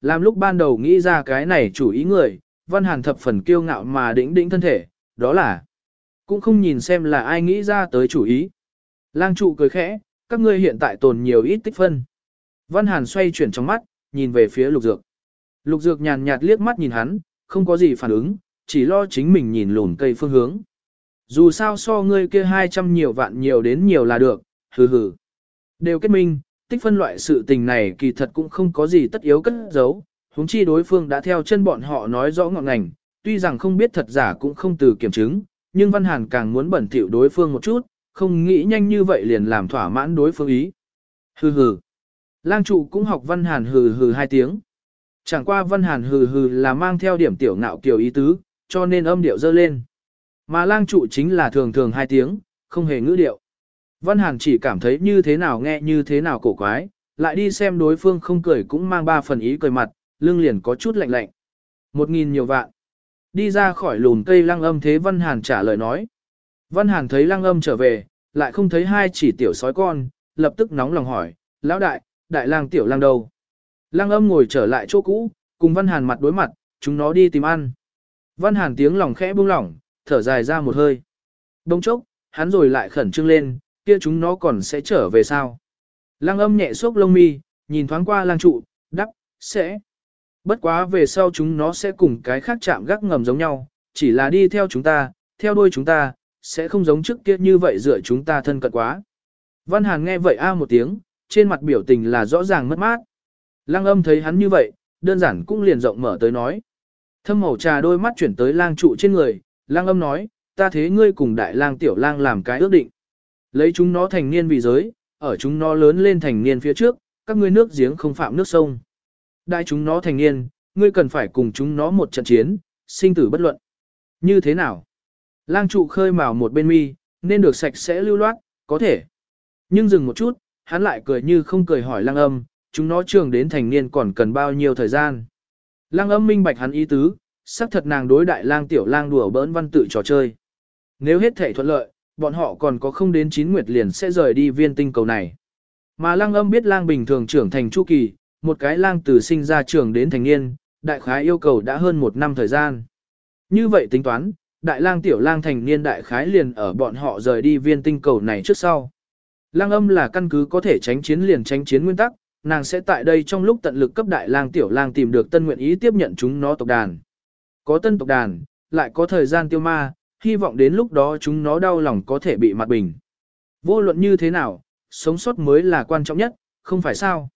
Làm lúc ban đầu nghĩ ra cái này chủ ý người, Văn Hàn thập phần kiêu ngạo mà đĩnh đĩnh thân thể, đó là cũng không nhìn xem là ai nghĩ ra tới chủ ý. Lang trụ cười khẽ, các ngươi hiện tại tồn nhiều ít tích phân. Văn Hàn xoay chuyển trong mắt, nhìn về phía lục dược. Lục dược nhàn nhạt liếc mắt nhìn hắn, không có gì phản ứng, chỉ lo chính mình nhìn lùn cây phương hướng. Dù sao so ngươi kia 200 nhiều vạn nhiều đến nhiều là được, hừ hừ. Đều kết minh, tích phân loại sự tình này kỳ thật cũng không có gì tất yếu cất giấu, huống chi đối phương đã theo chân bọn họ nói rõ ngọn ngành, tuy rằng không biết thật giả cũng không từ kiểm chứng, nhưng Văn Hàn càng muốn bẩn thỉu đối phương một chút, không nghĩ nhanh như vậy liền làm thỏa mãn đối phương ý. Hừ hừ. Lang trụ cũng học Văn Hàn hừ hừ hai tiếng. Chẳng qua Văn Hàn hừ hừ là mang theo điểm tiểu ngạo kiều ý tứ, cho nên âm điệu dơ lên. Mà lang trụ chính là thường thường hai tiếng, không hề ngữ điệu. Văn Hàn chỉ cảm thấy như thế nào nghe như thế nào cổ quái, lại đi xem đối phương không cười cũng mang ba phần ý cười mặt, lưng liền có chút lạnh lạnh. Một nghìn nhiều vạn. Đi ra khỏi lùn cây lăng âm thế Văn Hàn trả lời nói. Văn Hàn thấy lăng âm trở về, lại không thấy hai chỉ tiểu sói con, lập tức nóng lòng hỏi, lão đại, đại lang tiểu lang đâu? Lăng âm ngồi trở lại chỗ cũ, cùng Văn Hàn mặt đối mặt, chúng nó đi tìm ăn. Văn Hàn tiếng lòng khẽ buông lỏng, thở dài ra một hơi. Đông chốc, hắn rồi lại khẩn trương lên, kia chúng nó còn sẽ trở về sao? Lăng âm nhẹ xốc lông mi, nhìn thoáng qua lang trụ, đắp, sẽ. Bất quá về sau chúng nó sẽ cùng cái khác chạm gác ngầm giống nhau, chỉ là đi theo chúng ta, theo đuôi chúng ta, sẽ không giống trước kia như vậy dựa chúng ta thân cận quá. Văn Hàn nghe vậy a một tiếng, trên mặt biểu tình là rõ ràng mất mát. Lăng âm thấy hắn như vậy, đơn giản cũng liền rộng mở tới nói. Thâm màu trà đôi mắt chuyển tới lang trụ trên người, lang âm nói, ta thế ngươi cùng đại lang tiểu lang làm cái ước định. Lấy chúng nó thành niên vì giới, ở chúng nó lớn lên thành niên phía trước, các ngươi nước giếng không phạm nước sông. Đại chúng nó thành niên, ngươi cần phải cùng chúng nó một trận chiến, sinh tử bất luận. Như thế nào? Lang trụ khơi mào một bên mi, nên được sạch sẽ lưu loát, có thể. Nhưng dừng một chút, hắn lại cười như không cười hỏi lang âm, chúng nó trường đến thành niên còn cần bao nhiêu thời gian. Lang âm minh bạch hắn ý tứ, xác thật nàng đối đại lang tiểu lang đùa bỡn văn tự trò chơi. Nếu hết thể thuận lợi, bọn họ còn có không đến chín nguyệt liền sẽ rời đi viên tinh cầu này. Mà lang âm biết lang bình thường trưởng thành chu kỳ, một cái lang từ sinh ra trường đến thành niên, đại khái yêu cầu đã hơn một năm thời gian. Như vậy tính toán, đại lang tiểu lang thành niên đại khái liền ở bọn họ rời đi viên tinh cầu này trước sau. Lang âm là căn cứ có thể tránh chiến liền tránh chiến nguyên tắc, nàng sẽ tại đây trong lúc tận lực cấp đại lang tiểu lang tìm được tân nguyện ý tiếp nhận chúng nó tộc đàn. Có tân tộc đàn, lại có thời gian tiêu ma, hy vọng đến lúc đó chúng nó đau lòng có thể bị mặt bình. Vô luận như thế nào, sống sót mới là quan trọng nhất, không phải sao.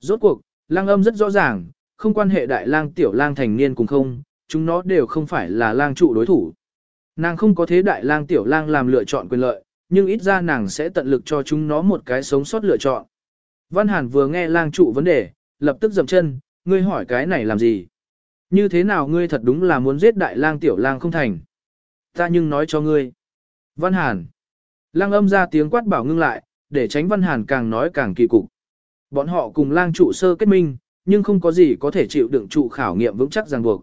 Rốt cuộc, lang âm rất rõ ràng, không quan hệ đại lang tiểu lang thành niên cùng không, chúng nó đều không phải là lang trụ đối thủ. Nàng không có thế đại lang tiểu lang làm lựa chọn quyền lợi, nhưng ít ra nàng sẽ tận lực cho chúng nó một cái sống sót lựa chọn. Văn Hàn vừa nghe lang trụ vấn đề, lập tức dầm chân, ngươi hỏi cái này làm gì? Như thế nào ngươi thật đúng là muốn giết đại lang tiểu lang không thành? Ta nhưng nói cho ngươi. Văn Hàn. Lang âm ra tiếng quát bảo ngưng lại, để tránh Văn Hàn càng nói càng kỳ cục. Bọn họ cùng lang trụ sơ kết minh, nhưng không có gì có thể chịu đựng trụ khảo nghiệm vững chắc ràng buộc.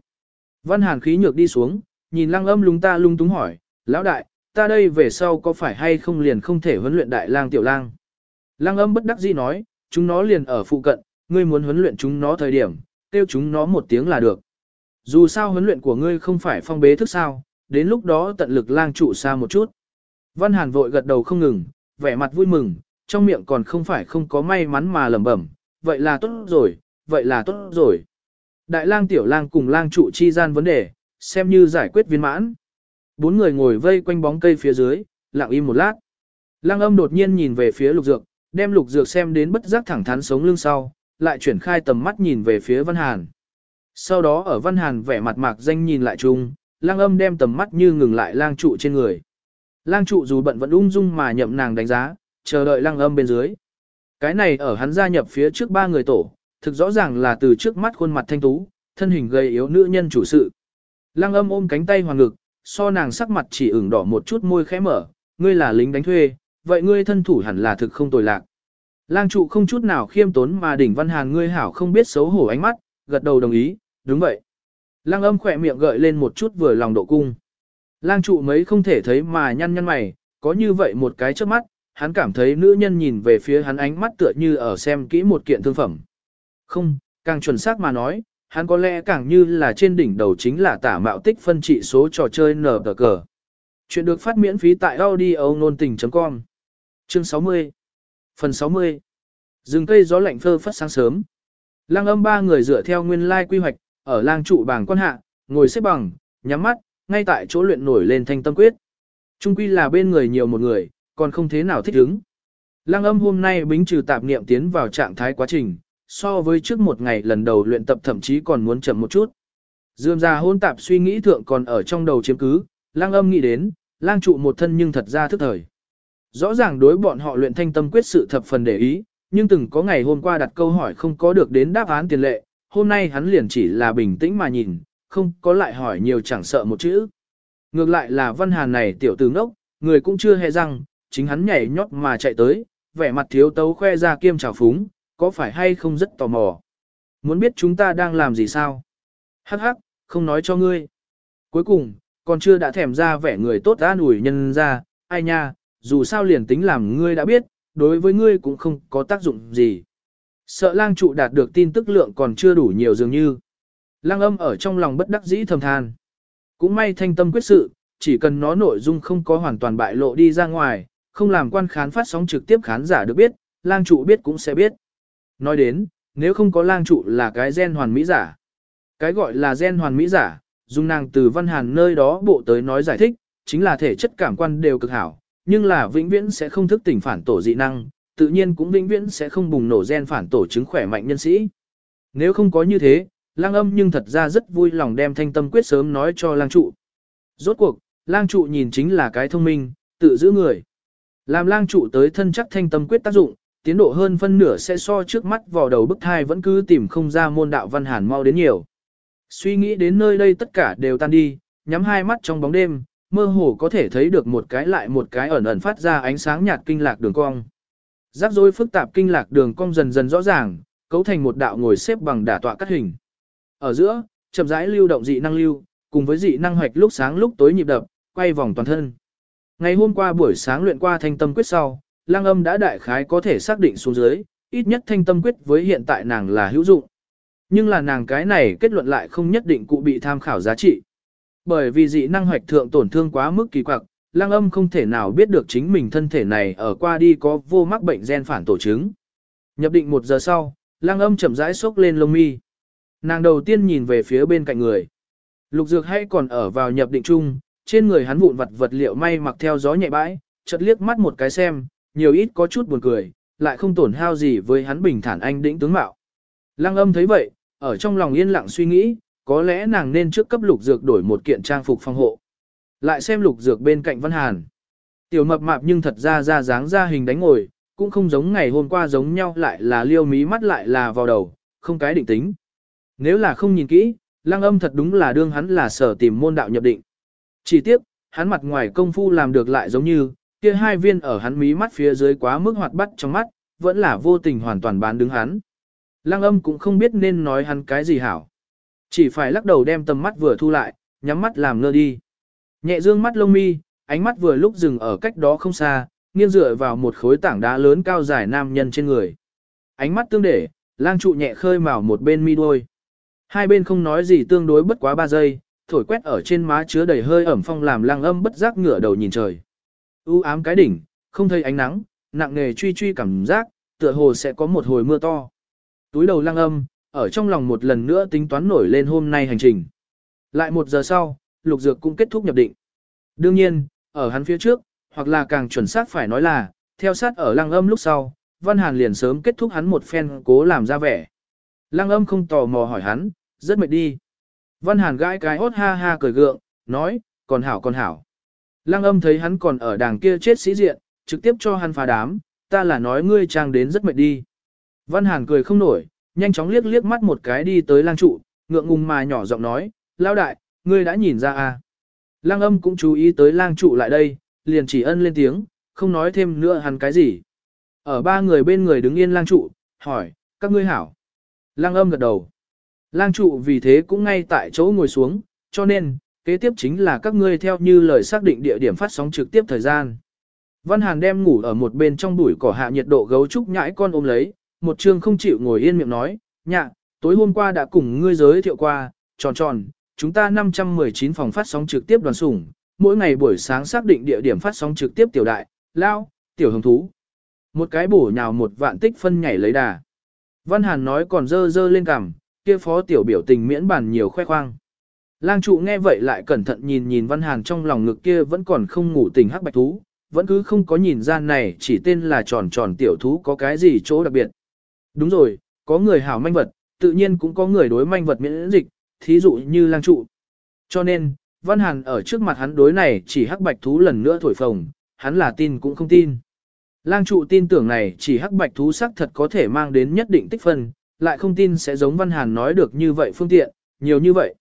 Văn Hàn khí nhược đi xuống, nhìn lang âm lung ta lung túng hỏi, lão đại, ta đây về sau có phải hay không liền không thể huấn luyện đại lang tiểu lang? Lang âm bất đắc dĩ nói, chúng nó liền ở phụ cận, ngươi muốn huấn luyện chúng nó thời điểm, kêu chúng nó một tiếng là được. Dù sao huấn luyện của ngươi không phải phong bế thức sao, đến lúc đó tận lực lang trụ xa một chút. Văn Hàn vội gật đầu không ngừng, vẻ mặt vui mừng, trong miệng còn không phải không có may mắn mà lẩm bẩm, vậy là tốt rồi, vậy là tốt rồi. Đại lang tiểu lang cùng lang trụ chi gian vấn đề, xem như giải quyết viên mãn. Bốn người ngồi vây quanh bóng cây phía dưới, lặng im một lát. Lang âm đột nhiên nhìn về phía lục dược, đem lục dược xem đến bất giác thẳng thắn sống lưng sau, lại chuyển khai tầm mắt nhìn về phía Văn Hàn. Sau đó ở Văn Hàn vẻ mặt mạc danh nhìn lại chung, lang âm đem tầm mắt như ngừng lại lang trụ trên người. Lang trụ dù bận vẫn ung dung mà nhậm nàng đánh giá, chờ đợi lang âm bên dưới. Cái này ở hắn gia nhập phía trước ba người tổ, thực rõ ràng là từ trước mắt khuôn mặt thanh tú, thân hình gầy yếu nữ nhân chủ sự. Lang âm ôm cánh tay hoàng ngực, so nàng sắc mặt chỉ ửng đỏ một chút môi khẽ mở, ngươi là lính đánh thuê, vậy ngươi thân thủ hẳn là thực không tồi lạc. Lang trụ không chút nào khiêm tốn mà đỉnh văn hàn ngươi hảo không biết xấu hổ ánh mắt, gật đầu đồng ý, đúng vậy. Lang âm khỏe miệng gợi lên một chút vừa lòng độ cung. Lang trụ mấy không thể thấy mà nhăn nhăn mày, có như vậy một cái trước mắt, hắn cảm thấy nữ nhân nhìn về phía hắn ánh mắt tựa như ở xem kỹ một kiện thương phẩm. Không, Càng chuẩn xác mà nói, hắn có lẽ càng như là trên đỉnh đầu chính là tả mạo tích phân trị số trò chơi nở tờ cờ. Chuyện được phát miễn phí tại audio nôn tình.com Chương 60 Phần 60 Rừng cây gió lạnh phơ phất sáng sớm. Lang âm ba người dựa theo nguyên lai quy hoạch, ở lang trụ bảng quan hạ, ngồi xếp bằng, nhắm mắt, ngay tại chỗ luyện nổi lên thanh tâm quyết. Trung quy là bên người nhiều một người, còn không thế nào thích ứng. Lăng âm hôm nay bính trừ tạp niệm tiến vào trạng thái quá trình, so với trước một ngày lần đầu luyện tập thậm chí còn muốn chậm một chút. Dương ra hôn tạp suy nghĩ thượng còn ở trong đầu chiếm cứ, lang âm nghĩ đến, lang trụ một thân nhưng thật ra thức thời. Rõ ràng đối bọn họ luyện thanh tâm quyết sự thập phần để ý, nhưng từng có ngày hôm qua đặt câu hỏi không có được đến đáp án tiền lệ, hôm nay hắn liền chỉ là bình tĩnh mà nhìn, không có lại hỏi nhiều chẳng sợ một chữ. Ngược lại là văn hàn này tiểu tử ngốc, người cũng chưa hề răng, chính hắn nhảy nhót mà chạy tới, vẻ mặt thiếu tấu khoe ra kiêm trào phúng, có phải hay không rất tò mò. Muốn biết chúng ta đang làm gì sao? Hắc hắc, không nói cho ngươi. Cuối cùng, còn chưa đã thèm ra vẻ người tốt an ủi nhân ra, ai nha, dù sao liền tính làm ngươi đã biết, đối với ngươi cũng không có tác dụng gì. Sợ lang trụ đạt được tin tức lượng còn chưa đủ nhiều dường như. Lang âm ở trong lòng bất đắc dĩ thầm than. Cũng may thanh tâm quyết sự, chỉ cần nó nội dung không có hoàn toàn bại lộ đi ra ngoài, không làm quan khán phát sóng trực tiếp khán giả được biết, lang trụ biết cũng sẽ biết. Nói đến, nếu không có lang trụ là cái gen hoàn mỹ giả. Cái gọi là gen hoàn mỹ giả, dùng nàng từ văn hàn nơi đó bộ tới nói giải thích, chính là thể chất cảm quan đều cực hảo, nhưng là vĩnh viễn sẽ không thức tỉnh phản tổ dị năng, tự nhiên cũng vĩnh viễn sẽ không bùng nổ gen phản tổ chứng khỏe mạnh nhân sĩ. Nếu không có như thế, lang âm nhưng thật ra rất vui lòng đem thanh tâm quyết sớm nói cho lang trụ. Rốt cuộc, lang trụ nhìn chính là cái thông minh, tự giữ người. Làm lang trụ tới thân chắc thanh tâm quyết tác dụng, tiến độ hơn phân nửa sẽ so trước mắt vào đầu bức thai vẫn cứ tìm không ra môn đạo văn hàn mau đến nhiều. Suy nghĩ đến nơi đây tất cả đều tan đi, nhắm hai mắt trong bóng đêm, mơ hồ có thể thấy được một cái lại một cái ẩn ẩn phát ra ánh sáng nhạt kinh lạc đường cong. Rắc rối phức tạp kinh lạc đường cong dần dần rõ ràng, cấu thành một đạo ngồi xếp bằng đả tọa cắt hình. Ở giữa, chậm rãi lưu động dị năng lưu, cùng với dị năng hoạch lúc sáng lúc tối nhịp đập, quay vòng toàn thân. Ngày hôm qua buổi sáng luyện qua thanh tâm quyết sau, lang âm đã đại khái có thể xác định xuống dưới, ít nhất thanh tâm quyết với hiện tại nàng là hữu dụng. Nhưng là nàng cái này kết luận lại không nhất định cụ bị tham khảo giá trị. Bởi vì dị năng hoạch thượng tổn thương quá mức kỳ quặc, lang âm không thể nào biết được chính mình thân thể này ở qua đi có vô mắc bệnh gen phản tổ chứng. Nhập định một giờ sau, lang âm chậm rãi sốc lên lông mi. Nàng đầu tiên nhìn về phía bên cạnh người. Lục dược hay còn ở vào nhập định chung, trên người hắn vụn vật vật liệu may mặc theo gió nhẹ bãi, chợt liếc mắt một cái xem, nhiều ít có chút buồn cười, lại không tổn hao gì với hắn bình thản anh đĩnh tướng mạo. Lăng âm thấy vậy, ở trong lòng yên lặng suy nghĩ, có lẽ nàng nên trước cấp lục dược đổi một kiện trang phục phòng hộ. Lại xem lục dược bên cạnh Văn Hàn. Tiểu mập mạp nhưng thật ra ra dáng ra hình đánh ngồi, cũng không giống ngày hôm qua giống nhau lại là liêu mí mắt lại là vào đầu, không cái định tính. Nếu là không nhìn kỹ, lăng âm thật đúng là đương hắn là sở tìm môn đạo nhập định. Chỉ tiếc, hắn mặt ngoài công phu làm được lại giống như, kia hai viên ở hắn mí mắt phía dưới quá mức hoạt bắt trong mắt, vẫn là vô tình hoàn toàn bán đứng hắn. Lăng âm cũng không biết nên nói hắn cái gì hảo. Chỉ phải lắc đầu đem tầm mắt vừa thu lại, nhắm mắt làm ngơ đi. Nhẹ dương mắt lông mi, ánh mắt vừa lúc dừng ở cách đó không xa, nghiêng dựa vào một khối tảng đá lớn cao dài nam nhân trên người. Ánh mắt tương để, lang trụ nhẹ khơi mào một bên mi đôi. Hai bên không nói gì tương đối bất quá ba giây, thổi quét ở trên má chứa đầy hơi ẩm phong làm lang âm bất giác ngửa đầu nhìn trời. U ám cái đỉnh, không thấy ánh nắng, nặng nề truy truy cảm giác, tựa hồ sẽ có một hồi mưa to. Túi đầu lang âm, ở trong lòng một lần nữa tính toán nổi lên hôm nay hành trình. Lại một giờ sau, lục dược cũng kết thúc nhập định. Đương nhiên, ở hắn phía trước, hoặc là càng chuẩn xác phải nói là, theo sát ở lăng âm lúc sau, Văn Hàn liền sớm kết thúc hắn một phen cố làm ra vẻ. Lăng âm không tò mò hỏi hắn, rất mệt đi. Văn Hàn gãi cái hốt ha ha cười gượng, nói, còn hảo còn hảo. Lăng âm thấy hắn còn ở đàng kia chết sĩ diện, trực tiếp cho hắn phá đám, ta là nói ngươi trang đến rất mệt đi. Văn Hàn cười không nổi, nhanh chóng liếc liếc mắt một cái đi tới lang trụ, ngượng ngùng mà nhỏ giọng nói, lao đại, ngươi đã nhìn ra à. Lang âm cũng chú ý tới lang trụ lại đây, liền chỉ ân lên tiếng, không nói thêm nữa hắn cái gì. Ở ba người bên người đứng yên lang trụ, hỏi, các ngươi hảo. Lang âm gật đầu. Lang trụ vì thế cũng ngay tại chỗ ngồi xuống, cho nên, kế tiếp chính là các ngươi theo như lời xác định địa điểm phát sóng trực tiếp thời gian. Văn Hàn đem ngủ ở một bên trong bụi cỏ hạ nhiệt độ gấu trúc nhãi con ôm lấy, một chương không chịu ngồi yên miệng nói, nhạ, Tối hôm qua đã cùng ngươi giới thiệu qua, tròn tròn, chúng ta 519 phòng phát sóng trực tiếp đoàn sủng, mỗi ngày buổi sáng xác định địa điểm phát sóng trực tiếp tiểu đại, lao, tiểu hồng thú. Một cái bổ nhào một vạn tích phân nhảy lấy đà. Văn Hàn nói còn dơ dơ lên cằm, kia phó tiểu biểu tình miễn bàn nhiều khoe khoang. Lang trụ nghe vậy lại cẩn thận nhìn nhìn Văn Hàn trong lòng ngực kia vẫn còn không ngủ tình hắc bạch thú, vẫn cứ không có nhìn ra này chỉ tên là tròn tròn tiểu thú có cái gì chỗ đặc biệt. Đúng rồi, có người hảo manh vật, tự nhiên cũng có người đối manh vật miễn dịch, thí dụ như lang trụ. Cho nên, Văn Hàn ở trước mặt hắn đối này chỉ hắc bạch thú lần nữa thổi phồng, hắn là tin cũng không tin. Lang trụ tin tưởng này chỉ hắc bạch thú sắc thật có thể mang đến nhất định tích phân, lại không tin sẽ giống Văn Hàn nói được như vậy phương tiện, nhiều như vậy.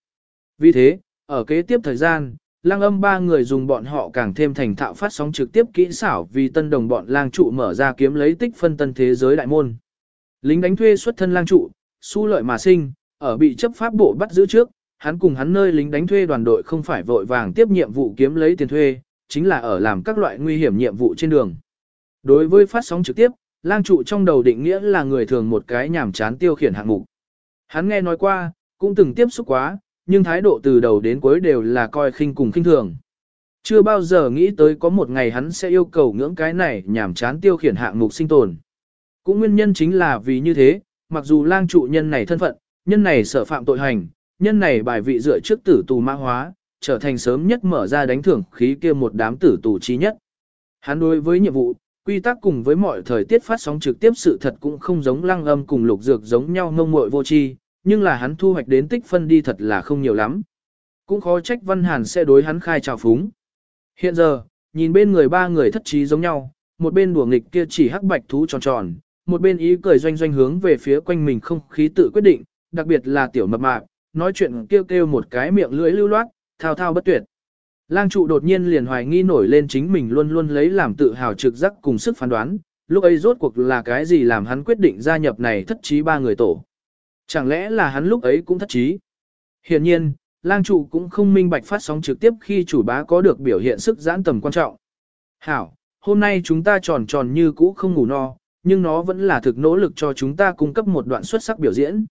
Vì thế, ở kế tiếp thời gian, lang âm ba người dùng bọn họ càng thêm thành thạo phát sóng trực tiếp kỹ xảo vì tân đồng bọn lang trụ mở ra kiếm lấy tích phân tân thế giới đại môn. Lính đánh thuê xuất thân lang trụ, su lợi mà sinh, ở bị chấp pháp bộ bắt giữ trước, hắn cùng hắn nơi lính đánh thuê đoàn đội không phải vội vàng tiếp nhiệm vụ kiếm lấy tiền thuê, chính là ở làm các loại nguy hiểm nhiệm vụ trên đường. Đối với phát sóng trực tiếp, lang trụ trong đầu định nghĩa là người thường một cái nhảm chán tiêu khiển hạng mục. Hắn nghe nói qua, cũng từng tiếp xúc quá, nhưng thái độ từ đầu đến cuối đều là coi khinh cùng khinh thường. Chưa bao giờ nghĩ tới có một ngày hắn sẽ yêu cầu ngưỡng cái này nhảm chán tiêu khiển hạng mục sinh tồn. Cũng nguyên nhân chính là vì như thế, mặc dù lang trụ nhân này thân phận, nhân này sợ phạm tội hành, nhân này bài vị dựa trước tử tù mã hóa, trở thành sớm nhất mở ra đánh thưởng khí kia một đám tử tù trí nhất. Hắn đối với nhiệm vụ, quy tắc cùng với mọi thời tiết phát sóng trực tiếp sự thật cũng không giống lăng âm cùng lục dược giống nhau ngông muội vô tri, nhưng là hắn thu hoạch đến tích phân đi thật là không nhiều lắm. Cũng khó trách Văn Hàn sẽ đối hắn khai trào phúng. Hiện giờ, nhìn bên người ba người thất trí giống nhau, một bên đùa nghịch kia chỉ hắc bạch thú tròn tròn, một bên ý cười doanh doanh hướng về phía quanh mình không khí tự quyết định, đặc biệt là tiểu mập mạp, nói chuyện kêu kêu một cái miệng lưỡi lưu loát, thao thao bất tuyệt. Lang trụ đột nhiên liền hoài nghi nổi lên chính mình luôn luôn lấy làm tự hào trực giác cùng sức phán đoán, lúc ấy rốt cuộc là cái gì làm hắn quyết định gia nhập này thất trí ba người tổ. Chẳng lẽ là hắn lúc ấy cũng thất trí? Hiển nhiên, lang trụ cũng không minh bạch phát sóng trực tiếp khi chủ bá có được biểu hiện sức giãn tầm quan trọng. Hảo, hôm nay chúng ta tròn tròn như cũ không ngủ no, nhưng nó vẫn là thực nỗ lực cho chúng ta cung cấp một đoạn xuất sắc biểu diễn.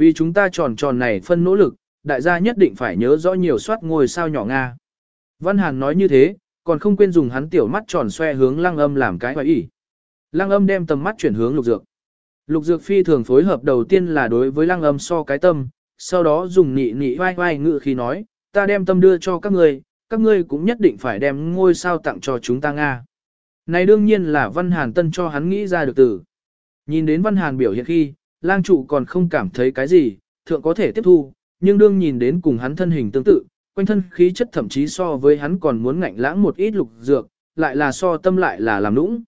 Vì chúng ta tròn tròn này phân nỗ lực, đại gia nhất định phải nhớ rõ nhiều soát ngôi sao nhỏ Nga. Văn Hàn nói như thế, còn không quên dùng hắn tiểu mắt tròn xoe hướng lăng âm làm cái hoài ỉ. Lăng âm đem tầm mắt chuyển hướng lục dược. Lục dược phi thường phối hợp đầu tiên là đối với lăng âm so cái tâm, sau đó dùng nị nị vai vai ngự khi nói, ta đem tâm đưa cho các ngươi, các ngươi cũng nhất định phải đem ngôi sao tặng cho chúng ta Nga. Này đương nhiên là Văn Hàn Tân cho hắn nghĩ ra được từ. Nhìn đến Văn Hàn biểu hiện khi, lang trụ còn không cảm thấy cái gì, thượng có thể tiếp thu, nhưng đương nhìn đến cùng hắn thân hình tương tự, quanh thân khí chất thậm chí so với hắn còn muốn ngạnh lãng một ít lục dược, lại là so tâm lại là làm nũng.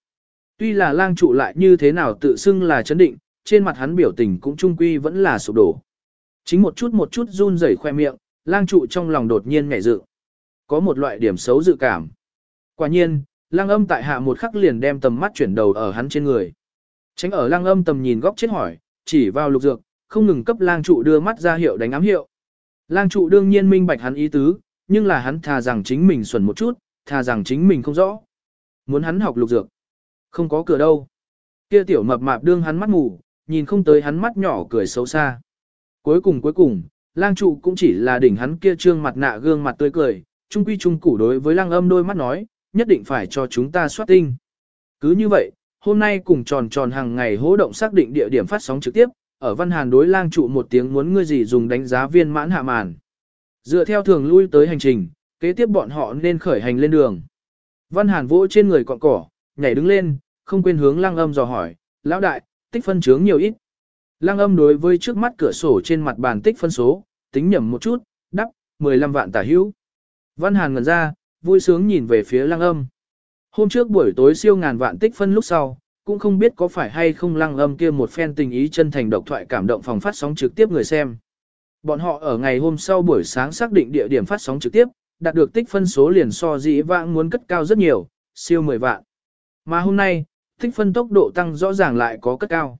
Tuy là lang trụ lại như thế nào tự xưng là chấn định, trên mặt hắn biểu tình cũng trung quy vẫn là sụp đổ. Chính một chút một chút run rẩy khoe miệng, lang trụ trong lòng đột nhiên ngảy dự. Có một loại điểm xấu dự cảm. Quả nhiên, lang âm tại hạ một khắc liền đem tầm mắt chuyển đầu ở hắn trên người. Tránh ở lang âm tầm nhìn góc chết hỏi, chỉ vào lục dược, không ngừng cấp lang trụ đưa mắt ra hiệu đánh ám hiệu. Lang trụ đương nhiên minh bạch hắn ý tứ, nhưng là hắn thà rằng chính mình xuẩn một chút, thà rằng chính mình không rõ. Muốn hắn học lục dược. Không có cửa đâu. Kia tiểu mập mạp đương hắn mắt ngủ, nhìn không tới hắn mắt nhỏ cười xấu xa. Cuối cùng cuối cùng, lang trụ cũng chỉ là đỉnh hắn kia trương mặt nạ gương mặt tươi cười, trung quy trung củ đối với lang âm đôi mắt nói, nhất định phải cho chúng ta soát tinh. Cứ như vậy, hôm nay cùng tròn tròn hàng ngày hỗ động xác định địa điểm phát sóng trực tiếp, ở văn hàn đối lang trụ một tiếng muốn ngươi gì dùng đánh giá viên mãn hạ màn. Dựa theo thường lui tới hành trình, kế tiếp bọn họ nên khởi hành lên đường. Văn hàn vỗ trên người cọn cỏ, nhảy đứng lên, không quên hướng lang âm dò hỏi, lão đại, tích phân chướng nhiều ít. Lang âm đối với trước mắt cửa sổ trên mặt bàn tích phân số, tính nhầm một chút, đắp, 15 vạn tả hữu. Văn hàn ngần ra, vui sướng nhìn về phía lang âm. Hôm trước buổi tối siêu ngàn vạn tích phân lúc sau, cũng không biết có phải hay không lăng âm kia một phen tình ý chân thành độc thoại cảm động phòng phát sóng trực tiếp người xem. Bọn họ ở ngày hôm sau buổi sáng xác định địa điểm phát sóng trực tiếp, đạt được tích phân số liền so dĩ vãng muốn cất cao rất nhiều, siêu 10 vạn. Mà hôm nay, tích phân tốc độ tăng rõ ràng lại có cất cao.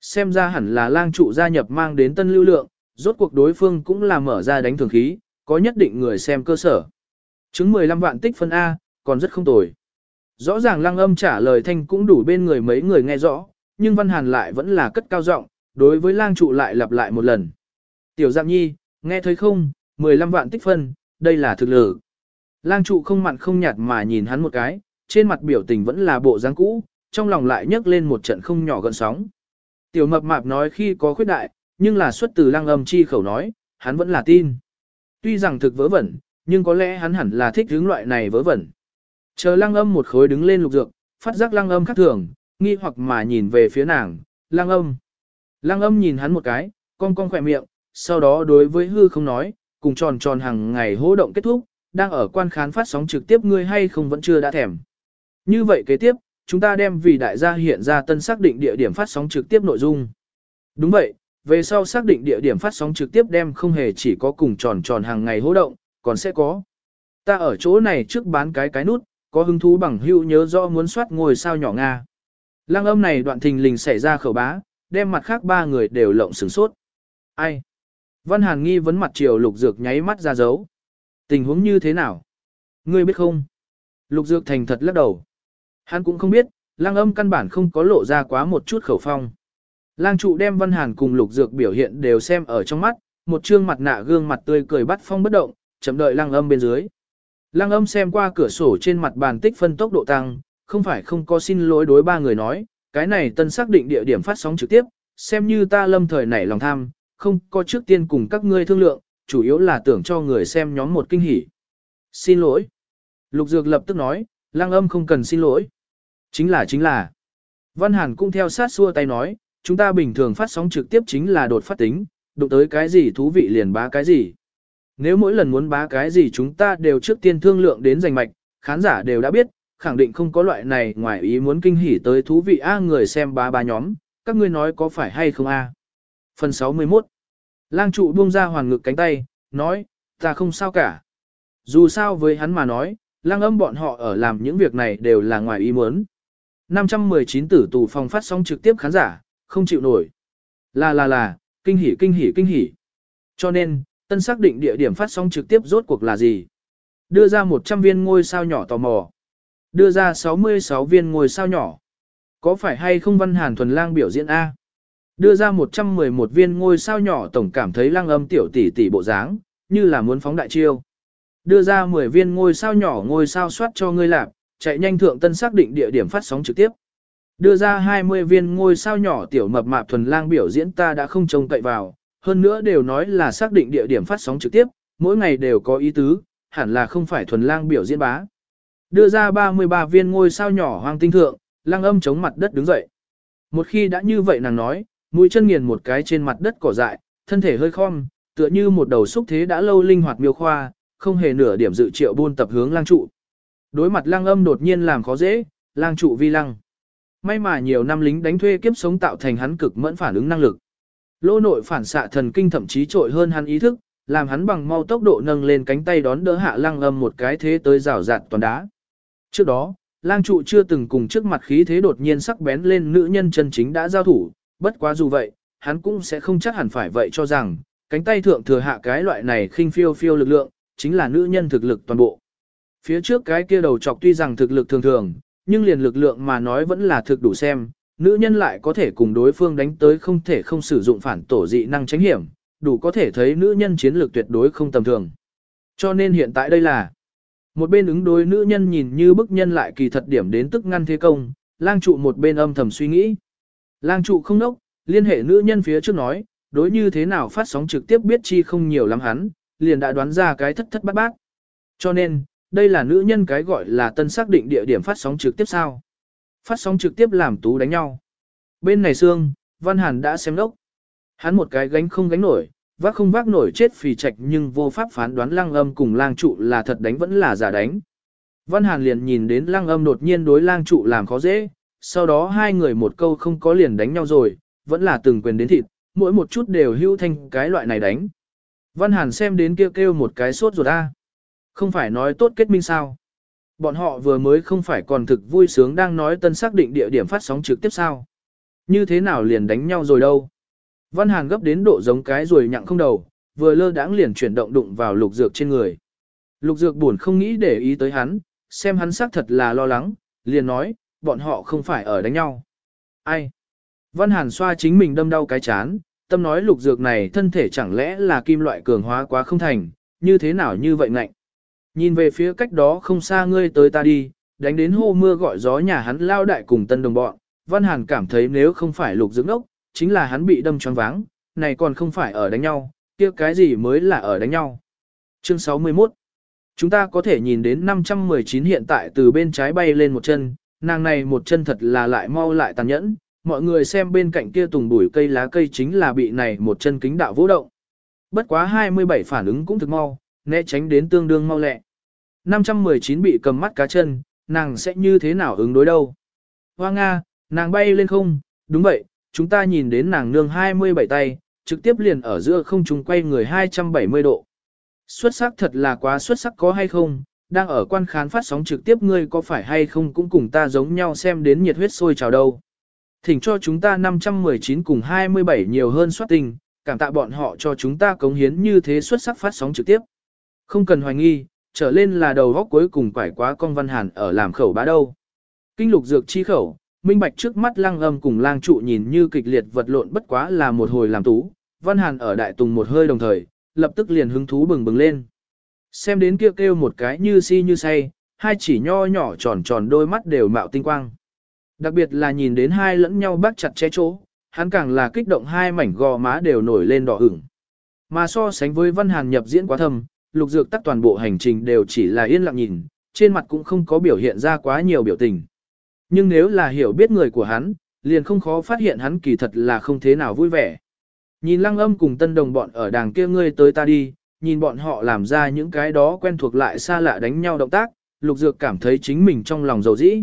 Xem ra hẳn là lang trụ gia nhập mang đến tân lưu lượng, rốt cuộc đối phương cũng là mở ra đánh thường khí, có nhất định người xem cơ sở. Chứng 15 vạn tích phân A, còn rất không tồi. Rõ ràng lăng âm trả lời thanh cũng đủ bên người mấy người nghe rõ, nhưng Văn Hàn lại vẫn là cất cao giọng, đối với lang trụ lại lặp lại một lần. Tiểu dạng nhi, nghe thấy không, 15 vạn tích phân, đây là thực lực. Lang trụ không mặn không nhạt mà nhìn hắn một cái, trên mặt biểu tình vẫn là bộ dáng cũ, trong lòng lại nhấc lên một trận không nhỏ gợn sóng. Tiểu mập mạp nói khi có khuyết đại, nhưng là xuất từ lang âm chi khẩu nói, hắn vẫn là tin. Tuy rằng thực vớ vẩn, nhưng có lẽ hắn hẳn là thích hướng loại này vớ vẩn. Chờ lang âm một khối đứng lên lục dược, phát giác lang âm khác thường, nghi hoặc mà nhìn về phía nàng, lang âm. Lang âm nhìn hắn một cái, cong cong khỏe miệng, sau đó đối với hư không nói, cùng tròn tròn hàng ngày hỗ động kết thúc, đang ở quan khán phát sóng trực tiếp ngươi hay không vẫn chưa đã thèm. Như vậy kế tiếp, chúng ta đem vì đại gia hiện ra tân xác định địa điểm phát sóng trực tiếp nội dung. Đúng vậy, về sau xác định địa điểm phát sóng trực tiếp đem không hề chỉ có cùng tròn tròn hàng ngày hỗ động, còn sẽ có. Ta ở chỗ này trước bán cái cái nút, có hứng thú bằng hữu nhớ rõ muốn soát ngôi sao nhỏ Nga. Lăng âm này đoạn thình lình xảy ra khẩu bá, đem mặt khác ba người đều lộng sửng sốt. Ai? Văn Hàn nghi vấn mặt triều lục dược nháy mắt ra dấu. Tình huống như thế nào? Ngươi biết không? Lục dược thành thật lắc đầu. Hắn cũng không biết, lang âm căn bản không có lộ ra quá một chút khẩu phong. Lang trụ đem Văn Hàn cùng lục dược biểu hiện đều xem ở trong mắt, một trương mặt nạ gương mặt tươi cười bắt phong bất động, chậm đợi lang âm bên dưới. Lang âm xem qua cửa sổ trên mặt bàn tích phân tốc độ tăng, không phải không có xin lỗi đối ba người nói, cái này tân xác định địa điểm phát sóng trực tiếp, xem như ta lâm thời nảy lòng tham, không có trước tiên cùng các ngươi thương lượng, chủ yếu là tưởng cho người xem nhóm một kinh hỉ. Xin lỗi. Lục Dược lập tức nói, lang âm không cần xin lỗi. Chính là chính là. Văn Hàn cũng theo sát xua tay nói, chúng ta bình thường phát sóng trực tiếp chính là đột phát tính, đụng tới cái gì thú vị liền bá cái gì. Nếu mỗi lần muốn bá cái gì chúng ta đều trước tiên thương lượng đến giành mạch, khán giả đều đã biết, khẳng định không có loại này ngoài ý muốn kinh hỉ tới thú vị A người xem bá bá nhóm, các ngươi nói có phải hay không A. Phần 61 Lang trụ buông ra hoàn ngực cánh tay, nói, ta không sao cả. Dù sao với hắn mà nói, lang âm bọn họ ở làm những việc này đều là ngoài ý muốn. 519 tử tù phòng phát sóng trực tiếp khán giả, không chịu nổi. Là là là, kinh hỉ kinh hỉ kinh hỉ. Cho nên, tân xác định địa điểm phát sóng trực tiếp rốt cuộc là gì? Đưa ra 100 viên ngôi sao nhỏ tò mò. Đưa ra 66 viên ngôi sao nhỏ. Có phải hay không văn hàn thuần lang biểu diễn A? Đưa ra 111 viên ngôi sao nhỏ tổng cảm thấy lang âm tiểu tỷ tỷ bộ dáng, như là muốn phóng đại chiêu. Đưa ra 10 viên ngôi sao nhỏ ngôi sao soát cho ngươi lạp, chạy nhanh thượng tân xác định địa điểm phát sóng trực tiếp. Đưa ra 20 viên ngôi sao nhỏ tiểu mập mạp thuần lang biểu diễn ta đã không trông cậy vào, hơn nữa đều nói là xác định địa điểm phát sóng trực tiếp, mỗi ngày đều có ý tứ, hẳn là không phải thuần lang biểu diễn bá. Đưa ra 33 viên ngôi sao nhỏ hoang tinh thượng, lang âm chống mặt đất đứng dậy. Một khi đã như vậy nàng nói, mũi chân nghiền một cái trên mặt đất cỏ dại, thân thể hơi khom, tựa như một đầu xúc thế đã lâu linh hoạt miêu khoa, không hề nửa điểm dự triệu buôn tập hướng lang trụ. Đối mặt lang âm đột nhiên làm khó dễ, lang trụ vi lăng. May mà nhiều năm lính đánh thuê kiếp sống tạo thành hắn cực mẫn phản ứng năng lực. Lô nội phản xạ thần kinh thậm chí trội hơn hắn ý thức, làm hắn bằng mau tốc độ nâng lên cánh tay đón đỡ hạ lang âm một cái thế tới rào rạt toàn đá. Trước đó, lang trụ chưa từng cùng trước mặt khí thế đột nhiên sắc bén lên nữ nhân chân chính đã giao thủ, bất quá dù vậy, hắn cũng sẽ không chắc hẳn phải vậy cho rằng, cánh tay thượng thừa hạ cái loại này khinh phiêu phiêu lực lượng, chính là nữ nhân thực lực toàn bộ. Phía trước cái kia đầu chọc tuy rằng thực lực thường thường, nhưng liền lực lượng mà nói vẫn là thực đủ xem, nữ nhân lại có thể cùng đối phương đánh tới không thể không sử dụng phản tổ dị năng tránh hiểm, đủ có thể thấy nữ nhân chiến lược tuyệt đối không tầm thường. Cho nên hiện tại đây là một bên ứng đối nữ nhân nhìn như bức nhân lại kỳ thật điểm đến tức ngăn thế công, lang trụ một bên âm thầm suy nghĩ. Lang trụ không nốc, liên hệ nữ nhân phía trước nói, đối như thế nào phát sóng trực tiếp biết chi không nhiều lắm hắn, liền đã đoán ra cái thất thất bát bát. Cho nên, đây là nữ nhân cái gọi là tân xác định địa điểm phát sóng trực tiếp sao. Phát sóng trực tiếp làm tú đánh nhau. Bên này xương, Văn Hàn đã xem đốc. Hắn một cái gánh không gánh nổi, vác không vác nổi chết phì trạch nhưng vô pháp phán đoán lăng âm cùng lang trụ là thật đánh vẫn là giả đánh. Văn Hàn liền nhìn đến lăng âm đột nhiên đối lang trụ làm khó dễ, sau đó hai người một câu không có liền đánh nhau rồi, vẫn là từng quyền đến thịt, mỗi một chút đều hưu thanh cái loại này đánh. Văn Hàn xem đến kêu kêu một cái sốt ruột a. Không phải nói tốt kết minh sao. Bọn họ vừa mới không phải còn thực vui sướng đang nói tân xác định địa điểm phát sóng trực tiếp sao. Như thế nào liền đánh nhau rồi đâu. Văn Hàn gấp đến độ giống cái rồi nhặng không đầu, vừa lơ đãng liền chuyển động đụng vào lục dược trên người. Lục dược buồn không nghĩ để ý tới hắn, xem hắn xác thật là lo lắng, liền nói, bọn họ không phải ở đánh nhau. Ai? Văn Hàn xoa chính mình đâm đau cái chán, tâm nói lục dược này thân thể chẳng lẽ là kim loại cường hóa quá không thành, như thế nào như vậy ngạnh. Nhìn về phía cách đó không xa ngươi tới ta đi, đánh đến hô mưa gọi gió nhà hắn lao đại cùng tân đồng bọn, Văn Hàn cảm thấy nếu không phải lục dưỡng ốc, chính là hắn bị đâm choáng váng, này còn không phải ở đánh nhau, kia cái gì mới là ở đánh nhau. Chương 61 Chúng ta có thể nhìn đến 519 hiện tại từ bên trái bay lên một chân, nàng này một chân thật là lại mau lại tàn nhẫn, mọi người xem bên cạnh kia tùng bụi cây lá cây chính là bị này một chân kính đạo vũ động. Bất quá 27 phản ứng cũng thực mau, né tránh đến tương đương mau lẹ. 519 bị cầm mắt cá chân, nàng sẽ như thế nào ứng đối đâu? Hoa Nga, nàng bay lên không, đúng vậy, chúng ta nhìn đến nàng nương 27 tay, trực tiếp liền ở giữa không trung quay người 270 độ. Xuất sắc thật là quá xuất sắc có hay không, đang ở quan khán phát sóng trực tiếp ngươi có phải hay không cũng cùng ta giống nhau xem đến nhiệt huyết sôi trào đâu. Thỉnh cho chúng ta 519 cùng 27 nhiều hơn soát tình, cảm tạ bọn họ cho chúng ta cống hiến như thế xuất sắc phát sóng trực tiếp. Không cần hoài nghi, trở lên là đầu góc cuối cùng quải quá con văn hàn ở làm khẩu bá đâu. Kinh lục dược chi khẩu, minh bạch trước mắt lang âm cùng lang trụ nhìn như kịch liệt vật lộn bất quá là một hồi làm tú, văn hàn ở đại tùng một hơi đồng thời, lập tức liền hứng thú bừng bừng lên. Xem đến kia kêu, kêu một cái như si như say, hai chỉ nho nhỏ tròn tròn đôi mắt đều mạo tinh quang. Đặc biệt là nhìn đến hai lẫn nhau bắt chặt che chỗ, hắn càng là kích động hai mảnh gò má đều nổi lên đỏ ửng. Mà so sánh với Văn Hàn nhập diễn quá thâm, lục dược tắc toàn bộ hành trình đều chỉ là yên lặng nhìn, trên mặt cũng không có biểu hiện ra quá nhiều biểu tình. Nhưng nếu là hiểu biết người của hắn, liền không khó phát hiện hắn kỳ thật là không thế nào vui vẻ. Nhìn lăng âm cùng tân đồng bọn ở đàng kia ngươi tới ta đi, nhìn bọn họ làm ra những cái đó quen thuộc lại xa lạ đánh nhau động tác, lục dược cảm thấy chính mình trong lòng dầu dĩ.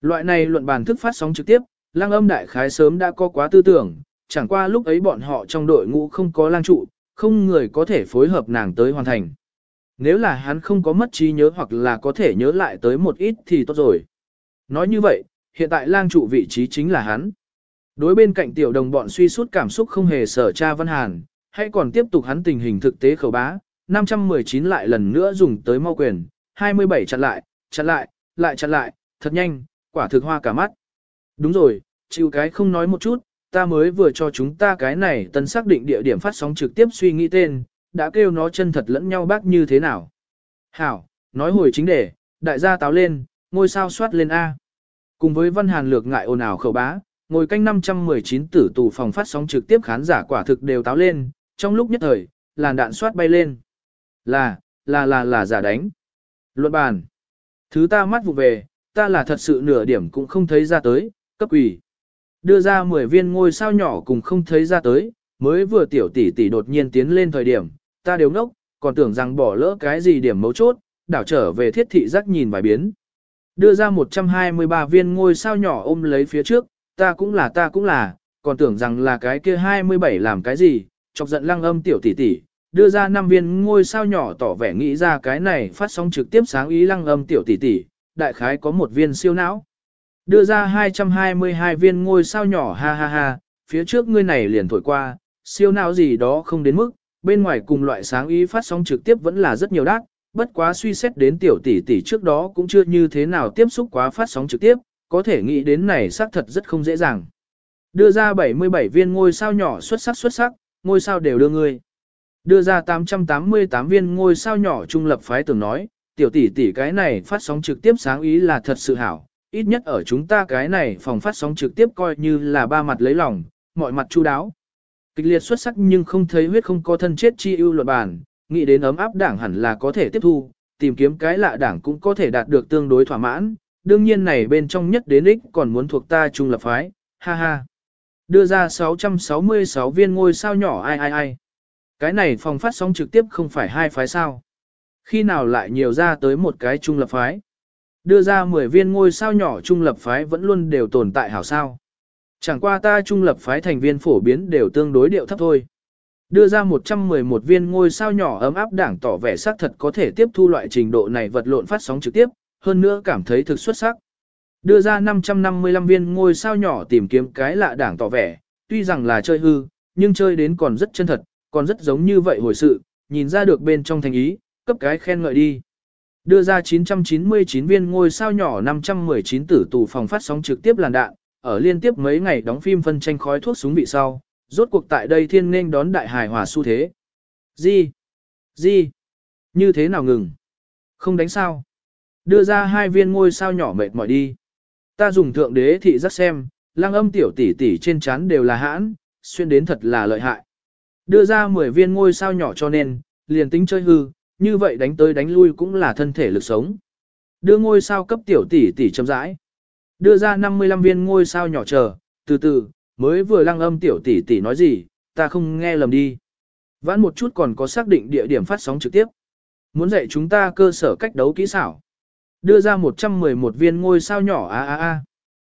Loại này luận bàn thức phát sóng trực tiếp, lang âm đại khái sớm đã có quá tư tưởng, chẳng qua lúc ấy bọn họ trong đội ngũ không có lang trụ, không người có thể phối hợp nàng tới hoàn thành. Nếu là hắn không có mất trí nhớ hoặc là có thể nhớ lại tới một ít thì tốt rồi. Nói như vậy, hiện tại lang trụ vị trí chính là hắn. Đối bên cạnh tiểu đồng bọn suy suốt cảm xúc không hề sở cha Văn Hàn, hay còn tiếp tục hắn tình hình thực tế khẩu bá, 519 lại lần nữa dùng tới mau quyền, 27 chặn lại, chặn lại, lại chặn lại, thật nhanh, quả thực hoa cả mắt. Đúng rồi, chịu cái không nói một chút, ta mới vừa cho chúng ta cái này tân xác định địa điểm phát sóng trực tiếp suy nghĩ tên, đã kêu nó chân thật lẫn nhau bác như thế nào. Hảo, nói hồi chính đề, đại gia táo lên, ngôi sao soát lên A. Cùng với văn hàn lược ngại ồn ào khẩu bá, ngồi canh 519 tử tù phòng phát sóng trực tiếp khán giả quả thực đều táo lên, trong lúc nhất thời, làn đạn soát bay lên. Là, là là là giả đánh. Luận bàn. Thứ ta mắt vụ về, ta là thật sự nửa điểm cũng không thấy ra tới, cấp ủy. Đưa ra 10 viên ngôi sao nhỏ cùng không thấy ra tới, mới vừa tiểu tỷ tỷ đột nhiên tiến lên thời điểm, ta đều ngốc, còn tưởng rằng bỏ lỡ cái gì điểm mấu chốt, đảo trở về thiết thị giác nhìn vài biến. Đưa ra 123 viên ngôi sao nhỏ ôm lấy phía trước, ta cũng là ta cũng là, còn tưởng rằng là cái kia 27 làm cái gì, chọc giận lăng âm tiểu tỷ tỷ, đưa ra 5 viên ngôi sao nhỏ tỏ vẻ nghĩ ra cái này phát sóng trực tiếp sáng ý lăng âm tiểu tỷ tỷ, đại khái có một viên siêu não. Đưa ra 222 viên ngôi sao nhỏ ha ha ha, phía trước ngươi này liền thổi qua, siêu não gì đó không đến mức, bên ngoài cùng loại sáng ý phát sóng trực tiếp vẫn là rất nhiều đắt, bất quá suy xét đến tiểu tỷ tỷ trước đó cũng chưa như thế nào tiếp xúc quá phát sóng trực tiếp, có thể nghĩ đến này xác thật rất không dễ dàng. Đưa ra 77 viên ngôi sao nhỏ xuất sắc xuất sắc, ngôi sao đều đưa ngươi. Đưa ra 888 viên ngôi sao nhỏ trung lập phái tưởng nói, tiểu tỷ tỷ cái này phát sóng trực tiếp sáng ý là thật sự hảo, ít nhất ở chúng ta cái này phòng phát sóng trực tiếp coi như là ba mặt lấy lòng, mọi mặt chu đáo. Kịch liệt xuất sắc nhưng không thấy huyết không có thân chết chi ưu luật bản, nghĩ đến ấm áp đảng hẳn là có thể tiếp thu, tìm kiếm cái lạ đảng cũng có thể đạt được tương đối thỏa mãn, đương nhiên này bên trong nhất đến ích còn muốn thuộc ta trung lập phái, ha ha. Đưa ra 666 viên ngôi sao nhỏ ai ai ai. Cái này phòng phát sóng trực tiếp không phải hai phái sao. Khi nào lại nhiều ra tới một cái trung lập phái. Đưa ra 10 viên ngôi sao nhỏ trung lập phái vẫn luôn đều tồn tại hảo sao. Chẳng qua ta trung lập phái thành viên phổ biến đều tương đối điệu thấp thôi. Đưa ra 111 viên ngôi sao nhỏ ấm áp đảng tỏ vẻ xác thật có thể tiếp thu loại trình độ này vật lộn phát sóng trực tiếp, hơn nữa cảm thấy thực xuất sắc. Đưa ra 555 viên ngôi sao nhỏ tìm kiếm cái lạ đảng tỏ vẻ, tuy rằng là chơi hư, nhưng chơi đến còn rất chân thật, còn rất giống như vậy hồi sự, nhìn ra được bên trong thành ý, cấp cái khen ngợi đi. Đưa ra 999 viên ngôi sao nhỏ 519 tử tù phòng phát sóng trực tiếp làn đạn, ở liên tiếp mấy ngày đóng phim phân tranh khói thuốc súng bị sau, rốt cuộc tại đây thiên nên đón đại hài hòa xu thế. Gì? Gì? Như thế nào ngừng? Không đánh sao? Đưa ra hai viên ngôi sao nhỏ mệt mỏi đi. Ta dùng thượng đế thị giác xem, lăng âm tiểu tỷ tỷ trên chán đều là hãn, xuyên đến thật là lợi hại. Đưa ra 10 viên ngôi sao nhỏ cho nên, liền tính chơi hư, như vậy đánh tới đánh lui cũng là thân thể lực sống. Đưa ngôi sao cấp tiểu tỷ tỷ chấm rãi. Đưa ra 55 viên ngôi sao nhỏ chờ, từ từ, mới vừa lăng âm tiểu tỷ tỷ nói gì, ta không nghe lầm đi. Vãn một chút còn có xác định địa điểm phát sóng trực tiếp. Muốn dạy chúng ta cơ sở cách đấu kỹ xảo. Đưa ra 111 viên ngôi sao nhỏ a a a.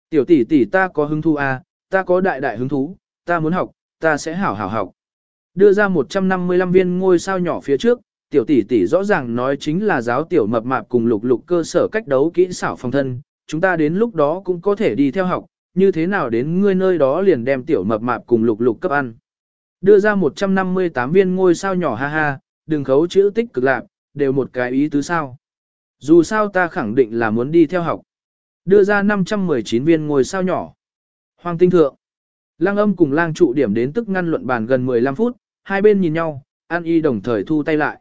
Tiểu tỷ tỷ ta có hứng thú a, ta có đại đại hứng thú, ta muốn học, ta sẽ hảo hảo học. Đưa ra 155 viên ngôi sao nhỏ phía trước, tiểu tỷ tỷ rõ ràng nói chính là giáo tiểu mập mạp cùng lục lục cơ sở cách đấu kỹ xảo phòng thân, chúng ta đến lúc đó cũng có thể đi theo học, như thế nào đến ngươi nơi đó liền đem tiểu mập mạp cùng lục lục cấp ăn. Đưa ra 158 viên ngôi sao nhỏ ha ha, đừng khấu chữ tích cực lạc, đều một cái ý tứ sao. Dù sao ta khẳng định là muốn đi theo học. Đưa ra 519 viên ngôi sao nhỏ. Hoàng tinh thượng. Lang âm cùng lang trụ điểm đến tức ngăn luận bàn gần 15 phút, hai bên nhìn nhau, an y đồng thời thu tay lại.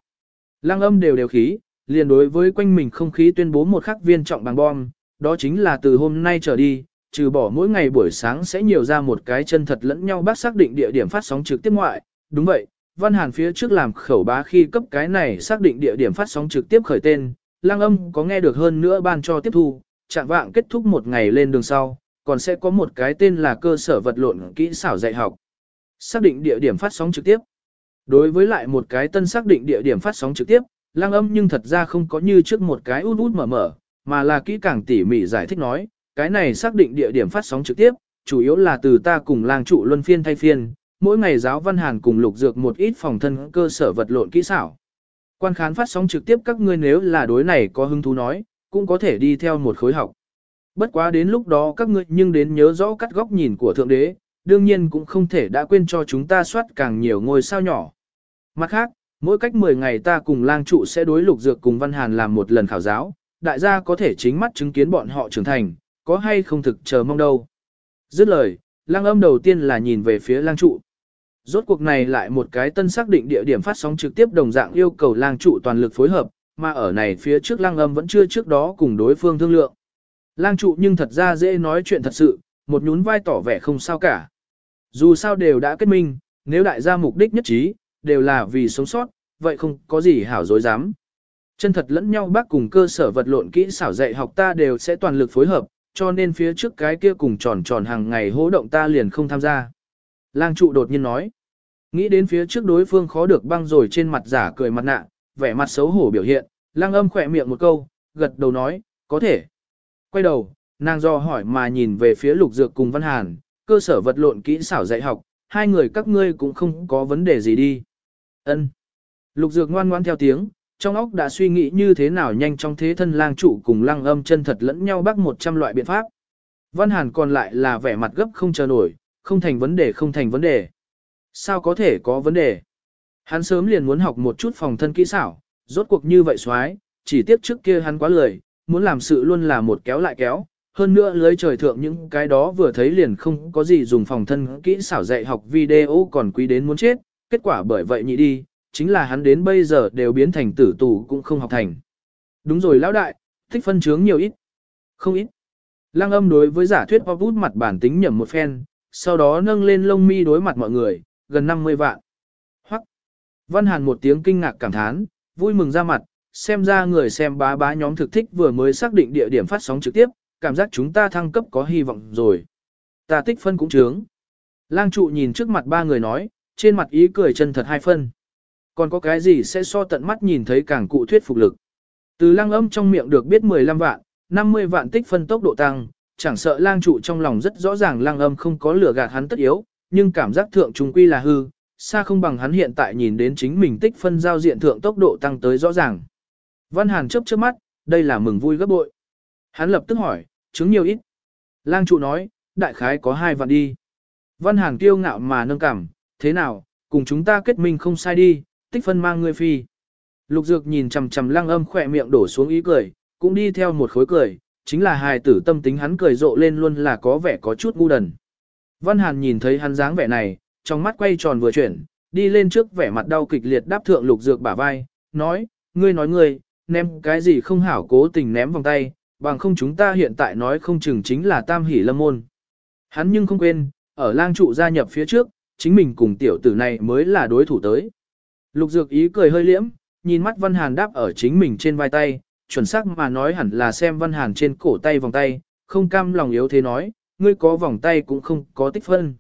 Lang âm đều đều khí, liền đối với quanh mình không khí tuyên bố một khắc viên trọng bằng bom, đó chính là từ hôm nay trở đi, trừ bỏ mỗi ngày buổi sáng sẽ nhiều ra một cái chân thật lẫn nhau bác xác định địa điểm phát sóng trực tiếp ngoại. Đúng vậy, Văn Hàn phía trước làm khẩu bá khi cấp cái này xác định địa điểm phát sóng trực tiếp khởi tên, lang âm có nghe được hơn nữa ban cho tiếp thu, trạng vạng kết thúc một ngày lên đường sau, còn sẽ có một cái tên là cơ sở vật lộn kỹ xảo dạy học. Xác định địa điểm phát sóng trực tiếp. Đối với lại một cái tân xác định địa điểm phát sóng trực tiếp, lang âm nhưng thật ra không có như trước một cái út út mở mở, mà là kỹ càng tỉ mỉ giải thích nói, cái này xác định địa điểm phát sóng trực tiếp, chủ yếu là từ ta cùng lang trụ luân phiên thay phiên, mỗi ngày giáo văn hàn cùng lục dược một ít phòng thân cơ sở vật lộn kỹ xảo. Quan khán phát sóng trực tiếp các ngươi nếu là đối này có hứng thú nói, cũng có thể đi theo một khối học. Bất quá đến lúc đó các ngươi nhưng đến nhớ rõ cắt góc nhìn của Thượng Đế, đương nhiên cũng không thể đã quên cho chúng ta soát càng nhiều ngôi sao nhỏ. Mặt khác, mỗi cách 10 ngày ta cùng lang trụ sẽ đối lục dược cùng Văn Hàn làm một lần khảo giáo, đại gia có thể chính mắt chứng kiến bọn họ trưởng thành, có hay không thực chờ mong đâu. Dứt lời, lang âm đầu tiên là nhìn về phía lang trụ. Rốt cuộc này lại một cái tân xác định địa điểm phát sóng trực tiếp đồng dạng yêu cầu lang trụ toàn lực phối hợp, mà ở này phía trước lang âm vẫn chưa trước đó cùng đối phương thương lượng. Lang trụ nhưng thật ra dễ nói chuyện thật sự, một nhún vai tỏ vẻ không sao cả. Dù sao đều đã kết minh, nếu đại gia mục đích nhất trí, đều là vì sống sót, vậy không có gì hảo dối dám. Chân thật lẫn nhau bác cùng cơ sở vật lộn kỹ xảo dạy học ta đều sẽ toàn lực phối hợp, cho nên phía trước cái kia cùng tròn tròn hàng ngày hỗ động ta liền không tham gia. Lang trụ đột nhiên nói. Nghĩ đến phía trước đối phương khó được băng rồi trên mặt giả cười mặt nạ, vẻ mặt xấu hổ biểu hiện, lang âm khỏe miệng một câu, gật đầu nói, có thể. Quay đầu, nàng do hỏi mà nhìn về phía lục dược cùng văn hàn, cơ sở vật lộn kỹ xảo dạy học, hai người các ngươi cũng không có vấn đề gì đi. Ân. Lục dược ngoan ngoan theo tiếng, trong óc đã suy nghĩ như thế nào nhanh trong thế thân lang trụ cùng lang âm chân thật lẫn nhau bắt một trăm loại biện pháp. Văn hàn còn lại là vẻ mặt gấp không chờ nổi, không thành vấn đề không thành vấn đề. Sao có thể có vấn đề? Hắn sớm liền muốn học một chút phòng thân kỹ xảo, rốt cuộc như vậy xoái, chỉ tiếc trước kia hắn quá lười, muốn làm sự luôn là một kéo lại kéo. Hơn nữa lưới trời thượng những cái đó vừa thấy liền không có gì dùng phòng thân kỹ xảo dạy học video còn quý đến muốn chết, kết quả bởi vậy nhị đi, chính là hắn đến bây giờ đều biến thành tử tù cũng không học thành. Đúng rồi lão đại, thích phân chướng nhiều ít. Không ít. Lăng âm đối với giả thuyết pop mặt bản tính nhầm một phen, sau đó nâng lên lông mi đối mặt mọi người, gần 50 vạn. Hoắc. Văn Hàn một tiếng kinh ngạc cảm thán, vui mừng ra mặt, xem ra người xem bá bá nhóm thực thích vừa mới xác định địa điểm phát sóng trực tiếp, cảm giác chúng ta thăng cấp có hy vọng rồi. Ta tích phân cũng trướng. Lang trụ nhìn trước mặt ba người nói, trên mặt ý cười chân thật hai phân. Còn có cái gì sẽ so tận mắt nhìn thấy càng cụ thuyết phục lực. Từ lang âm trong miệng được biết 15 vạn, 50 vạn tích phân tốc độ tăng, chẳng sợ lang trụ trong lòng rất rõ ràng lang âm không có lửa gạt hắn tất yếu, nhưng cảm giác thượng trung quy là hư, xa không bằng hắn hiện tại nhìn đến chính mình tích phân giao diện thượng tốc độ tăng tới rõ ràng. Văn Hàn chớp chớp mắt, đây là mừng vui gấp bội. Hắn lập tức hỏi, chứng nhiều ít. Lang trụ nói, đại khái có hai vạn đi. Văn Hàn kiêu ngạo mà nâng cảm, thế nào, cùng chúng ta kết minh không sai đi, tích phân mang ngươi phi. Lục Dược nhìn chằm chằm Lăng Âm khỏe miệng đổ xuống ý cười, cũng đi theo một khối cười, chính là hài tử tâm tính hắn cười rộ lên luôn là có vẻ có chút ngu đần. Văn Hàn nhìn thấy hắn dáng vẻ này, trong mắt quay tròn vừa chuyển, đi lên trước vẻ mặt đau kịch liệt đáp thượng lục dược bả vai, nói, ngươi nói ngươi, ném cái gì không hảo cố tình ném vòng tay, bằng không chúng ta hiện tại nói không chừng chính là tam hỷ lâm môn. Hắn nhưng không quên, ở lang trụ gia nhập phía trước, chính mình cùng tiểu tử này mới là đối thủ tới. Lục dược ý cười hơi liễm, nhìn mắt Văn Hàn đáp ở chính mình trên vai tay, chuẩn xác mà nói hẳn là xem Văn Hàn trên cổ tay vòng tay, không cam lòng yếu thế nói, ngươi có vòng tay cũng không có tích phân.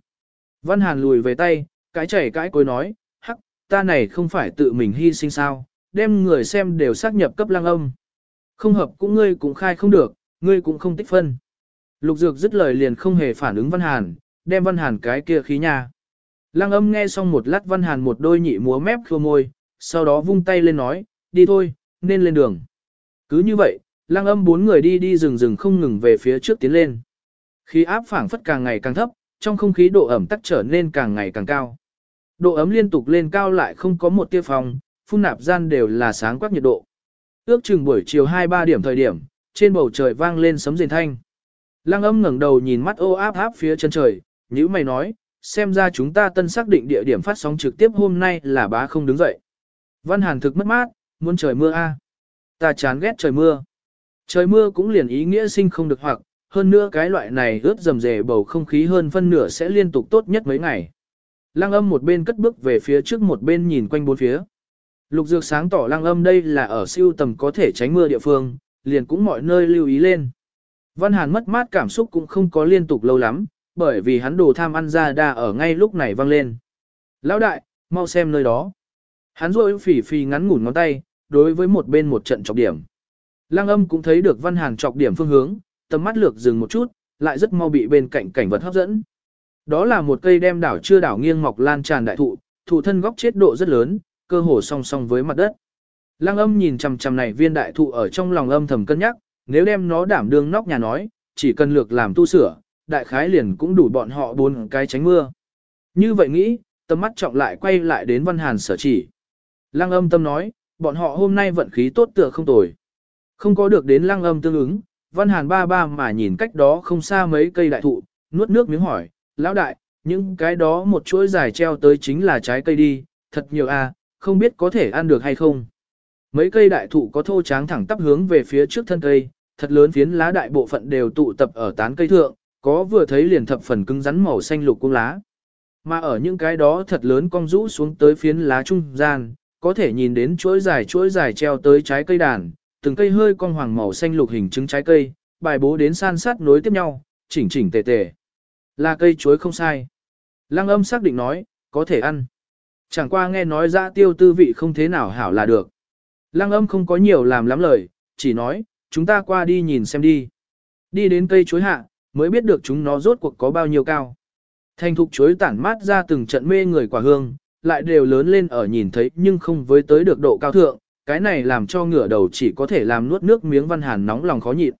Văn Hàn lùi về tay, cái chảy cái cối nói, hắc, ta này không phải tự mình hy sinh sao, đem người xem đều xác nhập cấp lang âm. Không hợp cũng ngươi cũng khai không được, ngươi cũng không tích phân. Lục Dược dứt lời liền không hề phản ứng Văn Hàn, đem Văn Hàn cái kia khí nhà. Lăng âm nghe xong một lát Văn Hàn một đôi nhị múa mép khô môi, sau đó vung tay lên nói, đi thôi, nên lên đường. Cứ như vậy, lăng âm bốn người đi đi rừng rừng không ngừng về phía trước tiến lên. Khí áp phảng phất càng ngày càng thấp, trong không khí độ ẩm tắc trở nên càng ngày càng cao. Độ ấm liên tục lên cao lại không có một tia phòng, phun nạp gian đều là sáng quắc nhiệt độ. Ước chừng buổi chiều 2-3 điểm thời điểm, trên bầu trời vang lên sấm rền thanh. Lăng âm ngẩng đầu nhìn mắt ô áp áp phía chân trời, nhữ mày nói, xem ra chúng ta tân xác định địa điểm phát sóng trực tiếp hôm nay là bá không đứng dậy. Văn Hàn thực mất mát, muốn trời mưa a. Ta chán ghét trời mưa. Trời mưa cũng liền ý nghĩa sinh không được hoặc, hơn nữa cái loại này ướt dầm dề bầu không khí hơn phân nửa sẽ liên tục tốt nhất mấy ngày. Lăng âm một bên cất bước về phía trước một bên nhìn quanh bốn phía. Lục dược sáng tỏ lăng âm đây là ở siêu tầm có thể tránh mưa địa phương, liền cũng mọi nơi lưu ý lên. Văn Hàn mất mát cảm xúc cũng không có liên tục lâu lắm, bởi vì hắn đồ tham ăn ra đa ở ngay lúc này vang lên. Lão đại, mau xem nơi đó. Hắn rôi phỉ phì ngắn ngủn ngón tay, đối với một bên một trận trọng điểm. Lăng âm cũng thấy được Văn hàng trọng điểm phương hướng, tầm mắt lược dừng một chút, lại rất mau bị bên cạnh cảnh vật hấp dẫn. Đó là một cây đem đảo chưa đảo nghiêng mọc lan tràn đại thụ, thụ thân góc chết độ rất lớn, cơ hồ song song với mặt đất. Lăng âm nhìn chằm chằm này viên đại thụ ở trong lòng âm thầm cân nhắc, nếu đem nó đảm đương nóc nhà nói, chỉ cần lược làm tu sửa, đại khái liền cũng đủ bọn họ bốn cái tránh mưa. Như vậy nghĩ, tầm mắt trọng lại quay lại đến Văn Hàn sở chỉ. Lăng âm tâm nói, bọn họ hôm nay vận khí tốt tựa không tồi. Không có được đến lăng âm tương ứng, Văn Hàn ba ba mà nhìn cách đó không xa mấy cây đại thụ, nuốt nước miếng hỏi, lão đại, những cái đó một chuỗi dài treo tới chính là trái cây đi, thật nhiều a, à, không biết có thể ăn được hay không. Mấy cây đại thụ có thô tráng thẳng tắp hướng về phía trước thân cây, thật lớn phiến lá đại bộ phận đều tụ tập ở tán cây thượng, có vừa thấy liền thập phần cứng rắn màu xanh lục cung lá. Mà ở những cái đó thật lớn cong rũ xuống tới phiến lá trung gian, có thể nhìn đến chuỗi dài chuỗi dài treo tới trái cây đàn, từng cây hơi cong hoàng màu xanh lục hình trứng trái cây, bài bố đến san sát nối tiếp nhau, chỉnh chỉnh tề tề. Là cây chuối không sai. Lăng âm xác định nói, có thể ăn. Chẳng qua nghe nói ra tiêu tư vị không thế nào hảo là được. Lăng âm không có nhiều làm lắm lời, chỉ nói, chúng ta qua đi nhìn xem đi. Đi đến cây chuối hạ, mới biết được chúng nó rốt cuộc có bao nhiêu cao. Thanh thục chuối tản mát ra từng trận mê người quả hương, lại đều lớn lên ở nhìn thấy nhưng không với tới được độ cao thượng, cái này làm cho ngửa đầu chỉ có thể làm nuốt nước miếng văn hàn nóng lòng khó nhịn.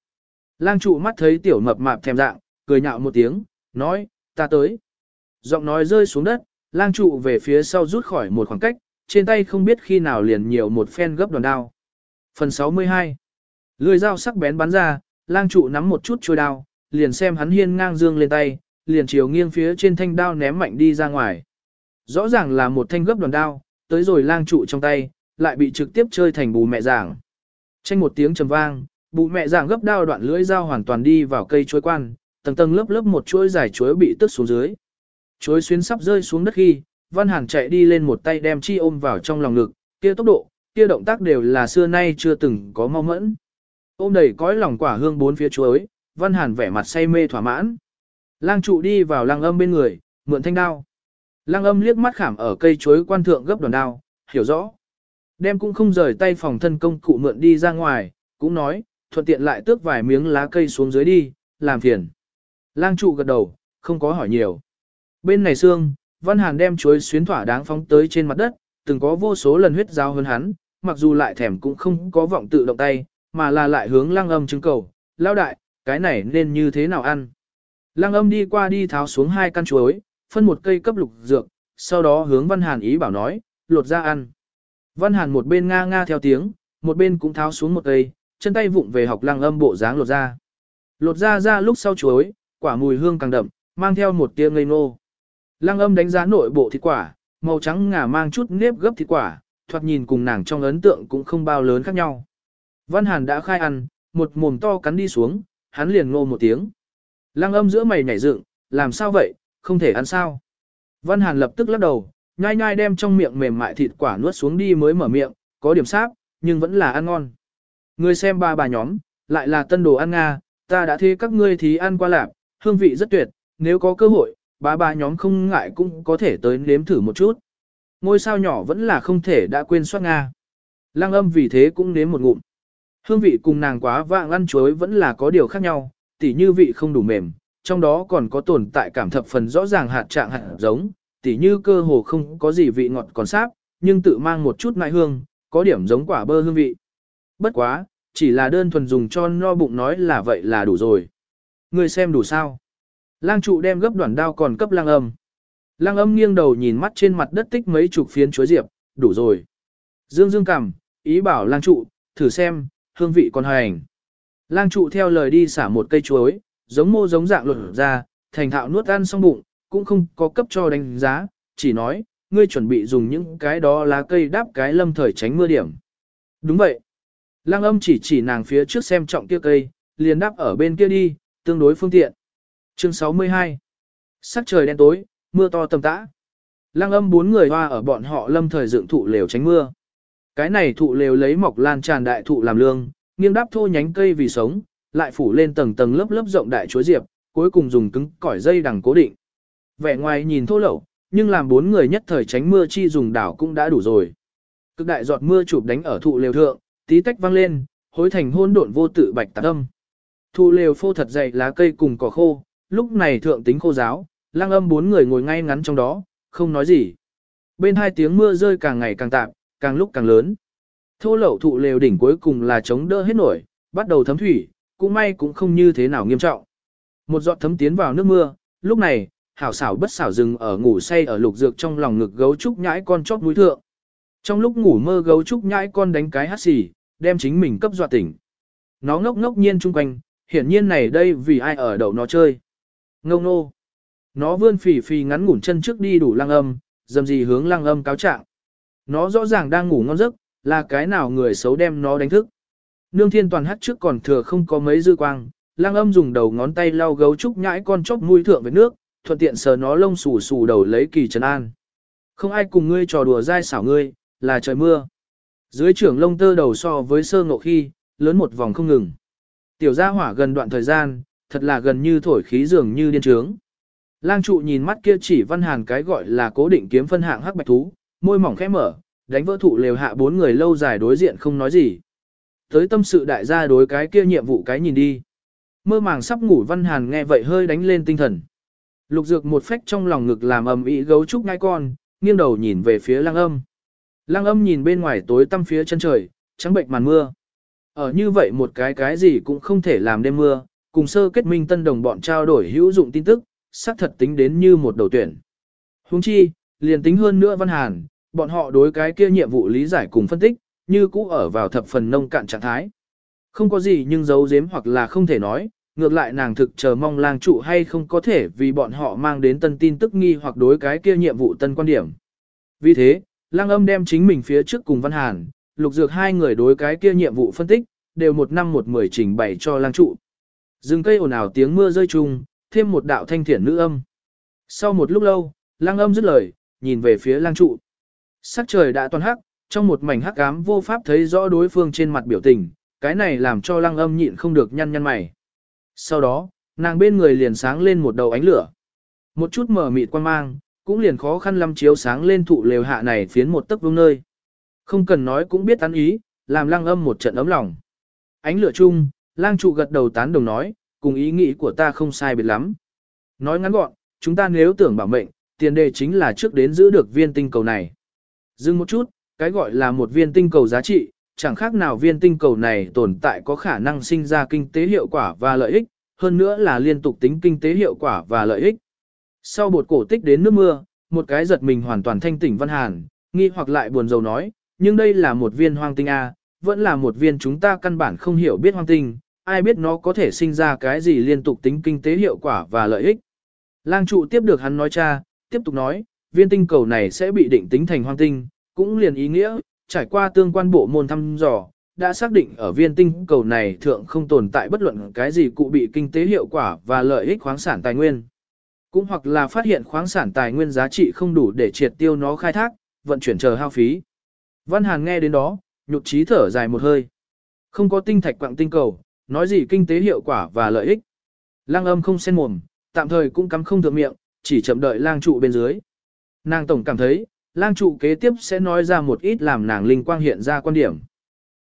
Lang trụ mắt thấy tiểu mập mạp thèm dạng, cười nhạo một tiếng, nói, ta tới. Giọng nói rơi xuống đất, lang trụ về phía sau rút khỏi một khoảng cách, trên tay không biết khi nào liền nhiều một phen gấp đòn đao. Phần 62 Lưỡi dao sắc bén bắn ra, lang trụ nắm một chút chui đao, liền xem hắn hiên ngang dương lên tay, liền chiều nghiêng phía trên thanh đao ném mạnh đi ra ngoài. Rõ ràng là một thanh gấp đoàn đao, tới rồi lang trụ trong tay, lại bị trực tiếp chơi thành bù mẹ giảng. Tranh một tiếng trầm vang, bù mẹ giảng gấp đao đoạn lưỡi dao hoàn toàn đi vào cây chuối quan, tầng tầng lớp lớp một chuỗi dài chuối bị tức xuống dưới. Chuối xuyên sắp rơi xuống đất khi, Văn Hàn chạy đi lên một tay đem chi ôm vào trong lòng ngực, kia tốc độ, kia động tác đều là xưa nay chưa từng có mau mẫn. Ôm đầy cõi lòng quả hương bốn phía chuối, Văn Hàn vẻ mặt say mê thỏa mãn. Lang trụ đi vào lang âm bên người, mượn thanh đao. Lang âm liếc mắt khảm ở cây chuối quan thượng gấp đòn đao, hiểu rõ. Đem cũng không rời tay phòng thân công cụ mượn đi ra ngoài, cũng nói, thuận tiện lại tước vài miếng lá cây xuống dưới đi, làm phiền. Lang trụ gật đầu, không có hỏi nhiều. Bên này xương, Văn Hàn đem chuối xuyến thỏa đáng phóng tới trên mặt đất, từng có vô số lần huyết giao hơn hắn, mặc dù lại thèm cũng không có vọng tự động tay, mà là lại hướng lang âm chứng cầu, lao đại, cái này nên như thế nào ăn. Lang âm đi qua đi tháo xuống hai căn chuối, phân một cây cấp lục dược, sau đó hướng Văn Hàn ý bảo nói, lột ra ăn. Văn Hàn một bên nga nga theo tiếng, một bên cũng tháo xuống một cây, chân tay vụng về học lăng âm bộ dáng lột ra. lột ra ra lúc sau chuối, quả mùi hương càng đậm, mang theo một tia ngây ngô. Lăng âm đánh giá nội bộ thịt quả, màu trắng ngà mang chút nếp gấp thịt quả, thoạt nhìn cùng nàng trong ấn tượng cũng không bao lớn khác nhau. Văn Hàn đã khai ăn, một mồm to cắn đi xuống, hắn liền ngô một tiếng. Lăng âm giữa mày nhảy dựng, làm sao vậy, không thể ăn sao. Văn Hàn lập tức lắc đầu, nhai nhai đem trong miệng mềm mại thịt quả nuốt xuống đi mới mở miệng, có điểm sáp, nhưng vẫn là ăn ngon. Người xem ba bà nhóm, lại là tân đồ ăn Nga, ta đã thế các ngươi thì ăn qua lạp, hương vị rất tuyệt, nếu có cơ hội, ba bà nhóm không ngại cũng có thể tới nếm thử một chút. Ngôi sao nhỏ vẫn là không thể đã quên soát Nga. Lăng âm vì thế cũng nếm một ngụm. Hương vị cùng nàng quá vạng ăn chuối vẫn là có điều khác nhau, tỉ như vị không đủ mềm, trong đó còn có tồn tại cảm thập phần rõ ràng hạt trạng hạt giống, tỉ như cơ hồ không có gì vị ngọt còn sáp, nhưng tự mang một chút ngai hương, có điểm giống quả bơ hương vị. Bất quá, chỉ là đơn thuần dùng cho no bụng nói là vậy là đủ rồi. Người xem đủ sao. Lang trụ đem gấp đoạn đao còn cấp lang âm. Lang âm nghiêng đầu nhìn mắt trên mặt đất tích mấy chục phiến chuối diệp, đủ rồi. Dương dương cằm, ý bảo lang trụ, thử xem, hương vị còn hành. Lang trụ theo lời đi xả một cây chuối, giống mô giống dạng luật ra, thành thạo nuốt ăn xong bụng, cũng không có cấp cho đánh giá, chỉ nói, ngươi chuẩn bị dùng những cái đó lá cây đáp cái lâm thời tránh mưa điểm. Đúng vậy. Lang âm chỉ chỉ nàng phía trước xem trọng kia cây, liền đáp ở bên kia đi, tương đối phương tiện. Chương 62 Sắc trời đen tối, mưa to tầm tã. Lăng âm bốn người hoa ở bọn họ lâm thời dựng thụ lều tránh mưa. Cái này thụ lều lấy mọc lan tràn đại thụ làm lương, nghiêng đáp thô nhánh cây vì sống, lại phủ lên tầng tầng lớp lớp rộng đại chuối diệp, cuối cùng dùng cứng cỏi dây đằng cố định. Vẻ ngoài nhìn thô lậu, nhưng làm bốn người nhất thời tránh mưa chi dùng đảo cũng đã đủ rồi. Cực đại giọt mưa chụp đánh ở thụ lều thượng, tí tách vang lên, hối thành hôn độn vô tự bạch tạc âm. Thụ lều phô thật dày lá cây cùng cỏ khô, lúc này thượng tính khô giáo, lang âm bốn người ngồi ngay ngắn trong đó, không nói gì. Bên hai tiếng mưa rơi càng ngày càng tạm, càng lúc càng lớn. Thô lậu thụ lều đỉnh cuối cùng là chống đỡ hết nổi, bắt đầu thấm thủy, cũng may cũng không như thế nào nghiêm trọng. Một giọt thấm tiến vào nước mưa, lúc này, hảo xảo bất xảo dừng ở ngủ say ở lục dược trong lòng ngực gấu trúc nhãi con chót núi thượng. Trong lúc ngủ mơ gấu trúc nhãi con đánh cái hát xì, đem chính mình cấp dọa tỉnh. Nó ngốc ngốc nhiên chung quanh, hiển nhiên này đây vì ai ở đậu nó chơi. Ngông nô. Nó vươn phì phì ngắn ngủn chân trước đi đủ lăng âm, dầm gì hướng lăng âm cáo trạng. Nó rõ ràng đang ngủ ngon giấc, là cái nào người xấu đem nó đánh thức. Nương thiên toàn hát trước còn thừa không có mấy dư quang, Lang âm dùng đầu ngón tay lau gấu trúc nhãi con chóc mũi thượng với nước, thuận tiện sờ nó lông xù xù đầu lấy kỳ trấn an. Không ai cùng ngươi trò đùa dai xảo ngươi, là trời mưa. Dưới trưởng lông tơ đầu so với sơ ngộ khi, lớn một vòng không ngừng. Tiểu gia hỏa gần đoạn thời gian, thật là gần như thổi khí dường như điên trướng. Lang trụ nhìn mắt kia chỉ văn hàn cái gọi là cố định kiếm phân hạng hắc bạch thú, môi mỏng khẽ mở, đánh vỡ thụ lều hạ bốn người lâu dài đối diện không nói gì. Tới tâm sự đại gia đối cái kia nhiệm vụ cái nhìn đi. Mơ màng sắp ngủ văn hàn nghe vậy hơi đánh lên tinh thần. Lục dược một phách trong lòng ngực làm ầm ĩ gấu trúc ngai con, nghiêng đầu nhìn về phía lăng âm. Lăng âm nhìn bên ngoài tối tăm phía chân trời, trắng bệnh màn mưa. Ở như vậy một cái cái gì cũng không thể làm đêm mưa, cùng sơ kết minh tân đồng bọn trao đổi hữu dụng tin tức, xác thật tính đến như một đầu tuyển. Huống chi, liền tính hơn nữa văn hàn, bọn họ đối cái kia nhiệm vụ lý giải cùng phân tích, như cũ ở vào thập phần nông cạn trạng thái. Không có gì nhưng giấu giếm hoặc là không thể nói, ngược lại nàng thực chờ mong lang trụ hay không có thể vì bọn họ mang đến tân tin tức nghi hoặc đối cái kia nhiệm vụ tân quan điểm. Vì thế, lang âm đem chính mình phía trước cùng Văn Hàn, lục dược hai người đối cái kia nhiệm vụ phân tích, đều một năm một mười trình bày cho lang trụ. Dừng cây ồn ào tiếng mưa rơi chung, thêm một đạo thanh thiển nữ âm. Sau một lúc lâu, lang âm dứt lời, nhìn về phía lang trụ. Sắc trời đã toàn hắc, trong một mảnh hắc ám vô pháp thấy rõ đối phương trên mặt biểu tình, cái này làm cho lang âm nhịn không được nhăn nhăn mày. Sau đó, nàng bên người liền sáng lên một đầu ánh lửa. Một chút mở mịt quan mang, cũng liền khó khăn lắm chiếu sáng lên thụ lều hạ này phiến một tấc vương nơi. Không cần nói cũng biết tán ý, làm lang âm một trận ấm lòng. Ánh lửa chung, lang trụ gật đầu tán đồng nói, cùng ý nghĩ của ta không sai biệt lắm. Nói ngắn gọn, chúng ta nếu tưởng bảo mệnh, tiền đề chính là trước đến giữ được viên tinh cầu này. Dừng một chút, cái gọi là một viên tinh cầu giá trị, chẳng khác nào viên tinh cầu này tồn tại có khả năng sinh ra kinh tế hiệu quả và lợi ích, hơn nữa là liên tục tính kinh tế hiệu quả và lợi ích. Sau bột cổ tích đến nước mưa, một cái giật mình hoàn toàn thanh tỉnh Văn Hàn, nghi hoặc lại buồn rầu nói, nhưng đây là một viên hoang tinh A, vẫn là một viên chúng ta căn bản không hiểu biết hoang tinh, ai biết nó có thể sinh ra cái gì liên tục tính kinh tế hiệu quả và lợi ích. Lang trụ tiếp được hắn nói cha, tiếp tục nói, viên tinh cầu này sẽ bị định tính thành hoang tinh, cũng liền ý nghĩa, trải qua tương quan bộ môn thăm dò, đã xác định ở viên tinh cầu này thượng không tồn tại bất luận cái gì cụ bị kinh tế hiệu quả và lợi ích khoáng sản tài nguyên. Cũng hoặc là phát hiện khoáng sản tài nguyên giá trị không đủ để triệt tiêu nó khai thác, vận chuyển chờ hao phí. Văn Hàn nghe đến đó, nhục trí thở dài một hơi. Không có tinh thạch quạng tinh cầu, nói gì kinh tế hiệu quả và lợi ích. Lăng âm không xen mồm, tạm thời cũng cắm không thượng miệng, chỉ chậm đợi lang trụ bên dưới. Nàng tổng cảm thấy, lang trụ kế tiếp sẽ nói ra một ít làm nàng linh quang hiện ra quan điểm.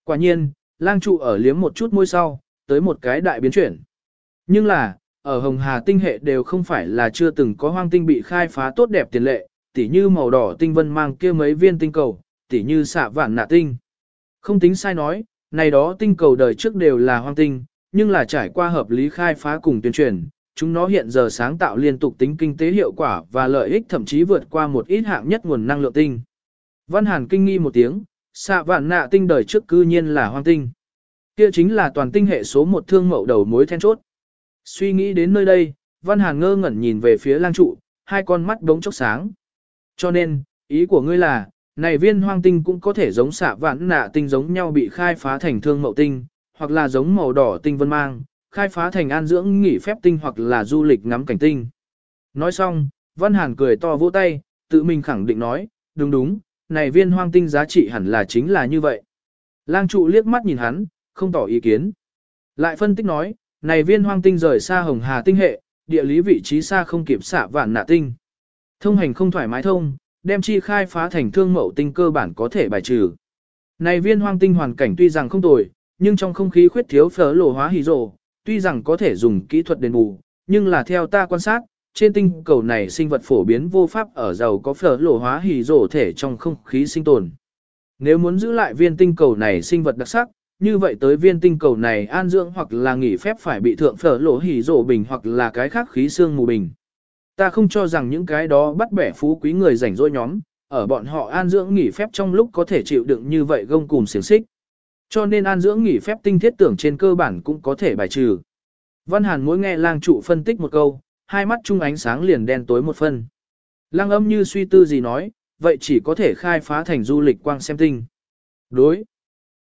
Quả nhiên, lang trụ ở liếm một chút môi sau, tới một cái đại biến chuyển. Nhưng là, ở Hồng Hà tinh hệ đều không phải là chưa từng có hoang tinh bị khai phá tốt đẹp tiền lệ, tỉ như màu đỏ tinh vân mang kia mấy viên tinh cầu, tỉ như xạ vạn nạ tinh. Không tính sai nói, này đó tinh cầu đời trước đều là hoang tinh, nhưng là trải qua hợp lý khai phá cùng tuyên truyền, chúng nó hiện giờ sáng tạo liên tục tính kinh tế hiệu quả và lợi ích thậm chí vượt qua một ít hạng nhất nguồn năng lượng tinh. Văn Hàn kinh nghi một tiếng, xạ vạn nạ tinh đời trước cư nhiên là hoang tinh. Kia chính là toàn tinh hệ số một thương mậu đầu mối then chốt. Suy nghĩ đến nơi đây, Văn Hàn ngơ ngẩn nhìn về phía lang trụ, hai con mắt đống chốc sáng. Cho nên, ý của ngươi là, này viên hoang tinh cũng có thể giống xạ vạn nạ tinh giống nhau bị khai phá thành thương mậu tinh, hoặc là giống màu đỏ tinh vân mang, khai phá thành an dưỡng nghỉ phép tinh hoặc là du lịch ngắm cảnh tinh. Nói xong, Văn Hàn cười to vỗ tay, tự mình khẳng định nói, đúng đúng, này viên hoang tinh giá trị hẳn là chính là như vậy. Lang trụ liếc mắt nhìn hắn, không tỏ ý kiến. Lại phân tích nói, này viên hoang tinh rời xa hồng hà tinh hệ, địa lý vị trí xa không kịp xạ vạn nạ tinh. Thông hành không thoải mái thông, đem chi khai phá thành thương mậu tinh cơ bản có thể bài trừ. Này viên hoang tinh hoàn cảnh tuy rằng không tồi, nhưng trong không khí khuyết thiếu phở lộ hóa hỷ rồ, tuy rằng có thể dùng kỹ thuật đền bù, nhưng là theo ta quan sát, trên tinh cầu này sinh vật phổ biến vô pháp ở giàu có phở lộ hóa hỉ rổ thể trong không khí sinh tồn. Nếu muốn giữ lại viên tinh cầu này sinh vật đặc sắc, như vậy tới viên tinh cầu này an dưỡng hoặc là nghỉ phép phải bị thượng phở lộ hỉ rổ bình hoặc là cái khác khí xương mù bình. Ta không cho rằng những cái đó bắt bẻ phú quý người rảnh rỗi nhóm, ở bọn họ an dưỡng nghỉ phép trong lúc có thể chịu đựng như vậy gông cùng xiềng xích. Cho nên an dưỡng nghỉ phép tinh thiết tưởng trên cơ bản cũng có thể bài trừ. Văn Hàn mỗi nghe lang trụ phân tích một câu, hai mắt chung ánh sáng liền đen tối một phân. Lang âm như suy tư gì nói, vậy chỉ có thể khai phá thành du lịch quang xem tinh. Đối.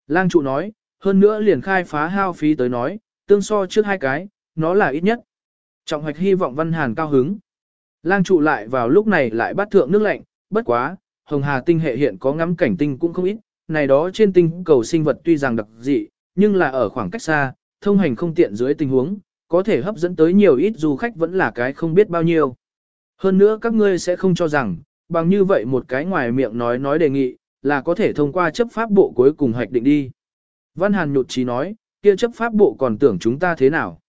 Lang trụ nói, hơn nữa liền khai phá hao phí tới nói, tương so trước hai cái, nó là ít nhất. Trọng hoạch hy vọng Văn Hàn cao hứng. Lang trụ lại vào lúc này lại bắt thượng nước lạnh, bất quá, hồng hà tinh hệ hiện có ngắm cảnh tinh cũng không ít, này đó trên tinh cầu sinh vật tuy rằng đặc dị, nhưng là ở khoảng cách xa, thông hành không tiện dưới tình huống, có thể hấp dẫn tới nhiều ít du khách vẫn là cái không biết bao nhiêu. Hơn nữa các ngươi sẽ không cho rằng, bằng như vậy một cái ngoài miệng nói nói đề nghị, là có thể thông qua chấp pháp bộ cuối cùng hoạch định đi. Văn Hàn nhột trí nói, kia chấp pháp bộ còn tưởng chúng ta thế nào?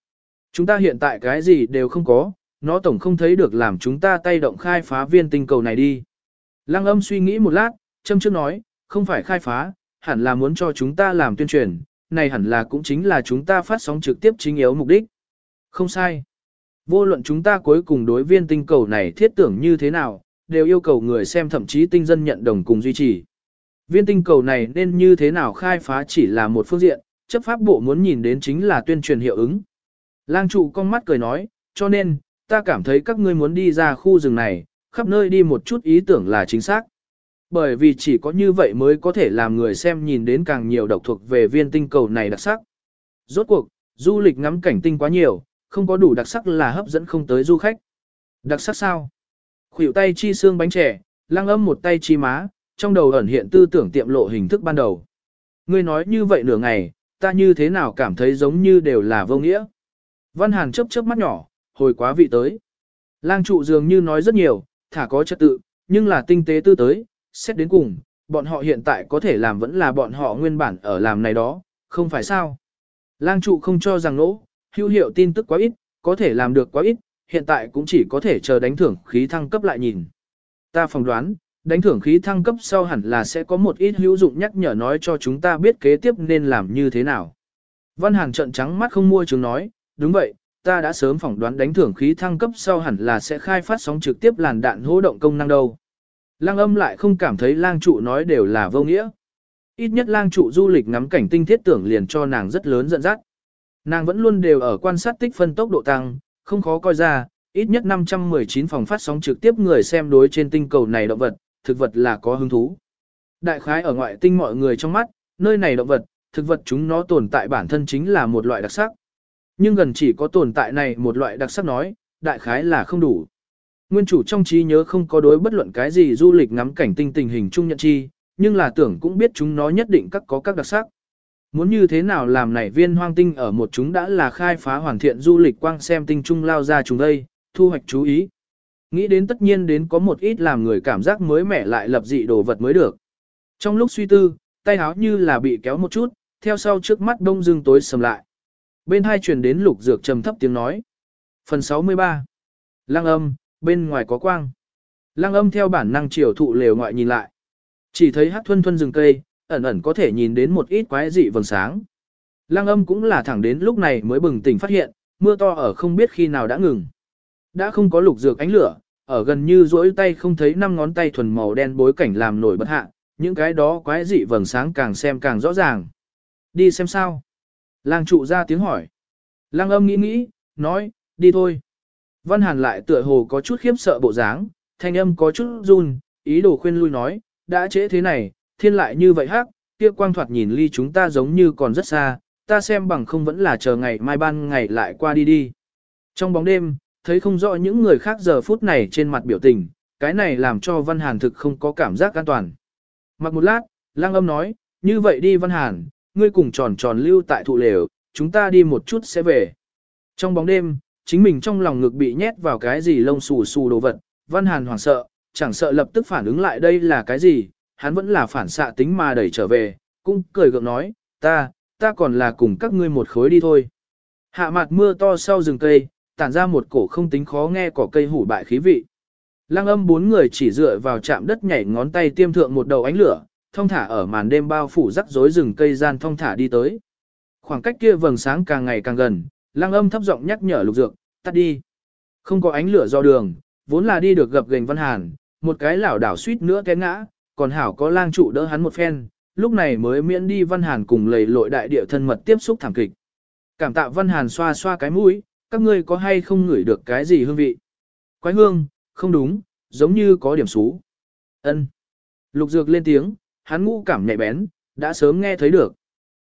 Chúng ta hiện tại cái gì đều không có, nó tổng không thấy được làm chúng ta tay động khai phá viên tinh cầu này đi. Lăng âm suy nghĩ một lát, châm trước nói, không phải khai phá, hẳn là muốn cho chúng ta làm tuyên truyền, này hẳn là cũng chính là chúng ta phát sóng trực tiếp chính yếu mục đích. Không sai. Vô luận chúng ta cuối cùng đối viên tinh cầu này thiết tưởng như thế nào, đều yêu cầu người xem thậm chí tinh dân nhận đồng cùng duy trì. Viên tinh cầu này nên như thế nào khai phá chỉ là một phương diện, chấp pháp bộ muốn nhìn đến chính là tuyên truyền hiệu ứng. Lang trụ con mắt cười nói, cho nên, ta cảm thấy các ngươi muốn đi ra khu rừng này, khắp nơi đi một chút ý tưởng là chính xác. Bởi vì chỉ có như vậy mới có thể làm người xem nhìn đến càng nhiều độc thuộc về viên tinh cầu này đặc sắc. Rốt cuộc, du lịch ngắm cảnh tinh quá nhiều, không có đủ đặc sắc là hấp dẫn không tới du khách. Đặc sắc sao? Khuỷu tay chi xương bánh trẻ, lang âm một tay chi má, trong đầu ẩn hiện tư tưởng tiệm lộ hình thức ban đầu. Ngươi nói như vậy nửa ngày, ta như thế nào cảm thấy giống như đều là vô nghĩa. Văn Hàn chớp chớp mắt nhỏ, hồi quá vị tới. Lang trụ dường như nói rất nhiều, thả có trật tự, nhưng là tinh tế tư tới, xét đến cùng, bọn họ hiện tại có thể làm vẫn là bọn họ nguyên bản ở làm này đó, không phải sao. Lang trụ không cho rằng nỗ, hữu hiệu tin tức quá ít, có thể làm được quá ít, hiện tại cũng chỉ có thể chờ đánh thưởng khí thăng cấp lại nhìn. Ta phỏng đoán, đánh thưởng khí thăng cấp sau hẳn là sẽ có một ít hữu dụng nhắc nhở nói cho chúng ta biết kế tiếp nên làm như thế nào. Văn Hàn trận trắng mắt không mua chứng nói, đúng vậy, ta đã sớm phỏng đoán đánh thưởng khí thăng cấp sau hẳn là sẽ khai phát sóng trực tiếp làn đạn hỗ động công năng đâu. Lang âm lại không cảm thấy lang trụ nói đều là vô nghĩa. Ít nhất lang trụ du lịch ngắm cảnh tinh thiết tưởng liền cho nàng rất lớn giận dắt. Nàng vẫn luôn đều ở quan sát tích phân tốc độ tăng, không khó coi ra, ít nhất 519 phòng phát sóng trực tiếp người xem đối trên tinh cầu này động vật, thực vật là có hứng thú. Đại khái ở ngoại tinh mọi người trong mắt, nơi này động vật, thực vật chúng nó tồn tại bản thân chính là một loại đặc sắc. Nhưng gần chỉ có tồn tại này một loại đặc sắc nói, đại khái là không đủ. Nguyên chủ trong trí nhớ không có đối bất luận cái gì du lịch ngắm cảnh tinh tình hình chung nhận chi, nhưng là tưởng cũng biết chúng nó nhất định các có các đặc sắc. Muốn như thế nào làm này viên hoang tinh ở một chúng đã là khai phá hoàn thiện du lịch quang xem tinh trung lao ra chúng đây, thu hoạch chú ý. Nghĩ đến tất nhiên đến có một ít làm người cảm giác mới mẻ lại lập dị đồ vật mới được. Trong lúc suy tư, tay háo như là bị kéo một chút, theo sau trước mắt đông dương tối sầm lại. Bên hai truyền đến lục dược trầm thấp tiếng nói. Phần 63 Lăng âm, bên ngoài có quang. Lăng âm theo bản năng chiều thụ lều ngoại nhìn lại. Chỉ thấy hát thuân thuân rừng cây, ẩn ẩn có thể nhìn đến một ít quái dị vầng sáng. Lăng âm cũng là thẳng đến lúc này mới bừng tỉnh phát hiện, mưa to ở không biết khi nào đã ngừng. Đã không có lục dược ánh lửa, ở gần như duỗi tay không thấy năm ngón tay thuần màu đen bối cảnh làm nổi bất hạ, những cái đó quái dị vầng sáng càng xem càng rõ ràng. Đi xem sao. Lang trụ ra tiếng hỏi. Lang âm nghĩ nghĩ, nói, đi thôi. Văn Hàn lại tựa hồ có chút khiếp sợ bộ dáng, thanh âm có chút run, ý đồ khuyên lui nói, đã trễ thế này, thiên lại như vậy hắc, kia quang thoạt nhìn ly chúng ta giống như còn rất xa, ta xem bằng không vẫn là chờ ngày mai ban ngày lại qua đi đi. Trong bóng đêm, thấy không rõ những người khác giờ phút này trên mặt biểu tình, cái này làm cho Văn Hàn thực không có cảm giác an toàn. Mặc một lát, lang âm nói, như vậy đi Văn Hàn, ngươi cùng tròn tròn lưu tại thụ lều, chúng ta đi một chút sẽ về. Trong bóng đêm, chính mình trong lòng ngực bị nhét vào cái gì lông xù xù đồ vật, Văn Hàn hoảng sợ, chẳng sợ lập tức phản ứng lại đây là cái gì, hắn vẫn là phản xạ tính mà đẩy trở về, cũng cười gượng nói, ta, ta còn là cùng các ngươi một khối đi thôi. Hạ mặt mưa to sau rừng cây, tản ra một cổ không tính khó nghe cỏ cây hủ bại khí vị. Lăng âm bốn người chỉ dựa vào chạm đất nhảy ngón tay tiêm thượng một đầu ánh lửa, thông thả ở màn đêm bao phủ rắc rối rừng cây gian thông thả đi tới. Khoảng cách kia vầng sáng càng ngày càng gần, lăng âm thấp giọng nhắc nhở lục dược, tắt đi. Không có ánh lửa do đường, vốn là đi được gặp gành văn hàn, một cái lảo đảo suýt nữa té ngã, còn hảo có lang trụ đỡ hắn một phen, lúc này mới miễn đi văn hàn cùng lầy lội đại địa thân mật tiếp xúc thảm kịch. Cảm tạ văn hàn xoa xoa cái mũi, các ngươi có hay không ngửi được cái gì hương vị? Quái hương, không đúng, giống như có điểm xú. Ân. Lục dược lên tiếng, hắn ngũ cảm nhạy bén, đã sớm nghe thấy được.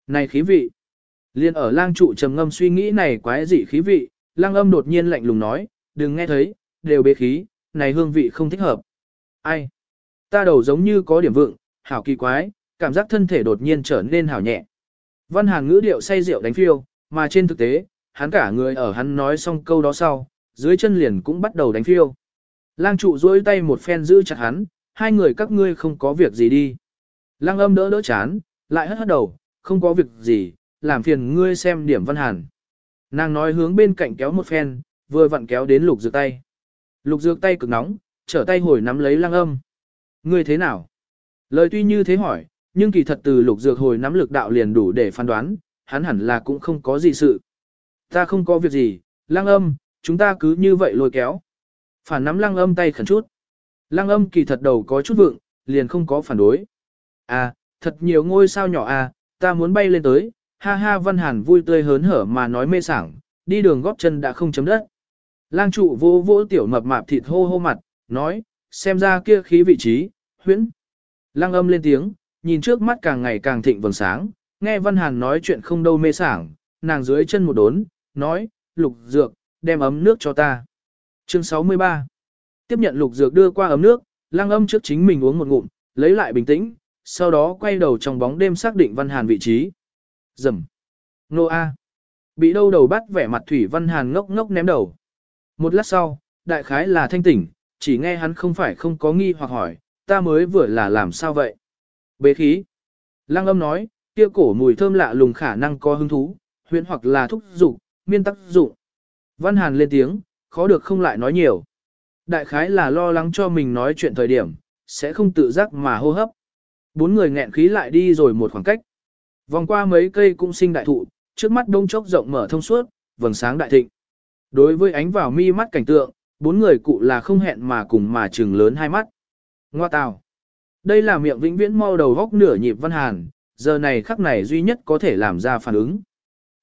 Này khí vị. Liên ở lang trụ trầm ngâm suy nghĩ này quái dị khí vị, lang âm đột nhiên lạnh lùng nói, đừng nghe thấy, đều bế khí, này hương vị không thích hợp. Ai? Ta đầu giống như có điểm vượng, hảo kỳ quái, cảm giác thân thể đột nhiên trở nên hảo nhẹ. Văn hàng ngữ điệu say rượu đánh phiêu, mà trên thực tế, hắn cả người ở hắn nói xong câu đó sau, dưới chân liền cũng bắt đầu đánh phiêu. Lang trụ duỗi tay một phen giữ chặt hắn, hai người các ngươi không có việc gì đi. Lang âm đỡ đỡ chán, lại hất hất đầu, không có việc gì, làm phiền ngươi xem điểm văn hàn. Nàng nói hướng bên cạnh kéo một phen, vừa vặn kéo đến lục dược tay. Lục dược tay cực nóng, trở tay hồi nắm lấy lang âm. Ngươi thế nào? Lời tuy như thế hỏi, nhưng kỳ thật từ lục dược hồi nắm lực đạo liền đủ để phán đoán, hắn hẳn là cũng không có gì sự. Ta không có việc gì, lang âm, chúng ta cứ như vậy lôi kéo. Phản nắm lang âm tay khẩn chút. Lang âm kỳ thật đầu có chút vượng, liền không có phản đối. À, thật nhiều ngôi sao nhỏ à, ta muốn bay lên tới, ha ha văn hàn vui tươi hớn hở mà nói mê sảng, đi đường góp chân đã không chấm đất. Lang trụ vô vỗ tiểu mập mạp thịt hô hô mặt, nói, xem ra kia khí vị trí, huyễn. Lang âm lên tiếng, nhìn trước mắt càng ngày càng thịnh vầng sáng, nghe văn hàn nói chuyện không đâu mê sảng, nàng dưới chân một đốn, nói, lục dược, đem ấm nước cho ta. Chương 63 Tiếp nhận lục dược đưa qua ấm nước, lang âm trước chính mình uống một ngụm, lấy lại bình tĩnh, sau đó quay đầu trong bóng đêm xác định Văn Hàn vị trí. Dầm. Nô A. Bị đâu đầu bắt vẻ mặt Thủy Văn Hàn ngốc ngốc ném đầu. Một lát sau, đại khái là thanh tỉnh, chỉ nghe hắn không phải không có nghi hoặc hỏi, ta mới vừa là làm sao vậy? Bế khí. Lăng âm nói, kia cổ mùi thơm lạ lùng khả năng có hứng thú, huyện hoặc là thúc dục miên tắc dụng. Văn Hàn lên tiếng, khó được không lại nói nhiều. Đại khái là lo lắng cho mình nói chuyện thời điểm, sẽ không tự giác mà hô hấp. Bốn người nghẹn khí lại đi rồi một khoảng cách. Vòng qua mấy cây cũng sinh đại thụ, trước mắt đông chốc rộng mở thông suốt, vầng sáng đại thịnh. Đối với ánh vào mi mắt cảnh tượng, bốn người cụ là không hẹn mà cùng mà trừng lớn hai mắt. Ngoa tào. Đây là miệng vĩnh viễn mau đầu góc nửa nhịp văn hàn, giờ này khắc này duy nhất có thể làm ra phản ứng.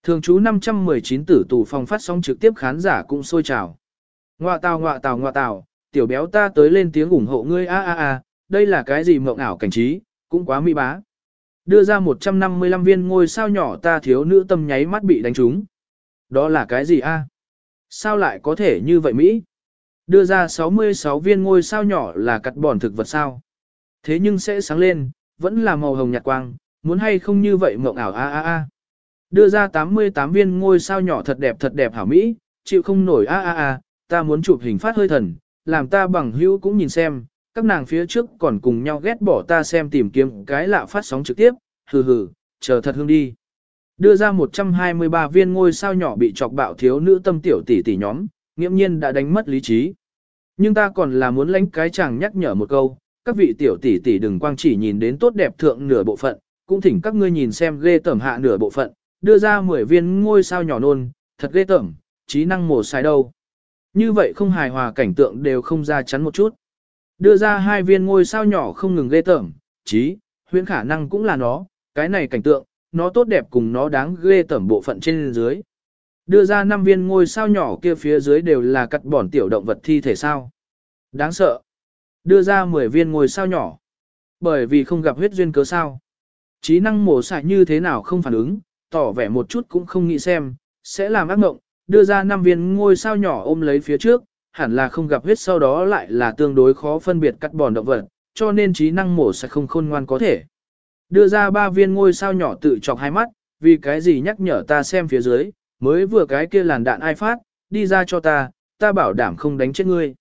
Thường trú 519 tử tù phòng phát sóng trực tiếp khán giả cũng sôi trào. Ngoa tào ngoa tào ngoa tào, tiểu béo ta tới lên tiếng ủng hộ ngươi a a a, đây là cái gì mộng ảo cảnh trí, cũng quá mỹ bá. Đưa ra 155 viên ngôi sao nhỏ ta thiếu nữ tâm nháy mắt bị đánh trúng. Đó là cái gì a? À? Sao lại có thể như vậy Mỹ? Đưa ra 66 viên ngôi sao nhỏ là cắt bòn thực vật sao? Thế nhưng sẽ sáng lên, vẫn là màu hồng nhạt quang, muốn hay không như vậy mộng ảo a a a. Đưa ra 88 viên ngôi sao nhỏ thật đẹp thật đẹp hảo Mỹ, chịu không nổi a a a, ta muốn chụp hình phát hơi thần, làm ta bằng hữu cũng nhìn xem, các nàng phía trước còn cùng nhau ghét bỏ ta xem tìm kiếm cái lạ phát sóng trực tiếp, hừ hừ, chờ thật hương đi. Đưa ra 123 viên ngôi sao nhỏ bị chọc bạo thiếu nữ tâm tiểu tỷ tỷ nhóm, nghiễm nhiên đã đánh mất lý trí. Nhưng ta còn là muốn lãnh cái chàng nhắc nhở một câu, các vị tiểu tỷ tỷ đừng quang chỉ nhìn đến tốt đẹp thượng nửa bộ phận, cũng thỉnh các ngươi nhìn xem ghê tẩm hạ nửa bộ phận, đưa ra 10 viên ngôi sao nhỏ nôn, thật ghê tẩm, trí năng mổ sai đâu. Như vậy không hài hòa cảnh tượng đều không ra chắn một chút. Đưa ra hai viên ngôi sao nhỏ không ngừng ghê tởm, trí, huyễn khả năng cũng là nó, cái này cảnh tượng, nó tốt đẹp cùng nó đáng ghê tởm bộ phận trên dưới. Đưa ra năm viên ngôi sao nhỏ kia phía dưới đều là cắt bỏn tiểu động vật thi thể sao. Đáng sợ. Đưa ra 10 viên ngôi sao nhỏ. Bởi vì không gặp huyết duyên cớ sao. Trí năng mổ xài như thế nào không phản ứng, tỏ vẻ một chút cũng không nghĩ xem, sẽ làm ác mộng, đưa ra năm viên ngôi sao nhỏ ôm lấy phía trước, hẳn là không gặp huyết sau đó lại là tương đối khó phân biệt cắt bòn động vật, cho nên trí năng mổ sẽ không khôn ngoan có thể. Đưa ra ba viên ngôi sao nhỏ tự chọc hai mắt, vì cái gì nhắc nhở ta xem phía dưới, mới vừa cái kia làn đạn ai phát, đi ra cho ta, ta bảo đảm không đánh chết ngươi.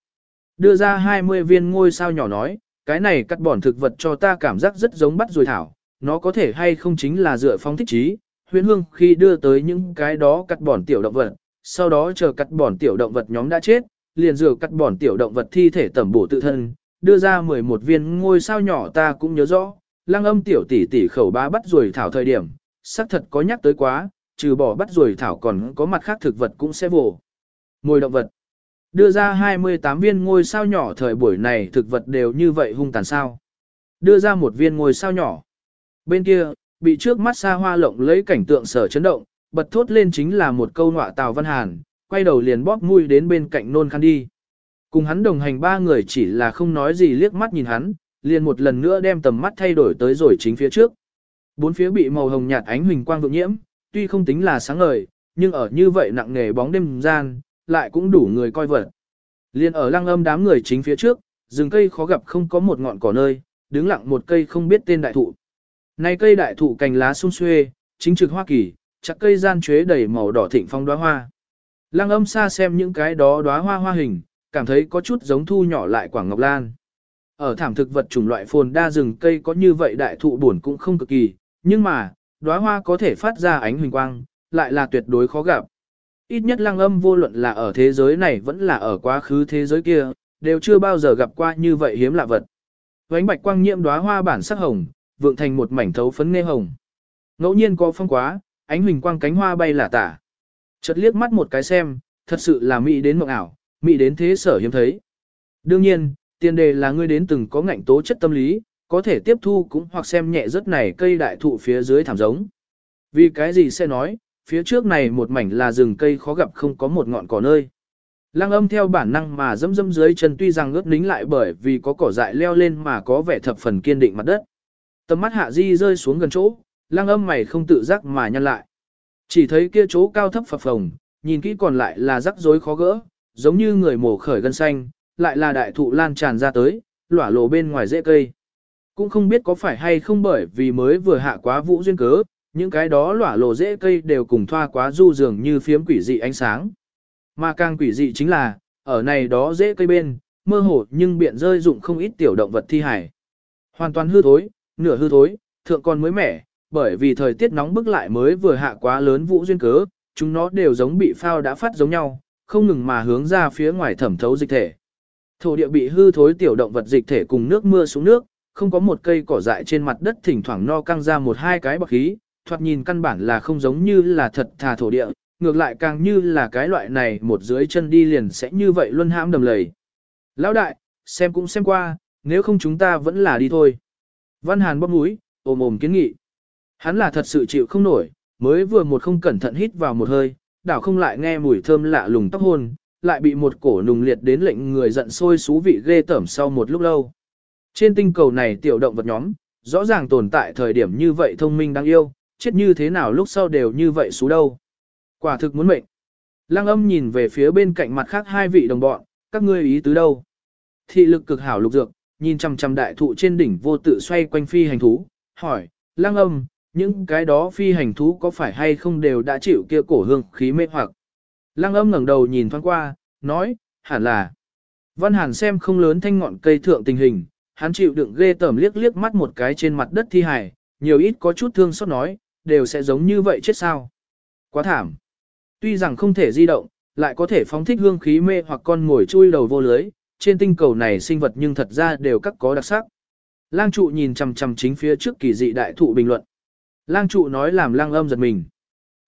Đưa ra 20 viên ngôi sao nhỏ nói, cái này cắt bòn thực vật cho ta cảm giác rất giống bắt rồi thảo, nó có thể hay không chính là dựa phong thích trí, huyễn hương khi đưa tới những cái đó cắt bòn tiểu động vật, sau đó chờ cắt bòn tiểu động vật nhóm đã chết, liền rửa cắt bòn tiểu động vật thi thể tẩm bổ tự thân, đưa ra 11 viên ngôi sao nhỏ ta cũng nhớ rõ, lăng âm tiểu tỷ tỷ khẩu bá bắt rồi thảo thời điểm, xác thật có nhắc tới quá, trừ bỏ bắt rồi thảo còn có mặt khác thực vật cũng sẽ vồ. ngôi động vật. Đưa ra 28 viên ngôi sao nhỏ thời buổi này thực vật đều như vậy hung tàn sao. Đưa ra một viên ngôi sao nhỏ. Bên kia, bị trước mắt xa hoa lộng lấy cảnh tượng sở chấn động, bật thốt lên chính là một câu nọa Tào Văn Hàn, quay đầu liền bóp mũi đến bên cạnh nôn khăn đi. Cùng hắn đồng hành ba người chỉ là không nói gì liếc mắt nhìn hắn, liền một lần nữa đem tầm mắt thay đổi tới rồi chính phía trước. Bốn phía bị màu hồng nhạt ánh huỳnh quang vượng nhiễm, tuy không tính là sáng ngời, nhưng ở như vậy nặng nề bóng đêm gian, lại cũng đủ người coi vật. Liên ở lăng âm đám người chính phía trước, rừng cây khó gặp không có một ngọn cỏ nơi, đứng lặng một cây không biết tên đại thụ. Này cây đại thụ cành lá sung xuê, chính trực Hoa Kỳ, chặt cây gian chuế đầy màu đỏ thịnh phong đóa hoa. Lăng âm xa xem những cái đó đóa hoa hoa hình, cảm thấy có chút giống thu nhỏ lại quảng ngọc lan. Ở thảm thực vật chủng loại phồn đa rừng cây có như vậy đại thụ buồn cũng không cực kỳ, nhưng mà, đóa hoa có thể phát ra ánh huỳnh quang, lại là tuyệt đối khó gặp. Ít nhất lăng âm vô luận là ở thế giới này vẫn là ở quá khứ thế giới kia, đều chưa bao giờ gặp qua như vậy hiếm lạ vật. Vánh bạch quang nhiễm đóa hoa bản sắc hồng, vượng thành một mảnh thấu phấn nghe hồng. Ngẫu nhiên có phong quá, ánh huỳnh quang cánh hoa bay là tả. Chợt liếc mắt một cái xem, thật sự là mỹ đến mộng ảo, mỹ đến thế sở hiếm thấy. Đương nhiên, tiền đề là ngươi đến từng có ngạnh tố chất tâm lý, có thể tiếp thu cũng hoặc xem nhẹ rất này cây đại thụ phía dưới thảm giống. Vì cái gì sẽ nói, phía trước này một mảnh là rừng cây khó gặp không có một ngọn cỏ nơi. Lăng âm theo bản năng mà dâm dâm dưới chân tuy rằng ướt nính lại bởi vì có cỏ dại leo lên mà có vẻ thập phần kiên định mặt đất. Tầm mắt hạ di rơi xuống gần chỗ, lăng âm mày không tự giác mà nhăn lại. Chỉ thấy kia chỗ cao thấp phập phồng, nhìn kỹ còn lại là rắc rối khó gỡ, giống như người mổ khởi gân xanh, lại là đại thụ lan tràn ra tới, lỏa lộ bên ngoài rễ cây. Cũng không biết có phải hay không bởi vì mới vừa hạ quá vũ duyên cớ, những cái đó lỏa lộ rễ cây đều cùng thoa quá du dường như phiếm quỷ dị ánh sáng. Mà càng quỷ dị chính là, ở này đó rễ cây bên, mơ hồ nhưng biện rơi dụng không ít tiểu động vật thi hải. Hoàn toàn hư thối, nửa hư thối, thượng còn mới mẻ, bởi vì thời tiết nóng bức lại mới vừa hạ quá lớn vũ duyên cớ, chúng nó đều giống bị phao đã phát giống nhau, không ngừng mà hướng ra phía ngoài thẩm thấu dịch thể. Thổ địa bị hư thối tiểu động vật dịch thể cùng nước mưa xuống nước, không có một cây cỏ dại trên mặt đất thỉnh thoảng no căng ra một hai cái bọc khí, thoạt nhìn căn bản là không giống như là thật thà thổ địa, ngược lại càng như là cái loại này một dưới chân đi liền sẽ như vậy luân hãm đầm lầy. Lão đại, xem cũng xem qua, nếu không chúng ta vẫn là đi thôi. Văn Hàn bóp mũi, ồm ồm kiến nghị. Hắn là thật sự chịu không nổi, mới vừa một không cẩn thận hít vào một hơi, đảo không lại nghe mùi thơm lạ lùng tóc hôn, lại bị một cổ nùng liệt đến lệnh người giận sôi xú vị ghê tởm sau một lúc lâu. Trên tinh cầu này tiểu động vật nhóm, rõ ràng tồn tại thời điểm như vậy thông minh đáng yêu, chết như thế nào lúc sau đều như vậy xú đâu. Quả thực muốn mệnh. Lăng âm nhìn về phía bên cạnh mặt khác hai vị đồng bọn, các ngươi ý tứ đâu. Thị lực cực hảo lục dược, nhìn chằm chằm đại thụ trên đỉnh vô tự xoay quanh phi hành thú, hỏi, lăng âm, những cái đó phi hành thú có phải hay không đều đã chịu kia cổ hương khí mê hoặc. Lăng âm ngẩng đầu nhìn thoáng qua, nói, hẳn là. Văn Hàn xem không lớn thanh ngọn cây thượng tình hình, hắn chịu đựng ghê tởm liếc liếc mắt một cái trên mặt đất thi hài, nhiều ít có chút thương xót nói, đều sẽ giống như vậy chết sao. Quá thảm. Tuy rằng không thể di động, lại có thể phóng thích hương khí mê hoặc con ngồi chui đầu vô lưới, trên tinh cầu này sinh vật nhưng thật ra đều các có đặc sắc. Lang trụ nhìn chằm chằm chính phía trước kỳ dị đại thụ bình luận. Lang trụ nói làm lang âm giật mình.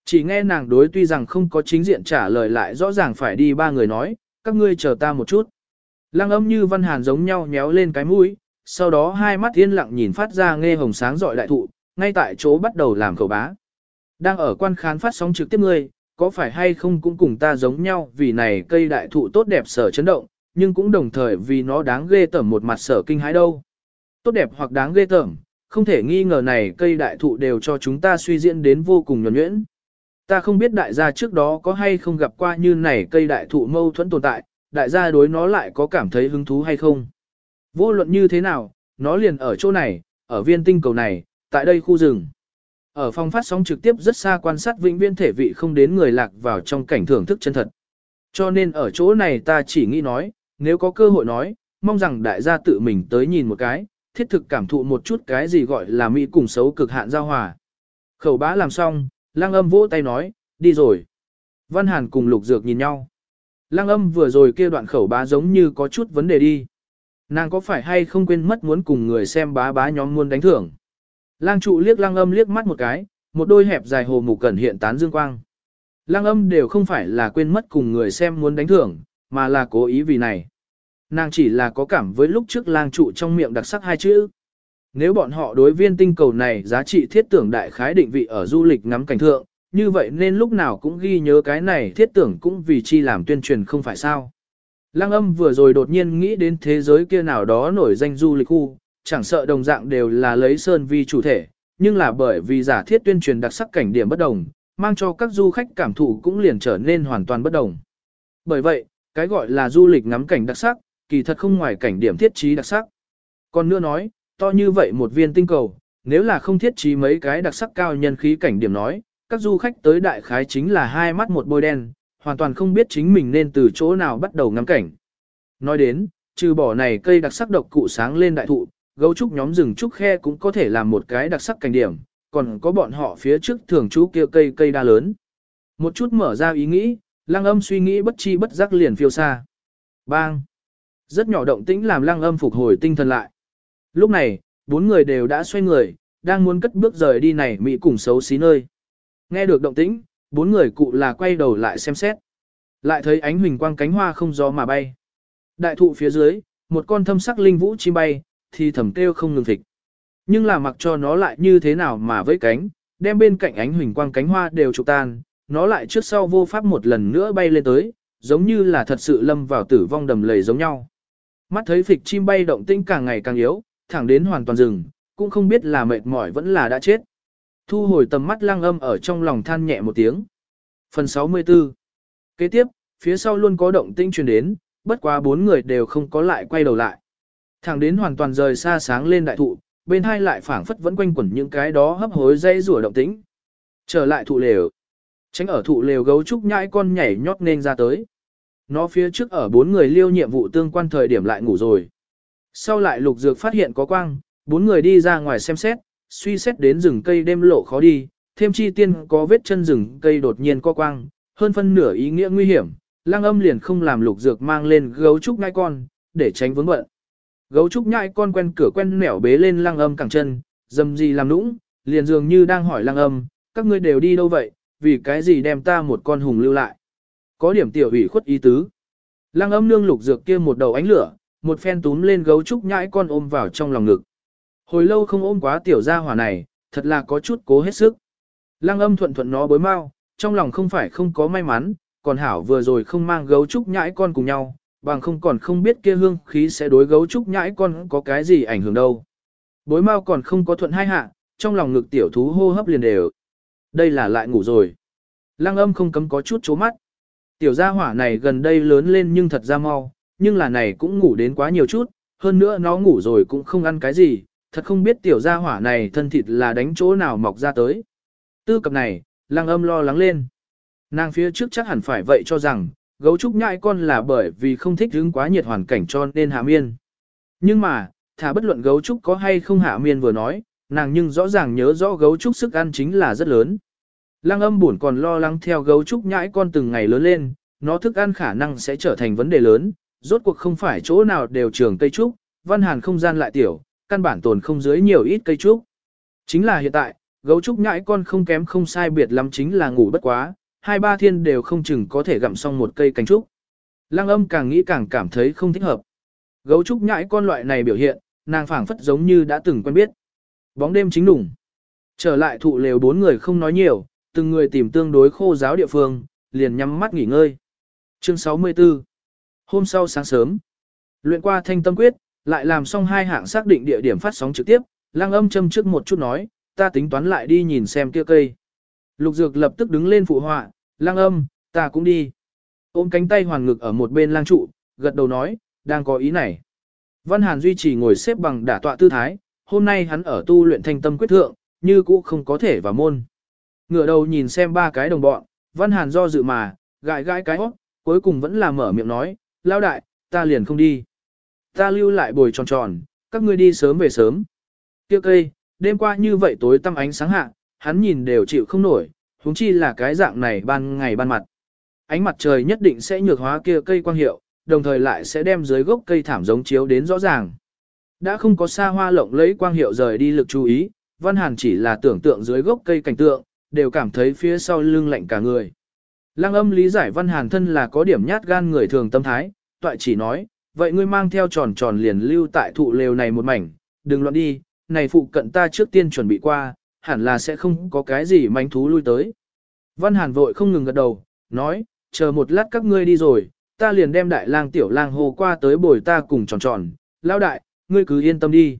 Chỉ nghe nàng đối tuy rằng không có chính diện trả lời lại rõ ràng phải đi ba người nói, các ngươi chờ ta một chút. Lang âm như văn hàn giống nhau nhéo lên cái mũi, sau đó hai mắt yên lặng nhìn phát ra nghe hồng sáng dọi đại thụ, ngay tại chỗ bắt đầu làm khẩu bá. Đang ở quan khán phát sóng trực tiếp ngươi, có phải hay không cũng cùng ta giống nhau vì này cây đại thụ tốt đẹp sở chấn động, nhưng cũng đồng thời vì nó đáng ghê tởm một mặt sở kinh hãi đâu. Tốt đẹp hoặc đáng ghê tởm, không thể nghi ngờ này cây đại thụ đều cho chúng ta suy diễn đến vô cùng nhuẩn nhuyễn. Ta không biết đại gia trước đó có hay không gặp qua như này cây đại thụ mâu thuẫn tồn tại, đại gia đối nó lại có cảm thấy hứng thú hay không. Vô luận như thế nào, nó liền ở chỗ này, ở viên tinh cầu này, tại đây khu rừng. Ở phòng phát sóng trực tiếp rất xa quan sát vĩnh viên thể vị không đến người lạc vào trong cảnh thưởng thức chân thật. Cho nên ở chỗ này ta chỉ nghĩ nói, nếu có cơ hội nói, mong rằng đại gia tự mình tới nhìn một cái, thiết thực cảm thụ một chút cái gì gọi là mỹ cùng xấu cực hạn giao hòa. Khẩu bá làm xong, lang âm vỗ tay nói, đi rồi. Văn Hàn cùng lục dược nhìn nhau. Lang âm vừa rồi kia đoạn khẩu bá giống như có chút vấn đề đi. Nàng có phải hay không quên mất muốn cùng người xem bá bá nhóm muốn đánh thưởng. Lang trụ liếc lang âm liếc mắt một cái, một đôi hẹp dài hồ mục cẩn hiện tán dương quang. Lang âm đều không phải là quên mất cùng người xem muốn đánh thưởng, mà là cố ý vì này. Nàng chỉ là có cảm với lúc trước lang trụ trong miệng đặc sắc hai chữ. Nếu bọn họ đối viên tinh cầu này giá trị thiết tưởng đại khái định vị ở du lịch ngắm cảnh thượng, như vậy nên lúc nào cũng ghi nhớ cái này thiết tưởng cũng vì chi làm tuyên truyền không phải sao. Lăng âm vừa rồi đột nhiên nghĩ đến thế giới kia nào đó nổi danh du lịch khu, chẳng sợ đồng dạng đều là lấy sơn vi chủ thể, nhưng là bởi vì giả thiết tuyên truyền đặc sắc cảnh điểm bất đồng, mang cho các du khách cảm thụ cũng liền trở nên hoàn toàn bất đồng. Bởi vậy, cái gọi là du lịch ngắm cảnh đặc sắc, kỳ thật không ngoài cảnh điểm thiết trí đặc sắc. Còn nữa nói, to như vậy một viên tinh cầu, nếu là không thiết trí mấy cái đặc sắc cao nhân khí cảnh điểm nói, các du khách tới đại khái chính là hai mắt một bôi đen, hoàn toàn không biết chính mình nên từ chỗ nào bắt đầu ngắm cảnh. Nói đến, trừ bỏ này cây đặc sắc độc cụ sáng lên đại thụ, gấu trúc nhóm rừng trúc khe cũng có thể làm một cái đặc sắc cảnh điểm, còn có bọn họ phía trước thường trú kia cây cây đa lớn. Một chút mở ra ý nghĩ, lăng âm suy nghĩ bất chi bất giác liền phiêu xa. Bang! Rất nhỏ động tĩnh làm lăng âm phục hồi tinh thần lại. Lúc này, bốn người đều đã xoay người, đang muốn cất bước rời đi này Mỹ cùng xấu xí nơi. Nghe được động tĩnh, bốn người cụ là quay đầu lại xem xét. Lại thấy ánh huỳnh quang cánh hoa không gió mà bay. Đại thụ phía dưới, một con thâm sắc linh vũ chim bay, thì thầm kêu không ngừng thịt, Nhưng là mặc cho nó lại như thế nào mà với cánh, đem bên cạnh ánh huỳnh quang cánh hoa đều trục tan, nó lại trước sau vô pháp một lần nữa bay lên tới, giống như là thật sự lâm vào tử vong đầm lầy giống nhau. Mắt thấy phịch chim bay động tinh càng ngày càng yếu, thẳng đến hoàn toàn rừng, cũng không biết là mệt mỏi vẫn là đã chết. Thu hồi tầm mắt lăng âm ở trong lòng than nhẹ một tiếng. Phần 64 Kế tiếp, phía sau luôn có động tinh truyền đến, bất quá bốn người đều không có lại quay đầu lại. Thẳng đến hoàn toàn rời xa sáng lên đại thụ, bên hai lại phảng phất vẫn quanh quẩn những cái đó hấp hối dây rủa động tĩnh. Trở lại thụ lều. Tránh ở thụ lều gấu trúc nhãi con nhảy nhót nên ra tới. Nó phía trước ở bốn người liêu nhiệm vụ tương quan thời điểm lại ngủ rồi. Sau lại lục dược phát hiện có quang, bốn người đi ra ngoài xem xét, suy xét đến rừng cây đêm lộ khó đi, thêm chi tiên có vết chân rừng cây đột nhiên có quang, hơn phân nửa ý nghĩa nguy hiểm, lang âm liền không làm lục dược mang lên gấu trúc ngai con, để tránh vướng bận. Gấu trúc nhai con quen cửa quen nẻo bế lên lang âm cẳng chân, dầm gì làm nũng, liền dường như đang hỏi lang âm, các ngươi đều đi đâu vậy, vì cái gì đem ta một con hùng lưu lại. Có điểm tiểu ủy khuất ý tứ. Lang âm nương lục dược kia một đầu ánh lửa, một phen túm lên gấu trúc nhãi con ôm vào trong lòng ngực. Hồi lâu không ôm quá tiểu gia hỏa này, thật là có chút cố hết sức. Lăng âm thuận thuận nó bối mau, trong lòng không phải không có may mắn, còn hảo vừa rồi không mang gấu trúc nhãi con cùng nhau, bằng không còn không biết kia hương khí sẽ đối gấu trúc nhãi con có cái gì ảnh hưởng đâu. Bối mau còn không có thuận hai hạ, trong lòng ngực tiểu thú hô hấp liền đều. Đây là lại ngủ rồi. Lăng âm không cấm có chút chố mắt. Tiểu gia hỏa này gần đây lớn lên nhưng thật ra mau, nhưng là này cũng ngủ đến quá nhiều chút, hơn nữa nó ngủ rồi cũng không ăn cái gì, thật không biết tiểu gia hỏa này thân thịt là đánh chỗ nào mọc ra tới. Tư cập này, lăng âm lo lắng lên. Nàng phía trước chắc hẳn phải vậy cho rằng, gấu trúc nhãi con là bởi vì không thích hứng quá nhiệt hoàn cảnh cho nên hạ miên. Nhưng mà, thả bất luận gấu trúc có hay không hạ miên vừa nói, nàng nhưng rõ ràng nhớ rõ gấu trúc sức ăn chính là rất lớn. Lăng âm buồn còn lo lắng theo gấu trúc nhãi con từng ngày lớn lên, nó thức ăn khả năng sẽ trở thành vấn đề lớn, rốt cuộc không phải chỗ nào đều trường cây trúc, văn hàn không gian lại tiểu, căn bản tồn không dưới nhiều ít cây trúc. Chính là hiện tại, gấu trúc nhãi con không kém không sai biệt lắm chính là ngủ bất quá, hai ba thiên đều không chừng có thể gặm xong một cây cánh trúc. Lăng âm càng nghĩ càng cảm thấy không thích hợp. Gấu trúc nhãi con loại này biểu hiện, nàng phảng phất giống như đã từng quen biết. Bóng đêm chính đủng. Trở lại thụ lều bốn người không nói nhiều, từng người tìm tương đối khô giáo địa phương, liền nhắm mắt nghỉ ngơi. Chương 64 Hôm sau sáng sớm, luyện qua thanh tâm quyết, lại làm xong hai hạng xác định địa điểm phát sóng trực tiếp, lang âm châm trước một chút nói, ta tính toán lại đi nhìn xem kia cây. Lục dược lập tức đứng lên phụ họa, lang âm, ta cũng đi. Ôm cánh tay hoàn ngực ở một bên lang trụ, gật đầu nói, đang có ý này. Văn Hàn duy trì ngồi xếp bằng đả tọa tư thái, hôm nay hắn ở tu luyện thanh tâm quyết thượng, như cũ không có thể vào môn. Ngửa đầu nhìn xem ba cái đồng bọn, Văn Hàn do dự mà, gãi gãi cái hót, cuối cùng vẫn là mở miệng nói, lao đại, ta liền không đi. Ta lưu lại bồi tròn tròn, các ngươi đi sớm về sớm. Tiêu cây, đêm qua như vậy tối tăm ánh sáng hạ, hắn nhìn đều chịu không nổi, huống chi là cái dạng này ban ngày ban mặt. Ánh mặt trời nhất định sẽ nhược hóa kia cây quang hiệu, đồng thời lại sẽ đem dưới gốc cây thảm giống chiếu đến rõ ràng. Đã không có xa hoa lộng lấy quang hiệu rời đi lực chú ý, Văn Hàn chỉ là tưởng tượng dưới gốc cây cảnh tượng, đều cảm thấy phía sau lưng lạnh cả người. Lăng âm lý giải Văn Hàn thân là có điểm nhát gan người thường tâm thái, toại chỉ nói, vậy ngươi mang theo tròn tròn liền lưu tại thụ lều này một mảnh, đừng loạn đi, này phụ cận ta trước tiên chuẩn bị qua, hẳn là sẽ không có cái gì manh thú lui tới. Văn Hàn vội không ngừng gật đầu, nói, chờ một lát các ngươi đi rồi, ta liền đem đại lang tiểu lang hồ qua tới bồi ta cùng tròn tròn, lao đại, ngươi cứ yên tâm đi.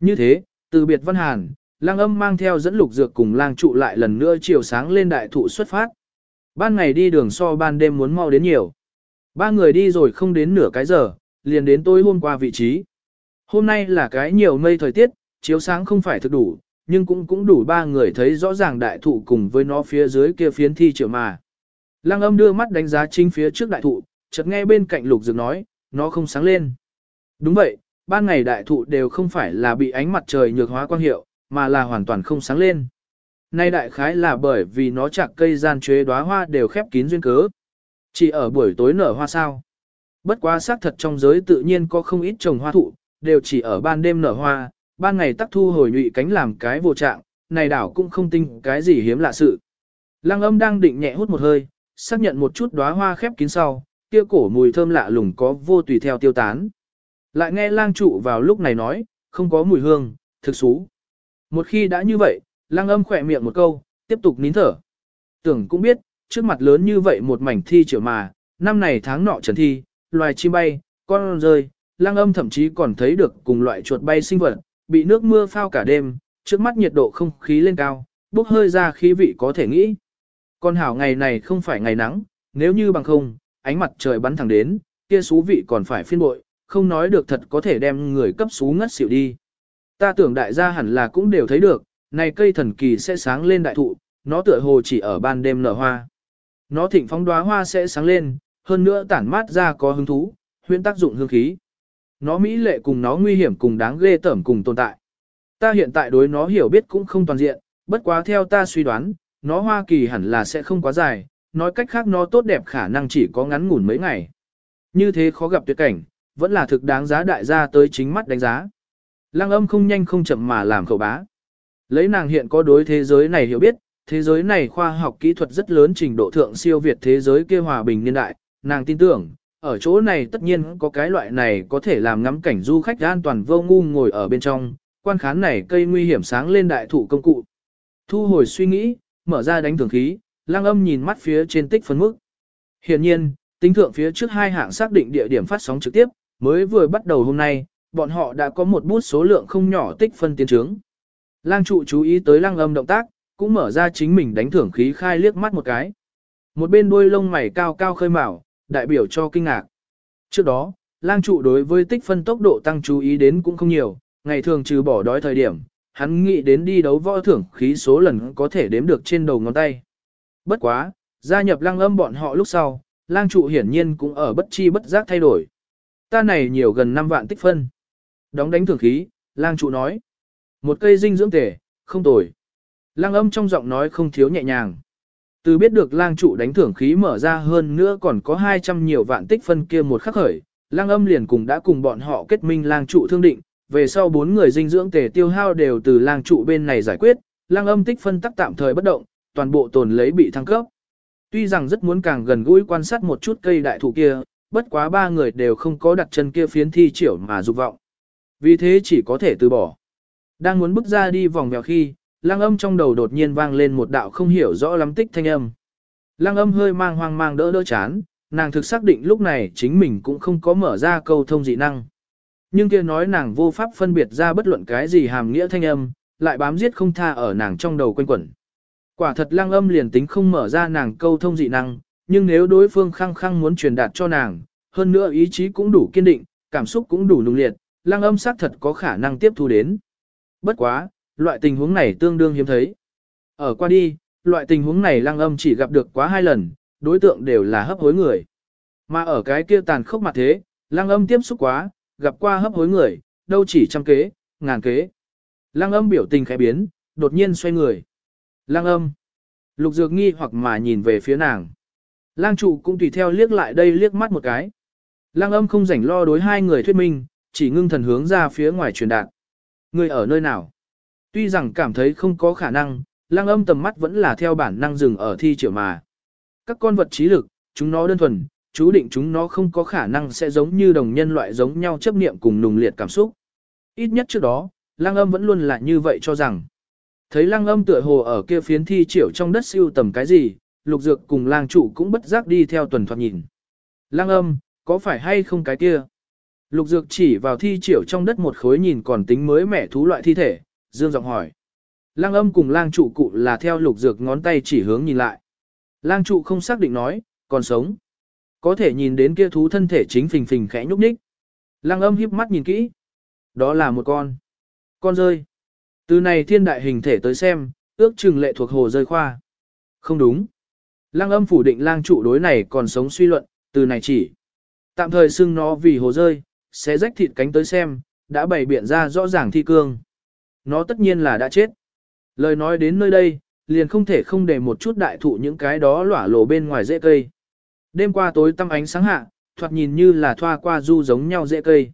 Như thế, từ biệt Văn Hàn, lang âm mang theo dẫn lục dược cùng lang trụ lại lần nữa chiều sáng lên đại thụ xuất phát. Ban ngày đi đường so ban đêm muốn mau đến nhiều. Ba người đi rồi không đến nửa cái giờ, liền đến tối hôm qua vị trí. Hôm nay là cái nhiều mây thời tiết, chiếu sáng không phải thực đủ, nhưng cũng cũng đủ ba người thấy rõ ràng đại thụ cùng với nó phía dưới kia phiến thi triệu mà. Lăng âm đưa mắt đánh giá chính phía trước đại thụ, chợt nghe bên cạnh lục dược nói, nó không sáng lên. Đúng vậy, ban ngày đại thụ đều không phải là bị ánh mặt trời nhược hóa quang hiệu, mà là hoàn toàn không sáng lên. Nay đại khái là bởi vì nó chạc cây gian chế đóa hoa đều khép kín duyên cớ. Chỉ ở buổi tối nở hoa sao. Bất quá xác thật trong giới tự nhiên có không ít trồng hoa thụ, đều chỉ ở ban đêm nở hoa, ban ngày tắc thu hồi nhụy cánh làm cái vô trạng, này đảo cũng không tin cái gì hiếm lạ sự. Lăng âm đang định nhẹ hút một hơi, xác nhận một chút đóa hoa khép kín sau, kia cổ mùi thơm lạ lùng có vô tùy theo tiêu tán. Lại nghe lang trụ vào lúc này nói, không có mùi hương, thực xú. Một khi đã như vậy, lăng âm khỏe miệng một câu, tiếp tục nín thở. Tưởng cũng biết, trước mặt lớn như vậy một mảnh thi triệu mà, năm này tháng nọ trần thi, loài chim bay, con rơi, lăng âm thậm chí còn thấy được cùng loại chuột bay sinh vật, bị nước mưa phao cả đêm, trước mắt nhiệt độ không khí lên cao, bốc hơi ra khí vị có thể nghĩ. Con hảo ngày này không phải ngày nắng, nếu như bằng không, ánh mặt trời bắn thẳng đến, kia xú vị còn phải phiên bội, không nói được thật có thể đem người cấp xú ngất xỉu đi. Ta tưởng đại gia hẳn là cũng đều thấy được, này cây thần kỳ sẽ sáng lên đại thụ, nó tựa hồ chỉ ở ban đêm nở hoa. Nó thịnh phóng đóa hoa sẽ sáng lên, hơn nữa tản mát ra có hứng thú, huyễn tác dụng hương khí. Nó mỹ lệ cùng nó nguy hiểm cùng đáng ghê tởm cùng tồn tại. Ta hiện tại đối nó hiểu biết cũng không toàn diện, bất quá theo ta suy đoán, nó hoa kỳ hẳn là sẽ không quá dài, nói cách khác nó tốt đẹp khả năng chỉ có ngắn ngủn mấy ngày. Như thế khó gặp tuyệt cảnh, vẫn là thực đáng giá đại gia tới chính mắt đánh giá. Lăng âm không nhanh không chậm mà làm khẩu bá. Lấy nàng hiện có đối thế giới này hiểu biết, thế giới này khoa học kỹ thuật rất lớn trình độ thượng siêu việt thế giới kia hòa bình niên đại, nàng tin tưởng, ở chỗ này tất nhiên có cái loại này có thể làm ngắm cảnh du khách an toàn vô ngu ngồi ở bên trong, quan khán này cây nguy hiểm sáng lên đại thụ công cụ. Thu hồi suy nghĩ, mở ra đánh thường khí, lang âm nhìn mắt phía trên tích phân mức. Hiện nhiên, tính thượng phía trước hai hạng xác định địa điểm phát sóng trực tiếp, mới vừa bắt đầu hôm nay, bọn họ đã có một bút số lượng không nhỏ tích phân tiến trướng. Lang trụ chú ý tới lang âm động tác, cũng mở ra chính mình đánh thưởng khí khai liếc mắt một cái. Một bên đuôi lông mày cao cao khơi mào, đại biểu cho kinh ngạc. Trước đó, lang trụ đối với tích phân tốc độ tăng chú ý đến cũng không nhiều, ngày thường trừ bỏ đói thời điểm, hắn nghĩ đến đi đấu võ thưởng khí số lần có thể đếm được trên đầu ngón tay. Bất quá, gia nhập lang âm bọn họ lúc sau, lang trụ hiển nhiên cũng ở bất chi bất giác thay đổi. Ta này nhiều gần 5 vạn tích phân. Đóng đánh thưởng khí, lang trụ nói. Một cây dinh dưỡng tể, không tồi. Lang âm trong giọng nói không thiếu nhẹ nhàng. Từ biết được lang trụ đánh thưởng khí mở ra hơn nữa còn có 200 nhiều vạn tích phân kia một khắc khởi, lang âm liền cùng đã cùng bọn họ kết minh lang trụ thương định, về sau bốn người dinh dưỡng tề tiêu hao đều từ lang trụ bên này giải quyết, lang âm tích phân tắc tạm thời bất động, toàn bộ tồn lấy bị thăng cấp. Tuy rằng rất muốn càng gần gũi quan sát một chút cây đại thụ kia, bất quá ba người đều không có đặt chân kia phiến thi triển mà dục vọng. Vì thế chỉ có thể từ bỏ. Đang muốn bước ra đi vòng mèo khi, lăng âm trong đầu đột nhiên vang lên một đạo không hiểu rõ lắm tích thanh âm. lăng âm hơi mang hoang mang đỡ đỡ chán, nàng thực xác định lúc này chính mình cũng không có mở ra câu thông dị năng. Nhưng kia nói nàng vô pháp phân biệt ra bất luận cái gì hàm nghĩa thanh âm, lại bám giết không tha ở nàng trong đầu quanh quẩn. Quả thật lăng âm liền tính không mở ra nàng câu thông dị năng, nhưng nếu đối phương khăng khăng muốn truyền đạt cho nàng, hơn nữa ý chí cũng đủ kiên định, cảm xúc cũng đủ nung liệt, lang âm xác thật có khả năng tiếp thu đến. Bất quá, loại tình huống này tương đương hiếm thấy. Ở qua đi, loại tình huống này lang âm chỉ gặp được quá hai lần, đối tượng đều là hấp hối người. Mà ở cái kia tàn khốc mặt thế, lang âm tiếp xúc quá, gặp qua hấp hối người, đâu chỉ trăm kế, ngàn kế. Lang âm biểu tình khẽ biến, đột nhiên xoay người. Lang âm. Lục dược nghi hoặc mà nhìn về phía nàng. Lang trụ cũng tùy theo liếc lại đây liếc mắt một cái. Lang âm không rảnh lo đối hai người thuyết minh, chỉ ngưng thần hướng ra phía ngoài truyền đạt. Người ở nơi nào? Tuy rằng cảm thấy không có khả năng, lang âm tầm mắt vẫn là theo bản năng dừng ở thi triệu mà. Các con vật trí lực, chúng nó đơn thuần, chú định chúng nó không có khả năng sẽ giống như đồng nhân loại giống nhau chấp niệm cùng nùng liệt cảm xúc. Ít nhất trước đó, lang âm vẫn luôn là như vậy cho rằng. Thấy lang âm tựa hồ ở kia phiến thi triệu trong đất siêu tầm cái gì, lục dược cùng lang trụ cũng bất giác đi theo tuần thoạt nhìn. Lang âm, có phải hay không cái kia? Lục dược chỉ vào thi triển trong đất một khối nhìn còn tính mới mẻ thú loại thi thể, dương giọng hỏi. Lang âm cùng lang trụ cụ là theo lục dược ngón tay chỉ hướng nhìn lại. Lang trụ không xác định nói, còn sống. Có thể nhìn đến kia thú thân thể chính phình phình khẽ nhúc nhích. Lang âm híp mắt nhìn kỹ. Đó là một con. Con rơi. Từ này thiên đại hình thể tới xem, ước chừng lệ thuộc hồ rơi khoa. Không đúng. Lang âm phủ định lang trụ đối này còn sống suy luận, từ này chỉ. Tạm thời xưng nó vì hồ rơi, sẽ rách thịt cánh tới xem, đã bày biện ra rõ ràng thi cương. Nó tất nhiên là đã chết. Lời nói đến nơi đây, liền không thể không để một chút đại thụ những cái đó lỏa lộ bên ngoài rễ cây. Đêm qua tối tăm ánh sáng hạ, thoạt nhìn như là thoa qua du giống nhau rễ cây.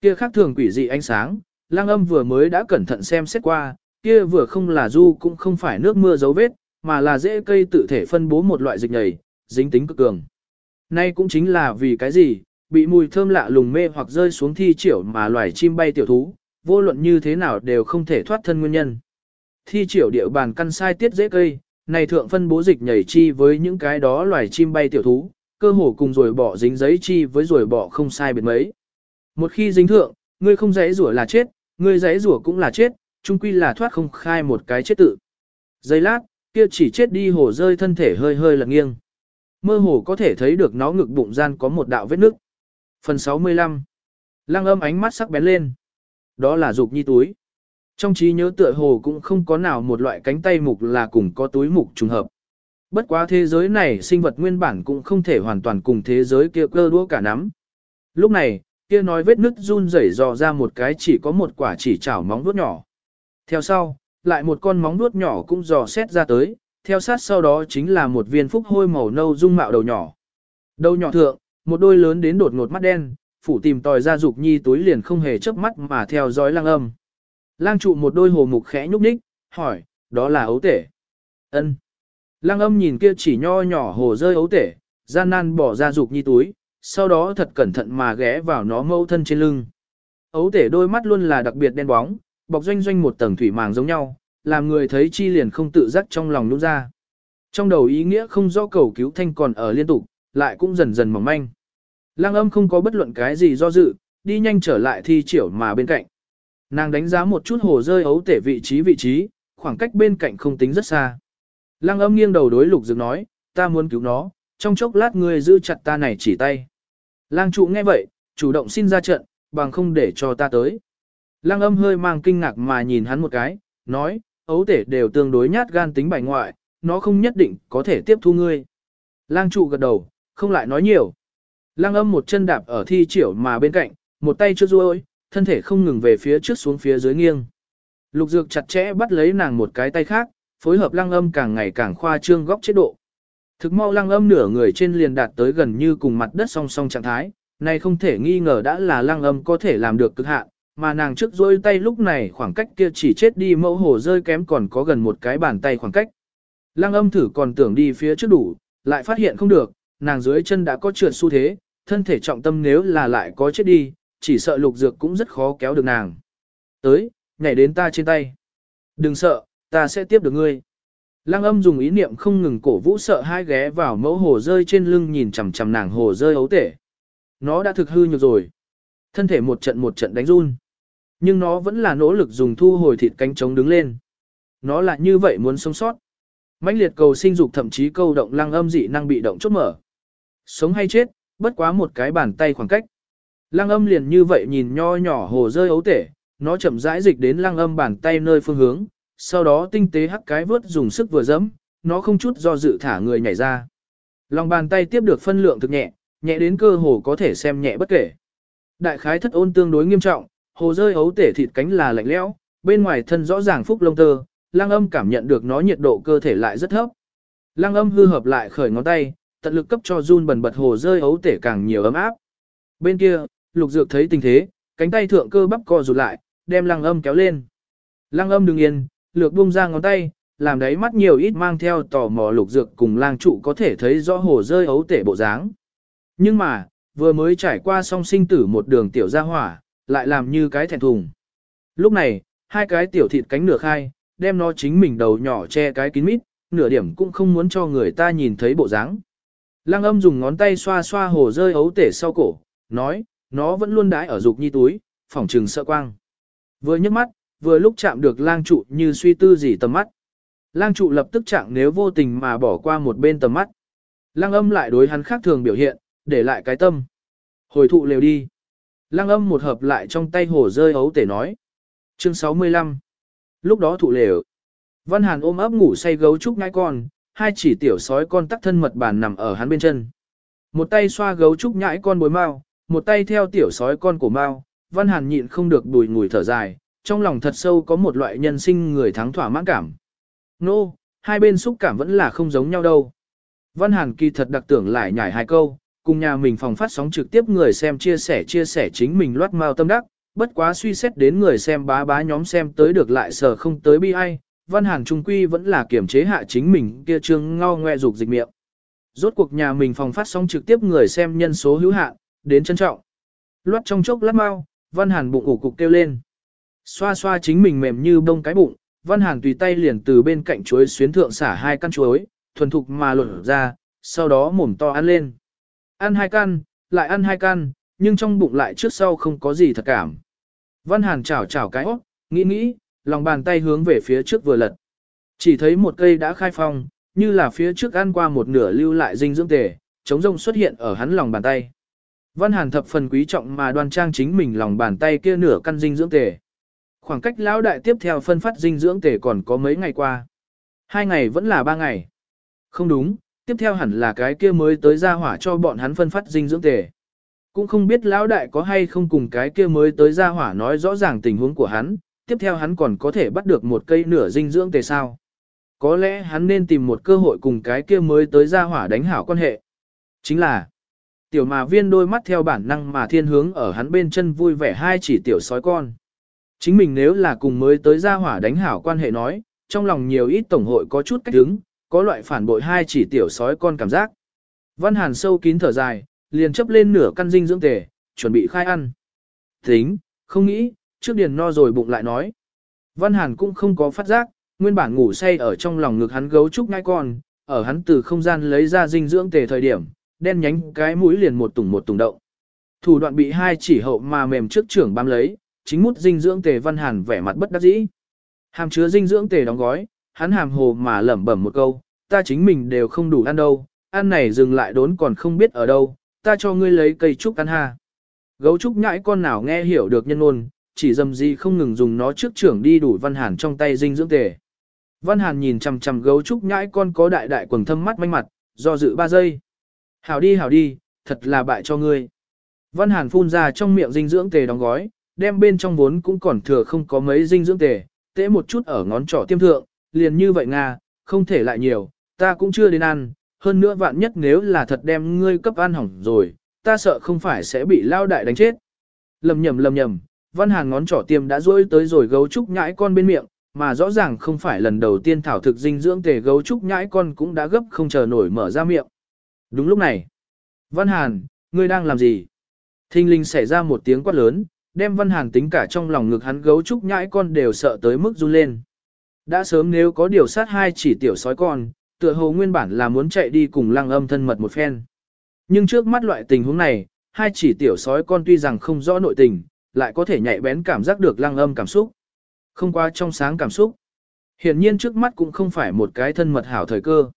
Kia khác thường quỷ dị ánh sáng, lang âm vừa mới đã cẩn thận xem xét qua, kia vừa không là du cũng không phải nước mưa dấu vết, mà là rễ cây tự thể phân bố một loại dịch nhầy, dính tính cực cường. Nay cũng chính là vì cái gì, bị mùi thơm lạ lùng mê hoặc rơi xuống thi triểu mà loài chim bay tiểu thú, vô luận như thế nào đều không thể thoát thân nguyên nhân. Thi triểu địa bàn căn sai tiết dễ cây, này thượng phân bố dịch nhảy chi với những cái đó loài chim bay tiểu thú, cơ hồ cùng rồi bỏ dính giấy chi với rồi bỏ không sai biệt mấy. Một khi dính thượng, ngươi không giấy rủa là chết, ngươi giấy rủa cũng là chết, chung quy là thoát không khai một cái chết tự. Giây lát, kia chỉ chết đi hồ rơi thân thể hơi hơi lật nghiêng. Mơ hồ có thể thấy được nó ngực bụng gian có một đạo vết nước. Phần 65 Lăng âm ánh mắt sắc bén lên. Đó là dục nhi túi. Trong trí nhớ tựa hồ cũng không có nào một loại cánh tay mục là cùng có túi mục trùng hợp. Bất quá thế giới này sinh vật nguyên bản cũng không thể hoàn toàn cùng thế giới kia cơ đũa cả nắm. Lúc này, kia nói vết nứt run rẩy dò ra một cái chỉ có một quả chỉ chảo móng vuốt nhỏ. Theo sau, lại một con móng vuốt nhỏ cũng dò xét ra tới, theo sát sau đó chính là một viên phúc hôi màu nâu dung mạo đầu nhỏ. Đầu nhỏ thượng, một đôi lớn đến đột ngột mắt đen, phủ tìm tòi ra dục nhi túi liền không hề chớp mắt mà theo dõi lang âm. Lang trụ một đôi hồ mục khẽ nhúc nhích, hỏi, đó là ấu tể. Ân. Lang âm nhìn kia chỉ nho nhỏ hồ rơi ấu tể, gian nan bỏ ra dục nhi túi, sau đó thật cẩn thận mà ghé vào nó mâu thân trên lưng. Ấu tể đôi mắt luôn là đặc biệt đen bóng, bọc doanh doanh một tầng thủy màng giống nhau, làm người thấy chi liền không tự giác trong lòng nút ra. Trong đầu ý nghĩa không rõ cầu cứu thanh còn ở liên tục, lại cũng dần dần mỏng manh. Lăng âm không có bất luận cái gì do dự, đi nhanh trở lại thi triển mà bên cạnh. Nàng đánh giá một chút hồ rơi ấu tể vị trí vị trí, khoảng cách bên cạnh không tính rất xa. Lăng âm nghiêng đầu đối lục dược nói, ta muốn cứu nó, trong chốc lát ngươi giữ chặt ta này chỉ tay. Lang trụ nghe vậy, chủ động xin ra trận, bằng không để cho ta tới. Lăng âm hơi mang kinh ngạc mà nhìn hắn một cái, nói, ấu tể đều tương đối nhát gan tính bài ngoại, nó không nhất định có thể tiếp thu ngươi. Lang trụ gật đầu, không lại nói nhiều. Lang âm một chân đạp ở thi triển mà bên cạnh, một tay trước ruôi, thân thể không ngừng về phía trước xuống phía dưới nghiêng. Lục dược chặt chẽ bắt lấy nàng một cái tay khác, phối hợp lăng âm càng ngày càng khoa trương góc chế độ. Thực mau lăng âm nửa người trên liền đạt tới gần như cùng mặt đất song song trạng thái, này không thể nghi ngờ đã là lăng âm có thể làm được cực hạn, mà nàng trước dôi tay lúc này khoảng cách kia chỉ chết đi mẫu hồ rơi kém còn có gần một cái bàn tay khoảng cách. Lăng âm thử còn tưởng đi phía trước đủ, lại phát hiện không được, nàng dưới chân đã có trượt xu thế, thân thể trọng tâm nếu là lại có chết đi, chỉ sợ lục dược cũng rất khó kéo được nàng. Tới, nhảy đến ta trên tay. Đừng sợ, ta sẽ tiếp được ngươi. Lăng âm dùng ý niệm không ngừng cổ vũ sợ hai ghé vào mẫu hồ rơi trên lưng nhìn chằm chằm nàng hồ rơi ấu tể. Nó đã thực hư nhược rồi. Thân thể một trận một trận đánh run. Nhưng nó vẫn là nỗ lực dùng thu hồi thịt cánh trống đứng lên. Nó là như vậy muốn sống sót. mãnh liệt cầu sinh dục thậm chí câu động lăng âm dị năng bị động chốt mở. Sống hay chết, bất quá một cái bàn tay khoảng cách. Lăng âm liền như vậy nhìn nho nhỏ hồ rơi ấu tể, nó chậm rãi dịch đến lăng âm bàn tay nơi phương hướng, sau đó tinh tế hắc cái vớt dùng sức vừa dẫm, nó không chút do dự thả người nhảy ra. Lòng bàn tay tiếp được phân lượng thực nhẹ, nhẹ đến cơ hồ có thể xem nhẹ bất kể. Đại khái thất ôn tương đối nghiêm trọng, hồ rơi ấu tể thịt cánh là lạnh lẽo, bên ngoài thân rõ ràng phúc lông tơ, lăng âm cảm nhận được nó nhiệt độ cơ thể lại rất thấp. Lăng âm hư hợp lại khởi ngón tay, tận lực cấp cho run bần bật hồ rơi ấu tể càng nhiều ấm áp. Bên kia, lục dược thấy tình thế, cánh tay thượng cơ bắp co rụt lại, đem lăng âm kéo lên. Lăng âm đứng yên, lược buông ra ngón tay, làm đấy mắt nhiều ít mang theo tò mò lục dược cùng lang trụ có thể thấy rõ hồ rơi ấu tể bộ dáng. Nhưng mà, vừa mới trải qua song sinh tử một đường tiểu ra hỏa, lại làm như cái thẹn thùng. Lúc này, hai cái tiểu thịt cánh nửa khai, đem nó chính mình đầu nhỏ che cái kín mít, nửa điểm cũng không muốn cho người ta nhìn thấy bộ dáng. Lăng âm dùng ngón tay xoa xoa hồ rơi ấu tể sau cổ, nói, nó vẫn luôn đái ở dục nhi túi, phỏng trừng sợ quang. Vừa nhấc mắt, vừa lúc chạm được lang trụ như suy tư gì tầm mắt. Lang trụ lập tức chạm nếu vô tình mà bỏ qua một bên tầm mắt. Lang âm lại đối hắn khác thường biểu hiện, để lại cái tâm. Hồi thụ lều đi. Lang âm một hợp lại trong tay hồ rơi ấu tể nói. Chương 65 Lúc đó thụ lều. Văn Hàn ôm ấp ngủ say gấu trúc ngai con, hai chỉ tiểu sói con tắc thân mật bàn nằm ở hắn bên chân. Một tay xoa gấu trúc nhãi con bối mau, một tay theo tiểu sói con của mau, Văn Hàn nhịn không được đùi ngùi thở dài, trong lòng thật sâu có một loại nhân sinh người thắng thỏa mãn cảm. Nô, no, hai bên xúc cảm vẫn là không giống nhau đâu. Văn Hàn kỳ thật đặc tưởng lại nhảy hai câu, cùng nhà mình phòng phát sóng trực tiếp người xem chia sẻ chia sẻ chính mình loát mau tâm đắc, bất quá suy xét đến người xem bá bá nhóm xem tới được lại sở không tới bi ai, Văn Hàn Trung Quy vẫn là kiểm chế hạ chính mình kia trương ngao ngoe dục dịch miệng. Rốt cuộc nhà mình phòng phát sóng trực tiếp người xem nhân số hữu hạn, đến trân trọng. Loát trong chốc lát mau, Văn Hàn bụng ủ cục kêu lên. Xoa xoa chính mình mềm như bông cái bụng, Văn Hàn tùy tay liền từ bên cạnh chuối xuyến thượng xả hai căn chuối, thuần thục mà lột ra, sau đó mồm to ăn lên. Ăn hai căn, lại ăn hai căn, nhưng trong bụng lại trước sau không có gì thật cảm. Văn Hàn chảo chảo cái óc, nghĩ nghĩ, lòng bàn tay hướng về phía trước vừa lật. Chỉ thấy một cây đã khai phong, như là phía trước ăn qua một nửa lưu lại dinh dưỡng tề, chống rông xuất hiện ở hắn lòng bàn tay. Văn Hàn thập phần quý trọng mà đoan trang chính mình lòng bàn tay kia nửa căn dinh dưỡng tề. Khoảng cách lão đại tiếp theo phân phát dinh dưỡng tề còn có mấy ngày qua. Hai ngày vẫn là ba ngày. Không đúng, tiếp theo hẳn là cái kia mới tới ra hỏa cho bọn hắn phân phát dinh dưỡng tề. Cũng không biết lão đại có hay không cùng cái kia mới tới ra hỏa nói rõ ràng tình huống của hắn, tiếp theo hắn còn có thể bắt được một cây nửa dinh dưỡng tề sao. Có lẽ hắn nên tìm một cơ hội cùng cái kia mới tới ra hỏa đánh hảo quan hệ. Chính là, tiểu mà viên đôi mắt theo bản năng mà thiên hướng ở hắn bên chân vui vẻ hai chỉ tiểu sói con. Chính mình nếu là cùng mới tới ra hỏa đánh hảo quan hệ nói, trong lòng nhiều ít tổng hội có chút cách đứng, có loại phản bội hai chỉ tiểu sói con cảm giác. Văn Hàn sâu kín thở dài, liền chấp lên nửa căn dinh dưỡng tề, chuẩn bị khai ăn. Tính, không nghĩ, trước điền no rồi bụng lại nói. Văn Hàn cũng không có phát giác, nguyên bản ngủ say ở trong lòng ngực hắn gấu trúc ngai con, ở hắn từ không gian lấy ra dinh dưỡng tề thời điểm, đen nhánh cái mũi liền một tùng một tùng động. Thủ đoạn bị hai chỉ hậu mà mềm trước trưởng bám lấy, chính mút dinh dưỡng tề văn hàn vẻ mặt bất đắc dĩ. Hàm chứa dinh dưỡng tề đóng gói, hắn hàm hồ mà lẩm bẩm một câu, ta chính mình đều không đủ ăn đâu, ăn này dừng lại đốn còn không biết ở đâu, ta cho ngươi lấy cây trúc ăn ha. Gấu trúc nhãi con nào nghe hiểu được nhân ngôn, chỉ dầm gì không ngừng dùng nó trước trưởng đi đủ văn hàn trong tay dinh dưỡng tề. Văn hàn nhìn chằm chằm gấu trúc nhãi con có đại đại quần thâm mắt manh mặt, do dự ba giây. Hảo đi hảo đi, thật là bại cho ngươi. Văn hàn phun ra trong miệng dinh dưỡng tề đóng gói, đem bên trong vốn cũng còn thừa không có mấy dinh dưỡng tề, tễ một chút ở ngón trỏ tiêm thượng, liền như vậy Nga, không thể lại nhiều, ta cũng chưa đến ăn, hơn nữa vạn nhất nếu là thật đem ngươi cấp ăn hỏng rồi, ta sợ không phải sẽ bị lao đại đánh chết. Lầm nhầm lầm nhầm, văn hàn ngón trỏ tiêm đã duỗi tới rồi gấu trúc nhãi con bên miệng, mà rõ ràng không phải lần đầu tiên thảo thực dinh dưỡng tề gấu trúc nhãi con cũng đã gấp không chờ nổi mở ra miệng. Đúng lúc này, Văn Hàn, ngươi đang làm gì? Thinh linh xảy ra một tiếng quát lớn, đem Văn Hàn tính cả trong lòng ngực hắn gấu trúc nhãi con đều sợ tới mức run lên. Đã sớm nếu có điều sát hai chỉ tiểu sói con, tựa hồ nguyên bản là muốn chạy đi cùng lăng âm thân mật một phen. Nhưng trước mắt loại tình huống này, hai chỉ tiểu sói con tuy rằng không rõ nội tình, lại có thể nhạy bén cảm giác được lăng âm cảm xúc. Không qua trong sáng cảm xúc. Hiển nhiên trước mắt cũng không phải một cái thân mật hảo thời cơ.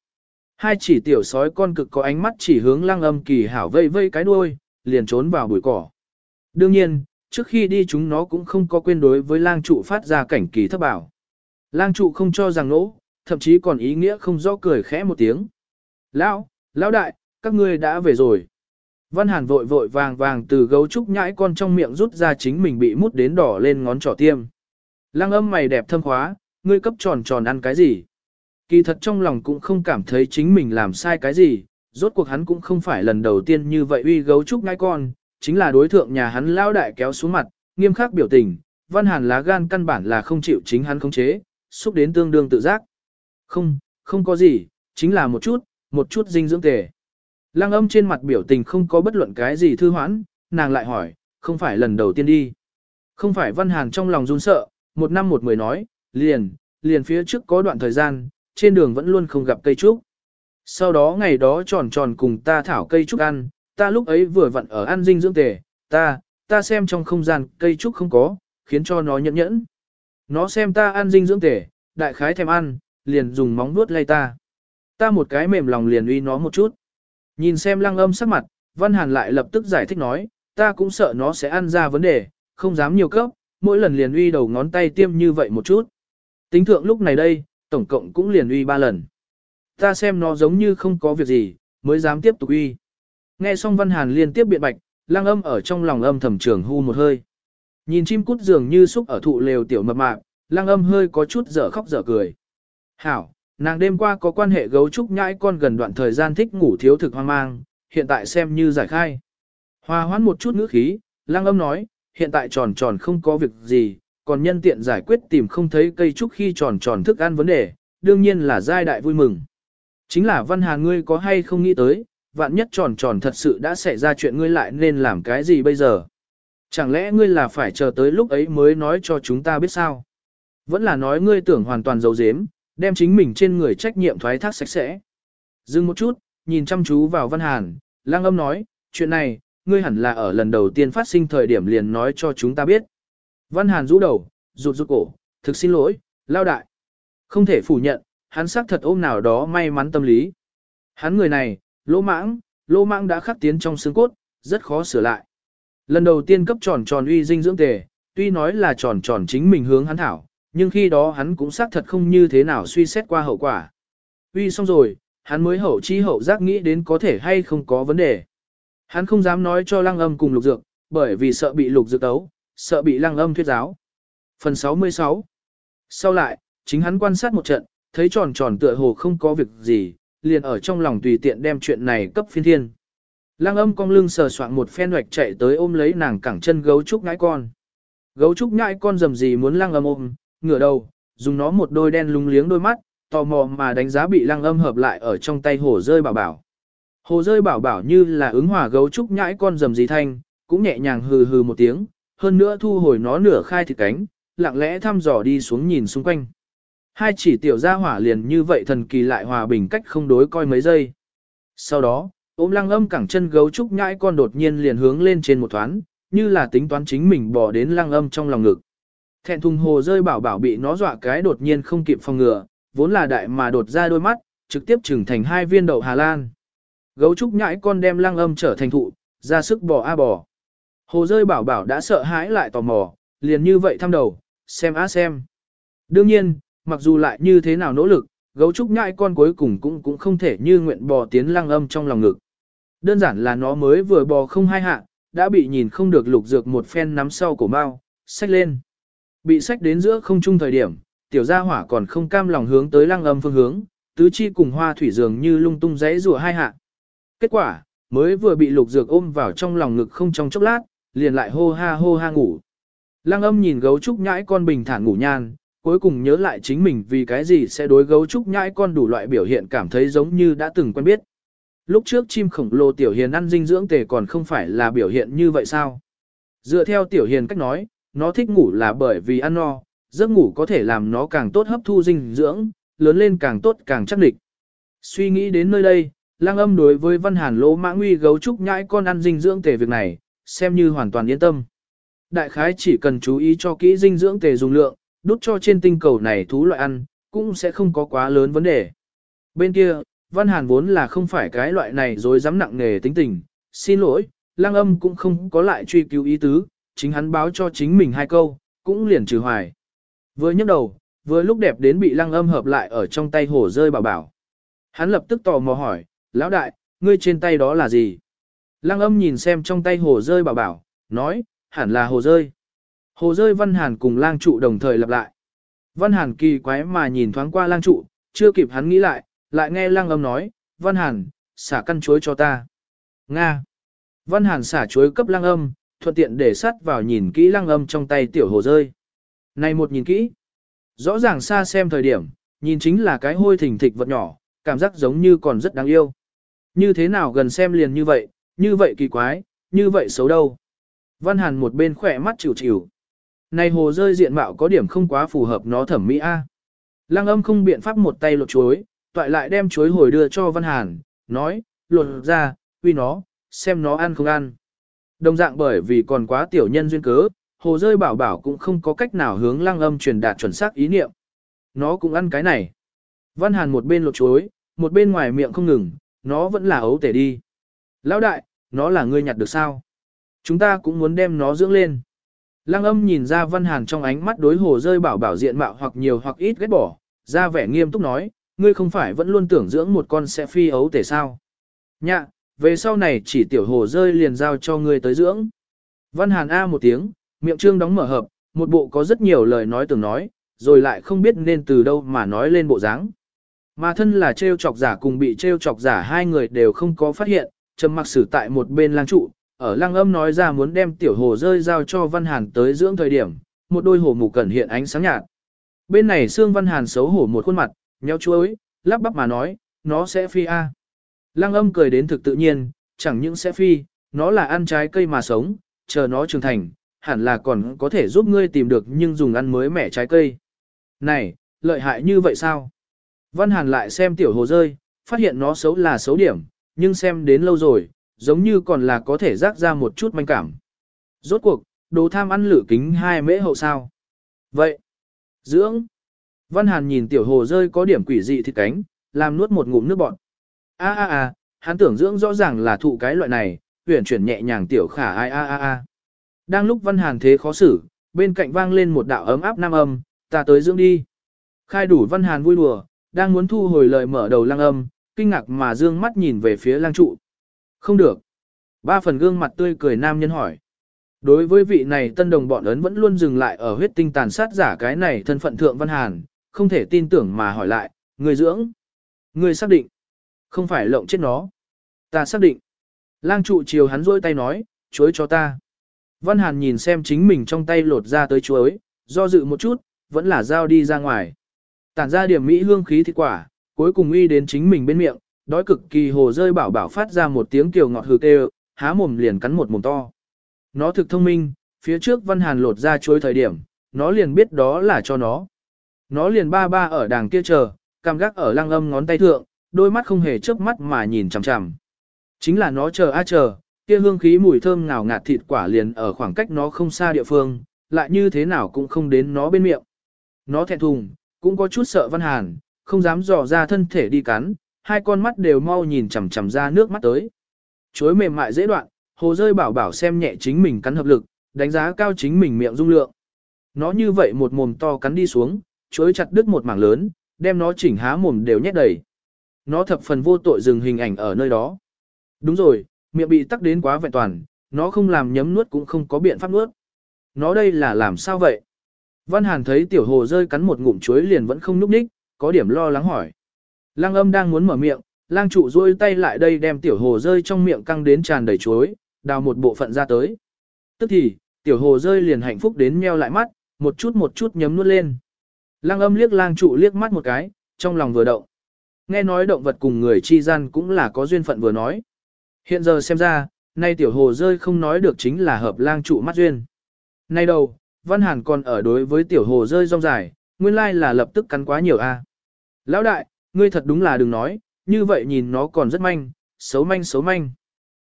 Hai chỉ tiểu sói con cực có ánh mắt chỉ hướng lăng âm kỳ hảo vây vây cái đuôi, liền trốn vào bụi cỏ. Đương nhiên, trước khi đi chúng nó cũng không có quên đối với lang trụ phát ra cảnh kỳ thấp bảo. Lang trụ không cho rằng nỗ, thậm chí còn ý nghĩa không rõ cười khẽ một tiếng. Lão, lão đại, các ngươi đã về rồi. Văn Hàn vội vội vàng vàng từ gấu trúc nhãi con trong miệng rút ra chính mình bị mút đến đỏ lên ngón trỏ tiêm. Lăng âm mày đẹp thâm khóa, ngươi cấp tròn tròn ăn cái gì? Kỳ thật trong lòng cũng không cảm thấy chính mình làm sai cái gì, rốt cuộc hắn cũng không phải lần đầu tiên như vậy uy gấu trúc nhãi con, chính là đối thượng nhà hắn lao đại kéo xuống mặt, nghiêm khắc biểu tình, văn hàn lá gan căn bản là không chịu chính hắn khống chế, xúc đến tương đương tự giác. Không, không có gì, chính là một chút, một chút dinh dưỡng tề. Lăng âm trên mặt biểu tình không có bất luận cái gì thư hoãn, nàng lại hỏi, không phải lần đầu tiên đi. Không phải văn hàn trong lòng run sợ, một năm một mười nói, liền, liền phía trước có đoạn thời gian, trên đường vẫn luôn không gặp cây trúc. Sau đó ngày đó tròn tròn cùng ta thảo cây trúc ăn, ta lúc ấy vừa vặn ở ăn dinh dưỡng tề, ta, ta xem trong không gian cây trúc không có, khiến cho nó nhẫn nhẫn. Nó xem ta ăn dinh dưỡng tề, đại khái thèm ăn, liền dùng móng vuốt lay ta. Ta một cái mềm lòng liền uy nó một chút. Nhìn xem lăng âm sắc mặt, Văn Hàn lại lập tức giải thích nói, ta cũng sợ nó sẽ ăn ra vấn đề, không dám nhiều cấp, mỗi lần liền uy đầu ngón tay tiêm như vậy một chút. Tính thượng lúc này đây, tổng cộng cũng liền uy ba lần. Ta xem nó giống như không có việc gì, mới dám tiếp tục uy. Nghe xong Văn Hàn liên tiếp biện bạch, lang âm ở trong lòng âm thầm trường hu một hơi. Nhìn chim cút dường như xúc ở thụ lều tiểu mập mạp, lang âm hơi có chút dở khóc dở cười. Hảo, nàng đêm qua có quan hệ gấu trúc nhãi con gần đoạn thời gian thích ngủ thiếu thực hoang mang, hiện tại xem như giải khai. Hòa hoãn một chút ngữ khí, lang âm nói, hiện tại tròn tròn không có việc gì, còn nhân tiện giải quyết tìm không thấy cây trúc khi tròn tròn thức ăn vấn đề, đương nhiên là giai đại vui mừng. Chính là văn hà ngươi có hay không nghĩ tới, vạn nhất tròn tròn thật sự đã xảy ra chuyện ngươi lại nên làm cái gì bây giờ? Chẳng lẽ ngươi là phải chờ tới lúc ấy mới nói cho chúng ta biết sao? Vẫn là nói ngươi tưởng hoàn toàn giấu giếm, đem chính mình trên người trách nhiệm thoái thác sạch sẽ. Dừng một chút, nhìn chăm chú vào văn hàn, lang âm nói, chuyện này, ngươi hẳn là ở lần đầu tiên phát sinh thời điểm liền nói cho chúng ta biết. Văn Hàn rũ đầu, rụt rụt cổ, thực xin lỗi, lao đại. Không thể phủ nhận, hắn xác thật ôm nào đó may mắn tâm lý. Hắn người này, lỗ mãng, lỗ mãng đã khắc tiến trong xương cốt, rất khó sửa lại. Lần đầu tiên cấp tròn tròn uy dinh dưỡng tề, tuy nói là tròn tròn chính mình hướng hắn thảo, nhưng khi đó hắn cũng xác thật không như thế nào suy xét qua hậu quả. Uy xong rồi, hắn mới hậu chi hậu giác nghĩ đến có thể hay không có vấn đề. Hắn không dám nói cho lăng âm cùng lục dược, bởi vì sợ bị lục dược tấu, sợ bị lăng âm thuyết giáo. Phần 66 Sau lại, chính hắn quan sát một trận, thấy tròn tròn tựa hồ không có việc gì, liền ở trong lòng tùy tiện đem chuyện này cấp phiên thiên. Lăng âm cong lưng sờ soạn một phen hoạch chạy tới ôm lấy nàng cẳng chân gấu trúc ngãi con. Gấu trúc ngãi con dầm gì muốn lăng âm ôm, ngửa đầu, dùng nó một đôi đen lúng liếng đôi mắt, tò mò mà đánh giá bị lăng âm hợp lại ở trong tay hồ rơi bảo bảo. Hồ rơi bảo bảo như là ứng hòa gấu trúc nhãi con dầm gì thanh, cũng nhẹ nhàng hừ hừ một tiếng, hơn nữa thu hồi nó nửa khai thịt cánh, lặng lẽ thăm dò đi xuống nhìn xung quanh. Hai chỉ tiểu gia hỏa liền như vậy thần kỳ lại hòa bình cách không đối coi mấy giây. Sau đó, ôm lăng âm cẳng chân gấu trúc nhãi con đột nhiên liền hướng lên trên một thoáng, như là tính toán chính mình bỏ đến lăng âm trong lòng ngực. Thẹn thùng hồ rơi bảo bảo bị nó dọa cái đột nhiên không kịp phòng ngừa, vốn là đại mà đột ra đôi mắt, trực tiếp trừng thành hai viên đậu Hà Lan. Gấu trúc nhãi con đem lăng âm trở thành thụ, ra sức bò a bò. Hồ rơi bảo bảo đã sợ hãi lại tò mò, liền như vậy thăm đầu, xem á xem. Đương nhiên, mặc dù lại như thế nào nỗ lực, gấu trúc nhãi con cuối cùng cũng cũng không thể như nguyện bò tiến lăng âm trong lòng ngực. Đơn giản là nó mới vừa bò không hai hạ, đã bị nhìn không được lục dược một phen nắm sau cổ mau, xách lên. Bị sách đến giữa không trung thời điểm, tiểu gia hỏa còn không cam lòng hướng tới lăng âm phương hướng, tứ chi cùng hoa thủy dường như lung tung rẽ rùa hai hạ. Kết quả, mới vừa bị lục dược ôm vào trong lòng ngực không trong chốc lát, liền lại hô ha hô ha ngủ. Lăng âm nhìn gấu trúc nhãi con bình thản ngủ nhan, cuối cùng nhớ lại chính mình vì cái gì sẽ đối gấu trúc nhãi con đủ loại biểu hiện cảm thấy giống như đã từng quen biết. Lúc trước chim khổng lồ tiểu hiền ăn dinh dưỡng tề còn không phải là biểu hiện như vậy sao? Dựa theo tiểu hiền cách nói, nó thích ngủ là bởi vì ăn no, giấc ngủ có thể làm nó càng tốt hấp thu dinh dưỡng, lớn lên càng tốt càng chắc địch. Suy nghĩ đến nơi đây, lang âm đối với văn hàn lỗ mã nguy gấu trúc nhãi con ăn dinh dưỡng tề việc này, xem như hoàn toàn yên tâm. Đại khái chỉ cần chú ý cho kỹ dinh dưỡng tề dùng lượng, đút cho trên tinh cầu này thú loại ăn, cũng sẽ không có quá lớn vấn đề. Bên kia, Văn Hàn vốn là không phải cái loại này rồi dám nặng nề tính tình, xin lỗi, lang âm cũng không có lại truy cứu ý tứ, chính hắn báo cho chính mình hai câu, cũng liền trừ hoài. Vừa nhấc đầu, vừa lúc đẹp đến bị lăng âm hợp lại ở trong tay hổ rơi bảo bảo. Hắn lập tức tò mò hỏi, lão đại, ngươi trên tay đó là gì? Lăng âm nhìn xem trong tay hồ rơi bảo bảo, nói, hẳn là hồ rơi. Hồ rơi văn hàn cùng lang trụ đồng thời lặp lại. Văn hàn kỳ quái mà nhìn thoáng qua lang trụ, chưa kịp hắn nghĩ lại, lại nghe lăng âm nói, văn hàn, xả căn chuối cho ta. Nga. Văn hàn xả chuối cấp lăng âm, thuận tiện để sắt vào nhìn kỹ lăng âm trong tay tiểu hồ rơi. Này một nhìn kỹ. Rõ ràng xa xem thời điểm, nhìn chính là cái hôi thình thịch vật nhỏ, cảm giác giống như còn rất đáng yêu. Như thế nào gần xem liền như vậy, như vậy kỳ quái, như vậy xấu đâu. Văn Hàn một bên khỏe mắt chịu chịu. Này hồ rơi diện mạo có điểm không quá phù hợp nó thẩm mỹ a. Lăng âm không biện pháp một tay lột chuối, toại lại đem chuối hồi đưa cho Văn Hàn, nói, lột ra, uy nó, xem nó ăn không ăn. Đồng dạng bởi vì còn quá tiểu nhân duyên cớ, hồ rơi bảo bảo cũng không có cách nào hướng lăng âm truyền đạt chuẩn xác ý niệm. Nó cũng ăn cái này. Văn Hàn một bên lột chuối, một bên ngoài miệng không ngừng, nó vẫn là ấu tể đi. Lão đại, nó là ngươi nhặt được sao? Chúng ta cũng muốn đem nó dưỡng lên. Lăng âm nhìn ra Văn Hàn trong ánh mắt đối hồ rơi bảo bảo diện mạo hoặc nhiều hoặc ít ghét bỏ, ra vẻ nghiêm túc nói, ngươi không phải vẫn luôn tưởng dưỡng một con sẽ phi ấu tể sao? Nhạ, về sau này chỉ tiểu hồ rơi liền giao cho ngươi tới dưỡng. Văn Hàn A một tiếng, miệng trương đóng mở hợp, một bộ có rất nhiều lời nói tưởng nói, rồi lại không biết nên từ đâu mà nói lên bộ dáng. Mà thân là treo chọc giả cùng bị treo chọc giả hai người đều không có phát hiện, trầm mặc xử tại một bên lang trụ, ở lang âm nói ra muốn đem tiểu hồ rơi giao cho Văn Hàn tới dưỡng thời điểm, một đôi hồ mù cẩn hiện ánh sáng nhạt. Bên này xương Văn Hàn xấu hổ một khuôn mặt, nhéo chuối, lắp bắp mà nói, nó sẽ phi a. À. Lăng âm cười đến thực tự nhiên, chẳng những sẽ phi, nó là ăn trái cây mà sống, chờ nó trưởng thành, hẳn là còn có thể giúp ngươi tìm được nhưng dùng ăn mới mẻ trái cây. Này, lợi hại như vậy sao? Văn Hàn lại xem tiểu hồ rơi, phát hiện nó xấu là xấu điểm, nhưng xem đến lâu rồi, giống như còn là có thể rác ra một chút manh cảm. Rốt cuộc, đồ tham ăn lử kính hai mễ hậu sao. Vậy, dưỡng. Văn Hàn nhìn tiểu hồ rơi có điểm quỷ dị thịt cánh, làm nuốt một ngụm nước bọt. A a a, hắn tưởng dưỡng rõ ràng là thụ cái loại này, huyền chuyển nhẹ nhàng tiểu khả ai a a a. Đang lúc Văn Hàn thế khó xử, bên cạnh vang lên một đạo ấm áp nam âm, ta tới dưỡng đi. Khai đủ Văn Hàn vui đùa, đang muốn thu hồi lời mở đầu lang âm, kinh ngạc mà dương mắt nhìn về phía lang trụ. Không được. Ba phần gương mặt tươi cười nam nhân hỏi. Đối với vị này tân đồng bọn ấn vẫn luôn dừng lại ở huyết tinh tàn sát giả cái này thân phận thượng văn hàn, không thể tin tưởng mà hỏi lại, người dưỡng. Người xác định. Không phải lộng chết nó. Ta xác định. Lang trụ chiều hắn rôi tay nói, chuối cho ta. Văn hàn nhìn xem chính mình trong tay lột ra tới chuối, do dự một chút, vẫn là giao đi ra ngoài. Tản ra điểm mỹ hương khí thịt quả, cuối cùng uy đến chính mình bên miệng, đói cực kỳ hồ rơi bảo bảo phát ra một tiếng kiều ngọt hừ kêu, há mồm liền cắn một mồm to. Nó thực thông minh, phía trước Văn Hàn lột ra chuối thời điểm, nó liền biết đó là cho nó. Nó liền ba ba ở đàng kia chờ, cam gác ở lăng âm ngón tay thượng, đôi mắt không hề chớp mắt mà nhìn chằm chằm. Chính là nó chờ a à chờ, kia hương khí mùi thơm ngào ngạt thịt quả liền ở khoảng cách nó không xa địa phương, lại như thế nào cũng không đến nó bên miệng. Nó thẹn thùng, cũng có chút sợ Văn Hàn, không dám dò ra thân thể đi cắn, hai con mắt đều mau nhìn chằm chằm ra nước mắt tới. Chuối mềm mại dễ đoạn, hồ rơi bảo bảo xem nhẹ chính mình cắn hợp lực, đánh giá cao chính mình miệng dung lượng. Nó như vậy một mồm to cắn đi xuống, chuối chặt đứt một mảng lớn, đem nó chỉnh há mồm đều nhét đầy. Nó thập phần vô tội dừng hình ảnh ở nơi đó. Đúng rồi, miệng bị tắc đến quá vẹn toàn, nó không làm nhấm nuốt cũng không có biện pháp nuốt. Nó đây là làm sao vậy? Văn Hàn thấy tiểu hồ rơi cắn một ngụm chuối liền vẫn không núp ních, có điểm lo lắng hỏi. Lang âm đang muốn mở miệng, lang trụ rôi tay lại đây đem tiểu hồ rơi trong miệng căng đến tràn đầy chuối, đào một bộ phận ra tới. Tức thì, tiểu hồ rơi liền hạnh phúc đến meo lại mắt, một chút một chút nhấm nuốt lên. Lang âm liếc lang trụ liếc mắt một cái, trong lòng vừa động. Nghe nói động vật cùng người chi gian cũng là có duyên phận vừa nói. Hiện giờ xem ra, nay tiểu hồ rơi không nói được chính là hợp lang trụ mắt duyên. Nay đâu, Văn Hàn còn ở đối với tiểu hồ rơi rong dài, nguyên lai là lập tức cắn quá nhiều a. Lão đại, ngươi thật đúng là đừng nói, như vậy nhìn nó còn rất manh, xấu manh xấu manh.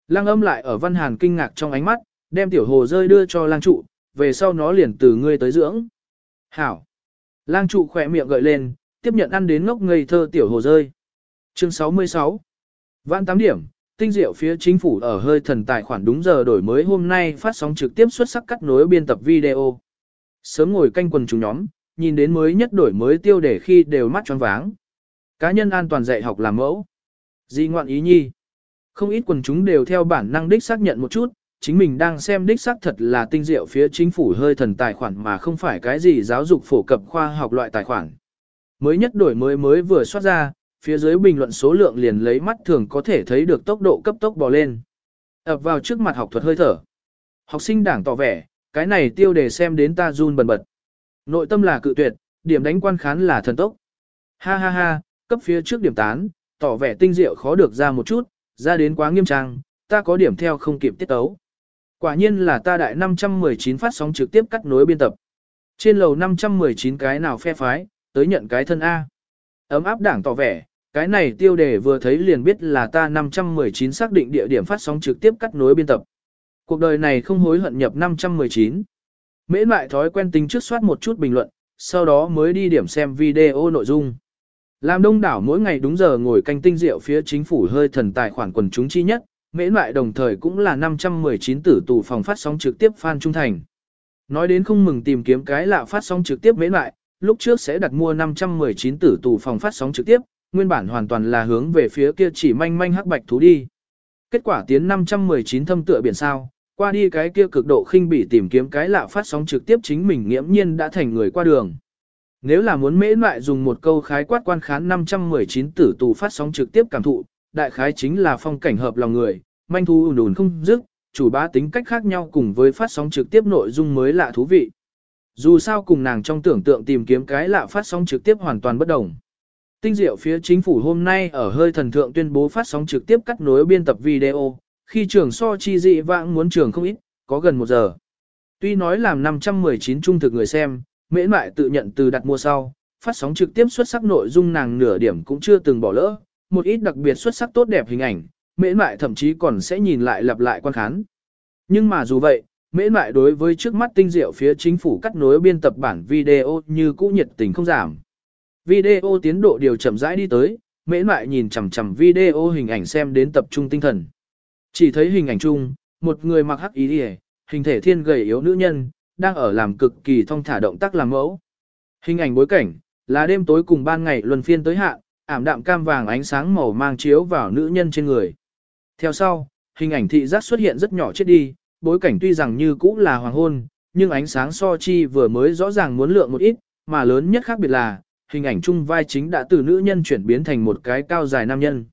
Lang âm lại ở Văn Hàn kinh ngạc trong ánh mắt, đem tiểu hồ rơi đưa cho lang trụ, về sau nó liền từ ngươi tới dưỡng. Hảo. Lang trụ khỏe miệng gợi lên, tiếp nhận ăn đến ngốc ngây thơ tiểu hồ rơi. Chương 66 Vạn 8 điểm, tinh diệu phía chính phủ ở hơi thần tài khoản đúng giờ đổi mới hôm nay phát sóng trực tiếp xuất sắc cắt nối biên tập video. Sớm ngồi canh quần chúng nhóm, nhìn đến mới nhất đổi mới tiêu đề khi đều mắt tròn váng. Cá nhân an toàn dạy học làm mẫu. Di ngoạn ý nhi. Không ít quần chúng đều theo bản năng đích xác nhận một chút, chính mình đang xem đích xác thật là tinh diệu phía chính phủ hơi thần tài khoản mà không phải cái gì giáo dục phổ cập khoa học loại tài khoản. Mới nhất đổi mới mới vừa xuất ra, phía dưới bình luận số lượng liền lấy mắt thường có thể thấy được tốc độ cấp tốc bò lên. ập vào trước mặt học thuật hơi thở. Học sinh đảng tỏ vẻ, cái này tiêu đề xem đến ta run bần bật. Nội tâm là cự tuyệt, điểm đánh quan khán là thần tốc. Ha ha ha, cấp phía trước điểm tán, tỏ vẻ tinh diệu khó được ra một chút, ra đến quá nghiêm trang, ta có điểm theo không kịp tiết tấu. Quả nhiên là ta đại 519 phát sóng trực tiếp cắt nối biên tập. Trên lầu 519 cái nào phe phái, tới nhận cái thân A. Ấm áp đảng tỏ vẻ, cái này tiêu đề vừa thấy liền biết là ta 519 xác định địa điểm phát sóng trực tiếp cắt nối biên tập. Cuộc đời này không hối hận nhập 519. Mễ lại thói quen tính trước soát một chút bình luận, sau đó mới đi điểm xem video nội dung. Làm đông đảo mỗi ngày đúng giờ ngồi canh tinh rượu phía chính phủ hơi thần tài khoản quần chúng chi nhất, mễ lại đồng thời cũng là 519 tử tù phòng phát sóng trực tiếp fan trung thành. Nói đến không mừng tìm kiếm cái lạ phát sóng trực tiếp mễ lại, lúc trước sẽ đặt mua 519 tử tù phòng phát sóng trực tiếp, nguyên bản hoàn toàn là hướng về phía kia chỉ manh manh hắc bạch thú đi. Kết quả tiến 519 thâm tựa biển sao, qua đi cái kia cực độ khinh bỉ tìm kiếm cái lạ phát sóng trực tiếp chính mình nghiễm nhiên đã thành người qua đường. Nếu là muốn mễ lại dùng một câu khái quát quan khán 519 tử tù phát sóng trực tiếp cảm thụ, đại khái chính là phong cảnh hợp lòng người, manh thu ùn ùn không dứt, chủ bá tính cách khác nhau cùng với phát sóng trực tiếp nội dung mới lạ thú vị. Dù sao cùng nàng trong tưởng tượng tìm kiếm cái lạ phát sóng trực tiếp hoàn toàn bất đồng. Tinh diệu phía chính phủ hôm nay ở hơi thần thượng tuyên bố phát sóng trực tiếp cắt nối biên tập video, khi trường so chi dị vãng muốn trường không ít, có gần một giờ. Tuy nói làm 519 trung thực người xem, mễ mại tự nhận từ đặt mua sau, phát sóng trực tiếp xuất sắc nội dung nàng nửa điểm cũng chưa từng bỏ lỡ, một ít đặc biệt xuất sắc tốt đẹp hình ảnh, mễ mại thậm chí còn sẽ nhìn lại lặp lại quan khán. Nhưng mà dù vậy, mễ mại đối với trước mắt tinh diệu phía chính phủ cắt nối biên tập bản video như cũ nhiệt tình không giảm. Video tiến độ điều chậm rãi đi tới, mễ mại nhìn chằm chằm video hình ảnh xem đến tập trung tinh thần. Chỉ thấy hình ảnh chung, một người mặc hắc ý đi hình thể thiên gầy yếu nữ nhân, đang ở làm cực kỳ thong thả động tác làm mẫu. Hình ảnh bối cảnh, là đêm tối cùng ban ngày luân phiên tới hạ, ảm đạm cam vàng ánh sáng màu mang chiếu vào nữ nhân trên người. Theo sau, hình ảnh thị giác xuất hiện rất nhỏ chết đi, bối cảnh tuy rằng như cũ là hoàng hôn, nhưng ánh sáng so chi vừa mới rõ ràng muốn lượng một ít, mà lớn nhất khác biệt là, hình ảnh chung vai chính đã từ nữ nhân chuyển biến thành một cái cao dài nam nhân.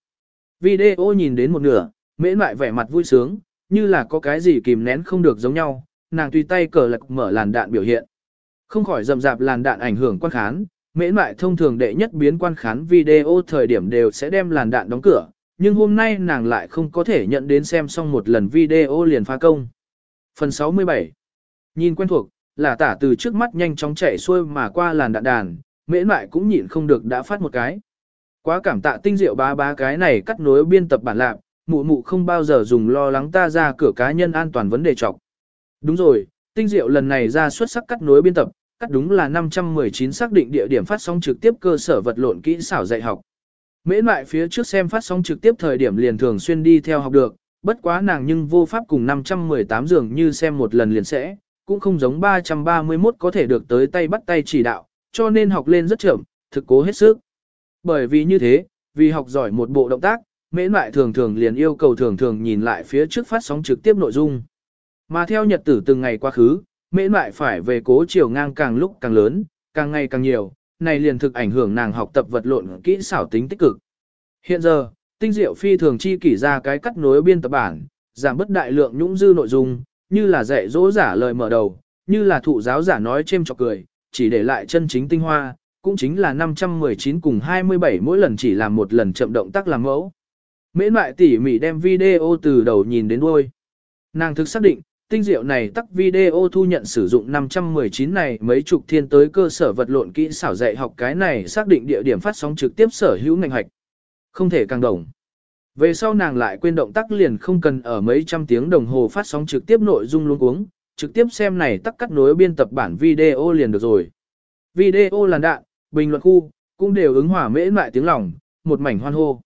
Video nhìn đến một nửa, mễ lại vẻ mặt vui sướng, như là có cái gì kìm nén không được giống nhau, nàng tùy tay cờ lạc mở làn đạn biểu hiện. Không khỏi rầm rạp làn đạn ảnh hưởng quan khán, mễ lại thông thường đệ nhất biến quan khán video thời điểm đều sẽ đem làn đạn đóng cửa, nhưng hôm nay nàng lại không có thể nhận đến xem xong một lần video liền phá công. Phần 67 Nhìn quen thuộc, là tả từ trước mắt nhanh chóng chạy xuôi mà qua làn đạn đàn, mễ mại cũng nhịn không được đã phát một cái. Quá cảm tạ tinh diệu ba ba cái này cắt nối biên tập bản lạc, mụ mụ không bao giờ dùng lo lắng ta ra cửa cá nhân an toàn vấn đề trọc. Đúng rồi, tinh diệu lần này ra xuất sắc cắt nối biên tập, cắt đúng là 519 xác định địa điểm phát sóng trực tiếp cơ sở vật lộn kỹ xảo dạy học. Mễ mại phía trước xem phát sóng trực tiếp thời điểm liền thường xuyên đi theo học được, bất quá nàng nhưng vô pháp cùng 518 dường như xem một lần liền sẽ, cũng không giống 331 có thể được tới tay bắt tay chỉ đạo, cho nên học lên rất chậm, thực cố hết sức. Bởi vì như thế, vì học giỏi một bộ động tác, mễ mại thường thường liền yêu cầu thường thường nhìn lại phía trước phát sóng trực tiếp nội dung. Mà theo nhật tử từng ngày quá khứ, mễ mại phải về cố chiều ngang càng lúc càng lớn, càng ngày càng nhiều, này liền thực ảnh hưởng nàng học tập vật lộn kỹ xảo tính tích cực. Hiện giờ, tinh diệu phi thường chi kỷ ra cái cắt nối biên tập bản, giảm bất đại lượng nhũng dư nội dung, như là dạy dỗ giả lời mở đầu, như là thụ giáo giả nói chêm chọc cười, chỉ để lại chân chính tinh hoa, cũng chính là 519 cùng 27 mỗi lần chỉ làm một lần chậm động tác làm mẫu. Mễ mại tỉ mỉ đem video từ đầu nhìn đến đuôi. Nàng thực xác định, tinh diệu này tắc video thu nhận sử dụng 519 này mấy chục thiên tới cơ sở vật lộn kỹ xảo dạy học cái này xác định địa điểm phát sóng trực tiếp sở hữu ngành hoạch. Không thể càng đồng. Về sau nàng lại quên động tác liền không cần ở mấy trăm tiếng đồng hồ phát sóng trực tiếp nội dung luôn uống, trực tiếp xem này tắc cắt nối biên tập bản video liền được rồi. Video làn đạn, bình luận khu, cũng đều ứng hỏa mễ lại tiếng lòng, một mảnh hoan hô.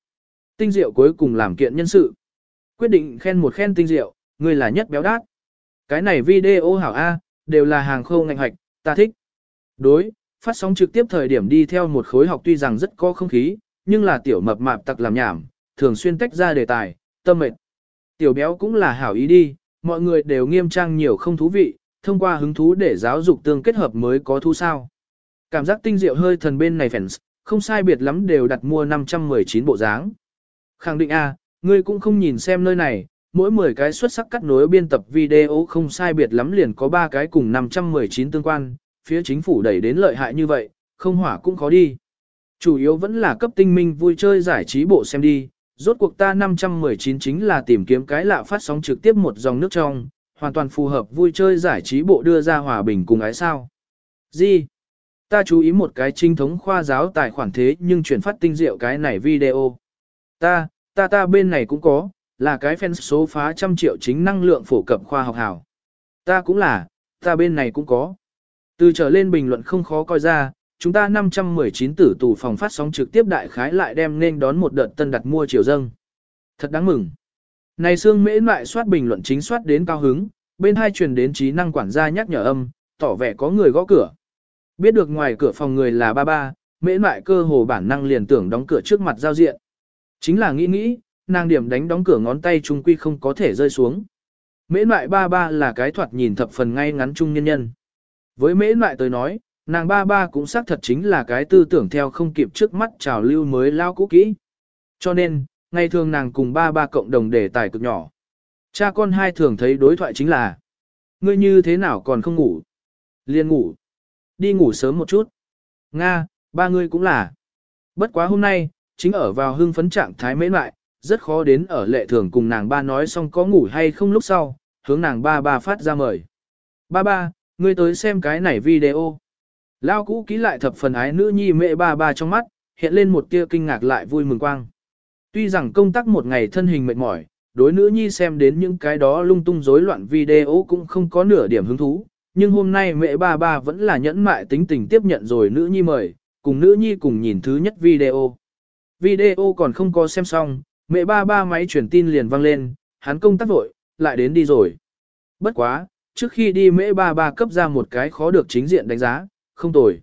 Tinh diệu cuối cùng làm kiện nhân sự. Quyết định khen một khen tinh diệu, người là nhất béo đát. Cái này video hảo A, đều là hàng khâu ngành hoạch, ta thích. Đối, phát sóng trực tiếp thời điểm đi theo một khối học tuy rằng rất có không khí, nhưng là tiểu mập mạp tặc làm nhảm, thường xuyên tách ra đề tài, tâm mệt. Tiểu béo cũng là hảo ý đi, mọi người đều nghiêm trang nhiều không thú vị, thông qua hứng thú để giáo dục tương kết hợp mới có thu sao. Cảm giác tinh diệu hơi thần bên này fans, không sai biệt lắm đều đặt mua 519 bộ dáng. Khẳng định A, ngươi cũng không nhìn xem nơi này, mỗi 10 cái xuất sắc cắt nối biên tập video không sai biệt lắm liền có 3 cái cùng 519 tương quan, phía chính phủ đẩy đến lợi hại như vậy, không hỏa cũng khó đi. Chủ yếu vẫn là cấp tinh minh vui chơi giải trí bộ xem đi, rốt cuộc ta 519 chính là tìm kiếm cái lạ phát sóng trực tiếp một dòng nước trong, hoàn toàn phù hợp vui chơi giải trí bộ đưa ra hòa bình cùng ái sao. Gì? Ta chú ý một cái trinh thống khoa giáo tài khoản thế nhưng chuyển phát tinh diệu cái này video. Ta, ta ta bên này cũng có, là cái fan số phá trăm triệu chính năng lượng phổ cập khoa học hảo. Ta cũng là, ta bên này cũng có. Từ trở lên bình luận không khó coi ra, chúng ta 519 tử tù phòng phát sóng trực tiếp đại khái lại đem nên đón một đợt tân đặt mua chiều dâng. Thật đáng mừng. Này xương mễ lại soát bình luận chính soát đến cao hứng, bên hai truyền đến trí năng quản gia nhắc nhở âm, tỏ vẻ có người gõ cửa. Biết được ngoài cửa phòng người là ba ba, mễ lại cơ hồ bản năng liền tưởng đóng cửa trước mặt giao diện. Chính là nghĩ nghĩ, nàng điểm đánh đóng cửa ngón tay trung quy không có thể rơi xuống. Mễ lại ba ba là cái thoạt nhìn thập phần ngay ngắn trung nhân nhân. Với mễ lại tới nói, nàng ba ba cũng xác thật chính là cái tư tưởng theo không kịp trước mắt trào lưu mới lao cũ kỹ. Cho nên, ngày thường nàng cùng ba ba cộng đồng đề tài cực nhỏ. Cha con hai thường thấy đối thoại chính là Ngươi như thế nào còn không ngủ? Liên ngủ. Đi ngủ sớm một chút. Nga, ba ngươi cũng là. Bất quá hôm nay, chính ở vào hưng phấn trạng thái mến lại, rất khó đến ở lệ thường cùng nàng ba nói xong có ngủ hay không lúc sau, hướng nàng ba ba phát ra mời. Ba ba, ngươi tới xem cái này video. Lao cũ ký lại thập phần ái nữ nhi mẹ ba ba trong mắt, hiện lên một tia kinh ngạc lại vui mừng quang. Tuy rằng công tác một ngày thân hình mệt mỏi, đối nữ nhi xem đến những cái đó lung tung rối loạn video cũng không có nửa điểm hứng thú, nhưng hôm nay mẹ ba ba vẫn là nhẫn mại tính tình tiếp nhận rồi nữ nhi mời, cùng nữ nhi cùng nhìn thứ nhất video. Video còn không có xem xong, mẹ ba ba máy truyền tin liền vang lên, hắn công tác vội, lại đến đi rồi. Bất quá, trước khi đi mẹ ba ba cấp ra một cái khó được chính diện đánh giá, không tồi.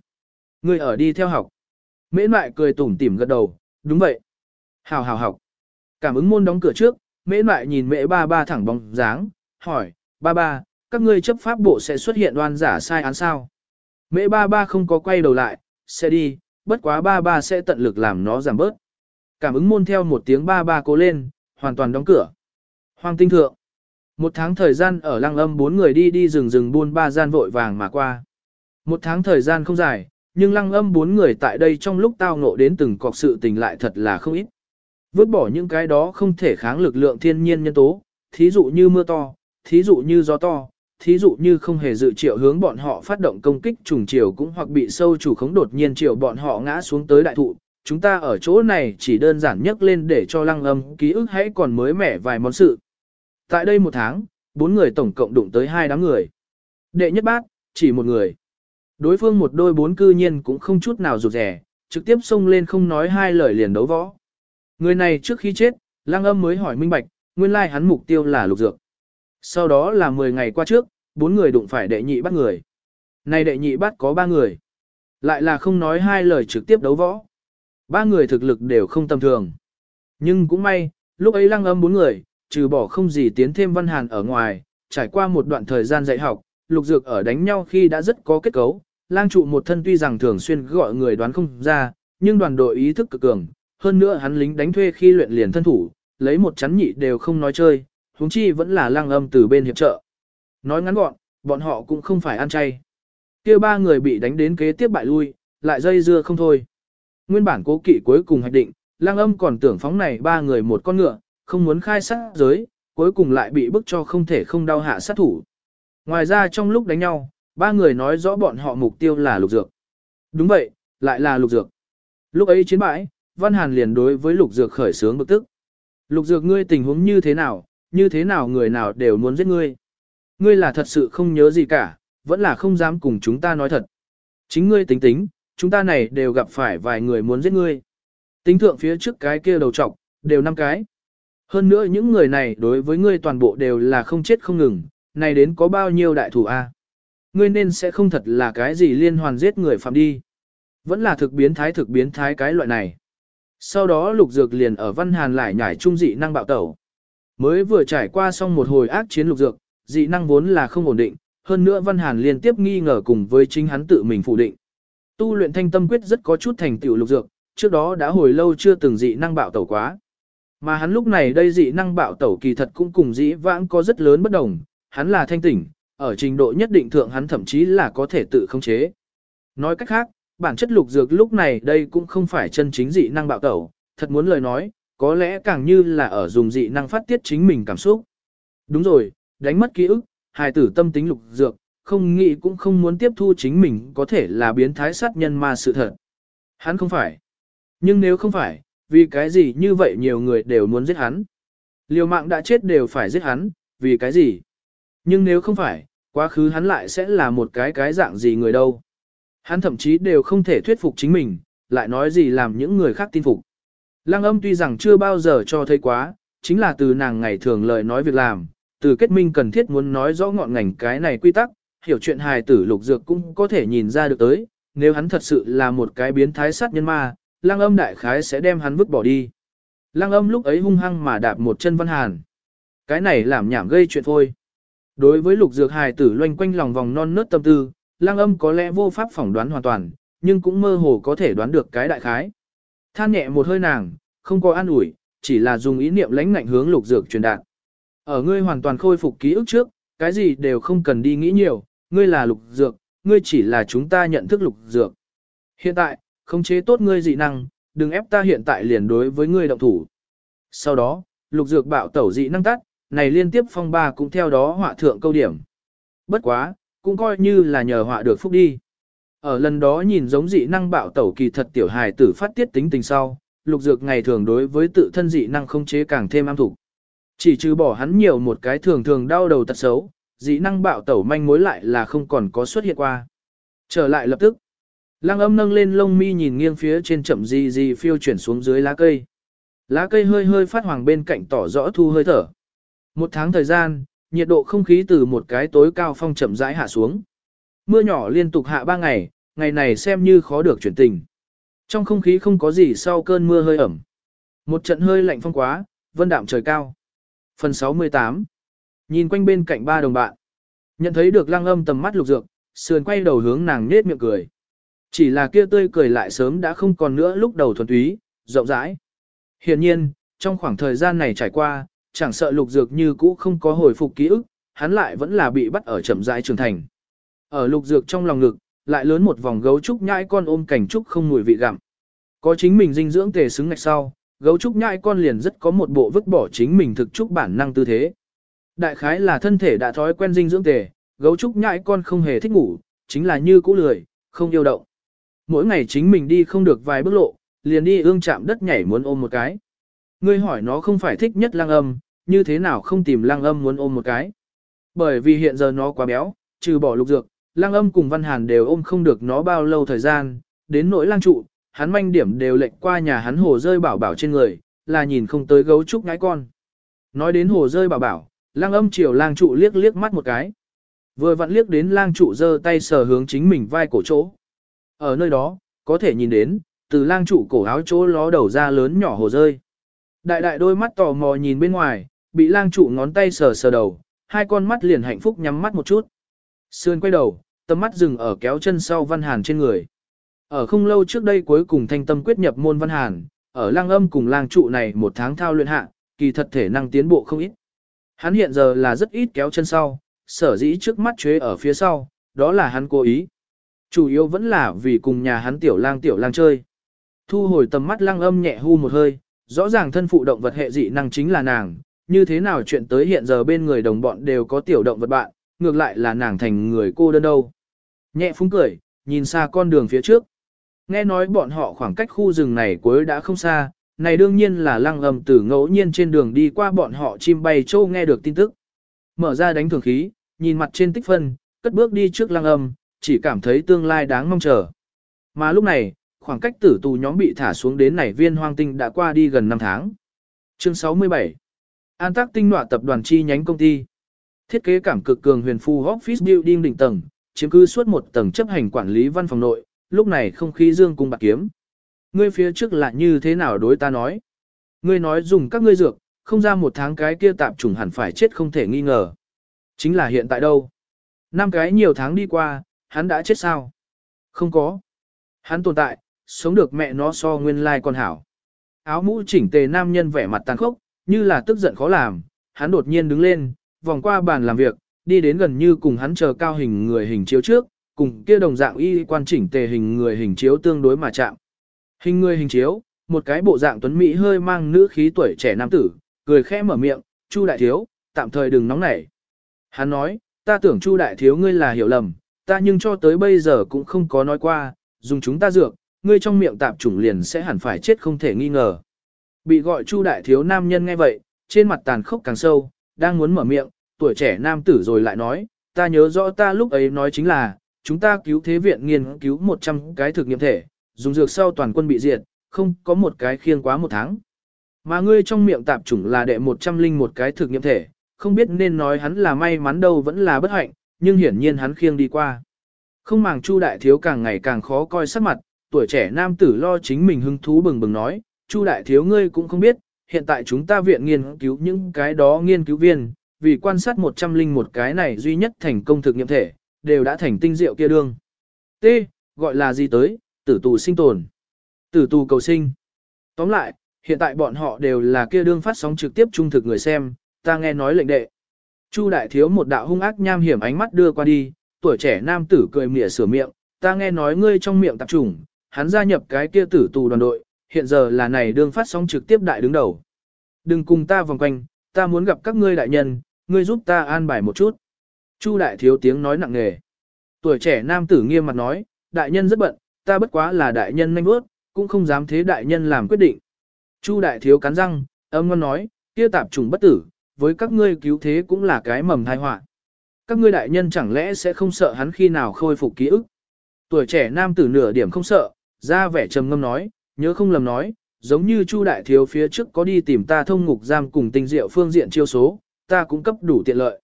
Người ở đi theo học. Mễ mại cười tủm tỉm gật đầu, đúng vậy. Hào hào học. Cảm ứng môn đóng cửa trước, mễ mại nhìn mễ ba ba thẳng bóng dáng, hỏi, ba ba, các ngươi chấp pháp bộ sẽ xuất hiện đoan giả sai án sao? Mễ ba ba không có quay đầu lại, sẽ đi, bất quá ba ba sẽ tận lực làm nó giảm bớt. Cảm ứng môn theo một tiếng ba ba cố lên, hoàn toàn đóng cửa. Hoàng tinh thượng. Một tháng thời gian ở lăng âm bốn người đi đi rừng rừng buôn ba gian vội vàng mà qua. Một tháng thời gian không dài, nhưng lăng âm bốn người tại đây trong lúc tao ngộ đến từng cọc sự tình lại thật là không ít. Vứt bỏ những cái đó không thể kháng lực lượng thiên nhiên nhân tố, thí dụ như mưa to, thí dụ như gió to, thí dụ như không hề dự triệu hướng bọn họ phát động công kích trùng chiều cũng hoặc bị sâu chủ khống đột nhiên chiều bọn họ ngã xuống tới đại thụ. Chúng ta ở chỗ này chỉ đơn giản nhất lên để cho lăng âm ký ức hãy còn mới mẻ vài món sự. Tại đây một tháng, bốn người tổng cộng đụng tới hai đám người. Đệ nhất bát, chỉ một người. Đối phương một đôi bốn cư nhiên cũng không chút nào rụt rẻ, trực tiếp xông lên không nói hai lời liền đấu võ. Người này trước khi chết, lăng âm mới hỏi minh bạch, nguyên lai hắn mục tiêu là lục dược. Sau đó là 10 ngày qua trước, bốn người đụng phải đệ nhị bắt người. Này đệ nhị bắt có ba người. Lại là không nói hai lời trực tiếp đấu võ. Ba người thực lực đều không tầm thường. Nhưng cũng may, lúc ấy lăng âm bốn người, trừ bỏ không gì tiến thêm văn hàn ở ngoài, trải qua một đoạn thời gian dạy học, lục dược ở đánh nhau khi đã rất có kết cấu. Lang trụ một thân tuy rằng thường xuyên gọi người đoán không ra, nhưng đoàn đội ý thức cực cường. Hơn nữa hắn lính đánh thuê khi luyện liền thân thủ, lấy một chắn nhị đều không nói chơi, huống chi vẫn là Lang âm từ bên hiệp trợ. Nói ngắn gọn, bọn họ cũng không phải ăn chay. kia ba người bị đánh đến kế tiếp bại lui, lại dây dưa không thôi. Nguyên bản cố kỵ cuối cùng hoạch định, Lang âm còn tưởng phóng này ba người một con ngựa, không muốn khai sát giới, cuối cùng lại bị bức cho không thể không đau hạ sát thủ. Ngoài ra trong lúc đánh nhau, ba người nói rõ bọn họ mục tiêu là lục dược. Đúng vậy, lại là lục dược. Lúc ấy chiến bãi, Văn Hàn liền đối với lục dược khởi sướng bực tức. Lục dược ngươi tình huống như thế nào, như thế nào người nào đều muốn giết ngươi. Ngươi là thật sự không nhớ gì cả, vẫn là không dám cùng chúng ta nói thật. Chính ngươi tính tính, chúng ta này đều gặp phải vài người muốn giết ngươi. Tính thượng phía trước cái kia đầu trọc, đều năm cái. Hơn nữa những người này đối với ngươi toàn bộ đều là không chết không ngừng, này đến có bao nhiêu đại thủ a? Ngươi nên sẽ không thật là cái gì liên hoàn giết người phạm đi. Vẫn là thực biến thái thực biến thái cái loại này. Sau đó lục dược liền ở văn hàn lại nhảy trung dị năng bạo tẩu. Mới vừa trải qua xong một hồi ác chiến lục dược, dị năng vốn là không ổn định, hơn nữa văn hàn liên tiếp nghi ngờ cùng với chính hắn tự mình phủ định. Tu luyện thanh tâm quyết rất có chút thành tựu lục dược, trước đó đã hồi lâu chưa từng dị năng bạo tẩu quá. Mà hắn lúc này đây dị năng bạo tẩu kỳ thật cũng cùng dĩ vãng có rất lớn bất đồng, hắn là thanh tỉnh, ở trình độ nhất định thượng hắn thậm chí là có thể tự khống chế. Nói cách khác, bản chất lục dược lúc này đây cũng không phải chân chính dị năng bạo tẩu, thật muốn lời nói, có lẽ càng như là ở dùng dị năng phát tiết chính mình cảm xúc. Đúng rồi, đánh mất ký ức, hài tử tâm tính lục dược, không nghĩ cũng không muốn tiếp thu chính mình có thể là biến thái sát nhân mà sự thật. Hắn không phải. Nhưng nếu không phải, vì cái gì như vậy nhiều người đều muốn giết hắn. Liều mạng đã chết đều phải giết hắn, vì cái gì? Nhưng nếu không phải, quá khứ hắn lại sẽ là một cái cái dạng gì người đâu. Hắn thậm chí đều không thể thuyết phục chính mình, lại nói gì làm những người khác tin phục. Lăng âm tuy rằng chưa bao giờ cho thấy quá, chính là từ nàng ngày thường lời nói việc làm, từ kết minh cần thiết muốn nói rõ ngọn ngành cái này quy tắc, hiểu chuyện hài tử lục dược cũng có thể nhìn ra được tới, nếu hắn thật sự là một cái biến thái sát nhân ma, lăng âm đại khái sẽ đem hắn vứt bỏ đi. Lăng âm lúc ấy hung hăng mà đạp một chân văn hàn. Cái này làm nhảm gây chuyện thôi. Đối với lục dược hài tử loanh quanh lòng vòng non nớt tâm tư, lang âm có lẽ vô pháp phỏng đoán hoàn toàn, nhưng cũng mơ hồ có thể đoán được cái đại khái. Than nhẹ một hơi nàng, không có an ủi, chỉ là dùng ý niệm lãnh ngạnh hướng lục dược truyền đạt. Ở ngươi hoàn toàn khôi phục ký ức trước, cái gì đều không cần đi nghĩ nhiều, ngươi là lục dược, ngươi chỉ là chúng ta nhận thức lục dược. Hiện tại, không chế tốt ngươi dị năng, đừng ép ta hiện tại liền đối với ngươi động thủ. Sau đó, lục dược bạo tẩu dị năng tắt, này liên tiếp phong ba cũng theo đó họa thượng câu điểm. Bất quá, cũng coi như là nhờ họa được phúc đi. Ở lần đó nhìn giống dị năng bạo tẩu kỳ thật tiểu hài tử phát tiết tính tình sau, lục dược ngày thường đối với tự thân dị năng không chế càng thêm am thủ. Chỉ trừ bỏ hắn nhiều một cái thường thường đau đầu tật xấu, dị năng bạo tẩu manh mối lại là không còn có xuất hiện qua. Trở lại lập tức. Lăng âm nâng lên lông mi nhìn nghiêng phía trên chậm gì gì phiêu chuyển xuống dưới lá cây. Lá cây hơi hơi phát hoàng bên cạnh tỏ rõ thu hơi thở. Một tháng thời gian, nhiệt độ không khí từ một cái tối cao phong chậm rãi hạ xuống. Mưa nhỏ liên tục hạ ba ngày, ngày này xem như khó được chuyển tình. Trong không khí không có gì sau cơn mưa hơi ẩm. Một trận hơi lạnh phong quá, vân đạm trời cao. Phần 68 Nhìn quanh bên cạnh ba đồng bạn. Nhận thấy được lăng âm tầm mắt lục dược, sườn quay đầu hướng nàng nết miệng cười. Chỉ là kia tươi cười lại sớm đã không còn nữa lúc đầu thuần túy, rộng rãi. Hiển nhiên, trong khoảng thời gian này trải qua, chẳng sợ lục dược như cũ không có hồi phục ký ức, hắn lại vẫn là bị bắt ở chậm rãi trưởng thành. Ở lục dược trong lòng ngực, lại lớn một vòng gấu trúc nhãi con ôm cảnh trúc không mùi vị gặm. Có chính mình dinh dưỡng tề xứng ngạch sau, gấu trúc nhãi con liền rất có một bộ vứt bỏ chính mình thực trúc bản năng tư thế. Đại khái là thân thể đã thói quen dinh dưỡng tề, gấu trúc nhãi con không hề thích ngủ, chính là như cũ lười, không yêu động. Mỗi ngày chính mình đi không được vài bước lộ, liền đi ương chạm đất nhảy muốn ôm một cái. Ngươi hỏi nó không phải thích nhất lang âm, như thế nào không tìm lang âm muốn ôm một cái. Bởi vì hiện giờ nó quá béo, trừ bỏ lục dược, lang âm cùng văn hàn đều ôm không được nó bao lâu thời gian, đến nỗi lang trụ, hắn manh điểm đều lệnh qua nhà hắn hồ rơi bảo bảo trên người, là nhìn không tới gấu trúc ngái con. Nói đến hồ rơi bảo bảo, lang âm chiều lang trụ liếc liếc mắt một cái. Vừa vặn liếc đến lang trụ giơ tay sờ hướng chính mình vai cổ chỗ. Ở nơi đó, có thể nhìn đến, từ lang trụ cổ áo chỗ ló đầu ra lớn nhỏ hồ rơi. Đại đại đôi mắt tò mò nhìn bên ngoài, bị lang trụ ngón tay sờ sờ đầu, hai con mắt liền hạnh phúc nhắm mắt một chút. Sườn quay đầu, tầm mắt dừng ở kéo chân sau văn hàn trên người. Ở không lâu trước đây cuối cùng thanh tâm quyết nhập môn văn hàn, ở lang âm cùng lang trụ này một tháng thao luyện hạ, kỳ thật thể năng tiến bộ không ít. Hắn hiện giờ là rất ít kéo chân sau, sở dĩ trước mắt chế ở phía sau, đó là hắn cố ý. Chủ yếu vẫn là vì cùng nhà hắn tiểu lang tiểu lang chơi. Thu hồi tầm mắt lang âm nhẹ hu một hơi, rõ ràng thân phụ động vật hệ dị năng chính là nàng, như thế nào chuyện tới hiện giờ bên người đồng bọn đều có tiểu động vật bạn, ngược lại là nàng thành người cô đơn đâu. Nhẹ phúng cười, nhìn xa con đường phía trước. Nghe nói bọn họ khoảng cách khu rừng này cuối đã không xa, này đương nhiên là lăng âm tử ngẫu nhiên trên đường đi qua bọn họ chim bay châu nghe được tin tức. Mở ra đánh thường khí, nhìn mặt trên tích phân, cất bước đi trước lăng âm, chỉ cảm thấy tương lai đáng mong chờ. Mà lúc này, khoảng cách tử tù nhóm bị thả xuống đến này viên hoang tinh đã qua đi gần 5 tháng. Chương 67 An tác tinh nọa tập đoàn chi nhánh công ty. Thiết kế cảm cực cường huyền phu office building đỉnh tầng, chiếm cứ suốt một tầng chấp hành quản lý văn phòng nội, lúc này không khí dương cung bạc kiếm. Ngươi phía trước là như thế nào đối ta nói? Ngươi nói dùng các ngươi dược, không ra một tháng cái kia tạp trùng hẳn phải chết không thể nghi ngờ. Chính là hiện tại đâu? Năm cái nhiều tháng đi qua, hắn đã chết sao? Không có. Hắn tồn tại, sống được mẹ nó so nguyên lai con hảo. Áo mũ chỉnh tề nam nhân vẻ mặt tàn khốc, như là tức giận khó làm, hắn đột nhiên đứng lên, vòng qua bàn làm việc, đi đến gần như cùng hắn chờ cao hình người hình chiếu trước, cùng kia đồng dạng y quan chỉnh tề hình người hình chiếu tương đối mà chạm. Hình người hình chiếu, một cái bộ dạng tuấn mỹ hơi mang nữ khí tuổi trẻ nam tử, cười khẽ mở miệng, Chu đại thiếu, tạm thời đừng nóng nảy. Hắn nói, ta tưởng Chu đại thiếu ngươi là hiểu lầm, ta nhưng cho tới bây giờ cũng không có nói qua, dùng chúng ta dược, ngươi trong miệng tạp chủng liền sẽ hẳn phải chết không thể nghi ngờ. Bị gọi Chu đại thiếu nam nhân nghe vậy, trên mặt tàn khốc càng sâu, đang muốn mở miệng, tuổi trẻ nam tử rồi lại nói, ta nhớ rõ ta lúc ấy nói chính là, chúng ta cứu thế viện nghiên cứu 100 cái thực nghiệm thể, dùng dược sau toàn quân bị diệt, không có một cái khiêng quá một tháng. Mà ngươi trong miệng tạp chủng là đệ 100 linh một cái thực nghiệm thể, không biết nên nói hắn là may mắn đâu vẫn là bất hạnh, nhưng hiển nhiên hắn khiêng đi qua. Không màng Chu đại thiếu càng ngày càng khó coi sắc mặt, tuổi trẻ nam tử lo chính mình hứng thú bừng bừng nói, Chu đại thiếu ngươi cũng không biết, hiện tại chúng ta viện nghiên cứu những cái đó nghiên cứu viên, vì quan sát 100 linh một cái này duy nhất thành công thực nghiệm thể, đều đã thành tinh diệu kia đương. T, gọi là gì tới, tử tù sinh tồn. Tử tù cầu sinh. Tóm lại, hiện tại bọn họ đều là kia đương phát sóng trực tiếp trung thực người xem, ta nghe nói lệnh đệ. Chu đại thiếu một đạo hung ác nham hiểm ánh mắt đưa qua đi, tuổi trẻ nam tử cười mỉa sửa miệng, ta nghe nói ngươi trong miệng tạp trùng, hắn gia nhập cái kia tử tù đoàn đội, hiện giờ là này đương phát sóng trực tiếp đại đứng đầu. Đừng cùng ta vòng quanh, ta muốn gặp các ngươi đại nhân, ngươi giúp ta an bài một chút. Chu đại thiếu tiếng nói nặng nề. Tuổi trẻ nam tử nghiêm mặt nói, đại nhân rất bận, ta bất quá là đại nhân nhanh bước, cũng không dám thế đại nhân làm quyết định. Chu đại thiếu cắn răng, âm ngon nói, kia tạp trùng bất tử, với các ngươi cứu thế cũng là cái mầm tai họa. Các ngươi đại nhân chẳng lẽ sẽ không sợ hắn khi nào khôi phục ký ức. Tuổi trẻ nam tử nửa điểm không sợ, ra vẻ trầm ngâm nói, nhớ không lầm nói, giống như Chu đại thiếu phía trước có đi tìm ta thông ngục giam cùng tinh diệu phương diện chiêu số, ta cũng cấp đủ tiện lợi.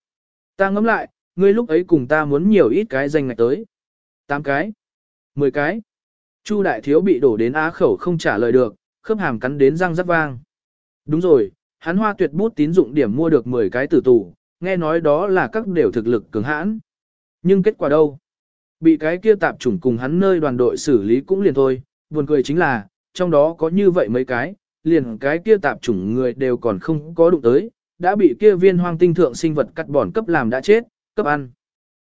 Ta ngẫm lại, ngươi lúc ấy cùng ta muốn nhiều ít cái danh ngạch tới. 8 cái, 10 cái. Chu đại thiếu bị đổ đến á khẩu không trả lời được, khớp hàm cắn đến răng rắc vang. Đúng rồi, hắn hoa tuyệt bút tín dụng điểm mua được 10 cái tử tù, nghe nói đó là các đều thực lực cường hãn. Nhưng kết quả đâu? Bị cái kia tạp chủng cùng hắn nơi đoàn đội xử lý cũng liền thôi, buồn cười chính là, trong đó có như vậy mấy cái, liền cái kia tạp chủng người đều còn không có đụng tới, đã bị kia viên hoang tinh thượng sinh vật cắt bòn cấp làm đã chết, cấp ăn.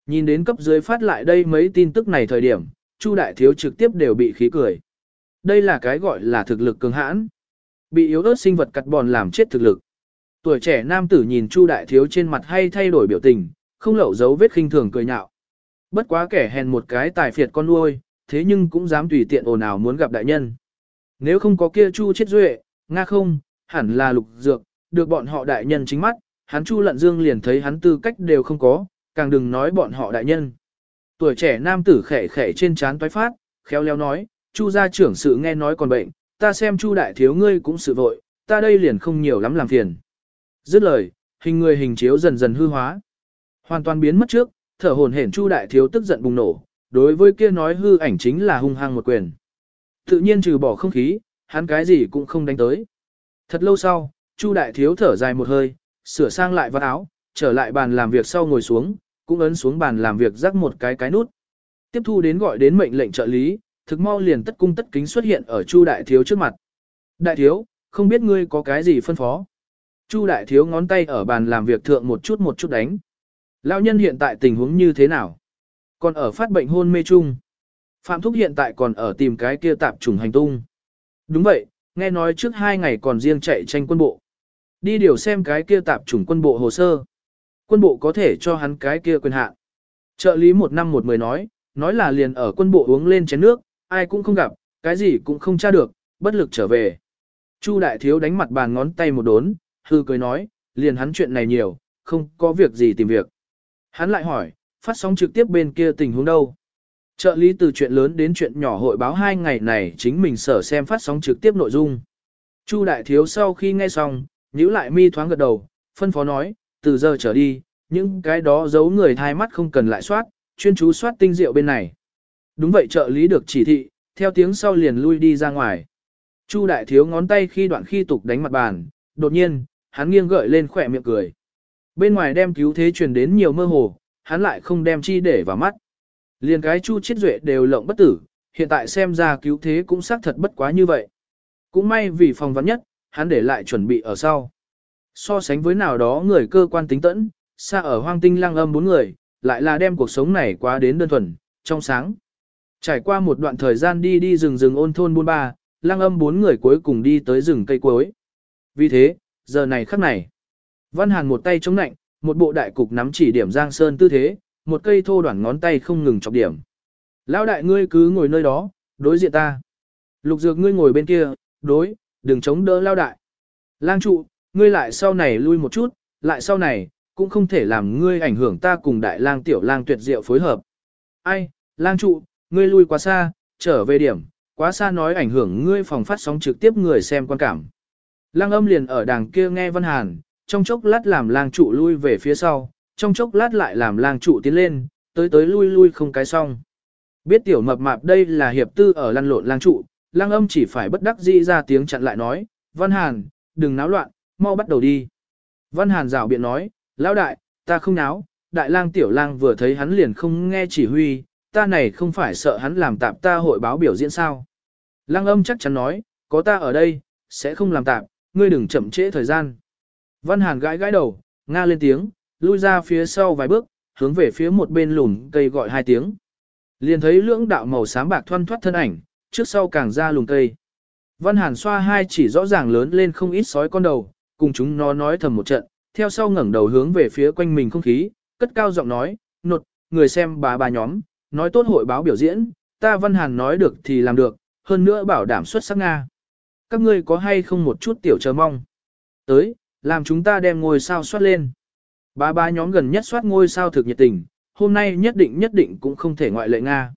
Nhìn đến cấp dưới phát lại đây mấy tin tức này thời điểm, Chu đại thiếu trực tiếp đều bị khí cười. Đây là cái gọi là thực lực cường hãn. Bị yếu ớt sinh vật cắt bòn làm chết thực lực. Tuổi trẻ nam tử nhìn Chu đại thiếu trên mặt hay thay đổi biểu tình, không lậu dấu vết khinh thường cười nhạo. Bất quá kẻ hèn một cái tài phiệt con nuôi, thế nhưng cũng dám tùy tiện ồn ào muốn gặp đại nhân. Nếu không có kia Chu chết duệ, nga không, hẳn là lục dược, được bọn họ đại nhân chính mắt, hắn Chu lận dương liền thấy hắn tư cách đều không có, càng đừng nói bọn họ đại nhân. Tuổi trẻ nam tử khẻ khẻ trên trán toái phát, khéo léo nói, Chu gia trưởng sự nghe nói còn bệnh, ta xem Chu đại thiếu ngươi cũng sự vội, ta đây liền không nhiều lắm làm phiền. Dứt lời, hình người hình chiếu dần dần hư hóa. Hoàn toàn biến mất trước, thở hồn hển Chu đại thiếu tức giận bùng nổ, đối với kia nói hư ảnh chính là hung hăng một quyền. Tự nhiên trừ bỏ không khí, hắn cái gì cũng không đánh tới. Thật lâu sau, Chu đại thiếu thở dài một hơi, sửa sang lại vạt áo, trở lại bàn làm việc sau ngồi xuống, cũng ấn xuống bàn làm việc rắc một cái cái nút. Tiếp thu đến gọi đến mệnh lệnh trợ lý, thực mau liền tất cung tất kính xuất hiện ở Chu đại thiếu trước mặt. Đại thiếu, không biết ngươi có cái gì phân phó. Chu đại thiếu ngón tay ở bàn làm việc thượng một chút một chút đánh. Lão nhân hiện tại tình huống như thế nào? Còn ở phát bệnh hôn mê chung. Phạm Thúc hiện tại còn ở tìm cái kia tạp trùng hành tung. Đúng vậy, nghe nói trước hai ngày còn riêng chạy tranh quân bộ. Đi điều xem cái kia tạp trùng quân bộ hồ sơ. Quân bộ có thể cho hắn cái kia quyền hạn. Trợ lý một năm một mười nói, nói là liền ở quân bộ uống lên chén nước, ai cũng không gặp, cái gì cũng không tra được, bất lực trở về. Chu đại thiếu đánh mặt bàn ngón tay một đốn, hư cười nói, liền hắn chuyện này nhiều, không có việc gì tìm việc. Hắn lại hỏi, phát sóng trực tiếp bên kia tình huống đâu? Trợ lý từ chuyện lớn đến chuyện nhỏ hội báo hai ngày này chính mình sở xem phát sóng trực tiếp nội dung. Chu đại thiếu sau khi nghe xong, nhíu lại mi thoáng gật đầu, phân phó nói, từ giờ trở đi, những cái đó giấu người thai mắt không cần lại soát, chuyên chú soát tinh diệu bên này. Đúng vậy trợ lý được chỉ thị, theo tiếng sau liền lui đi ra ngoài. Chu đại thiếu ngón tay khi đoạn khi tục đánh mặt bàn, đột nhiên, hắn nghiêng gợi lên khỏe miệng cười. Bên ngoài đem cứu thế truyền đến nhiều mơ hồ, hắn lại không đem chi để vào mắt. Liền cái chu chết duệ đều lộng bất tử, hiện tại xem ra cứu thế cũng xác thật bất quá như vậy. Cũng may vì phòng vắn nhất, hắn để lại chuẩn bị ở sau. So sánh với nào đó người cơ quan tính tẫn, xa ở hoang tinh lăng âm bốn người, lại là đem cuộc sống này quá đến đơn thuần, trong sáng. Trải qua một đoạn thời gian đi đi rừng rừng ôn thôn buôn ba, lăng âm bốn người cuối cùng đi tới rừng cây cuối. Vì thế, giờ này khắc này, Văn Hàn một tay chống nạnh, một bộ đại cục nắm chỉ điểm Giang Sơn tư thế, một cây thô đoạn ngón tay không ngừng chọc điểm. Lão đại ngươi cứ ngồi nơi đó, đối diện ta. Lục dược ngươi ngồi bên kia, đối, đừng chống đỡ lao đại. Lang trụ, ngươi lại sau này lui một chút, lại sau này, cũng không thể làm ngươi ảnh hưởng ta cùng đại lang tiểu lang tuyệt diệu phối hợp. Ai, lang trụ, ngươi lui quá xa, trở về điểm, quá xa nói ảnh hưởng ngươi phòng phát sóng trực tiếp người xem quan cảm. Lang âm liền ở đàng kia nghe Văn Hàn, trong chốc lát làm lang trụ lui về phía sau, trong chốc lát lại làm lang trụ tiến lên, tới tới lui lui không cái xong. Biết tiểu mập mạp đây là hiệp tư ở lăn lộn lang trụ, lang âm chỉ phải bất đắc dĩ ra tiếng chặn lại nói, Văn Hàn, đừng náo loạn, mau bắt đầu đi. Văn Hàn rào biện nói, lão đại, ta không náo, đại lang tiểu lang vừa thấy hắn liền không nghe chỉ huy, ta này không phải sợ hắn làm tạm ta hội báo biểu diễn sao. Lang âm chắc chắn nói, có ta ở đây, sẽ không làm tạm, ngươi đừng chậm trễ thời gian. Văn Hàn gãi gãi đầu, nga lên tiếng, lui ra phía sau vài bước, hướng về phía một bên lùn cây gọi hai tiếng. Liền thấy lưỡng đạo màu xám bạc thoăn thoát thân ảnh, trước sau càng ra lùn cây. Văn Hàn xoa hai chỉ rõ ràng lớn lên không ít sói con đầu, cùng chúng nó nói thầm một trận, theo sau ngẩng đầu hướng về phía quanh mình không khí, cất cao giọng nói, nột, người xem bà bà nhóm, nói tốt hội báo biểu diễn, ta Văn Hàn nói được thì làm được, hơn nữa bảo đảm xuất sắc Nga. Các ngươi có hay không một chút tiểu chờ mong? Tới, làm chúng ta đem ngôi sao soát lên. Bà ba nhóm gần nhất soát ngôi sao thực nhiệt tình, hôm nay nhất định nhất định cũng không thể ngoại lệ Nga.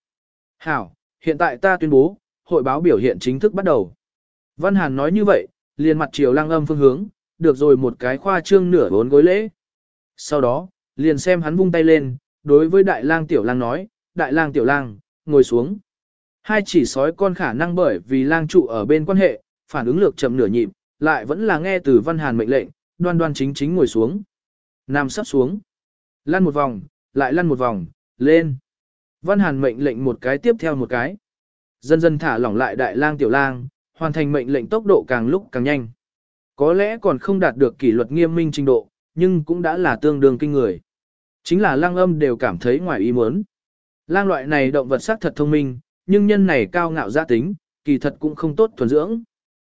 Hảo, hiện tại ta tuyên bố, hội báo biểu hiện chính thức bắt đầu. Văn Hàn nói như vậy, liền mặt chiều lăng âm phương hướng, được rồi một cái khoa trương nửa bốn gối lễ. Sau đó, liền xem hắn vung tay lên, đối với đại lang tiểu lang nói, đại lang tiểu lang, ngồi xuống. Hai chỉ sói con khả năng bởi vì lang trụ ở bên quan hệ, phản ứng lược chậm nửa nhịp, lại vẫn là nghe từ Văn Hàn mệnh lệnh, đoan đoan chính chính ngồi xuống. Nam sắp xuống. Lăn một vòng, lại lăn một vòng, lên. Văn Hàn mệnh lệnh một cái tiếp theo một cái. Dần dần thả lỏng lại đại lang tiểu lang, hoàn thành mệnh lệnh tốc độ càng lúc càng nhanh. Có lẽ còn không đạt được kỷ luật nghiêm minh trình độ, nhưng cũng đã là tương đương kinh người. Chính là lang âm đều cảm thấy ngoài ý muốn. Lang loại này động vật sắc thật thông minh, nhưng nhân này cao ngạo gia tính, kỳ thật cũng không tốt thuần dưỡng.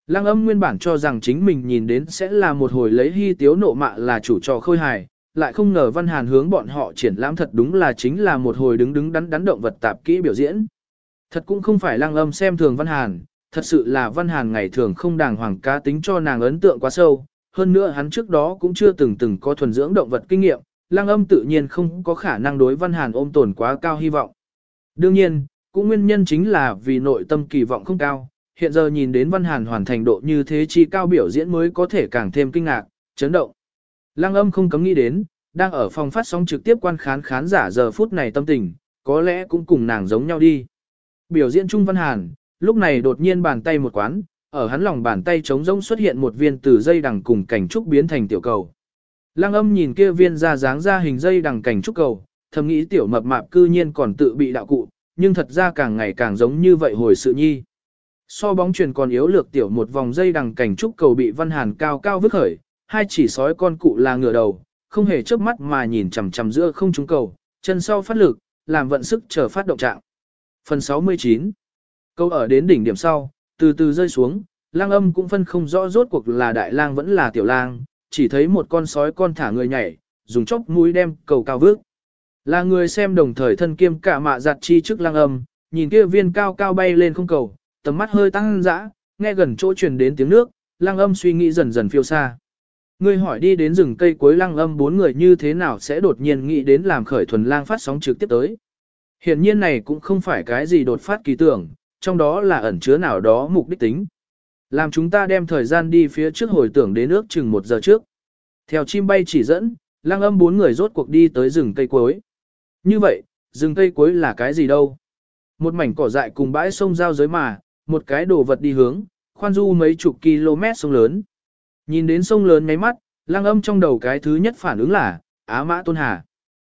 Lang âm nguyên bản cho rằng chính mình nhìn đến sẽ là một hồi lấy hy tiếu nộ mạ là chủ trò khôi hài, lại không ngờ Văn Hàn hướng bọn họ triển lãm thật đúng là chính là một hồi đứng đứng đắn đắn động vật tạp kỹ biểu diễn. Thật cũng không phải lăng âm xem thường Văn Hàn, thật sự là Văn Hàn ngày thường không đàng hoàng cá tính cho nàng ấn tượng quá sâu, hơn nữa hắn trước đó cũng chưa từng từng có thuần dưỡng động vật kinh nghiệm, lăng âm tự nhiên không có khả năng đối Văn Hàn ôm tồn quá cao hy vọng. Đương nhiên, cũng nguyên nhân chính là vì nội tâm kỳ vọng không cao, hiện giờ nhìn đến Văn Hàn hoàn thành độ như thế chi cao biểu diễn mới có thể càng thêm kinh ngạc, chấn động. Lăng âm không cấm nghĩ đến, đang ở phòng phát sóng trực tiếp quan khán khán giả giờ phút này tâm tình, có lẽ cũng cùng nàng giống nhau đi. Biểu diễn Trung Văn Hàn, lúc này đột nhiên bàn tay một quán, ở hắn lòng bàn tay trống rỗng xuất hiện một viên từ dây đằng cùng cảnh trúc biến thành tiểu cầu. Lăng âm nhìn kia viên ra dáng ra hình dây đằng cảnh trúc cầu, thầm nghĩ tiểu mập mạp cư nhiên còn tự bị đạo cụ, nhưng thật ra càng ngày càng giống như vậy hồi sự nhi. So bóng truyền còn yếu lược tiểu một vòng dây đằng cảnh trúc cầu bị Văn Hàn cao cao vứt khởi, hai chỉ sói con cụ là ngửa đầu, không hề chớp mắt mà nhìn chằm chằm giữa không trúng cầu, chân sau phát lực, làm vận sức chờ phát động trạng. Phần 69 Câu ở đến đỉnh điểm sau, từ từ rơi xuống, lang âm cũng phân không rõ rốt cuộc là đại lang vẫn là tiểu lang, chỉ thấy một con sói con thả người nhảy, dùng chốc mũi đem cầu cao vước. Là người xem đồng thời thân kiêm cả mạ giặt chi trước lang âm, nhìn kia viên cao cao bay lên không cầu, tầm mắt hơi tăng dã, nghe gần chỗ truyền đến tiếng nước, lang âm suy nghĩ dần dần phiêu xa. Ngươi hỏi đi đến rừng cây cuối lăng âm bốn người như thế nào sẽ đột nhiên nghĩ đến làm khởi thuần lang phát sóng trực tiếp tới. Hiển nhiên này cũng không phải cái gì đột phát kỳ tưởng, trong đó là ẩn chứa nào đó mục đích tính. Làm chúng ta đem thời gian đi phía trước hồi tưởng đến ước chừng một giờ trước. Theo chim bay chỉ dẫn, lăng âm bốn người rốt cuộc đi tới rừng cây cuối. Như vậy, rừng cây cuối là cái gì đâu? Một mảnh cỏ dại cùng bãi sông giao giới mà, một cái đồ vật đi hướng, khoan du mấy chục km sông lớn. Nhìn đến sông lớn ngáy mắt, lăng âm trong đầu cái thứ nhất phản ứng là, Á Mã Tôn Hà.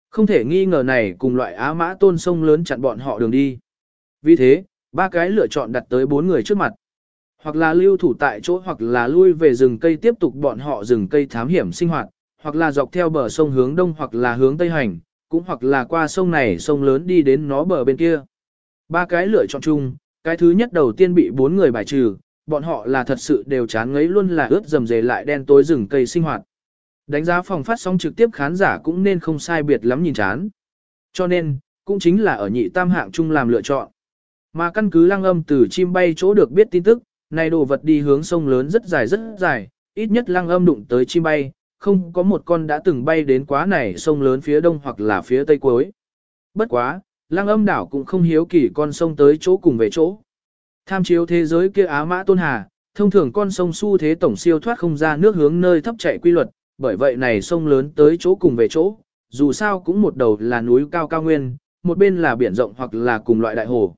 Không thể nghi ngờ này cùng loại Á Mã Tôn sông lớn chặn bọn họ đường đi. Vì thế, ba cái lựa chọn đặt tới bốn người trước mặt. Hoặc là lưu thủ tại chỗ hoặc là lui về rừng cây tiếp tục bọn họ rừng cây thám hiểm sinh hoạt, hoặc là dọc theo bờ sông hướng đông hoặc là hướng tây hành, cũng hoặc là qua sông này sông lớn đi đến nó bờ bên kia. Ba cái lựa chọn chung, cái thứ nhất đầu tiên bị bốn người bài trừ, bọn họ là thật sự đều chán ngấy luôn là ướt dầm dề lại đen tối rừng cây sinh hoạt. Đánh giá phòng phát sóng trực tiếp khán giả cũng nên không sai biệt lắm nhìn chán. Cho nên, cũng chính là ở nhị tam hạng chung làm lựa chọn. Mà căn cứ lăng âm từ chim bay chỗ được biết tin tức, này đồ vật đi hướng sông lớn rất dài rất dài, ít nhất lăng âm đụng tới chim bay, không có một con đã từng bay đến quá này sông lớn phía đông hoặc là phía tây cuối. Bất quá, lăng âm đảo cũng không hiếu kỳ con sông tới chỗ cùng về chỗ. Tham chiếu thế giới kia Á Mã Tôn Hà, thông thường con sông su thế tổng siêu thoát không ra nước hướng nơi thấp chạy quy luật, bởi vậy này sông lớn tới chỗ cùng về chỗ, dù sao cũng một đầu là núi cao cao nguyên, một bên là biển rộng hoặc là cùng loại đại hồ.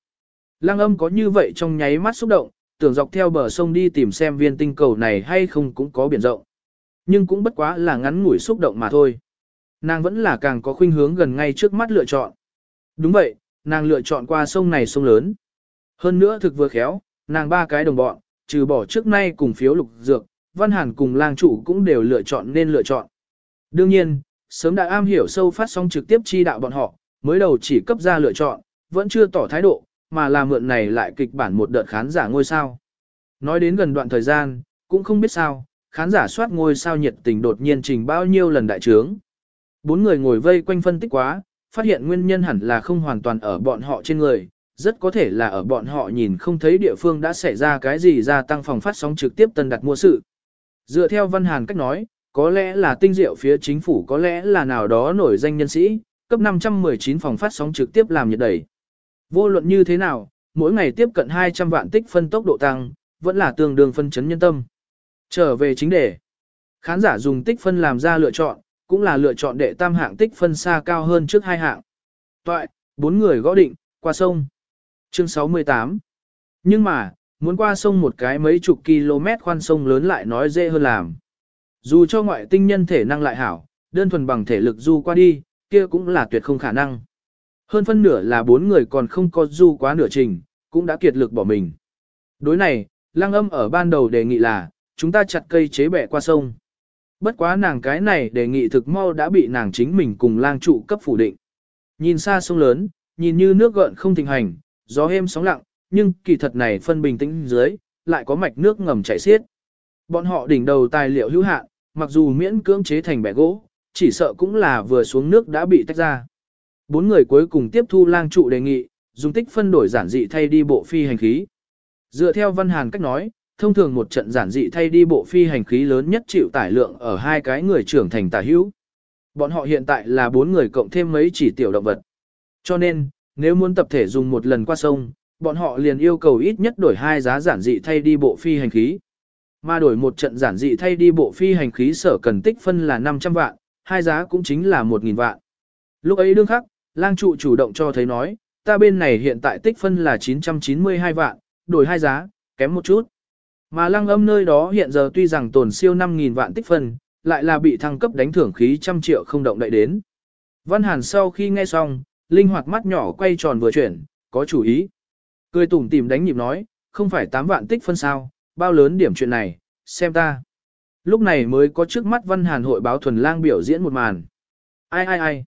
Lăng âm có như vậy trong nháy mắt xúc động, tưởng dọc theo bờ sông đi tìm xem viên tinh cầu này hay không cũng có biển rộng. Nhưng cũng bất quá là ngắn ngủi xúc động mà thôi. Nàng vẫn là càng có khuynh hướng gần ngay trước mắt lựa chọn. Đúng vậy, nàng lựa chọn qua sông này sông lớn. Hơn nữa thực vừa khéo, nàng ba cái đồng bọn, trừ bỏ trước nay cùng phiếu lục dược, văn hàn cùng lang chủ cũng đều lựa chọn nên lựa chọn. Đương nhiên, sớm đã am hiểu sâu phát sóng trực tiếp chi đạo bọn họ, mới đầu chỉ cấp ra lựa chọn, vẫn chưa tỏ thái độ, mà là mượn này lại kịch bản một đợt khán giả ngôi sao. Nói đến gần đoạn thời gian, cũng không biết sao, khán giả soát ngôi sao nhiệt tình đột nhiên trình bao nhiêu lần đại trướng. Bốn người ngồi vây quanh phân tích quá, phát hiện nguyên nhân hẳn là không hoàn toàn ở bọn họ trên người, rất có thể là ở bọn họ nhìn không thấy địa phương đã xảy ra cái gì gia tăng phòng phát sóng trực tiếp tân đặt mua sự. Dựa theo Văn Hàn cách nói, có lẽ là tinh diệu phía chính phủ có lẽ là nào đó nổi danh nhân sĩ, cấp 519 phòng phát sóng trực tiếp làm nhiệt đẩy. Vô luận như thế nào, mỗi ngày tiếp cận 200 vạn tích phân tốc độ tăng, vẫn là tương đương phân chấn nhân tâm. Trở về chính đề. Khán giả dùng tích phân làm ra lựa chọn, cũng là lựa chọn đệ tam hạng tích phân xa cao hơn trước hai hạng. Toại, bốn người gõ định, qua sông. Chương 68 Nhưng mà, muốn qua sông một cái mấy chục km khoan sông lớn lại nói dễ hơn làm. Dù cho ngoại tinh nhân thể năng lại hảo, đơn thuần bằng thể lực du qua đi, kia cũng là tuyệt không khả năng. Hơn phân nửa là bốn người còn không có du quá nửa trình, cũng đã kiệt lực bỏ mình. Đối này, lăng âm ở ban đầu đề nghị là, chúng ta chặt cây chế bẻ qua sông. Bất quá nàng cái này đề nghị thực mau đã bị nàng chính mình cùng lang trụ cấp phủ định. Nhìn xa sông lớn, nhìn như nước gợn không thịnh hành, gió êm sóng lặng, nhưng kỳ thật này phân bình tĩnh dưới, lại có mạch nước ngầm chảy xiết. Bọn họ đỉnh đầu tài liệu hữu hạn, mặc dù miễn cưỡng chế thành bẻ gỗ, chỉ sợ cũng là vừa xuống nước đã bị tách ra. Bốn người cuối cùng tiếp thu lang trụ đề nghị, dùng tích phân đổi giản dị thay đi bộ phi hành khí. Dựa theo văn hàn cách nói, thông thường một trận giản dị thay đi bộ phi hành khí lớn nhất chịu tải lượng ở hai cái người trưởng thành tả hữu. Bọn họ hiện tại là bốn người cộng thêm mấy chỉ tiểu động vật. Cho nên, nếu muốn tập thể dùng một lần qua sông, bọn họ liền yêu cầu ít nhất đổi hai giá giản dị thay đi bộ phi hành khí. Mà đổi một trận giản dị thay đi bộ phi hành khí sở cần tích phân là 500 vạn, hai giá cũng chính là 1.000 vạn. Lúc ấy đương khắc, lang trụ chủ động cho thấy nói, ta bên này hiện tại tích phân là 992 vạn, đổi hai giá, kém một chút. Mà lăng âm nơi đó hiện giờ tuy rằng tồn siêu 5.000 vạn tích phân, lại là bị thăng cấp đánh thưởng khí trăm triệu không động đậy đến. Văn Hàn sau khi nghe xong, linh hoạt mắt nhỏ quay tròn vừa chuyển, có chủ ý. Cười tủm tìm đánh nhịp nói, không phải 8 vạn tích phân sao, bao lớn điểm chuyện này, xem ta. Lúc này mới có trước mắt Văn Hàn hội báo thuần lang biểu diễn một màn. Ai ai ai.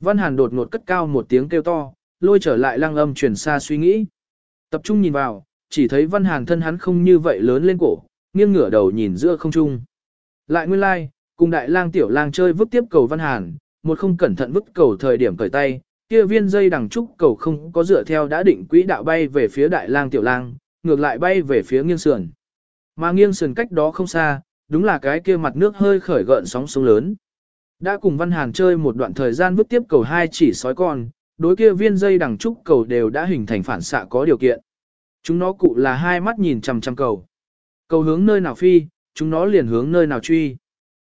Văn Hàn đột ngột cất cao một tiếng kêu to, lôi trở lại lăng âm chuyển xa suy nghĩ. Tập trung nhìn vào, chỉ thấy Văn Hàn thân hắn không như vậy lớn lên cổ, nghiêng ngửa đầu nhìn giữa không trung. Lại nguyên lai, like, cùng đại lang tiểu lang chơi vứt tiếp cầu Văn Hàn, một không cẩn thận vứt cầu thời điểm cởi tay, kia viên dây đằng trúc cầu không có dựa theo đã định quỹ đạo bay về phía đại lang tiểu lang, ngược lại bay về phía nghiêng sườn. Mà nghiêng sườn cách đó không xa, đúng là cái kia mặt nước hơi khởi gợn sóng sông lớn. Đã cùng Văn Hàn chơi một đoạn thời gian vứt tiếp cầu hai chỉ sói con, đối kia viên dây đằng trúc cầu đều đã hình thành phản xạ có điều kiện. Chúng nó cụ là hai mắt nhìn chằm chằm cầu. Cầu hướng nơi nào phi, chúng nó liền hướng nơi nào truy.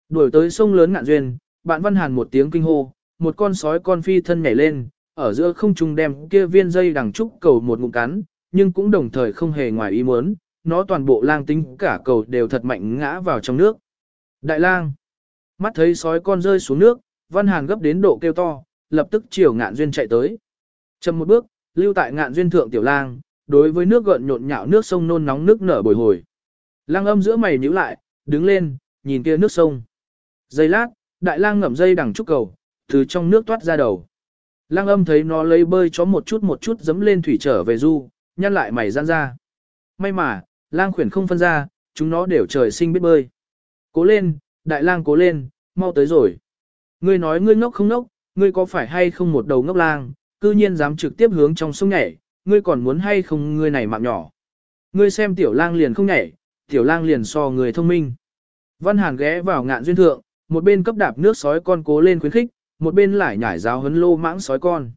Đuổi tới sông lớn ngạn duyên, bạn Văn Hàn một tiếng kinh hô, một con sói con phi thân nhảy lên, ở giữa không trung đem kia viên dây đằng trúc cầu một ngụm cắn, nhưng cũng đồng thời không hề ngoài ý muốn, nó toàn bộ lang tính cả cầu đều thật mạnh ngã vào trong nước. Đại lang, mắt thấy sói con rơi xuống nước, Văn Hàn gấp đến độ kêu to, lập tức chiều ngạn duyên chạy tới. Chầm một bước, lưu tại ngạn duyên thượng tiểu lang, đối với nước gợn nhộn nhạo nước sông nôn nóng nước nở bồi hồi. Lang âm giữa mày nhíu lại, đứng lên, nhìn kia nước sông. Giây lát, đại lang ngậm dây đằng trúc cầu, từ trong nước toát ra đầu. Lang âm thấy nó lấy bơi chó một chút một chút dấm lên thủy trở về du, nhăn lại mày gian ra. May mà, lang khuyển không phân ra, chúng nó đều trời sinh biết bơi. Cố lên, đại lang cố lên, mau tới rồi. Ngươi nói ngươi ngốc không ngốc, ngươi có phải hay không một đầu ngốc lang, cư nhiên dám trực tiếp hướng trong sông nhảy, ngươi còn muốn hay không ngươi này mạng nhỏ. Ngươi xem tiểu lang liền không nhảy, tiểu lang liền so người thông minh. Văn Hàn ghé vào ngạn duyên thượng, một bên cấp đạp nước sói con cố lên khuyến khích, một bên lại nhảy giáo hấn lô mãng sói con.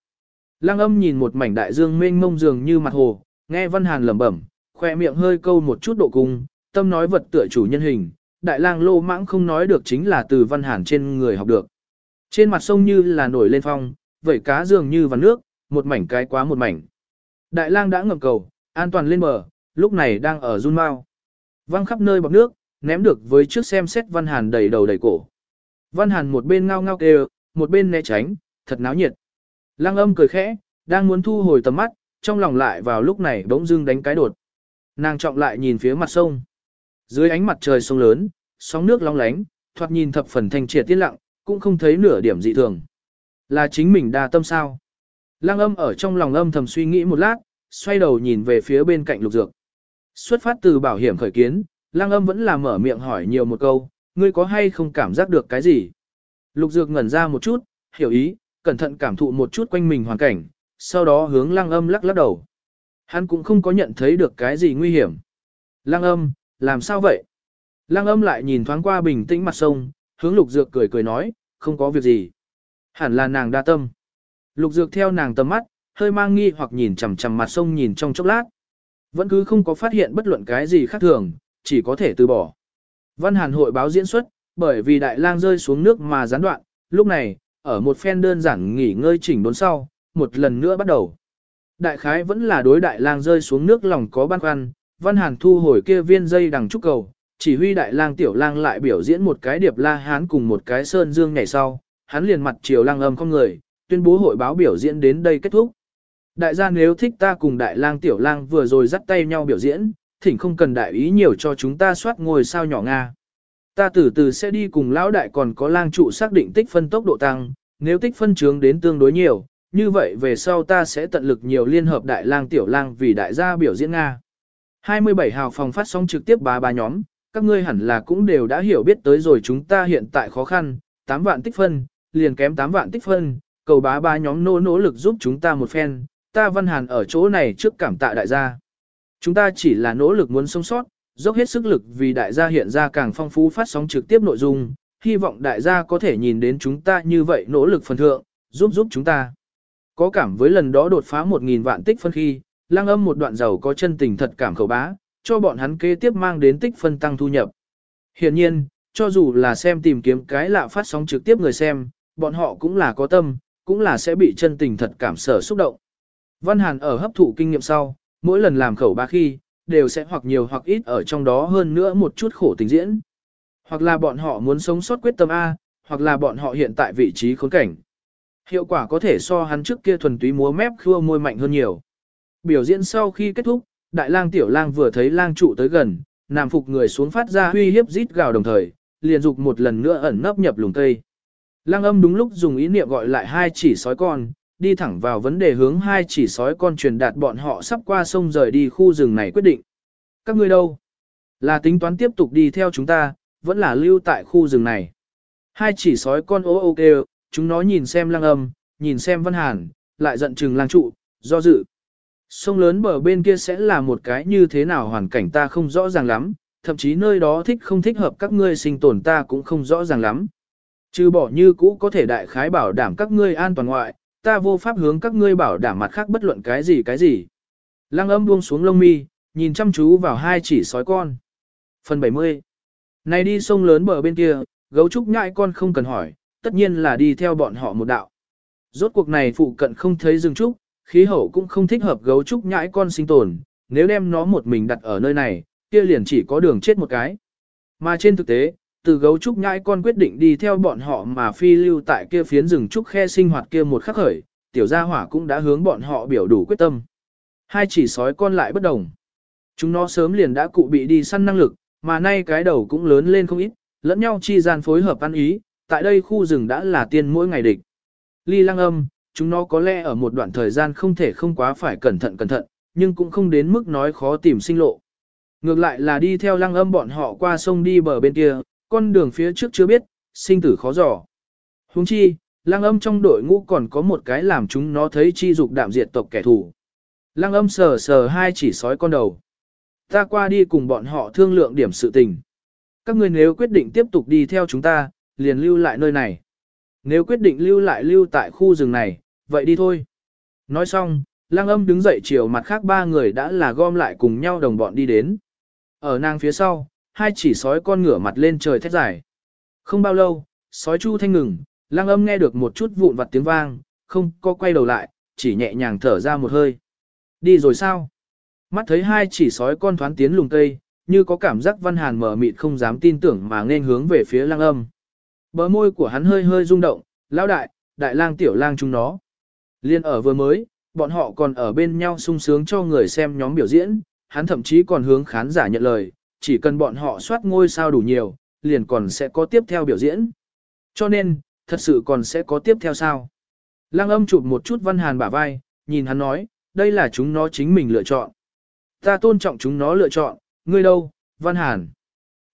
Lang âm nhìn một mảnh đại dương mênh mông dường như mặt hồ, nghe Văn Hàn lẩm bẩm, khoe miệng hơi câu một chút độ cung, tâm nói vật tựa chủ nhân hình, đại lang lô mãng không nói được chính là từ Văn Hàn trên người học được. Trên mặt sông như là nổi lên phong, vẩy cá dường như vào nước, một mảnh cái quá một mảnh. Đại lang đã ngầm cầu, an toàn lên bờ, lúc này đang ở run mau. Văng khắp nơi bọc nước, ném được với trước xem xét Văn Hàn đầy đầu đầy cổ. Văn Hàn một bên ngao ngao kêu, một bên né tránh, thật náo nhiệt. Lăng âm cười khẽ, đang muốn thu hồi tầm mắt, trong lòng lại vào lúc này bỗng dưng đánh cái đột. Nàng trọng lại nhìn phía mặt sông. Dưới ánh mặt trời sông lớn, sóng nước long lánh, thoạt nhìn thập phần thanh triệt tiết lặng, cũng không thấy nửa điểm dị thường. Là chính mình đa tâm sao? Lăng âm ở trong lòng âm thầm suy nghĩ một lát, xoay đầu nhìn về phía bên cạnh lục dược. Xuất phát từ bảo hiểm khởi kiến, lăng âm vẫn là mở miệng hỏi nhiều một câu, ngươi có hay không cảm giác được cái gì? Lục dược ngẩn ra một chút, hiểu ý, cẩn thận cảm thụ một chút quanh mình hoàn cảnh, sau đó hướng lăng âm lắc lắc đầu. Hắn cũng không có nhận thấy được cái gì nguy hiểm. Lăng âm, làm sao vậy? Lăng âm lại nhìn thoáng qua bình tĩnh mặt sông, hướng lục dược cười cười nói, không có việc gì. Hẳn là nàng đa tâm. Lục dược theo nàng tầm mắt, hơi mang nghi hoặc nhìn chằm chằm mặt sông nhìn trong chốc lát. Vẫn cứ không có phát hiện bất luận cái gì khác thường, chỉ có thể từ bỏ. Văn Hàn hội báo diễn xuất, bởi vì đại lang rơi xuống nước mà gián đoạn, lúc này, ở một phen đơn giản nghỉ ngơi chỉnh đốn sau, một lần nữa bắt đầu. Đại khái vẫn là đối đại lang rơi xuống nước lòng có băn khoăn, Văn Hàn thu hồi kia viên dây đằng trúc cầu, chỉ huy đại lang tiểu lang lại biểu diễn một cái điệp la hán cùng một cái sơn dương nhảy sau, hắn liền mặt chiều lang âm không người, tuyên bố hội báo biểu diễn đến đây kết thúc. Đại gia nếu thích ta cùng đại lang tiểu lang vừa rồi dắt tay nhau biểu diễn, thỉnh không cần đại ý nhiều cho chúng ta soát ngồi sao nhỏ Nga. Ta từ từ sẽ đi cùng lão đại còn có lang trụ xác định tích phân tốc độ tăng, nếu tích phân trướng đến tương đối nhiều, như vậy về sau ta sẽ tận lực nhiều liên hợp đại lang tiểu lang vì đại gia biểu diễn Nga. 27 hào phòng phát sóng trực tiếp ba ba nhóm, các ngươi hẳn là cũng đều đã hiểu biết tới rồi chúng ta hiện tại khó khăn, 8 vạn tích phân, liền kém 8 vạn tích phân, cầu bá ba nhóm nỗ nỗ lực giúp chúng ta một phen, ta Văn Hàn ở chỗ này trước cảm tạ đại gia. Chúng ta chỉ là nỗ lực muốn sống sót, dốc hết sức lực vì đại gia hiện ra càng phong phú phát sóng trực tiếp nội dung, hy vọng đại gia có thể nhìn đến chúng ta như vậy nỗ lực phần thượng, giúp giúp chúng ta. Có cảm với lần đó đột phá 1.000 vạn tích phân khi, lang âm một đoạn giàu có chân tình thật cảm khẩu bá, cho bọn hắn kế tiếp mang đến tích phân tăng thu nhập. Hiện nhiên, cho dù là xem tìm kiếm cái lạ phát sóng trực tiếp người xem, bọn họ cũng là có tâm, cũng là sẽ bị chân tình thật cảm sở xúc động. Văn Hàn ở hấp thụ kinh nghiệm sau, mỗi lần làm khẩu ba khi, đều sẽ hoặc nhiều hoặc ít ở trong đó hơn nữa một chút khổ tình diễn. Hoặc là bọn họ muốn sống sót quyết tâm A, hoặc là bọn họ hiện tại vị trí khốn cảnh. Hiệu quả có thể so hắn trước kia thuần túy múa mép khua môi mạnh hơn nhiều. Biểu diễn sau khi kết thúc, đại lang tiểu lang vừa thấy lang trụ tới gần, nằm phục người xuống phát ra huy hiếp rít gào đồng thời, liền dục một lần nữa ẩn nấp nhập lùng cây. Lang âm đúng lúc dùng ý niệm gọi lại hai chỉ sói con, đi thẳng vào vấn đề hướng hai chỉ sói con truyền đạt bọn họ sắp qua sông rời đi khu rừng này quyết định. Các ngươi đâu? Là tính toán tiếp tục đi theo chúng ta, vẫn là lưu tại khu rừng này. Hai chỉ sói con ố kêu, chúng nó nhìn xem lang âm, nhìn xem văn hàn, lại giận chừng lang trụ, do dự. Sông lớn bờ bên kia sẽ là một cái như thế nào hoàn cảnh ta không rõ ràng lắm, thậm chí nơi đó thích không thích hợp các ngươi sinh tồn ta cũng không rõ ràng lắm. Trừ bỏ như cũ có thể đại khái bảo đảm các ngươi an toàn ngoại, ta vô pháp hướng các ngươi bảo đảm mặt khác bất luận cái gì cái gì. Lăng âm buông xuống lông mi, nhìn chăm chú vào hai chỉ sói con. Phần 70 Này đi sông lớn bờ bên kia, gấu trúc nhãi con không cần hỏi, tất nhiên là đi theo bọn họ một đạo. Rốt cuộc này phụ cận không thấy rừng trúc, khí hậu cũng không thích hợp gấu trúc nhãi con sinh tồn, nếu đem nó một mình đặt ở nơi này, kia liền chỉ có đường chết một cái. Mà trên thực tế, từ gấu trúc nhãi con quyết định đi theo bọn họ mà phi lưu tại kia phiến rừng trúc khe sinh hoạt kia một khắc khởi, tiểu gia hỏa cũng đã hướng bọn họ biểu đủ quyết tâm. Hai chỉ sói con lại bất đồng. Chúng nó sớm liền đã cụ bị đi săn năng lực, mà nay cái đầu cũng lớn lên không ít, lẫn nhau chi gian phối hợp ăn ý, tại đây khu rừng đã là tiên mỗi ngày địch. Ly lăng âm, chúng nó có lẽ ở một đoạn thời gian không thể không quá phải cẩn thận cẩn thận, nhưng cũng không đến mức nói khó tìm sinh lộ. Ngược lại là đi theo lăng âm bọn họ qua sông đi bờ bên kia, con đường phía trước chưa biết, sinh tử khó dò. Huống chi, lang âm trong đội ngũ còn có một cái làm chúng nó thấy chi dục đạm diệt tộc kẻ thù. lang âm sờ sờ hai chỉ sói con đầu. Ta qua đi cùng bọn họ thương lượng điểm sự tình. Các người nếu quyết định tiếp tục đi theo chúng ta, liền lưu lại nơi này. Nếu quyết định lưu lại lưu tại khu rừng này, vậy đi thôi. Nói xong, lang âm đứng dậy chiều mặt khác ba người đã là gom lại cùng nhau đồng bọn đi đến. Ở nàng phía sau, hai chỉ sói con ngửa mặt lên trời thét dài. Không bao lâu, sói chu thanh ngừng, lang âm nghe được một chút vụn vặt tiếng vang, không có quay đầu lại, chỉ nhẹ nhàng thở ra một hơi. Đi rồi sao? Mắt thấy hai chỉ sói con thoán tiến lùng cây, như có cảm giác văn hàn mở mịt không dám tin tưởng mà nên hướng về phía lang âm. Bờ môi của hắn hơi hơi rung động, lão đại, đại lang tiểu lang chúng nó. Liên ở vừa mới, bọn họ còn ở bên nhau sung sướng cho người xem nhóm biểu diễn, hắn thậm chí còn hướng khán giả nhận lời, chỉ cần bọn họ soát ngôi sao đủ nhiều, liền còn sẽ có tiếp theo biểu diễn. Cho nên, thật sự còn sẽ có tiếp theo sao. Lăng âm chụp một chút văn hàn bả vai, nhìn hắn nói, đây là chúng nó chính mình lựa chọn. Ta tôn trọng chúng nó lựa chọn, ngươi đâu, văn hàn.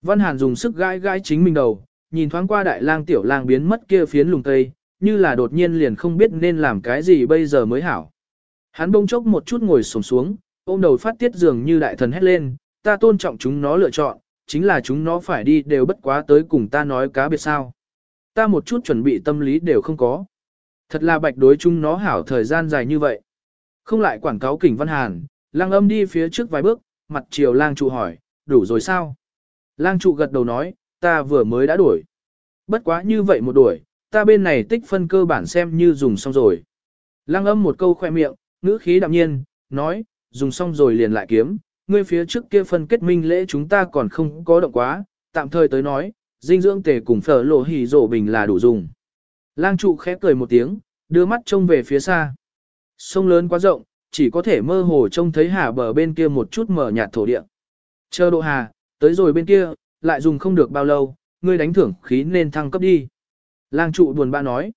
Văn hàn dùng sức gãi gãi chính mình đầu, nhìn thoáng qua đại lang tiểu lang biến mất kia phiến lùng tây, như là đột nhiên liền không biết nên làm cái gì bây giờ mới hảo. Hắn bông chốc một chút ngồi xổm xuống, ôm đầu phát tiết dường như đại thần hét lên, ta tôn trọng chúng nó lựa chọn, chính là chúng nó phải đi đều bất quá tới cùng ta nói cá biệt sao. Ta một chút chuẩn bị tâm lý đều không có. Thật là bạch đối chúng nó hảo thời gian dài như vậy. Không lại quảng cáo kỉnh văn hàn, lang âm đi phía trước vài bước, mặt chiều lang trụ hỏi, đủ rồi sao? Lang trụ gật đầu nói, ta vừa mới đã đuổi. Bất quá như vậy một đuổi, ta bên này tích phân cơ bản xem như dùng xong rồi. Lang âm một câu khoe miệng, ngữ khí đạm nhiên, nói, dùng xong rồi liền lại kiếm, ngươi phía trước kia phân kết minh lễ chúng ta còn không có động quá, tạm thời tới nói, dinh dưỡng tề cùng phở lộ hỉ rổ bình là đủ dùng. Lang trụ khẽ cười một tiếng, đưa mắt trông về phía xa. Sông lớn quá rộng, chỉ có thể mơ hồ trông thấy hà bờ bên kia một chút mở nhạt thổ địa. Chờ độ hà, tới rồi bên kia, lại dùng không được bao lâu, ngươi đánh thưởng khí nên thăng cấp đi. Lang trụ buồn bã nói.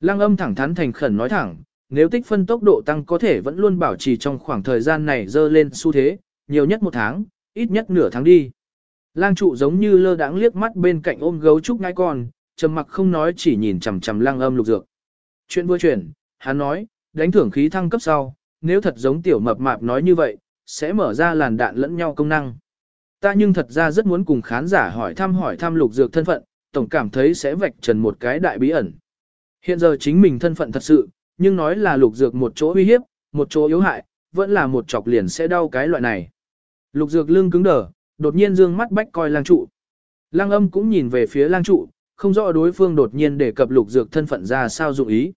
Lang âm thẳng thắn thành khẩn nói thẳng, nếu tích phân tốc độ tăng có thể vẫn luôn bảo trì trong khoảng thời gian này dơ lên xu thế, nhiều nhất một tháng, ít nhất nửa tháng đi. Lang trụ giống như lơ đãng liếc mắt bên cạnh ôm gấu trúc ngai con, trầm mặc không nói chỉ nhìn chằm chằm lang âm lục dược. Chuyện vừa chuyển, hắn nói, đánh thưởng khí thăng cấp sau, nếu thật giống tiểu mập mạp nói như vậy, sẽ mở ra làn đạn lẫn nhau công năng. Ta nhưng thật ra rất muốn cùng khán giả hỏi thăm hỏi thăm lục dược thân phận, tổng cảm thấy sẽ vạch trần một cái đại bí ẩn. Hiện giờ chính mình thân phận thật sự, nhưng nói là lục dược một chỗ uy hiếp, một chỗ yếu hại, vẫn là một chọc liền sẽ đau cái loại này. Lục dược lưng cứng đờ, đột nhiên dương mắt bách coi lang trụ. Lang âm cũng nhìn về phía lang trụ, không rõ đối phương đột nhiên đề cập lục dược thân phận ra sao dụng ý.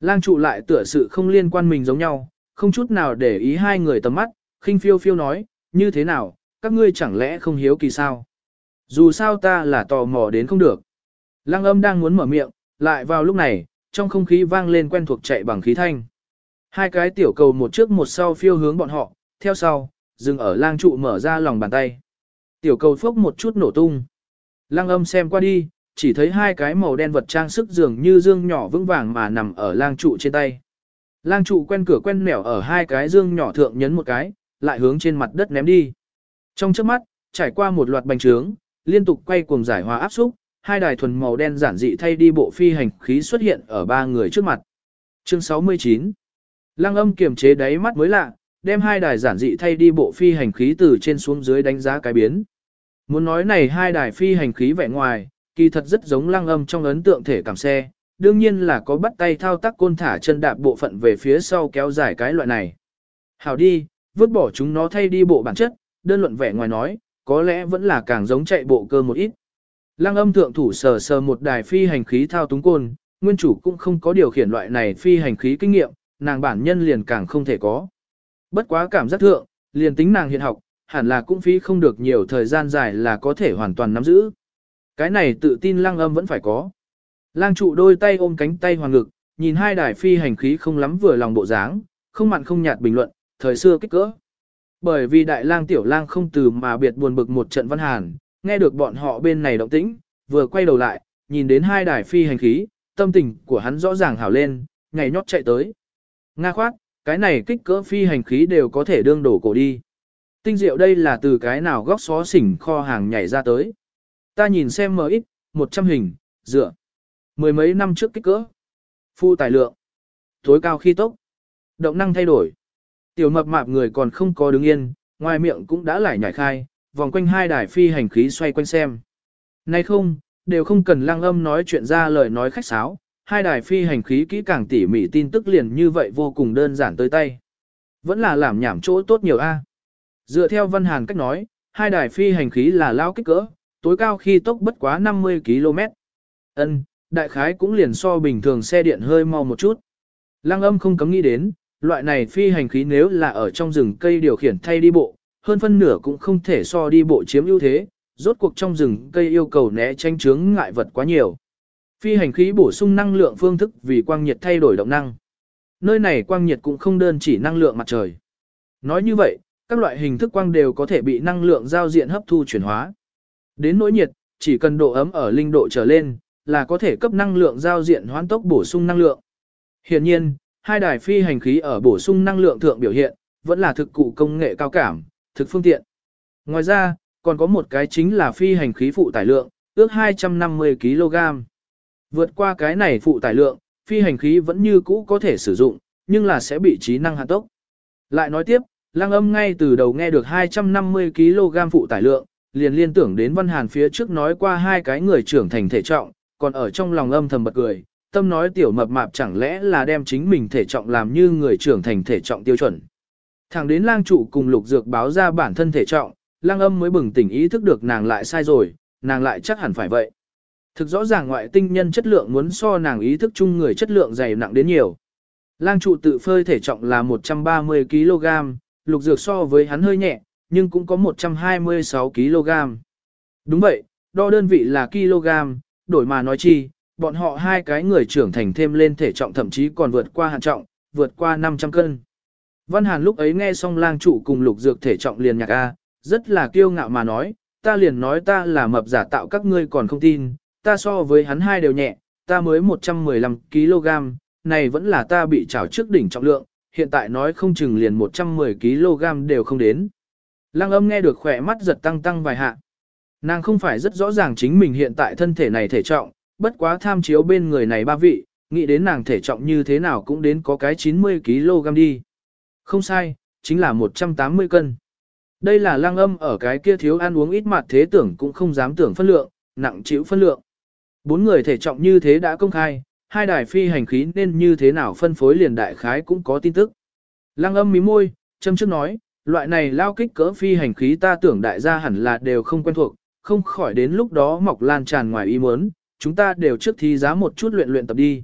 Lang trụ lại tựa sự không liên quan mình giống nhau, không chút nào để ý hai người tầm mắt, khinh phiêu phiêu nói, như thế nào, các ngươi chẳng lẽ không hiếu kỳ sao? Dù sao ta là tò mò đến không được. Lăng âm đang muốn mở miệng, lại vào lúc này, trong không khí vang lên quen thuộc chạy bằng khí thanh. Hai cái tiểu cầu một trước một sau phiêu hướng bọn họ, theo sau, dừng ở lang trụ mở ra lòng bàn tay. Tiểu cầu phốc một chút nổ tung. lang âm xem qua đi, chỉ thấy hai cái màu đen vật trang sức dường như dương nhỏ vững vàng mà nằm ở lang trụ trên tay. Lang trụ quen cửa quen nẻo ở hai cái dương nhỏ thượng nhấn một cái, lại hướng trên mặt đất ném đi. Trong trước mắt, trải qua một loạt bành trướng, liên tục quay cuồng giải hòa áp xúc, hai đài thuần màu đen giản dị thay đi bộ phi hành khí xuất hiện ở ba người trước mặt. Chương 69 Lăng âm kiềm chế đáy mắt mới lạ, đem hai đài giản dị thay đi bộ phi hành khí từ trên xuống dưới đánh giá cái biến. Muốn nói này hai đài phi hành khí vẻ ngoài, kỳ thật rất giống lăng âm trong ấn tượng thể cảm xe, đương nhiên là có bắt tay thao tác côn thả chân đạp bộ phận về phía sau kéo dài cái loại này. Hảo đi, vứt bỏ chúng nó thay đi bộ bản chất, đơn luận vẻ ngoài nói, có lẽ vẫn là càng giống chạy bộ cơ một ít. Lăng âm thượng thủ sờ sờ một đài phi hành khí thao túng côn, nguyên chủ cũng không có điều khiển loại này phi hành khí kinh nghiệm, nàng bản nhân liền càng không thể có. Bất quá cảm giác thượng, liền tính nàng hiện học, hẳn là cũng phí không được nhiều thời gian dài là có thể hoàn toàn nắm giữ. Cái này tự tin lang âm vẫn phải có. Lang trụ đôi tay ôm cánh tay hoàng ngực, nhìn hai đài phi hành khí không lắm vừa lòng bộ dáng, không mặn không nhạt bình luận, thời xưa kích cỡ. Bởi vì đại lang tiểu lang không từ mà biệt buồn bực một trận văn hàn, nghe được bọn họ bên này động tĩnh, vừa quay đầu lại, nhìn đến hai đài phi hành khí, tâm tình của hắn rõ ràng hảo lên, ngày nhót chạy tới. Nga khoát, cái này kích cỡ phi hành khí đều có thể đương đổ cổ đi. Tinh diệu đây là từ cái nào góc xó xỉnh kho hàng nhảy ra tới. Ta nhìn xem MX, 100 hình, dựa. Mười mấy năm trước kích cỡ. Phu tài lượng. Tối cao khi tốc. Động năng thay đổi. Tiểu mập mạp người còn không có đứng yên, ngoài miệng cũng đã lải nhảy khai, vòng quanh hai đài phi hành khí xoay quanh xem. Nay không, đều không cần lăng âm nói chuyện ra lời nói khách sáo, hai đài phi hành khí kỹ càng tỉ mỉ tin tức liền như vậy vô cùng đơn giản tới tay. Vẫn là làm nhảm chỗ tốt nhiều a. Dựa theo văn hàn cách nói, hai đài phi hành khí là lao kích cỡ, tối cao khi tốc bất quá 50 km. Ân, đại khái cũng liền so bình thường xe điện hơi mau một chút. Lăng âm không cấm nghĩ đến, loại này phi hành khí nếu là ở trong rừng cây điều khiển thay đi bộ, hơn phân nửa cũng không thể so đi bộ chiếm ưu thế, rốt cuộc trong rừng cây yêu cầu né tranh chướng ngại vật quá nhiều. Phi hành khí bổ sung năng lượng phương thức vì quang nhiệt thay đổi động năng. Nơi này quang nhiệt cũng không đơn chỉ năng lượng mặt trời. Nói như vậy, các loại hình thức quang đều có thể bị năng lượng giao diện hấp thu chuyển hóa. Đến nỗi nhiệt, chỉ cần độ ấm ở linh độ trở lên, là có thể cấp năng lượng giao diện hoán tốc bổ sung năng lượng. Hiện nhiên, hai đài phi hành khí ở bổ sung năng lượng thượng biểu hiện, vẫn là thực cụ công nghệ cao cảm, thực phương tiện. Ngoài ra, còn có một cái chính là phi hành khí phụ tải lượng, ước 250 kg. Vượt qua cái này phụ tải lượng, phi hành khí vẫn như cũ có thể sử dụng, nhưng là sẽ bị trí năng hạ tốc. Lại nói tiếp, lăng âm ngay từ đầu nghe được 250 kg phụ tải lượng, liền liên tưởng đến Văn Hàn phía trước nói qua hai cái người trưởng thành thể trọng, còn ở trong lòng âm thầm bật cười, tâm nói tiểu mập mạp chẳng lẽ là đem chính mình thể trọng làm như người trưởng thành thể trọng tiêu chuẩn. Thẳng đến lang trụ cùng lục dược báo ra bản thân thể trọng, lang âm mới bừng tỉnh ý thức được nàng lại sai rồi, nàng lại chắc hẳn phải vậy. Thực rõ ràng ngoại tinh nhân chất lượng muốn so nàng ý thức chung người chất lượng dày nặng đến nhiều. Lang trụ tự phơi thể trọng là 130 kg, lục dược so với hắn hơi nhẹ, nhưng cũng có 126 kg. Đúng vậy, đo đơn vị là kg, đổi mà nói chi, bọn họ hai cái người trưởng thành thêm lên thể trọng thậm chí còn vượt qua hạn trọng, vượt qua 500 cân. Văn Hàn lúc ấy nghe xong lang trụ cùng lục dược thể trọng liền nhạc A, rất là kiêu ngạo mà nói, ta liền nói ta là mập giả tạo các ngươi còn không tin, ta so với hắn hai đều nhẹ, ta mới 115 kg, này vẫn là ta bị trảo trước đỉnh trọng lượng, hiện tại nói không chừng liền 110 kg đều không đến. Lăng âm nghe được khỏe mắt giật tăng tăng vài hạ. Nàng không phải rất rõ ràng chính mình hiện tại thân thể này thể trọng, bất quá tham chiếu bên người này ba vị, nghĩ đến nàng thể trọng như thế nào cũng đến có cái 90kg đi. Không sai, chính là 180 cân. Đây là lăng âm ở cái kia thiếu ăn uống ít mặt thế tưởng cũng không dám tưởng phân lượng, nặng chịu phân lượng. Bốn người thể trọng như thế đã công khai, hai đài phi hành khí nên như thế nào phân phối liền đại khái cũng có tin tức. Lăng âm mí môi, châm trước nói, loại này lao kích cỡ phi hành khí ta tưởng đại gia hẳn là đều không quen thuộc, không khỏi đến lúc đó mọc lan tràn ngoài ý muốn, chúng ta đều trước thi giá một chút luyện luyện tập đi.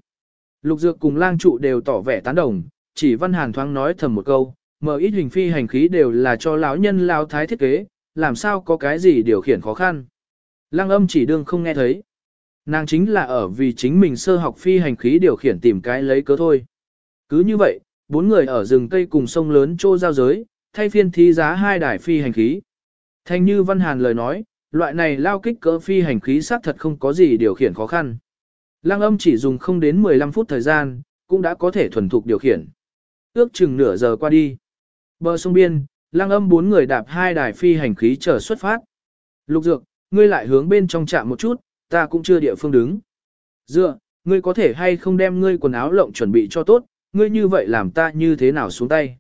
Lục Dược cùng lang trụ đều tỏ vẻ tán đồng, chỉ Văn Hàn thoáng nói thầm một câu, mở ít hình phi hành khí đều là cho lão nhân lao thái thiết kế, làm sao có cái gì điều khiển khó khăn. Lăng âm chỉ đương không nghe thấy. Nàng chính là ở vì chính mình sơ học phi hành khí điều khiển tìm cái lấy cớ thôi. Cứ như vậy, bốn người ở rừng cây cùng sông lớn trô giao giới, thay phiên thí giá hai đài phi hành khí. Thanh như Văn Hàn lời nói, loại này lao kích cỡ phi hành khí xác thật không có gì điều khiển khó khăn. Lăng âm chỉ dùng không đến 15 phút thời gian, cũng đã có thể thuần thục điều khiển. Ước chừng nửa giờ qua đi. Bờ sông biên, lăng âm bốn người đạp hai đài phi hành khí chờ xuất phát. Lục dược, ngươi lại hướng bên trong chạm một chút, ta cũng chưa địa phương đứng. Dựa, ngươi có thể hay không đem ngươi quần áo lộng chuẩn bị cho tốt, ngươi như vậy làm ta như thế nào xuống tay.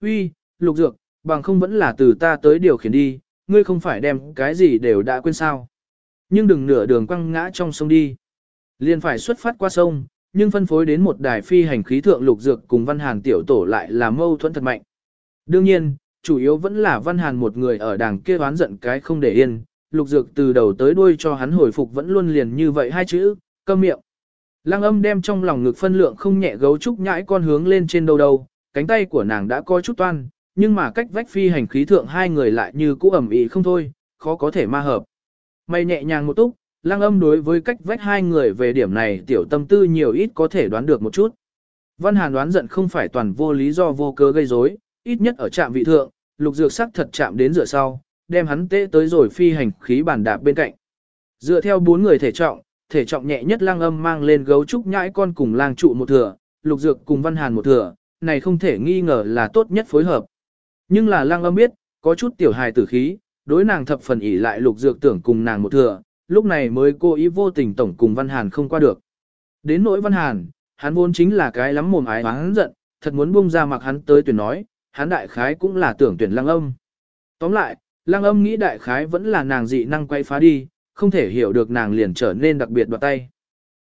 Uy, lục dược, bằng không vẫn là từ ta tới điều khiển đi, ngươi không phải đem cái gì đều đã quên sao. Nhưng đừng nửa đường quăng ngã trong sông đi. Liền phải xuất phát qua sông, nhưng phân phối đến một đài phi hành khí thượng lục dược cùng Văn Hàn tiểu tổ lại là mâu thuẫn thật mạnh. Đương nhiên, chủ yếu vẫn là Văn Hàn một người ở đàng kia oán giận cái không để yên, lục dược từ đầu tới đuôi cho hắn hồi phục vẫn luôn liền như vậy hai chữ, câm miệng. Lăng âm đem trong lòng ngực phân lượng không nhẹ gấu trúc nhãi con hướng lên trên đầu đầu, cánh tay của nàng đã có chút toan, nhưng mà cách vách phi hành khí thượng hai người lại như cũ ẩm ý không thôi, khó có thể ma hợp. Mày nhẹ nhàng một túc, lăng âm đối với cách vách hai người về điểm này tiểu tâm tư nhiều ít có thể đoán được một chút. Văn Hàn đoán giận không phải toàn vô lý do vô cớ gây rối, ít nhất ở trạm vị thượng, lục dược sắc thật chạm đến rửa sau, đem hắn tế tới rồi phi hành khí bản đạp bên cạnh. Dựa theo bốn người thể trọng, thể trọng nhẹ nhất lang âm mang lên gấu trúc nhãi con cùng lang trụ một thừa, lục dược cùng văn hàn một thừa, này không thể nghi ngờ là tốt nhất phối hợp. Nhưng là lang âm biết, có chút tiểu hài tử khí, đối nàng thập phần ỉ lại lục dược tưởng cùng nàng một thừa, lúc này mới cố ý vô tình tổng cùng văn hàn không qua được. Đến nỗi văn hàn, hắn vốn chính là cái lắm mồm ái hắn giận, thật muốn buông ra mặc hắn tới tuyển nói, hắn đại khái cũng là tưởng tuyển lang âm. Tóm lại, lang âm nghĩ đại khái vẫn là nàng dị năng quay phá đi, không thể hiểu được nàng liền trở nên đặc biệt đoạt tay.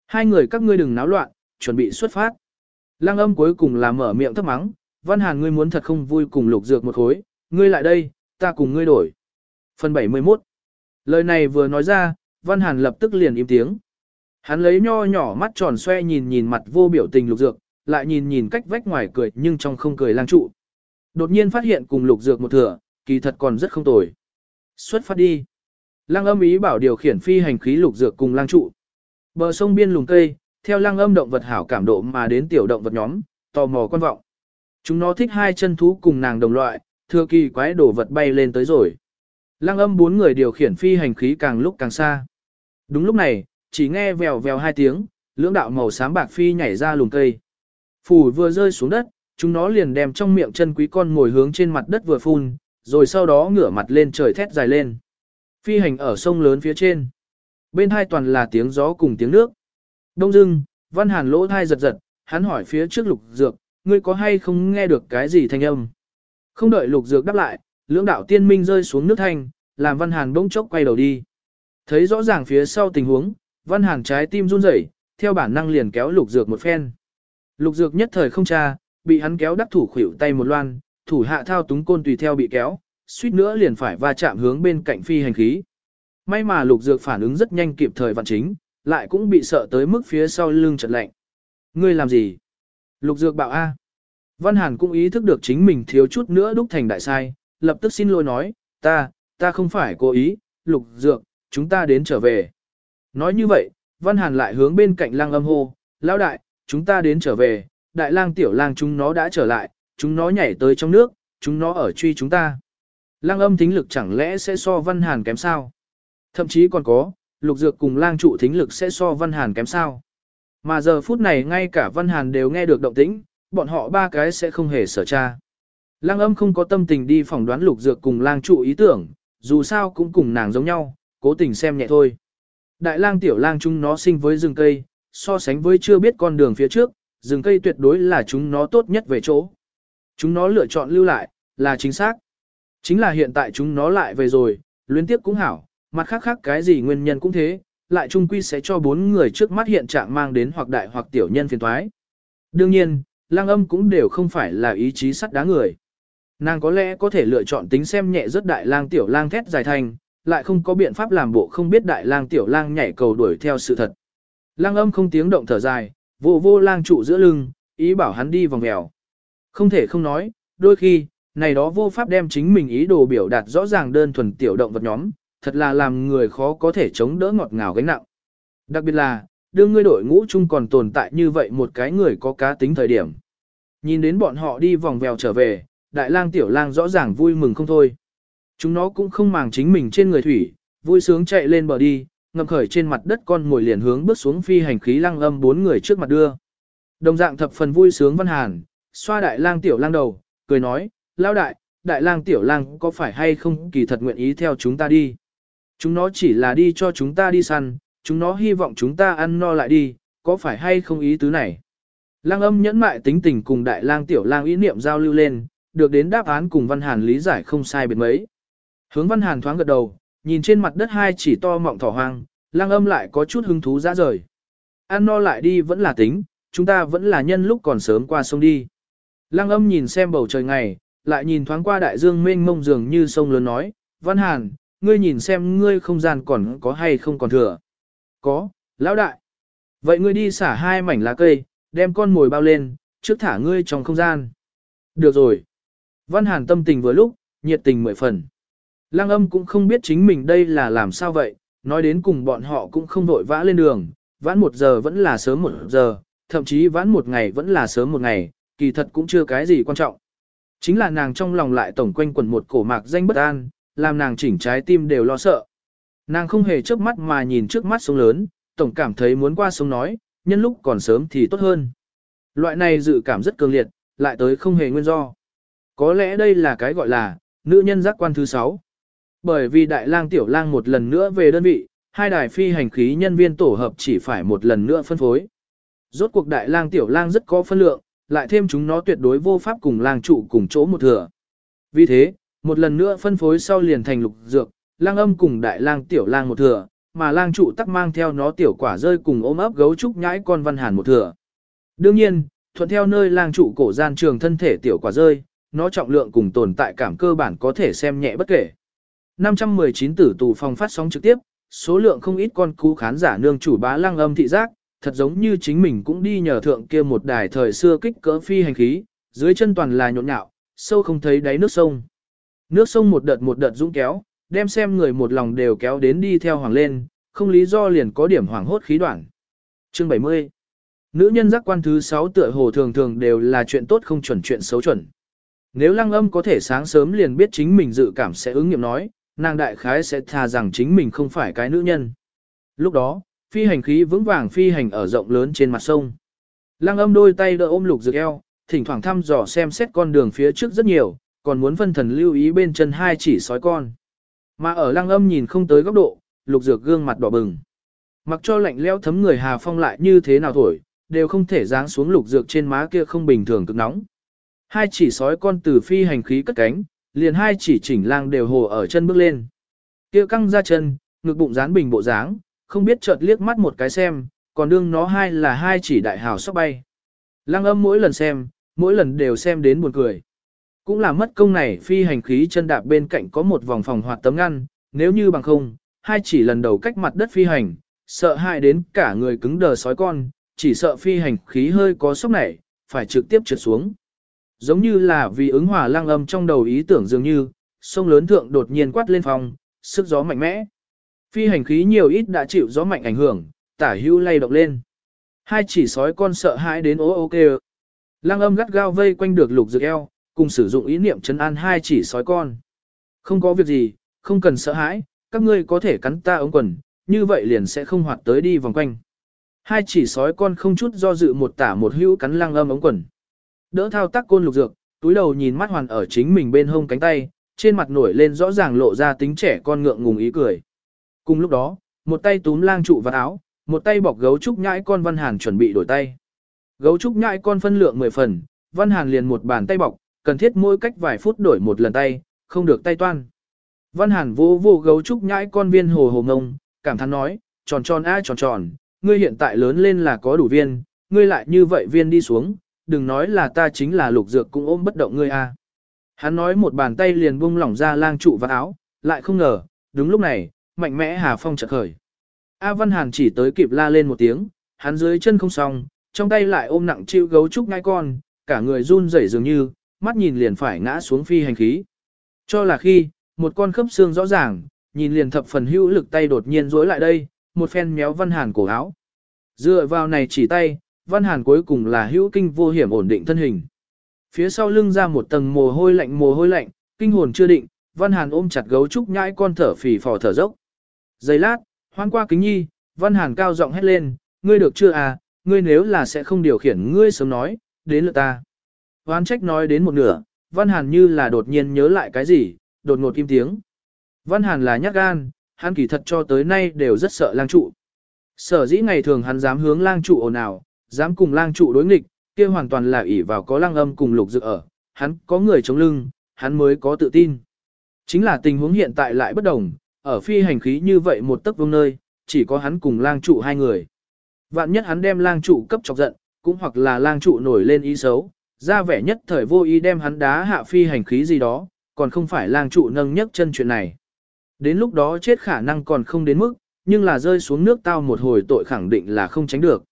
Hai người các ngươi đừng náo loạn, chuẩn bị xuất phát. Lăng âm cuối cùng là mở miệng thấp mắng, Văn Hàn ngươi muốn thật không vui cùng lục dược một khối, ngươi lại đây, ta cùng ngươi đổi. Phần 71 Lời này vừa nói ra, Văn Hàn lập tức liền im tiếng. Hắn lấy nho nhỏ mắt tròn xoe nhìn nhìn mặt vô biểu tình lục dược, lại nhìn nhìn cách vách ngoài cười nhưng trong không cười lang trụ. Đột nhiên phát hiện cùng lục dược một thừa, kỳ thật còn rất không tồi. Xuất phát đi. Lăng âm ý bảo điều khiển phi hành khí lục dược cùng lang trụ. Bờ sông biên lùng cây, theo lăng âm động vật hảo cảm độ mà đến tiểu động vật nhóm, tò mò quan vọng. Chúng nó thích hai chân thú cùng nàng đồng loại, thừa kỳ quái đổ vật bay lên tới rồi. Lăng âm bốn người điều khiển phi hành khí càng lúc càng xa. Đúng lúc này, chỉ nghe vèo vèo hai tiếng, lưỡng đạo màu xám bạc phi nhảy ra lùng cây. Phủ vừa rơi xuống đất, chúng nó liền đem trong miệng chân quý con ngồi hướng trên mặt đất vừa phun, rồi sau đó ngửa mặt lên trời thét dài lên. Phi hành ở sông lớn phía trên. Bên hai toàn là tiếng gió cùng tiếng nước. Đông dưng, văn hàn lỗ thai giật giật, hắn hỏi phía trước lục dược, ngươi có hay không nghe được cái gì thanh âm? Không đợi lục dược đáp lại, lưỡng đạo tiên minh rơi xuống nước thanh, làm văn hàn bỗng chốc quay đầu đi. Thấy rõ ràng phía sau tình huống, văn hàn trái tim run rẩy, theo bản năng liền kéo lục dược một phen. Lục dược nhất thời không tra, bị hắn kéo đắc thủ khuỷu tay một loan, thủ hạ thao túng côn tùy theo bị kéo, suýt nữa liền phải va chạm hướng bên cạnh phi hành khí. May mà lục dược phản ứng rất nhanh kịp thời vạn chính, lại cũng bị sợ tới mức phía sau lưng chợt lạnh. Ngươi làm gì? Lục dược bảo A. Văn Hàn cũng ý thức được chính mình thiếu chút nữa đúc thành đại sai, lập tức xin lỗi nói, ta, ta không phải cố ý, lục dược, chúng ta đến trở về. Nói như vậy, Văn Hàn lại hướng bên cạnh lang âm hô, lão đại, chúng ta đến trở về, đại lang tiểu lang chúng nó đã trở lại, chúng nó nhảy tới trong nước, chúng nó ở truy chúng ta. Lang âm thính lực chẳng lẽ sẽ so văn hàn kém sao? Thậm chí còn có, lục dược cùng lang trụ thính lực sẽ so văn hàn kém sao? Mà giờ phút này ngay cả văn hàn đều nghe được động tĩnh, bọn họ ba cái sẽ không hề sở tra. Lang âm không có tâm tình đi phỏng đoán lục dược cùng lang trụ ý tưởng, dù sao cũng cùng nàng giống nhau, cố tình xem nhẹ thôi. Đại lang tiểu lang chúng nó sinh với rừng cây, so sánh với chưa biết con đường phía trước, rừng cây tuyệt đối là chúng nó tốt nhất về chỗ. Chúng nó lựa chọn lưu lại, là chính xác. Chính là hiện tại chúng nó lại về rồi, luyến tiếp cũng hảo, mặt khác khác cái gì nguyên nhân cũng thế, lại chung quy sẽ cho bốn người trước mắt hiện trạng mang đến hoặc đại hoặc tiểu nhân phiền thoái. Đương nhiên, lang âm cũng đều không phải là ý chí sắt đá người. Nàng có lẽ có thể lựa chọn tính xem nhẹ rất đại lang tiểu lang thét dài thành, lại không có biện pháp làm bộ không biết đại lang tiểu lang nhảy cầu đuổi theo sự thật. Lang âm không tiếng động thở dài, vô vô lang trụ giữa lưng, ý bảo hắn đi vòng mèo. Không thể không nói, đôi khi, này đó vô pháp đem chính mình ý đồ biểu đạt rõ ràng đơn thuần tiểu động vật nhóm, thật là làm người khó có thể chống đỡ ngọt ngào gánh nặng. Đặc biệt là, đương ngươi đội ngũ chung còn tồn tại như vậy một cái người có cá tính thời điểm. Nhìn đến bọn họ đi vòng vèo trở về, đại lang tiểu lang rõ ràng vui mừng không thôi. Chúng nó cũng không màng chính mình trên người thủy, vui sướng chạy lên bờ đi, ngầm khởi trên mặt đất con ngồi liền hướng bước xuống phi hành khí lăng âm bốn người trước mặt đưa. Đồng dạng thập phần vui sướng văn hàn, xoa đại lang tiểu lang đầu, cười nói, lao đại, đại lang tiểu lang có phải hay không kỳ thật nguyện ý theo chúng ta đi. Chúng nó chỉ là đi cho chúng ta đi săn, chúng nó hy vọng chúng ta ăn no lại đi, có phải hay không ý tứ này. Lang âm nhẫn mại tính tình cùng đại lang tiểu lang ý niệm giao lưu lên, được đến đáp án cùng văn hàn lý giải không sai biệt mấy. Hướng văn hàn thoáng gật đầu, nhìn trên mặt đất hai chỉ to mọng thỏ hoang, lang âm lại có chút hứng thú ra rời. Ăn no lại đi vẫn là tính, chúng ta vẫn là nhân lúc còn sớm qua sông đi. Lang âm nhìn xem bầu trời ngày, lại nhìn thoáng qua đại dương mênh mông dường như sông lớn nói, Văn Hàn, ngươi nhìn xem ngươi không gian còn có hay không còn thừa. Có, lão đại. Vậy ngươi đi xả hai mảnh lá cây, đem con mồi bao lên, trước thả ngươi trong không gian. Được rồi. Văn Hàn tâm tình vừa lúc, nhiệt tình mười phần. Lăng âm cũng không biết chính mình đây là làm sao vậy, nói đến cùng bọn họ cũng không vội vã lên đường, vãn một giờ vẫn là sớm một giờ, thậm chí vãn một ngày vẫn là sớm một ngày, kỳ thật cũng chưa cái gì quan trọng. Chính là nàng trong lòng lại tổng quanh quẩn một cổ mạc danh bất an, làm nàng chỉnh trái tim đều lo sợ. Nàng không hề trước mắt mà nhìn trước mắt sông lớn, tổng cảm thấy muốn qua sông nói, nhân lúc còn sớm thì tốt hơn. Loại này dự cảm rất cường liệt, lại tới không hề nguyên do. Có lẽ đây là cái gọi là, nữ nhân giác quan thứ 6. Bởi vì đại lang tiểu lang một lần nữa về đơn vị, hai đài phi hành khí nhân viên tổ hợp chỉ phải một lần nữa phân phối. Rốt cuộc đại lang tiểu lang rất có phân lượng, lại thêm chúng nó tuyệt đối vô pháp cùng lang trụ cùng chỗ một thừa. Vì thế, một lần nữa phân phối sau liền thành lục dược, lang âm cùng đại lang tiểu lang một thừa, mà lang trụ tắc mang theo nó tiểu quả rơi cùng ôm ấp gấu trúc nhãi con văn hàn một thừa. Đương nhiên, thuận theo nơi lang trụ cổ gian trường thân thể tiểu quả rơi, nó trọng lượng cùng tồn tại cảm cơ bản có thể xem nhẹ bất kể. 519 tử tù phòng phát sóng trực tiếp, số lượng không ít con cú khán giả nương chủ bá lang âm thị giác, thật giống như chính mình cũng đi nhờ thượng kia một đài thời xưa kích cỡ phi hành khí, dưới chân toàn là nhộn nhạo, sâu không thấy đáy nước sông. Nước sông một đợt một đợt dũng kéo, đem xem người một lòng đều kéo đến đi theo hoàng lên, không lý do liền có điểm hoàng hốt khí đoạn. Chương 70 Nữ nhân giác quan thứ 6 tựa hồ thường thường đều là chuyện tốt không chuẩn chuyện xấu chuẩn. Nếu lăng âm có thể sáng sớm liền biết chính mình dự cảm sẽ ứng nghiệm nói, nàng đại khái sẽ thà rằng chính mình không phải cái nữ nhân. Lúc đó, phi hành khí vững vàng phi hành ở rộng lớn trên mặt sông. Lăng âm đôi tay đỡ ôm lục dược eo, thỉnh thoảng thăm dò xem xét con đường phía trước rất nhiều, còn muốn phân thần lưu ý bên chân hai chỉ sói con. Mà ở lăng âm nhìn không tới góc độ, lục dược gương mặt đỏ bừng. Mặc cho lạnh leo thấm người hà phong lại như thế nào thổi, đều không thể giáng xuống lục dược trên má kia không bình thường cực nóng. Hai chỉ sói con từ phi hành khí cất cánh, liền hai chỉ chỉnh lang đều hồ ở chân bước lên. Kia căng ra chân, ngực bụng dán bình bộ dáng, không biết chợt liếc mắt một cái xem, còn đương nó hai là hai chỉ đại hào sóc bay. Lăng âm mỗi lần xem, mỗi lần đều xem đến buồn cười. Cũng là mất công này phi hành khí chân đạp bên cạnh có một vòng phòng hoạt tấm ngăn, nếu như bằng không, hai chỉ lần đầu cách mặt đất phi hành, sợ hại đến cả người cứng đờ sói con, chỉ sợ phi hành khí hơi có sốc nảy, phải trực tiếp trượt xuống. Giống như là vì ứng hòa lăng âm trong đầu ý tưởng dường như, sông lớn thượng đột nhiên quát lên phòng, sức gió mạnh mẽ. Phi hành khí nhiều ít đã chịu gió mạnh ảnh hưởng, tả hữu lay động lên. Hai chỉ sói con sợ hãi đến ố kê. Lăng âm gắt gao vây quanh được lục dược eo, cùng sử dụng ý niệm chấn an hai chỉ sói con. Không có việc gì, không cần sợ hãi, các ngươi có thể cắn ta ống quần, như vậy liền sẽ không hoạt tới đi vòng quanh. Hai chỉ sói con không chút do dự một tả một hữu cắn lăng âm ống quần. Đỡ thao tác côn lục dược, túi đầu nhìn mắt hoàn ở chính mình bên hông cánh tay, trên mặt nổi lên rõ ràng lộ ra tính trẻ con ngượng ngùng ý cười. Cùng lúc đó, một tay túm lang trụ vào áo, một tay bọc gấu trúc nhãi con Văn Hàn chuẩn bị đổi tay. Gấu trúc nhãi con phân lượng 10 phần, Văn Hàn liền một bàn tay bọc, cần thiết mỗi cách vài phút đổi một lần tay, không được tay toan. Văn Hàn vô vô gấu trúc nhãi con viên hồ hồ ngông, cảm thán nói, tròn tròn ai tròn tròn, ngươi hiện tại lớn lên là có đủ viên, ngươi lại như vậy viên đi xuống, đừng nói là ta chính là lục dược cũng ôm bất động ngươi a. Hắn nói một bàn tay liền buông lỏng ra lang trụ và áo, lại không ngờ, đúng lúc này, mạnh mẽ Hà Phong chợt khởi. A Văn Hàn chỉ tới kịp la lên một tiếng, hắn dưới chân không xong, trong tay lại ôm nặng chịu gấu trúc ngai con, cả người run rẩy dường như, mắt nhìn liền phải ngã xuống phi hành khí. Cho là khi, một con khớp xương rõ ràng, nhìn liền thập phần hữu lực tay đột nhiên rối lại đây, một phen méo Văn Hàn cổ áo. Dựa vào này chỉ tay, Văn Hàn cuối cùng là hữu kinh vô hiểm ổn định thân hình. Phía sau lưng ra một tầng mồ hôi lạnh mồ hôi lạnh, kinh hồn chưa định, Văn Hàn ôm chặt gấu trúc nhãi con thở phì phò thở dốc. Giây lát, hoan qua kính nhi, Văn Hàn cao giọng hét lên, ngươi được chưa à, ngươi nếu là sẽ không điều khiển ngươi sớm nói, đến lượt ta. Hoan trách nói đến một nửa, Văn Hàn như là đột nhiên nhớ lại cái gì, đột ngột im tiếng. Văn Hàn là nhát gan, hắn kỳ thật cho tới nay đều rất sợ lang trụ. Sở dĩ ngày thường hắn dám hướng lang trụ ồn ào, dám cùng lang trụ đối nghịch, kia hoàn toàn là ỷ vào có lang âm cùng lục dự ở, hắn có người chống lưng, hắn mới có tự tin. Chính là tình huống hiện tại lại bất đồng, ở phi hành khí như vậy một tấc vương nơi, chỉ có hắn cùng lang trụ hai người. Vạn nhất hắn đem lang trụ cấp chọc giận, cũng hoặc là lang trụ nổi lên ý xấu, ra vẻ nhất thời vô ý đem hắn đá hạ phi hành khí gì đó, còn không phải lang trụ nâng nhấc chân chuyện này. Đến lúc đó chết khả năng còn không đến mức, nhưng là rơi xuống nước tao một hồi tội khẳng định là không tránh được.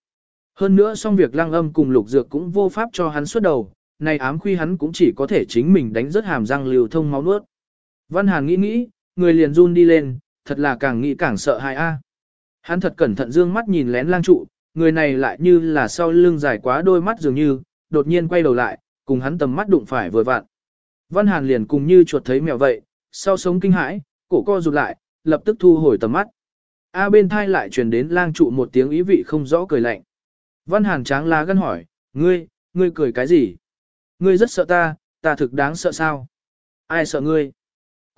Hơn nữa xong việc lang âm cùng lục dược cũng vô pháp cho hắn xuất đầu, này ám khuy hắn cũng chỉ có thể chính mình đánh rớt hàm răng liều thông máu nuốt. Văn Hàn nghĩ nghĩ, người liền run đi lên, thật là càng nghĩ càng sợ hãi a. Hắn thật cẩn thận dương mắt nhìn lén lang trụ, người này lại như là sau lưng dài quá đôi mắt dường như, đột nhiên quay đầu lại, cùng hắn tầm mắt đụng phải vừa vặn. Văn Hàn liền cùng như chuột thấy mèo vậy, sau sống kinh hãi, cổ co rụt lại, lập tức thu hồi tầm mắt. A bên thai lại truyền đến lang trụ một tiếng ý vị không rõ cười lạnh. Văn Hàn tráng lá gân hỏi, ngươi, ngươi cười cái gì? Ngươi rất sợ ta, ta thực đáng sợ sao? Ai sợ ngươi?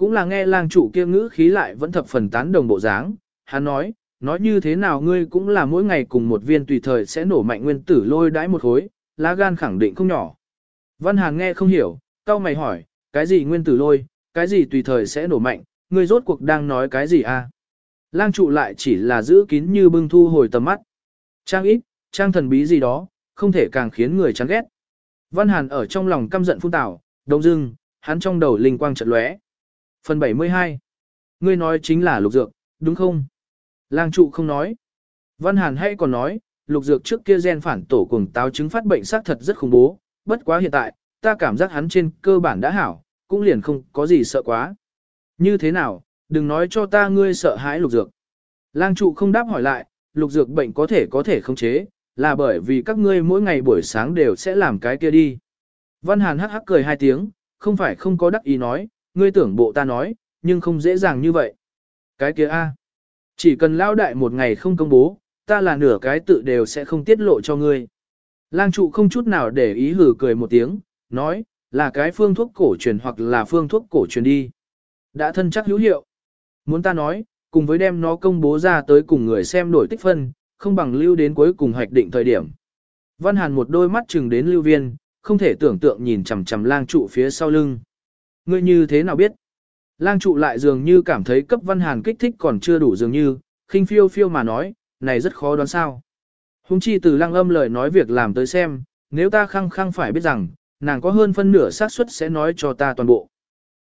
Cũng là nghe lang chủ kia ngữ khí lại vẫn thập phần tán đồng bộ dáng, hắn nói, nói như thế nào ngươi cũng là mỗi ngày cùng một viên tùy thời sẽ nổ mạnh nguyên tử lôi đãi một khối, lá gan khẳng định không nhỏ. Văn Hàn nghe không hiểu, cao mày hỏi, cái gì nguyên tử lôi, cái gì tùy thời sẽ nổ mạnh, ngươi rốt cuộc đang nói cái gì a? À? Lang trụ lại chỉ là giữ kín như bưng thu hồi tầm mắt. Trang ít, trang thần bí gì đó, không thể càng khiến người chán ghét. Văn Hàn ở trong lòng căm giận phun tảo, đông dưng, hắn trong đầu linh quang chợt lóe. Phần 72. Ngươi nói chính là lục dược, đúng không? Lang trụ không nói. Văn Hàn hay còn nói, lục dược trước kia gen phản tổ cùng táo chứng phát bệnh xác thật rất khủng bố, bất quá hiện tại, ta cảm giác hắn trên cơ bản đã hảo, cũng liền không có gì sợ quá. Như thế nào, đừng nói cho ta ngươi sợ hãi lục dược. Lang trụ không đáp hỏi lại, lục dược bệnh có thể có thể không chế, là bởi vì các ngươi mỗi ngày buổi sáng đều sẽ làm cái kia đi. Văn Hàn hắc hắc cười hai tiếng, không phải không có đắc ý nói, ngươi tưởng bộ ta nói, nhưng không dễ dàng như vậy. Cái kia a, Chỉ cần lao đại một ngày không công bố, ta là nửa cái tự đều sẽ không tiết lộ cho ngươi. Lang trụ không chút nào để ý hử cười một tiếng, nói, là cái phương thuốc cổ truyền hoặc là phương thuốc cổ truyền đi. Đã thân chắc hữu hiệu. Muốn ta nói, cùng với đem nó công bố ra tới cùng người xem đổi tích phân, không bằng lưu đến cuối cùng hoạch định thời điểm. Văn Hàn một đôi mắt chừng đến lưu viên, không thể tưởng tượng nhìn chằm chằm lang trụ phía sau lưng. Ngươi như thế nào biết? Lang trụ lại dường như cảm thấy cấp Văn Hàn kích thích còn chưa đủ dường như, khinh phiêu phiêu mà nói, này rất khó đoán sao. Hùng chi từ lang âm lời nói việc làm tới xem, nếu ta khăng khăng phải biết rằng, nàng có hơn phân nửa xác suất sẽ nói cho ta toàn bộ.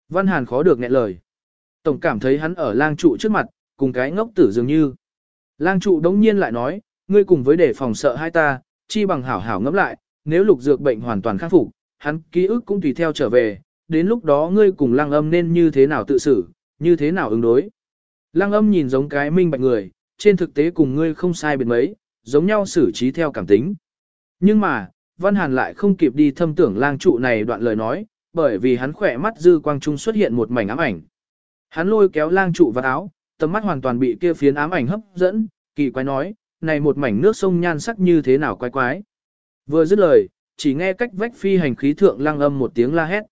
Văn Hàn khó được nghẹn lời. Tổng cảm thấy hắn ở lang trụ trước mặt, cùng cái ngốc tử dường như. Lang trụ đống nhiên lại nói, ngươi cùng với để phòng sợ hai ta, chi bằng hảo hảo ngẫm lại, nếu lục dược bệnh hoàn toàn khắc phục, hắn ký ức cũng tùy theo trở về, đến lúc đó ngươi cùng lang âm nên như thế nào tự xử, như thế nào ứng đối. Lang âm nhìn giống cái minh bạch người, trên thực tế cùng ngươi không sai biệt mấy, giống nhau xử trí theo cảm tính. Nhưng mà, Văn Hàn lại không kịp đi thâm tưởng lang trụ này đoạn lời nói, bởi vì hắn khỏe mắt dư quang trung xuất hiện một mảnh ám ảnh. Hắn lôi kéo lang trụ vào áo, tầm mắt hoàn toàn bị kia phiến ám ảnh hấp dẫn, kỳ quái nói, này một mảnh nước sông nhan sắc như thế nào quái quái. Vừa dứt lời, chỉ nghe cách vách phi hành khí thượng lang âm một tiếng la hét.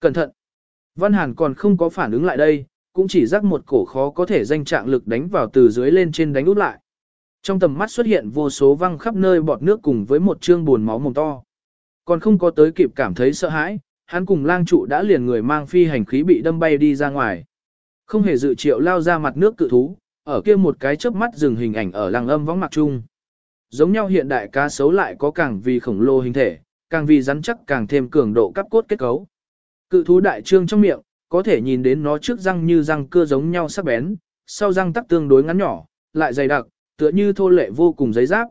Cẩn thận! Văn Hàn còn không có phản ứng lại đây, cũng chỉ rắc một cổ khó có thể danh trạng lực đánh vào từ dưới lên trên đánh út lại. Trong tầm mắt xuất hiện vô số văng khắp nơi bọt nước cùng với một trương buồn máu mồm to. Còn không có tới kịp cảm thấy sợ hãi, hắn cùng lang trụ đã liền người mang phi hành khí bị đâm bay đi ra ngoài. Không hề dự triệu lao ra mặt nước cự thú, ở kia một cái chớp mắt dừng hình ảnh ở làng âm võng mặt chung. Giống nhau hiện đại cá sấu lại có càng vì khổng lồ hình thể, càng vì rắn chắc càng thêm cường độ cắp cốt kết cấu. Cự thú đại trương trong miệng, có thể nhìn đến nó trước răng như răng cưa giống nhau sắc bén, sau răng tắc tương đối ngắn nhỏ, lại dày đặc, tựa như thô lệ vô cùng giấy giáp.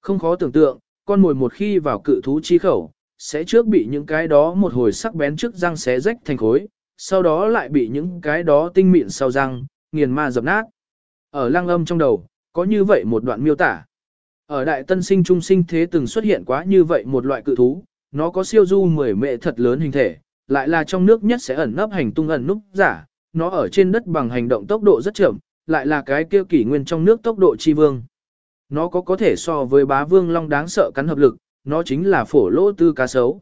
Không khó tưởng tượng, con mồi một khi vào cự thú chi khẩu, sẽ trước bị những cái đó một hồi sắc bén trước răng xé rách thành khối, sau đó lại bị những cái đó tinh mịn sau răng, nghiền ma dập nát. Ở lăng âm trong đầu, có như vậy một đoạn miêu tả. Ở đại tân sinh trung sinh thế từng xuất hiện quá như vậy một loại cự thú, nó có siêu du mười mệ thật lớn hình thể, lại là trong nước nhất sẽ ẩn nấp hành tung ẩn núp giả, nó ở trên đất bằng hành động tốc độ rất chậm, lại là cái kia kỷ nguyên trong nước tốc độ chi vương. Nó có có thể so với bá vương long đáng sợ cắn hợp lực, nó chính là phổ lỗ tư cá sấu.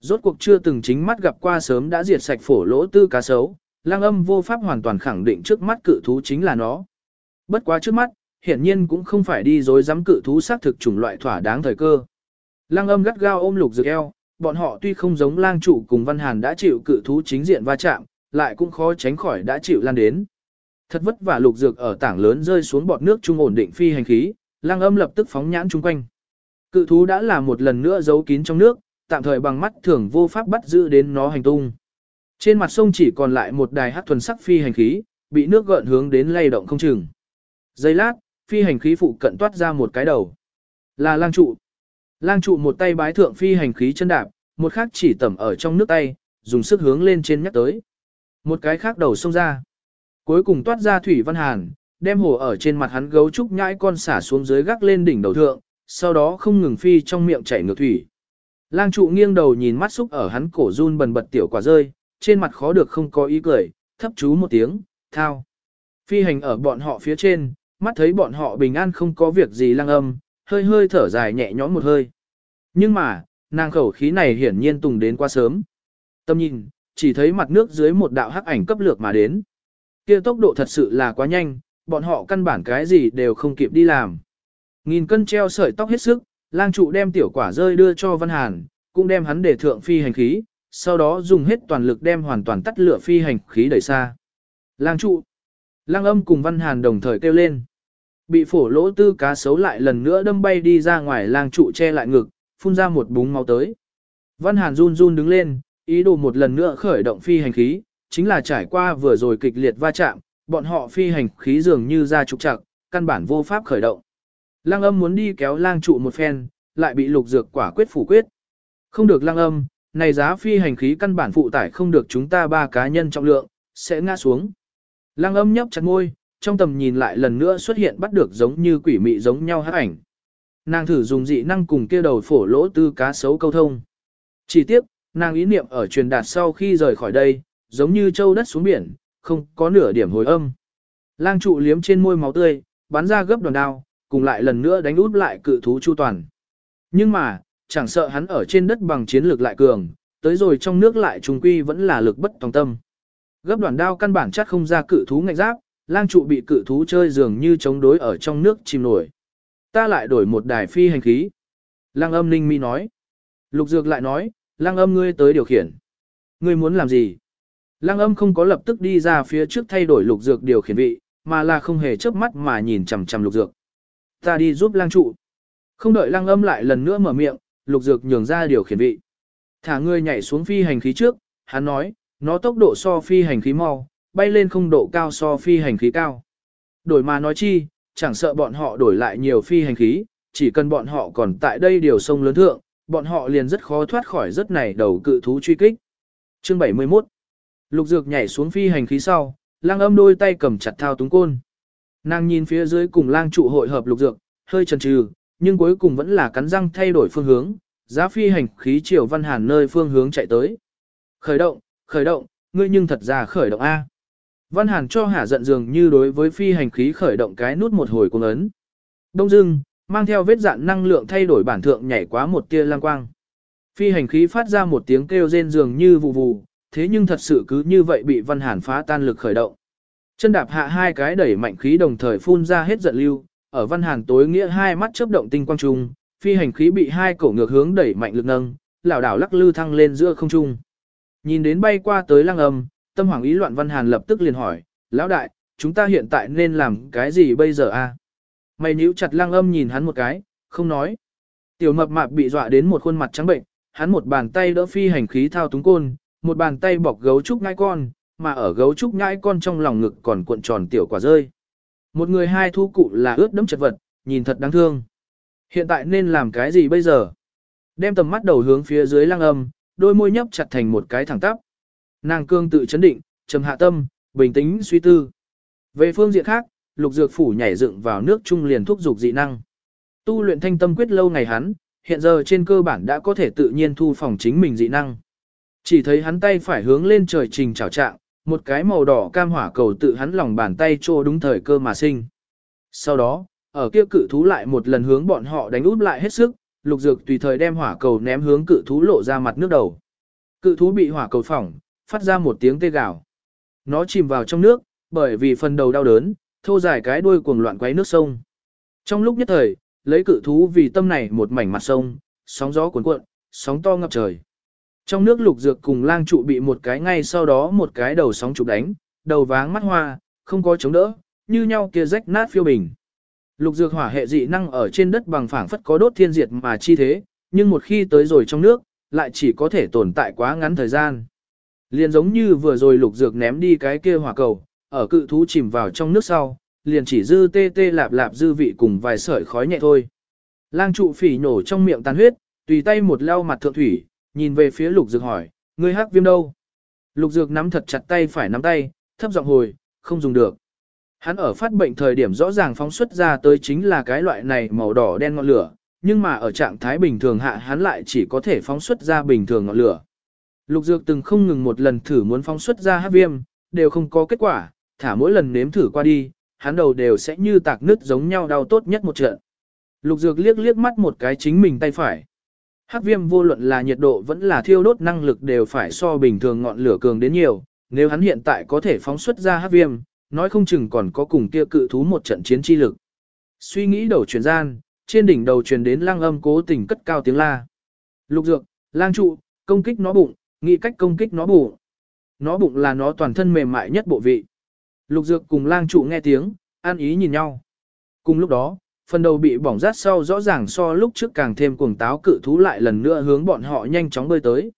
Rốt cuộc chưa từng chính mắt gặp qua sớm đã diệt sạch phổ lỗ tư cá sấu, lang âm vô pháp hoàn toàn khẳng định trước mắt cự thú chính là nó. Bất quá trước mắt, hiển nhiên cũng không phải đi dối dám cự thú xác thực chủng loại thỏa đáng thời cơ. Lăng âm gắt gao ôm lục dược eo, bọn họ tuy không giống lang chủ cùng văn hàn đã chịu cự thú chính diện va chạm, lại cũng khó tránh khỏi đã chịu lan đến. Thật vất vả lục dược ở tảng lớn rơi xuống bọt nước trung ổn định phi hành khí, lang âm lập tức phóng nhãn chung quanh. Cự thú đã là một lần nữa giấu kín trong nước, tạm thời bằng mắt thường vô pháp bắt giữ đến nó hành tung. Trên mặt sông chỉ còn lại một đài hát thuần sắc phi hành khí, bị nước gợn hướng đến lay động không chừng. Giây lát, phi hành khí phụ cận toát ra một cái đầu. Là lang trụ. Lang trụ một tay bái thượng phi hành khí chân đạp, một khác chỉ tẩm ở trong nước tay, dùng sức hướng lên trên nhắc tới. Một cái khác đầu xông ra. Cuối cùng toát ra thủy văn hàn, đem hồ ở trên mặt hắn gấu trúc nhãi con xả xuống dưới gác lên đỉnh đầu thượng, sau đó không ngừng phi trong miệng chảy ngược thủy. Lang trụ nghiêng đầu nhìn mắt xúc ở hắn cổ run bần bật tiểu quả rơi, trên mặt khó được không có ý cười, thấp chú một tiếng, thao. Phi hành ở bọn họ phía trên, mắt thấy bọn họ bình an không có việc gì lang âm, hơi hơi thở dài nhẹ nhõm một hơi. Nhưng mà, nàng khẩu khí này hiển nhiên tùng đến quá sớm. Tâm nhìn, chỉ thấy mặt nước dưới một đạo hắc ảnh cấp lược mà đến. kia tốc độ thật sự là quá nhanh, bọn họ căn bản cái gì đều không kịp đi làm. Nghìn cân treo sợi tóc hết sức, lang trụ đem tiểu quả rơi đưa cho Văn Hàn, cũng đem hắn để thượng phi hành khí, sau đó dùng hết toàn lực đem hoàn toàn tắt lửa phi hành khí đẩy xa. Lang trụ, lang âm cùng Văn Hàn đồng thời kêu lên. Bị phổ lỗ tư cá sấu lại lần nữa đâm bay đi ra ngoài lang trụ che lại ngực, phun ra một búng máu tới. Văn Hàn run run đứng lên, ý đồ một lần nữa khởi động phi hành khí, chính là trải qua vừa rồi kịch liệt va chạm, bọn họ phi hành khí dường như ra trục trặc, căn bản vô pháp khởi động. lang âm muốn đi kéo lang trụ một phen, lại bị lục dược quả quyết phủ quyết. Không được lang âm, này giá phi hành khí căn bản phụ tải không được chúng ta ba cá nhân trọng lượng, sẽ ngã xuống. lang âm nhấp chặt môi, trong tầm nhìn lại lần nữa xuất hiện bắt được giống như quỷ mị giống nhau hát ảnh. Nàng thử dùng dị năng cùng kia đầu phổ lỗ tư cá sấu câu thông. Chỉ tiếp, nàng ý niệm ở truyền đạt sau khi rời khỏi đây, giống như châu đất xuống biển, không có nửa điểm hồi âm. Lang trụ liếm trên môi máu tươi, bắn ra gấp đòn đao, cùng lại lần nữa đánh út lại cự thú chu toàn. Nhưng mà, chẳng sợ hắn ở trên đất bằng chiến lược lại cường, tới rồi trong nước lại trùng quy vẫn là lực bất tòng tâm. Gấp đoạn đao căn bản chắc không ra cự thú ngạnh giáp, lang trụ bị cự thú chơi dường như chống đối ở trong nước chìm nổi. Ta lại đổi một đài phi hành khí. Lang âm ninh mi nói. Lục dược lại nói, lang âm ngươi tới điều khiển. Ngươi muốn làm gì? Lang âm không có lập tức đi ra phía trước thay đổi lục dược điều khiển vị, mà là không hề chớp mắt mà nhìn chằm chằm lục dược. Ta đi giúp lang trụ. Không đợi lang âm lại lần nữa mở miệng, lục dược nhường ra điều khiển vị. Thả ngươi nhảy xuống phi hành khí trước, hắn nói, nó tốc độ so phi hành khí mau, bay lên không độ cao so phi hành khí cao. Đổi mà nói chi, chẳng sợ bọn họ đổi lại nhiều phi hành khí, chỉ cần bọn họ còn tại đây điều sông lớn thượng, bọn họ liền rất khó thoát khỏi rất này đầu cự thú truy kích. Chương 71 Lục dược nhảy xuống phi hành khí sau, lang âm đôi tay cầm chặt thao túng côn. Nàng nhìn phía dưới cùng lang trụ hội hợp lục dược, hơi chần chừ, nhưng cuối cùng vẫn là cắn răng thay đổi phương hướng, giá phi hành khí chiều văn hàn nơi phương hướng chạy tới. Khởi động, khởi động, ngươi nhưng thật ra khởi động A. Văn hàn cho hả giận dường như đối với phi hành khí khởi động cái nút một hồi cuồng ấn. Đông dưng, mang theo vết dạn năng lượng thay đổi bản thượng nhảy quá một tia lang quang. Phi hành khí phát ra một tiếng kêu rên dường như vù vù, thế nhưng thật sự cứ như vậy bị văn hàn phá tan lực khởi động. Chân đạp hạ hai cái đẩy mạnh khí đồng thời phun ra hết giận lưu, ở văn hàn tối nghĩa hai mắt chớp động tinh quang trung, phi hành khí bị hai cổ ngược hướng đẩy mạnh lực nâng, lảo đảo lắc lư thăng lên giữa không trung. Nhìn đến bay qua tới lăng âm, tâm hoàng ý loạn văn hàn lập tức liền hỏi, lão đại, chúng ta hiện tại nên làm cái gì bây giờ a? Mày nhíu chặt lăng âm nhìn hắn một cái, không nói. Tiểu mập mạp bị dọa đến một khuôn mặt trắng bệnh, hắn một bàn tay đỡ phi hành khí thao túng côn, một bàn tay bọc gấu trúc ngai con, mà ở gấu trúc ngai con trong lòng ngực còn cuộn tròn tiểu quả rơi. Một người hai thu cụ là ướt đẫm chật vật, nhìn thật đáng thương. Hiện tại nên làm cái gì bây giờ? Đem tầm mắt đầu hướng phía dưới lăng âm, đôi môi nhấp chặt thành một cái thẳng tắp. Nàng cương tự chấn định, trầm hạ tâm, bình tĩnh suy tư. Về phương diện khác, lục dược phủ nhảy dựng vào nước trung liền thúc dục dị năng. Tu luyện thanh tâm quyết lâu ngày hắn, hiện giờ trên cơ bản đã có thể tự nhiên thu phòng chính mình dị năng. Chỉ thấy hắn tay phải hướng lên trời trình chảo trạng, một cái màu đỏ cam hỏa cầu tự hắn lòng bàn tay trô đúng thời cơ mà sinh. Sau đó, ở kia cự thú lại một lần hướng bọn họ đánh út lại hết sức, lục dược tùy thời đem hỏa cầu ném hướng cự thú lộ ra mặt nước đầu. Cự thú bị hỏa cầu phỏng, phát ra một tiếng tê gào. Nó chìm vào trong nước, bởi vì phần đầu đau đớn, thô dài cái đuôi cuồng loạn quấy nước sông. Trong lúc nhất thời, lấy cự thú vì tâm này một mảnh mặt sông, sóng gió cuồn cuộn, sóng to ngập trời. Trong nước lục dược cùng lang trụ bị một cái ngay sau đó một cái đầu sóng chụp đánh, đầu váng mắt hoa, không có chống đỡ, như nhau kia rách nát phiêu bình. Lục dược hỏa hệ dị năng ở trên đất bằng phẳng phất có đốt thiên diệt mà chi thế, nhưng một khi tới rồi trong nước, lại chỉ có thể tồn tại quá ngắn thời gian. Liền giống như vừa rồi lục dược ném đi cái kia hỏa cầu, ở cự thú chìm vào trong nước sau, liền chỉ dư tê tê lạp lạp dư vị cùng vài sợi khói nhẹ thôi. Lang trụ phỉ nổ trong miệng tàn huyết, tùy tay một lau mặt thượng thủy, nhìn về phía lục dược hỏi, ngươi hắc viêm đâu? Lục dược nắm thật chặt tay phải nắm tay, thấp giọng hồi, không dùng được. Hắn ở phát bệnh thời điểm rõ ràng phóng xuất ra tới chính là cái loại này màu đỏ đen ngọn lửa, nhưng mà ở trạng thái bình thường hạ hắn lại chỉ có thể phóng xuất ra bình thường ngọn lửa. Lục dược từng không ngừng một lần thử muốn phóng xuất ra hắc viêm, đều không có kết quả, thả mỗi lần nếm thử qua đi, hắn đầu đều sẽ như tạc nứt giống nhau đau tốt nhất một trận. Lục dược liếc liếc mắt một cái chính mình tay phải. Hắc viêm vô luận là nhiệt độ vẫn là thiêu đốt năng lực đều phải so bình thường ngọn lửa cường đến nhiều, nếu hắn hiện tại có thể phóng xuất ra hắc viêm, nói không chừng còn có cùng kia cự thú một trận chiến chi lực. Suy nghĩ đầu truyền gian, trên đỉnh đầu truyền đến lang âm cố tình cất cao tiếng la. Lục dược, lang trụ, công kích nó bụng, nghĩ cách công kích nó bụng. Nó bụng là nó toàn thân mềm mại nhất bộ vị. Lục dược cùng lang trụ nghe tiếng, an ý nhìn nhau. Cùng lúc đó, phần đầu bị bỏng rát sau rõ ràng so lúc trước càng thêm cuồng táo cự thú lại lần nữa hướng bọn họ nhanh chóng bơi tới.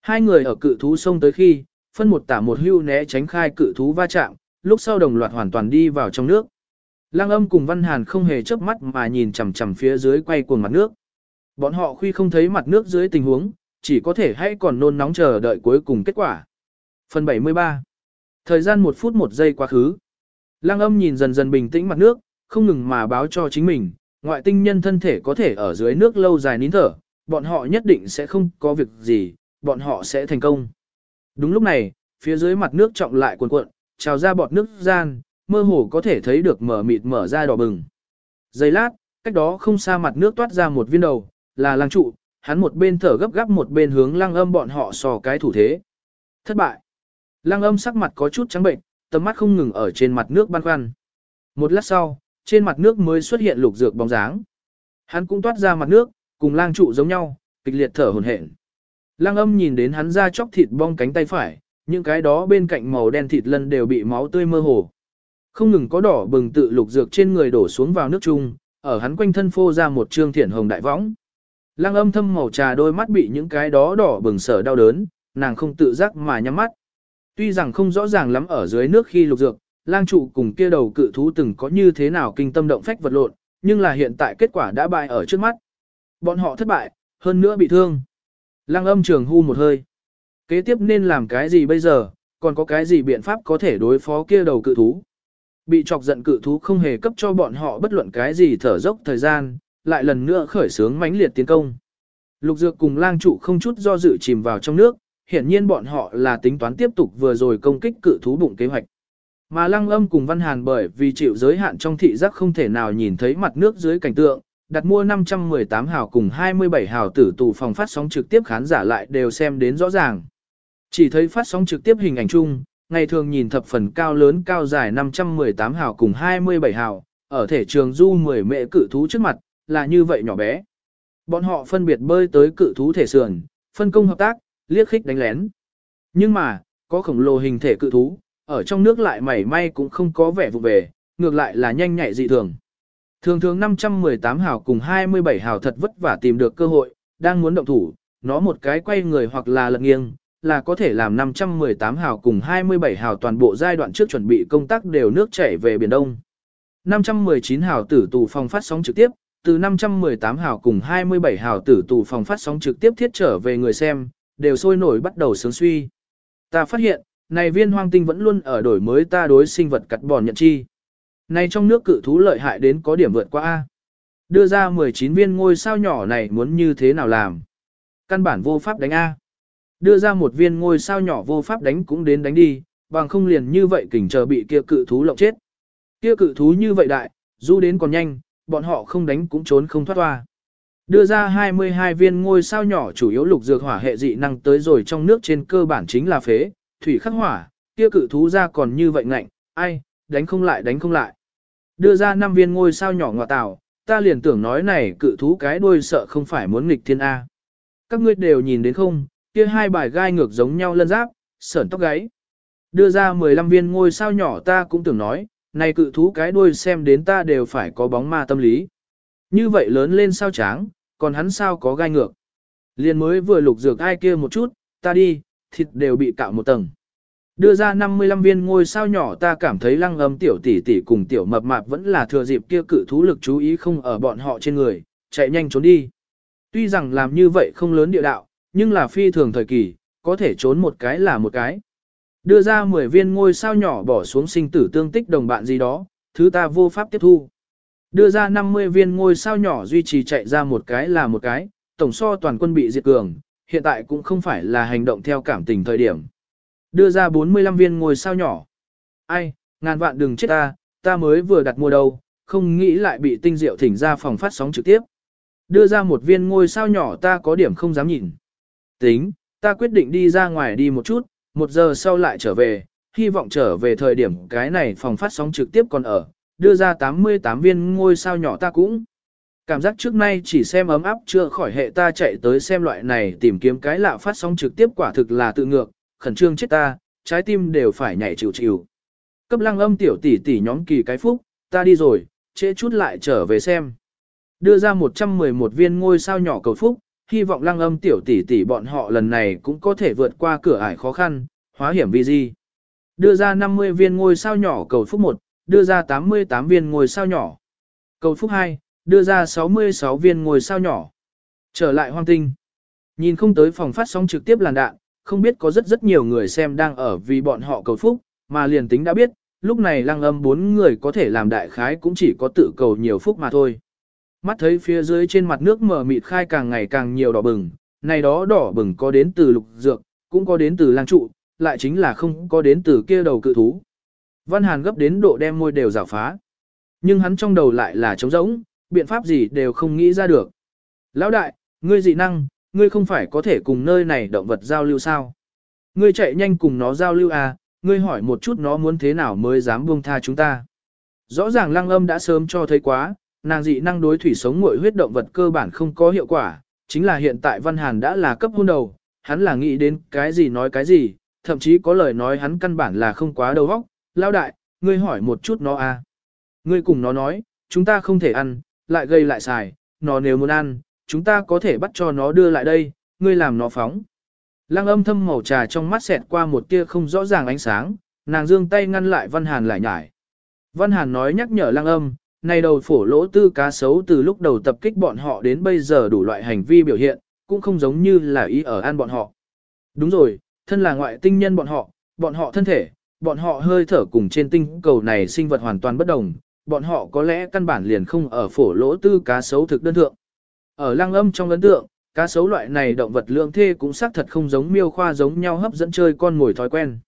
Hai người ở cự thú sông tới khi, phân một tả một hưu né tránh khai cự thú va chạm, lúc sau đồng loạt hoàn toàn đi vào trong nước. Lăng âm cùng Văn Hàn không hề chớp mắt mà nhìn chằm chằm phía dưới quay cuồng mặt nước. Bọn họ khi không thấy mặt nước dưới tình huống, chỉ có thể hãy còn nôn nóng chờ đợi cuối cùng kết quả. Phần 73 Thời gian một phút một giây quá khứ. Lăng âm nhìn dần dần bình tĩnh mặt nước, không ngừng mà báo cho chính mình, ngoại tinh nhân thân thể có thể ở dưới nước lâu dài nín thở, bọn họ nhất định sẽ không có việc gì, bọn họ sẽ thành công. Đúng lúc này, phía dưới mặt nước trọng lại cuồn cuộn, trào ra bọt nước gian, mơ hồ có thể thấy được mở mịt mở ra đỏ bừng. Giây lát, cách đó không xa mặt nước toát ra một viên đầu, là lang trụ, hắn một bên thở gấp gáp một bên hướng lăng âm bọn họ sò cái thủ thế. Thất bại. Lăng âm sắc mặt có chút trắng bệnh, tầm mắt không ngừng ở trên mặt nước băn khoăn. Một lát sau, trên mặt nước mới xuất hiện lục dược bóng dáng. Hắn cũng toát ra mặt nước, cùng lang trụ giống nhau, kịch liệt thở hổn hển. Lang âm nhìn đến hắn ra chóc thịt bong cánh tay phải, những cái đó bên cạnh màu đen thịt lân đều bị máu tươi mơ hồ. Không ngừng có đỏ bừng tự lục dược trên người đổ xuống vào nước chung, ở hắn quanh thân phô ra một trương thiển hồng đại võng. Lăng âm thâm màu trà đôi mắt bị những cái đó đỏ bừng sở đau đớn, nàng không tự giác mà nhắm mắt. Tuy rằng không rõ ràng lắm ở dưới nước khi lục dược, lang trụ cùng kia đầu cự thú từng có như thế nào kinh tâm động phách vật lộn, nhưng là hiện tại kết quả đã bại ở trước mắt. Bọn họ thất bại, hơn nữa bị thương. Lăng âm trường hu một hơi. Kế tiếp nên làm cái gì bây giờ, còn có cái gì biện pháp có thể đối phó kia đầu cự thú. Bị chọc giận cự thú không hề cấp cho bọn họ bất luận cái gì thở dốc thời gian, lại lần nữa khởi sướng mãnh liệt tiến công. Lục dược cùng lang trụ không chút do dự chìm vào trong nước, hiển nhiên bọn họ là tính toán tiếp tục vừa rồi công kích cự thú bụng kế hoạch. Mà lăng âm cùng văn hàn bởi vì chịu giới hạn trong thị giác không thể nào nhìn thấy mặt nước dưới cảnh tượng, đặt mua 518 hào cùng 27 hào tử tù phòng phát sóng trực tiếp khán giả lại đều xem đến rõ ràng. Chỉ thấy phát sóng trực tiếp hình ảnh chung, ngày thường nhìn thập phần cao lớn cao dài 518 hào cùng 27 hào, ở thể trường du 10 mệ cự thú trước mặt, là như vậy nhỏ bé. Bọn họ phân biệt bơi tới cự thú thể sườn, phân công hợp tác, liếc khích đánh lén. Nhưng mà, có khổng lồ hình thể cự thú, ở trong nước lại mảy may cũng không có vẻ vụ về, ngược lại là nhanh nhạy dị thường. Thường thường 518 hào cùng 27 hào thật vất vả tìm được cơ hội, đang muốn động thủ, nó một cái quay người hoặc là lật nghiêng, là có thể làm 518 hào cùng 27 hào toàn bộ giai đoạn trước chuẩn bị công tác đều nước chảy về Biển Đông. 519 hào tử tù phòng phát sóng trực tiếp, từ 518 hào cùng 27 hào tử tù phòng phát sóng trực tiếp thiết trở về người xem, đều sôi nổi bắt đầu sướng suy. Ta phát hiện, này viên hoang tinh vẫn luôn ở đổi mới ta đối sinh vật cắt bòn nhận chi. Này trong nước cự thú lợi hại đến có điểm vượt qua A. Đưa ra 19 viên ngôi sao nhỏ này muốn như thế nào làm? Căn bản vô pháp đánh A. Đưa ra một viên ngôi sao nhỏ vô pháp đánh cũng đến đánh đi, bằng không liền như vậy kỉnh chờ bị kia cự thú lộng chết. Kia cự thú như vậy đại, du đến còn nhanh, bọn họ không đánh cũng trốn không thoát toa. Đưa ra 22 viên ngôi sao nhỏ chủ yếu lục dược hỏa hệ dị năng tới rồi trong nước trên cơ bản chính là phế, thủy khắc hỏa, kia cự thú ra còn như vậy ngạnh, ai, đánh không lại đánh không lại. Đưa ra 5 viên ngôi sao nhỏ ngọa tạo, ta liền tưởng nói này cự thú cái đuôi sợ không phải muốn nghịch thiên A. Các ngươi đều nhìn đến không, kia hai bài gai ngược giống nhau lân giáp, sởn tóc gáy. Đưa ra 15 viên ngôi sao nhỏ ta cũng tưởng nói, này cự thú cái đuôi xem đến ta đều phải có bóng ma tâm lý. Như vậy lớn lên sao tráng, còn hắn sao có gai ngược. Liền mới vừa lục dược ai kia một chút, ta đi, thịt đều bị cạo một tầng. Đưa ra 55 viên ngôi sao nhỏ ta cảm thấy lăng âm tiểu tỷ tỷ cùng tiểu mập mạp vẫn là thừa dịp kia cự thú lực chú ý không ở bọn họ trên người, chạy nhanh trốn đi. Tuy rằng làm như vậy không lớn địa đạo, nhưng là phi thường thời kỳ, có thể trốn một cái là một cái. Đưa ra 10 viên ngôi sao nhỏ bỏ xuống sinh tử tương tích đồng bạn gì đó, thứ ta vô pháp tiếp thu. Đưa ra 50 viên ngôi sao nhỏ duy trì chạy ra một cái là một cái, tổng so toàn quân bị diệt cường, hiện tại cũng không phải là hành động theo cảm tình thời điểm. Đưa ra 45 viên ngôi sao nhỏ. Ai, ngàn vạn đừng chết ta, ta mới vừa đặt mua đâu, không nghĩ lại bị tinh diệu thỉnh ra phòng phát sóng trực tiếp. Đưa ra một viên ngôi sao nhỏ ta có điểm không dám nhìn. Tính, ta quyết định đi ra ngoài đi một chút, một giờ sau lại trở về, hy vọng trở về thời điểm cái này phòng phát sóng trực tiếp còn ở, đưa ra 88 viên ngôi sao nhỏ ta cũng. Cảm giác trước nay chỉ xem ấm áp chưa khỏi hệ ta chạy tới xem loại này tìm kiếm cái lạ phát sóng trực tiếp quả thực là tự ngược, khẩn trương chết ta, trái tim đều phải nhảy chịu chịu. Cấp lăng âm tiểu tỷ tỷ nhóm kỳ cái phúc, ta đi rồi, trễ chút lại trở về xem. Đưa ra 111 viên ngôi sao nhỏ cầu phúc, hy vọng lăng âm tiểu tỷ tỷ bọn họ lần này cũng có thể vượt qua cửa ải khó khăn, hóa hiểm vì gì. Đưa ra 50 viên ngôi sao nhỏ cầu phúc 1, đưa ra 88 viên ngôi sao nhỏ. Cầu phúc 2, đưa ra 66 viên ngôi sao nhỏ. Trở lại hoang tinh. Nhìn không tới phòng phát sóng trực tiếp làn đạn, không biết có rất rất nhiều người xem đang ở vì bọn họ cầu phúc, mà liền tính đã biết, lúc này lăng âm bốn người có thể làm đại khái cũng chỉ có tự cầu nhiều phúc mà thôi. Mắt thấy phía dưới trên mặt nước mở mịt khai càng ngày càng nhiều đỏ bừng, này đó đỏ bừng có đến từ lục dược, cũng có đến từ lang trụ, lại chính là không có đến từ kia đầu cự thú. Văn Hàn gấp đến độ đem môi đều rào phá. Nhưng hắn trong đầu lại là trống rỗng, biện pháp gì đều không nghĩ ra được. Lão đại, ngươi dị năng, ngươi không phải có thể cùng nơi này động vật giao lưu sao? Ngươi chạy nhanh cùng nó giao lưu à, ngươi hỏi một chút nó muốn thế nào mới dám buông tha chúng ta. Rõ ràng lăng âm đã sớm cho thấy quá, nàng dị năng đối thủy sống muội huyết động vật cơ bản không có hiệu quả, chính là hiện tại Văn Hàn đã là cấp hôn đầu, hắn là nghĩ đến cái gì nói cái gì, thậm chí có lời nói hắn căn bản là không quá đầu óc. Lao đại, ngươi hỏi một chút nó à. Ngươi cùng nó nói, chúng ta không thể ăn, lại gây lại xài, nó nếu muốn ăn, chúng ta có thể bắt cho nó đưa lại đây, ngươi làm nó phóng. Lăng âm thâm màu trà trong mắt xẹt qua một tia không rõ ràng ánh sáng, nàng dương tay ngăn lại Văn Hàn lại nhải. Văn Hàn nói nhắc nhở lăng âm, này đầu phổ lỗ tư cá sấu từ lúc đầu tập kích bọn họ đến bây giờ đủ loại hành vi biểu hiện, cũng không giống như là ý ở ăn bọn họ. Đúng rồi, thân là ngoại tinh nhân bọn họ, bọn họ thân thể, bọn họ hơi thở cùng trên tinh cầu này sinh vật hoàn toàn bất đồng, bọn họ có lẽ căn bản liền không ở phổ lỗ tư cá sấu thực đơn thượng. Ở lăng âm trong ấn tượng, cá sấu loại này động vật lượng thê cũng xác thật không giống miêu khoa giống nhau hấp dẫn chơi con mồi thói quen.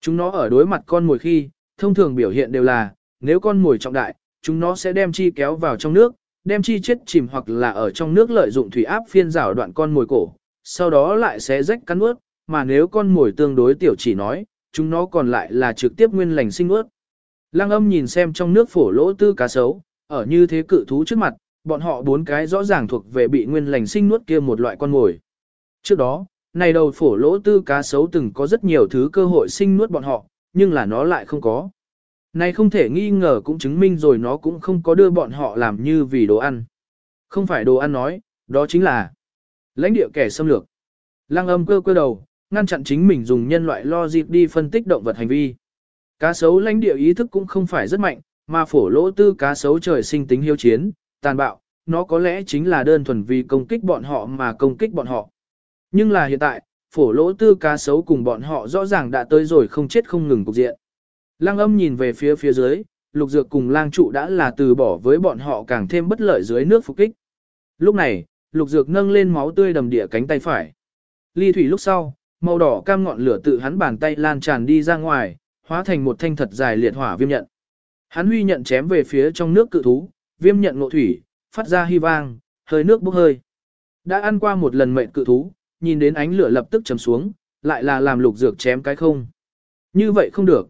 Chúng nó ở đối mặt con mồi khi, thông thường biểu hiện đều là, nếu con mồi trọng đại, chúng nó sẽ đem chi kéo vào trong nước, đem chi chết chìm hoặc là ở trong nước lợi dụng thủy áp phiên rào đoạn con mồi cổ, sau đó lại sẽ rách cắn nuốt, mà nếu con mồi tương đối tiểu chỉ nói, chúng nó còn lại là trực tiếp nguyên lành sinh ướt. Lăng âm nhìn xem trong nước phổ lỗ tư cá sấu, ở như thế cự thú trước mặt, bọn họ bốn cái rõ ràng thuộc về bị nguyên lành sinh nuốt kia một loại con mồi. Trước đó, này đầu phổ lỗ tư cá sấu từng có rất nhiều thứ cơ hội sinh nuốt bọn họ, nhưng là nó lại không có. Này không thể nghi ngờ cũng chứng minh rồi nó cũng không có đưa bọn họ làm như vì đồ ăn. Không phải đồ ăn nói, đó chính là lãnh địa kẻ xâm lược. Lăng âm cơ cơ đầu, ngăn chặn chính mình dùng nhân loại logic đi phân tích động vật hành vi. Cá sấu lãnh địa ý thức cũng không phải rất mạnh, mà phổ lỗ tư cá sấu trời sinh tính hiếu chiến, tàn bạo, nó có lẽ chính là đơn thuần vì công kích bọn họ mà công kích bọn họ. Nhưng là hiện tại, phổ lỗ tư cá sấu cùng bọn họ rõ ràng đã tới rồi không chết không ngừng cục diện. Lăng âm nhìn về phía phía dưới, lục dược cùng lang trụ đã là từ bỏ với bọn họ càng thêm bất lợi dưới nước phục kích. Lúc này, lục dược nâng lên máu tươi đầm địa cánh tay phải. Ly thủy lúc sau, màu đỏ cam ngọn lửa tự hắn bàn tay lan tràn đi ra ngoài, hóa thành một thanh thật dài liệt hỏa viêm nhận. Hắn huy nhận chém về phía trong nước cự thú, viêm nhận ngộ thủy, phát ra hy vang, hơi nước bốc hơi. Đã ăn qua một lần mệnh cự thú, nhìn đến ánh lửa lập tức chấm xuống, lại là làm lục dược chém cái không. Như vậy không được.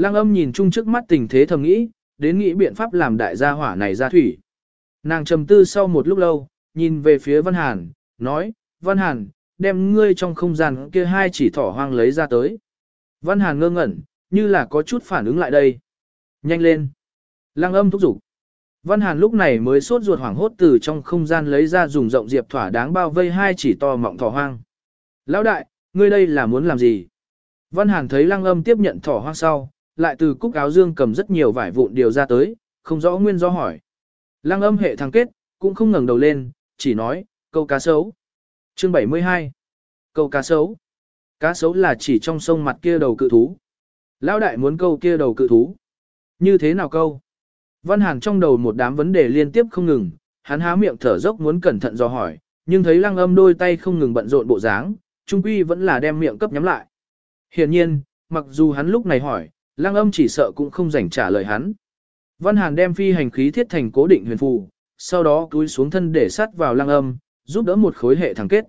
Lăng âm nhìn chung trước mắt tình thế thầm nghĩ, đến nghĩ biện pháp làm đại gia hỏa này ra thủy. Nàng trầm tư sau một lúc lâu, nhìn về phía Văn Hàn, nói, Văn Hàn, đem ngươi trong không gian kia hai chỉ thỏ hoang lấy ra tới. Văn Hàn ngơ ngẩn, như là có chút phản ứng lại đây. Nhanh lên. Lăng âm thúc giục. Văn Hàn lúc này mới sốt ruột hoảng hốt từ trong không gian lấy ra dùng rộng diệp thỏa đáng bao vây hai chỉ to mọng thỏ hoang. Lão đại, ngươi đây là muốn làm gì? Văn Hàn thấy lăng âm tiếp nhận thỏ hoang sau, lại từ cúc áo dương cầm rất nhiều vải vụn điều ra tới, không rõ nguyên do hỏi. Lăng âm hệ thăng kết, cũng không ngẩng đầu lên, chỉ nói, câu cá sấu. Chương 72 Câu cá sấu Cá sấu là chỉ trong sông mặt kia đầu cự thú. Lão đại muốn câu kia đầu cự thú. Như thế nào câu? Văn Hàn trong đầu một đám vấn đề liên tiếp không ngừng, hắn há miệng thở dốc muốn cẩn thận do hỏi, nhưng thấy lăng âm đôi tay không ngừng bận rộn bộ dáng, trung quy vẫn là đem miệng cấp nhắm lại. Hiển nhiên, mặc dù hắn lúc này hỏi, lăng âm chỉ sợ cũng không rảnh trả lời hắn. Văn Hàn đem phi hành khí thiết thành cố định huyền phù, sau đó cúi xuống thân để sát vào lăng âm, giúp đỡ một khối hệ thằng kết.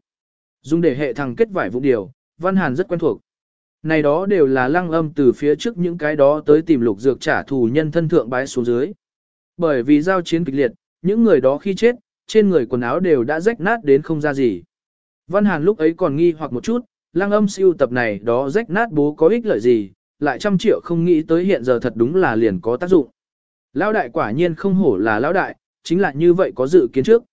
Dùng để hệ thằng kết vải vụ điều, Văn Hàn rất quen thuộc. Này đó đều là lăng âm từ phía trước những cái đó tới tìm lục dược trả thù nhân thân thượng bái xuống dưới. Bởi vì giao chiến kịch liệt, những người đó khi chết, trên người quần áo đều đã rách nát đến không ra gì. Văn Hàn lúc ấy còn nghi hoặc một chút, lăng âm siêu tập này đó rách nát bố có ích lợi gì, lại trăm triệu không nghĩ tới hiện giờ thật đúng là liền có tác dụng. Lão đại quả nhiên không hổ là lão đại, chính là như vậy có dự kiến trước.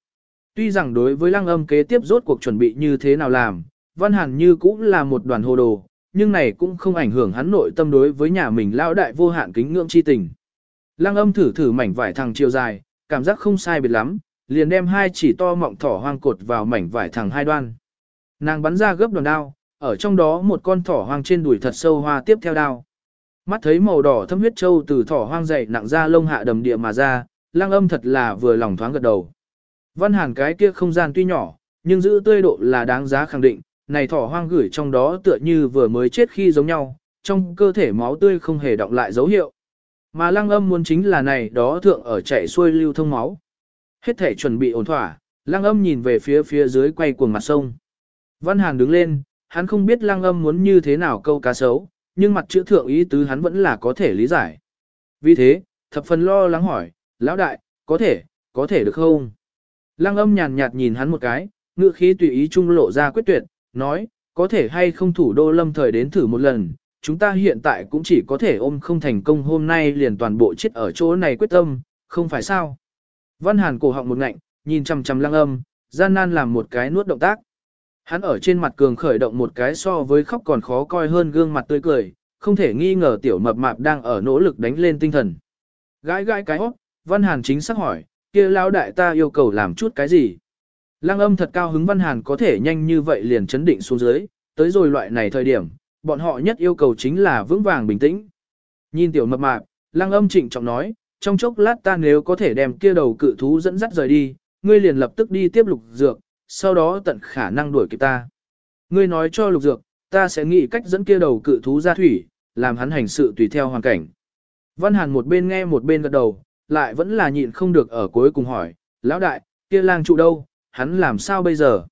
Tuy rằng đối với lăng âm kế tiếp rốt cuộc chuẩn bị như thế nào làm, Văn Hàn như cũng là một đoàn hồ đồ, nhưng này cũng không ảnh hưởng hắn nội tâm đối với nhà mình lão đại vô hạn kính ngưỡng chi tình. Lăng âm thử thử mảnh vải thằng chiều dài, cảm giác không sai biệt lắm, liền đem hai chỉ to mọng thỏ hoang cột vào mảnh vải thằng hai đoan. Nàng bắn ra gấp đòn đao, ở trong đó một con thỏ hoang trên đùi thật sâu hoa tiếp theo đao. Mắt thấy màu đỏ thâm huyết châu từ thỏ hoang dậy nặng ra lông hạ đầm địa mà ra, lăng âm thật là vừa lòng thoáng gật đầu. Văn hàn cái kia không gian tuy nhỏ, nhưng giữ tươi độ là đáng giá khẳng định, này thỏ hoang gửi trong đó tựa như vừa mới chết khi giống nhau, trong cơ thể máu tươi không hề động lại dấu hiệu. Mà lăng âm muốn chính là này đó thượng ở chạy xuôi lưu thông máu. Hết thể chuẩn bị ổn thỏa, lăng âm nhìn về phía phía dưới quay cuồng mặt sông. Văn Hàn đứng lên, hắn không biết lăng âm muốn như thế nào câu cá sấu, nhưng mặt chữ thượng ý tứ hắn vẫn là có thể lý giải. Vì thế, thập phần lo lắng hỏi, lão đại, có thể, có thể được không? Lăng âm nhàn nhạt nhìn hắn một cái, ngựa khí tùy ý trung lộ ra quyết tuyệt, nói, có thể hay không thủ đô lâm thời đến thử một lần, chúng ta hiện tại cũng chỉ có thể ôm không thành công hôm nay liền toàn bộ chết ở chỗ này quyết tâm, không phải sao. Văn Hàn cổ họng một ngạnh, nhìn chằm chằm lăng âm, gian nan làm một cái nuốt động tác. Hắn ở trên mặt cường khởi động một cái so với khóc còn khó coi hơn gương mặt tươi cười, không thể nghi ngờ tiểu mập mạp đang ở nỗ lực đánh lên tinh thần. Gãi gãi cái óc, Văn Hàn chính xác hỏi, kia lão đại ta yêu cầu làm chút cái gì? Lăng âm thật cao hứng Văn Hàn có thể nhanh như vậy liền chấn định xuống dưới, tới rồi loại này thời điểm, bọn họ nhất yêu cầu chính là vững vàng bình tĩnh. Nhìn tiểu mập mạp, lăng âm trịnh trọng nói, trong chốc lát ta nếu có thể đem kia đầu cự thú dẫn dắt rời đi, ngươi liền lập tức đi tiếp lục dược, sau đó tận khả năng đuổi kịp ta. Ngươi nói cho lục dược, ta sẽ nghĩ cách dẫn kia đầu cự thú ra thủy, làm hắn hành sự tùy theo hoàn cảnh. Văn Hàn một bên nghe một bên gật đầu, lại vẫn là nhịn không được ở cuối cùng hỏi, lão đại, kia lang trụ đâu, hắn làm sao bây giờ?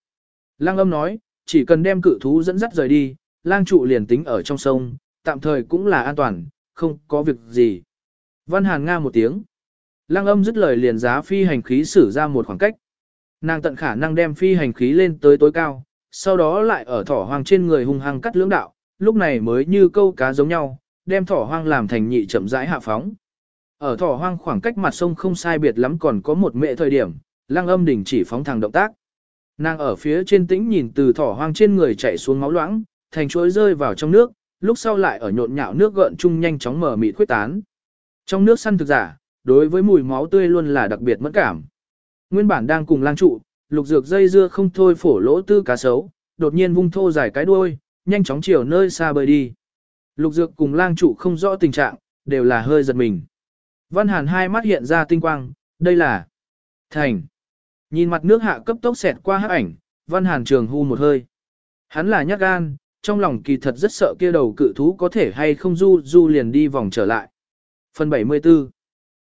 Lang âm nói, chỉ cần đem cự thú dẫn dắt rời đi, lang trụ liền tính ở trong sông, tạm thời cũng là an toàn, không có việc gì. Văn Hàn Nga một tiếng. Lăng âm dứt lời liền giá phi hành khí xử ra một khoảng cách. Nàng tận khả năng đem phi hành khí lên tới tối cao, sau đó lại ở thỏ hoang trên người hung hăng cắt lưỡng đạo, lúc này mới như câu cá giống nhau, đem thỏ hoang làm thành nhị chậm rãi hạ phóng. Ở thỏ hoang khoảng cách mặt sông không sai biệt lắm còn có một mệ thời điểm, lăng âm đình chỉ phóng thẳng động tác. Nàng ở phía trên tĩnh nhìn từ thỏ hoang trên người chạy xuống máu loãng, thành chuối rơi vào trong nước, lúc sau lại ở nhộn nhạo nước gợn chung nhanh chóng mở mịt khuyết tán. Trong nước săn thực giả, đối với mùi máu tươi luôn là đặc biệt mất cảm. Nguyên bản đang cùng lang trụ, lục dược dây dưa không thôi phổ lỗ tư cá sấu, đột nhiên vung thô dài cái đuôi, nhanh chóng chiều nơi xa bơi đi. Lục dược cùng lang trụ không rõ tình trạng, đều là hơi giật mình. Văn Hàn hai mắt hiện ra tinh quang, đây là thành. Nhìn mặt nước hạ cấp tốc xẹt qua hắc ảnh, Văn Hàn trường hưu một hơi. Hắn là nhát gan, trong lòng kỳ thật rất sợ kia đầu cự thú có thể hay không du du liền đi vòng trở lại. Phần 74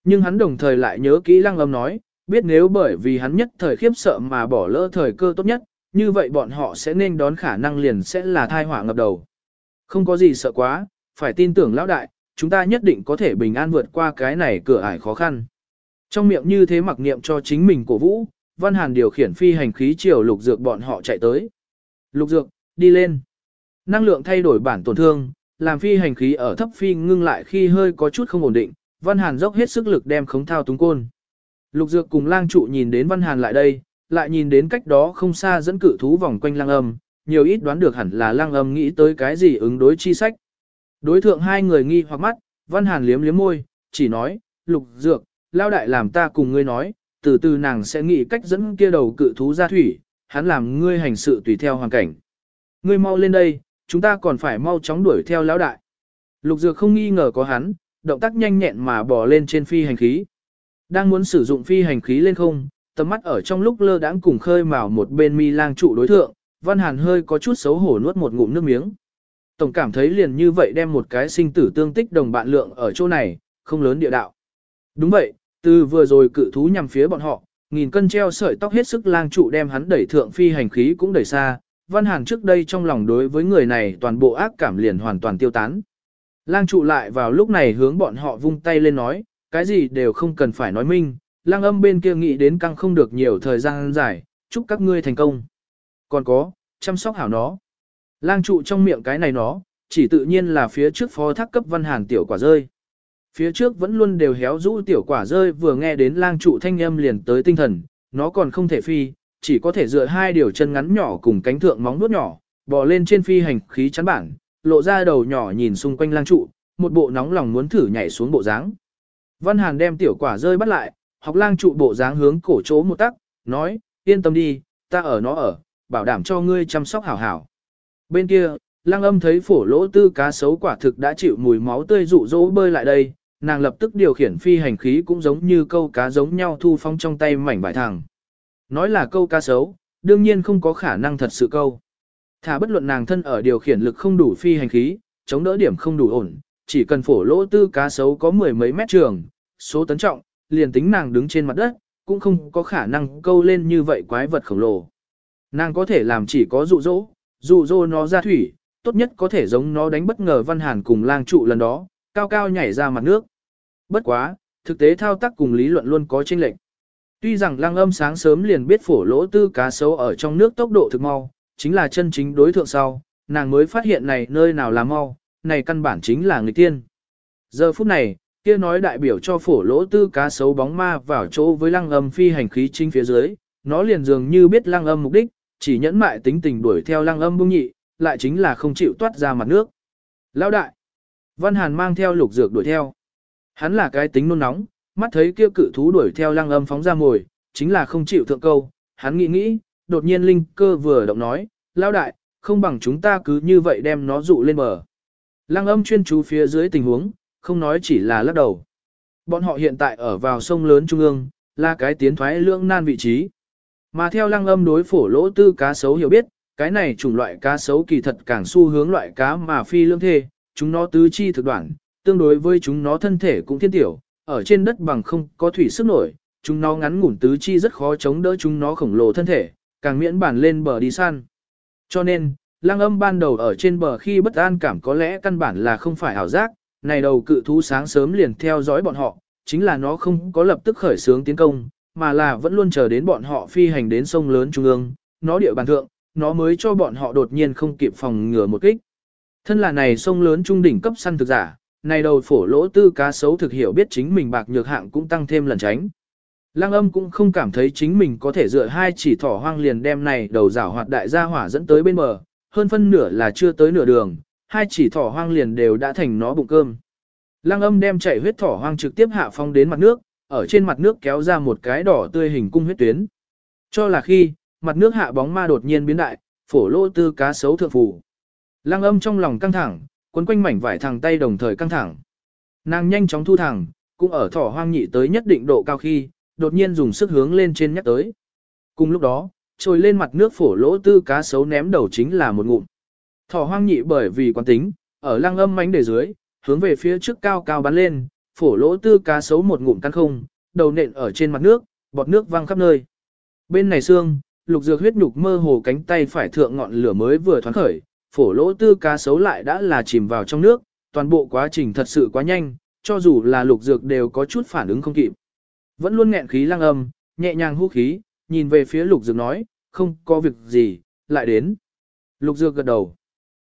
Nhưng hắn đồng thời lại nhớ kỹ lăng âm nói, biết nếu bởi vì hắn nhất thời khiếp sợ mà bỏ lỡ thời cơ tốt nhất, như vậy bọn họ sẽ nên đón khả năng liền sẽ là thai họa ngập đầu. Không có gì sợ quá, phải tin tưởng lão đại, chúng ta nhất định có thể bình an vượt qua cái này cửa ải khó khăn. Trong miệng như thế mặc niệm cho chính mình cổ vũ, Văn Hàn điều khiển phi hành khí chiều lục dược bọn họ chạy tới. Lục dược, đi lên. Năng lượng thay đổi bản tổn thương, làm phi hành khí ở thấp phi ngưng lại khi hơi có chút không ổn định, Văn Hàn dốc hết sức lực đem khống thao túng côn. Lục dược cùng lang trụ nhìn đến Văn Hàn lại đây, lại nhìn đến cách đó không xa dẫn cử thú vòng quanh lang âm, nhiều ít đoán được hẳn là lang âm nghĩ tới cái gì ứng đối chi sách. Đối thượng hai người nghi hoặc mắt, Văn Hàn liếm liếm môi, chỉ nói, lục dược, lao đại làm ta cùng ngươi nói, từ từ nàng sẽ nghĩ cách dẫn kia đầu cự thú ra thủy, hắn làm ngươi hành sự tùy theo hoàn cảnh. Ngươi mau lên đây, chúng ta còn phải mau chóng đuổi theo lão đại. Lục dược không nghi ngờ có hắn, động tác nhanh nhẹn mà bò lên trên phi hành khí. Đang muốn sử dụng phi hành khí lên không, tầm mắt ở trong lúc lơ đãng cùng khơi mào một bên mi lang trụ đối thượng, Văn Hàn hơi có chút xấu hổ nuốt một ngụm nước miếng. Tổng cảm thấy liền như vậy đem một cái sinh tử tương tích đồng bạn lượng ở chỗ này, không lớn địa đạo. Đúng vậy, từ vừa rồi cự thú nhằm phía bọn họ, nghìn cân treo sợi tóc hết sức lang trụ đem hắn đẩy thượng phi hành khí cũng đẩy xa. Văn Hàn trước đây trong lòng đối với người này toàn bộ ác cảm liền hoàn toàn tiêu tán. Lang trụ lại vào lúc này hướng bọn họ vung tay lên nói, cái gì đều không cần phải nói minh, lang âm bên kia nghĩ đến căng không được nhiều thời gian dài, chúc các ngươi thành công. Còn có, chăm sóc hảo nó. Lang trụ trong miệng cái này nó, chỉ tự nhiên là phía trước phó thác cấp văn hàn tiểu quả rơi. Phía trước vẫn luôn đều héo rũ tiểu quả rơi vừa nghe đến lang trụ thanh âm liền tới tinh thần, nó còn không thể phi, chỉ có thể dựa hai điều chân ngắn nhỏ cùng cánh thượng móng nuốt nhỏ, bò lên trên phi hành khí chắn bản, lộ ra đầu nhỏ nhìn xung quanh lang trụ, một bộ nóng lòng muốn thử nhảy xuống bộ dáng. Văn Hàn đem tiểu quả rơi bắt lại, học lang trụ bộ dáng hướng cổ chỗ một tắc, nói, yên tâm đi, ta ở nó ở, bảo đảm cho ngươi chăm sóc hảo hảo. Bên kia, lang âm thấy phổ lỗ tư cá sấu quả thực đã chịu mùi máu tươi rụ rỗ bơi lại đây, nàng lập tức điều khiển phi hành khí cũng giống như câu cá giống nhau thu phong trong tay mảnh vải thẳng. Nói là câu cá sấu, đương nhiên không có khả năng thật sự câu. Thả bất luận nàng thân ở điều khiển lực không đủ phi hành khí, chống đỡ điểm không đủ ổn, chỉ cần phổ lỗ tư cá sấu có mười mấy mét trường, số tấn trọng, liền tính nàng đứng trên mặt đất, cũng không có khả năng câu lên như vậy quái vật khổng lồ. Nàng có thể làm chỉ có dụ dỗ, dụ dỗ nó ra thủy, tốt nhất có thể giống nó đánh bất ngờ văn hàn cùng lang trụ lần đó, cao cao nhảy ra mặt nước. Bất quá, thực tế thao tác cùng lý luận luôn có chênh lệch. Tuy rằng lang âm sáng sớm liền biết phổ lỗ tư cá sấu ở trong nước tốc độ thực mau, chính là chân chính đối thượng sau, nàng mới phát hiện này nơi nào là mau, này căn bản chính là người tiên. Giờ phút này, kia nói đại biểu cho phổ lỗ tư cá sấu bóng ma vào chỗ với lăng âm phi hành khí chính phía dưới, nó liền dường như biết lăng âm mục đích, chỉ nhẫn mại tính tình đuổi theo lăng âm bung nhị, lại chính là không chịu toát ra mặt nước. Lão đại! Văn Hàn mang theo lục dược đuổi theo. Hắn là cái tính nôn nóng, mắt thấy kia cự thú đuổi theo lăng âm phóng ra mồi, chính là không chịu thượng câu. Hắn nghĩ nghĩ, đột nhiên linh cơ vừa động nói, Lão đại, không bằng chúng ta cứ như vậy đem nó dụ lên bờ. Lăng âm chuyên chú phía dưới tình huống, không nói chỉ là lắc đầu. Bọn họ hiện tại ở vào sông lớn trung ương, là cái tiến thoái lưỡng nan vị trí. Mà theo lăng âm đối phổ lỗ tư cá sấu hiểu biết, cái này chủng loại cá sấu kỳ thật càng xu hướng loại cá mà phi lương thê, chúng nó tứ chi thực đoạn, tương đối với chúng nó thân thể cũng thiên tiểu, ở trên đất bằng không có thủy sức nổi, chúng nó ngắn ngủn tứ chi rất khó chống đỡ chúng nó khổng lồ thân thể, càng miễn bản lên bờ đi săn. Cho nên, Lăng âm ban đầu ở trên bờ khi bất an cảm có lẽ căn bản là không phải ảo giác, này đầu cự thú sáng sớm liền theo dõi bọn họ, chính là nó không có lập tức khởi xướng tiến công, mà là vẫn luôn chờ đến bọn họ phi hành đến sông lớn trung ương, nó địa bàn thượng, nó mới cho bọn họ đột nhiên không kịp phòng ngừa một kích. Thân là này sông lớn trung đỉnh cấp săn thực giả, này đầu phổ lỗ tư cá sấu thực hiểu biết chính mình bạc nhược hạng cũng tăng thêm lần tránh. Lăng âm cũng không cảm thấy chính mình có thể dựa hai chỉ thỏ hoang liền đem này đầu rảo hoạt đại gia hỏa dẫn tới bên bờ, hơn phân nửa là chưa tới nửa đường, hai chỉ thỏ hoang liền đều đã thành nó bụng cơm. Lăng âm đem chảy huyết thỏ hoang trực tiếp hạ phong đến mặt nước, ở trên mặt nước kéo ra một cái đỏ tươi hình cung huyết tuyến. Cho là khi, mặt nước hạ bóng ma đột nhiên biến đại, phổ lỗ tư cá sấu thượng phủ. Lăng âm trong lòng căng thẳng, quấn quanh mảnh vải thẳng tay đồng thời căng thẳng. Nàng nhanh chóng thu thẳng, cũng ở thỏ hoang nhị tới nhất định độ cao khi, đột nhiên dùng sức hướng lên trên nhắc tới. Cùng lúc đó, trồi lên mặt nước phổ lỗ tư cá sấu ném đầu chính là một ngụm. Thỏ hoang nhị bởi vì quán tính, ở lăng âm mánh để dưới, hướng về phía trước cao cao bắn lên, phổ lỗ tư cá sấu một ngụm căn không, đầu nện ở trên mặt nước, bọt nước văng khắp nơi. Bên này xương, lục dược huyết nhục mơ hồ cánh tay phải thượng ngọn lửa mới vừa thoáng khởi, phổ lỗ tư cá sấu lại đã là chìm vào trong nước, toàn bộ quá trình thật sự quá nhanh, cho dù là lục dược đều có chút phản ứng không kịp. Vẫn luôn nghẹn khí lăng âm, nhẹ nhàng hút khí, nhìn về phía lục dược nói, không có việc gì, lại đến. Lục dược gật đầu.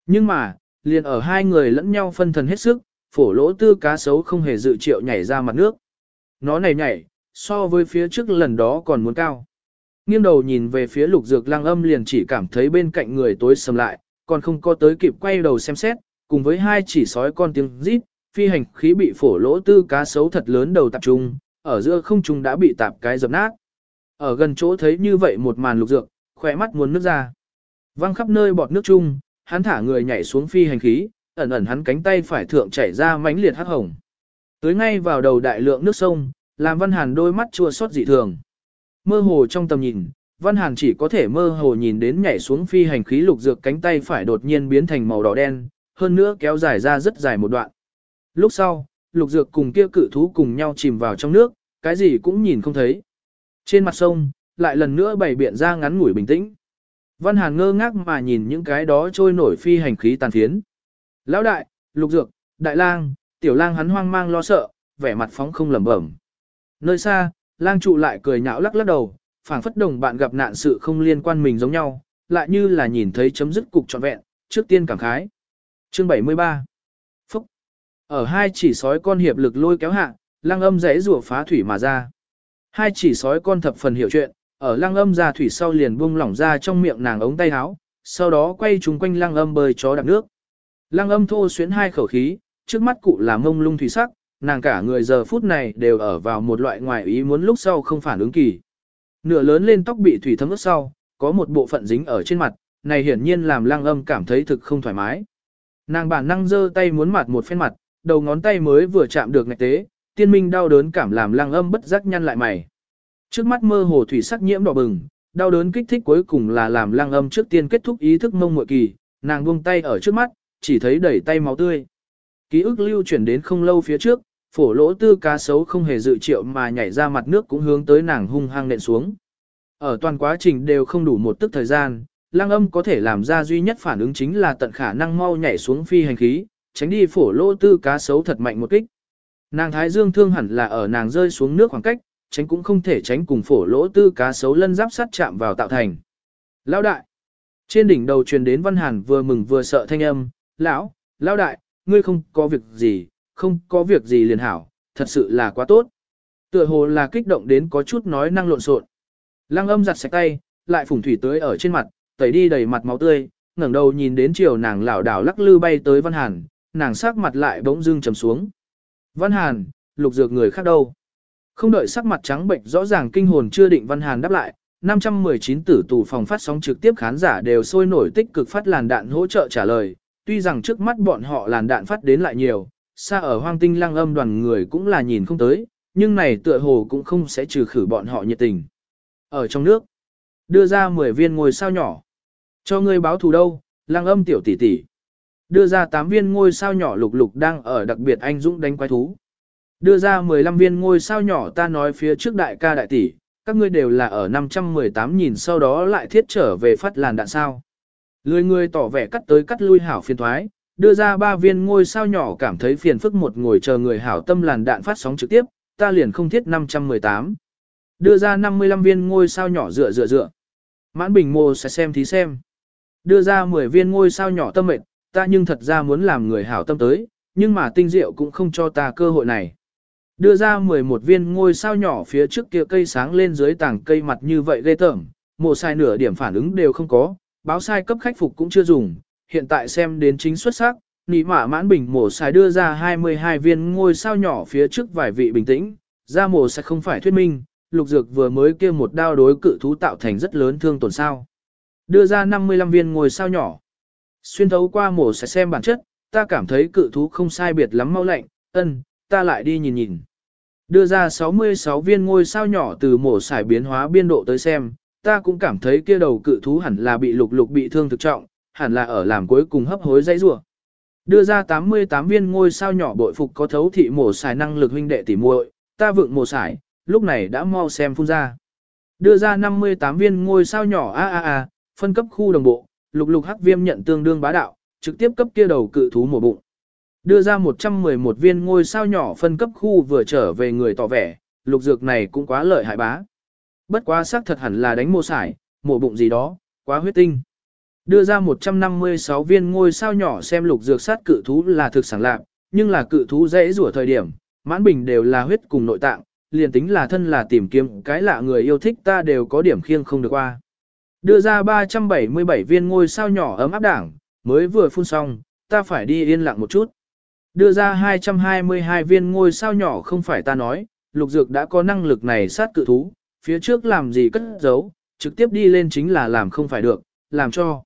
Nhưng mà, liền ở hai người lẫn nhau phân thần hết sức, phổ lỗ tư cá sấu không hề dự triệu nhảy ra mặt nước. Nó này nhảy, so với phía trước lần đó còn muốn cao. Nghiêng đầu nhìn về phía lục dược lăng âm liền chỉ cảm thấy bên cạnh người tối sầm lại, còn không có tới kịp quay đầu xem xét, cùng với hai chỉ sói con tiếng rít, phi hành khí bị phổ lỗ tư cá sấu thật lớn đầu tập trung, ở giữa không trung đã bị tạp cái dập nát. Ở gần chỗ thấy như vậy một màn lục dược, khỏe mắt muốn nước ra. Văng khắp nơi bọt nước chung, hắn thả người nhảy xuống phi hành khí, ẩn ẩn hắn cánh tay phải thượng chảy ra mãnh liệt hắc hồng. Tới ngay vào đầu đại lượng nước sông, làm Văn Hàn đôi mắt chua xót dị thường. Mơ hồ trong tầm nhìn, Văn Hàn chỉ có thể mơ hồ nhìn đến nhảy xuống phi hành khí lục dược cánh tay phải đột nhiên biến thành màu đỏ đen, hơn nữa kéo dài ra rất dài một đoạn. Lúc sau, lục dược cùng kia cự thú cùng nhau chìm vào trong nước, cái gì cũng nhìn không thấy. Trên mặt sông, lại lần nữa bày biện ra ngắn ngủi bình tĩnh. Văn Hàn ngơ ngác mà nhìn những cái đó trôi nổi phi hành khí tàn phiến. Lão đại, lục dược, đại lang, tiểu lang hắn hoang mang lo sợ, vẻ mặt phóng không lẩm bẩm. Nơi xa, lang trụ lại cười nhạo lắc lắc đầu, phảng phất đồng bạn gặp nạn sự không liên quan mình giống nhau, lại như là nhìn thấy chấm dứt cục trọn vẹn, trước tiên cảm khái. Chương 73 Phúc Ở hai chỉ sói con hiệp lực lôi kéo hạ, lang âm rẽ rùa phá thủy mà ra. Hai chỉ sói con thập phần hiểu chuyện, ở lăng âm ra thủy sau liền buông lỏng ra trong miệng nàng ống tay áo, sau đó quay chúng quanh lăng âm bơi chó đạp nước. lăng âm thô xuyến hai khẩu khí, trước mắt cụ là mông lung thủy sắc, nàng cả người giờ phút này đều ở vào một loại ngoài ý muốn lúc sau không phản ứng kỳ. Nửa lớn lên tóc bị thủy thấm ướt sau, có một bộ phận dính ở trên mặt, này hiển nhiên làm lăng âm cảm thấy thực không thoải mái. Nàng bản năng giơ tay muốn mặt một phen mặt, đầu ngón tay mới vừa chạm được ngạch tế, tiên minh đau đớn cảm làm lang âm bất giác nhăn lại mày. Trước mắt mơ hồ thủy sắc nhiễm đỏ bừng, đau đớn kích thích cuối cùng là làm lang âm trước tiên kết thúc ý thức mông muội kỳ, nàng buông tay ở trước mắt, chỉ thấy đẩy tay máu tươi. Ký ức lưu chuyển đến không lâu phía trước, phổ lỗ tư cá sấu không hề dự triệu mà nhảy ra mặt nước cũng hướng tới nàng hung hăng nện xuống. Ở toàn quá trình đều không đủ một tức thời gian, lang âm có thể làm ra duy nhất phản ứng chính là tận khả năng mau nhảy xuống phi hành khí, tránh đi phổ lỗ tư cá sấu thật mạnh một kích. Nàng thái dương thương hẳn là ở nàng rơi xuống nước khoảng cách, tránh cũng không thể tránh cùng phổ lỗ tư cá sấu lân giáp sắt chạm vào tạo thành. Lão đại! Trên đỉnh đầu truyền đến văn hàn vừa mừng vừa sợ thanh âm, lão, lão đại, ngươi không có việc gì, không có việc gì liền hảo, thật sự là quá tốt. Tựa hồ là kích động đến có chút nói năng lộn xộn. Lăng âm giặt sạch tay, lại phủng thủy tưới ở trên mặt, tẩy đi đầy mặt máu tươi, ngẩng đầu nhìn đến chiều nàng lảo đảo lắc lư bay tới Văn Hàn, nàng sắc mặt lại bỗng dưng trầm xuống. Văn Hàn, lục dược người khác đâu? Không đợi sắc mặt trắng bệnh rõ ràng kinh hồn chưa định Văn Hàn đáp lại, 519 tử tù phòng phát sóng trực tiếp khán giả đều sôi nổi tích cực phát làn đạn hỗ trợ trả lời, tuy rằng trước mắt bọn họ làn đạn phát đến lại nhiều, xa ở hoang tinh lăng âm đoàn người cũng là nhìn không tới, nhưng này tựa hồ cũng không sẽ trừ khử bọn họ nhiệt tình. Ở trong nước, đưa ra 10 viên ngôi sao nhỏ. Cho ngươi báo thù đâu, lăng âm tiểu tỷ tỷ. Đưa ra 8 viên ngôi sao nhỏ lục lục đang ở đặc biệt anh dũng đánh quái thú. Đưa ra 15 viên ngôi sao nhỏ ta nói phía trước đại ca đại tỷ, các ngươi đều là ở 518 nhìn sau đó lại thiết trở về phát làn đạn sao. Lười người tỏ vẻ cắt tới cắt lui hảo phiền thoái, đưa ra ba viên ngôi sao nhỏ cảm thấy phiền phức một ngồi chờ người hảo tâm làn đạn phát sóng trực tiếp, ta liền không thiết 518. Đưa ra 55 viên ngôi sao nhỏ dựa dựa dựa. Mãn bình mô sẽ xem thí xem. Đưa ra 10 viên ngôi sao nhỏ tâm mệnh, ta nhưng thật ra muốn làm người hảo tâm tới, nhưng mà tinh diệu cũng không cho ta cơ hội này. Đưa ra 11 viên ngôi sao nhỏ phía trước kia cây sáng lên dưới tảng cây mặt như vậy ghê tởm, mộ sai nửa điểm phản ứng đều không có, báo sai cấp khách phục cũng chưa dùng, hiện tại xem đến chính xuất sắc, nỉ mã mãn bình mổ sai đưa ra 22 viên ngôi sao nhỏ phía trước vài vị bình tĩnh, ra mổ sai không phải thuyết minh, lục dược vừa mới kia một đao đối cự thú tạo thành rất lớn thương tổn sao. Đưa ra 55 viên ngôi sao nhỏ. Xuyên thấu qua mổ sẽ xem bản chất, ta cảm thấy cự thú không sai biệt lắm mau lạnh, ân, ta lại đi nhìn nhìn. Đưa ra 66 viên ngôi sao nhỏ từ mổ xài biến hóa biên độ tới xem, ta cũng cảm thấy kia đầu cự thú hẳn là bị lục lục bị thương thực trọng, hẳn là ở làm cuối cùng hấp hối dây rủa. Đưa ra 88 viên ngôi sao nhỏ bội phục có thấu thị mổ xài năng lực huynh đệ tỉ muội, ta vượng mổ xài, lúc này đã mau xem phun ra. Đưa ra 58 viên ngôi sao nhỏ a a a, phân cấp khu đồng bộ, lục lục hắc viêm nhận tương đương bá đạo, trực tiếp cấp kia đầu cự thú mổ bụng. Đưa ra 111 viên ngôi sao nhỏ phân cấp khu vừa trở về người tỏ vẻ, lục dược này cũng quá lợi hại bá. Bất quá xác thật hẳn là đánh mô sải, mổ bụng gì đó, quá huyết tinh. Đưa ra 156 viên ngôi sao nhỏ xem lục dược sát cự thú là thực sản lạc, nhưng là cự thú dễ rủa thời điểm, mãn bình đều là huyết cùng nội tạng, liền tính là thân là tìm kiếm cái lạ người yêu thích ta đều có điểm khiêng không được qua. Đưa ra 377 viên ngôi sao nhỏ ấm áp đảng, mới vừa phun xong, ta phải đi yên lặng một chút. Đưa ra 222 viên ngôi sao nhỏ không phải ta nói, lục dược đã có năng lực này sát cự thú, phía trước làm gì cất giấu, trực tiếp đi lên chính là làm không phải được, làm cho.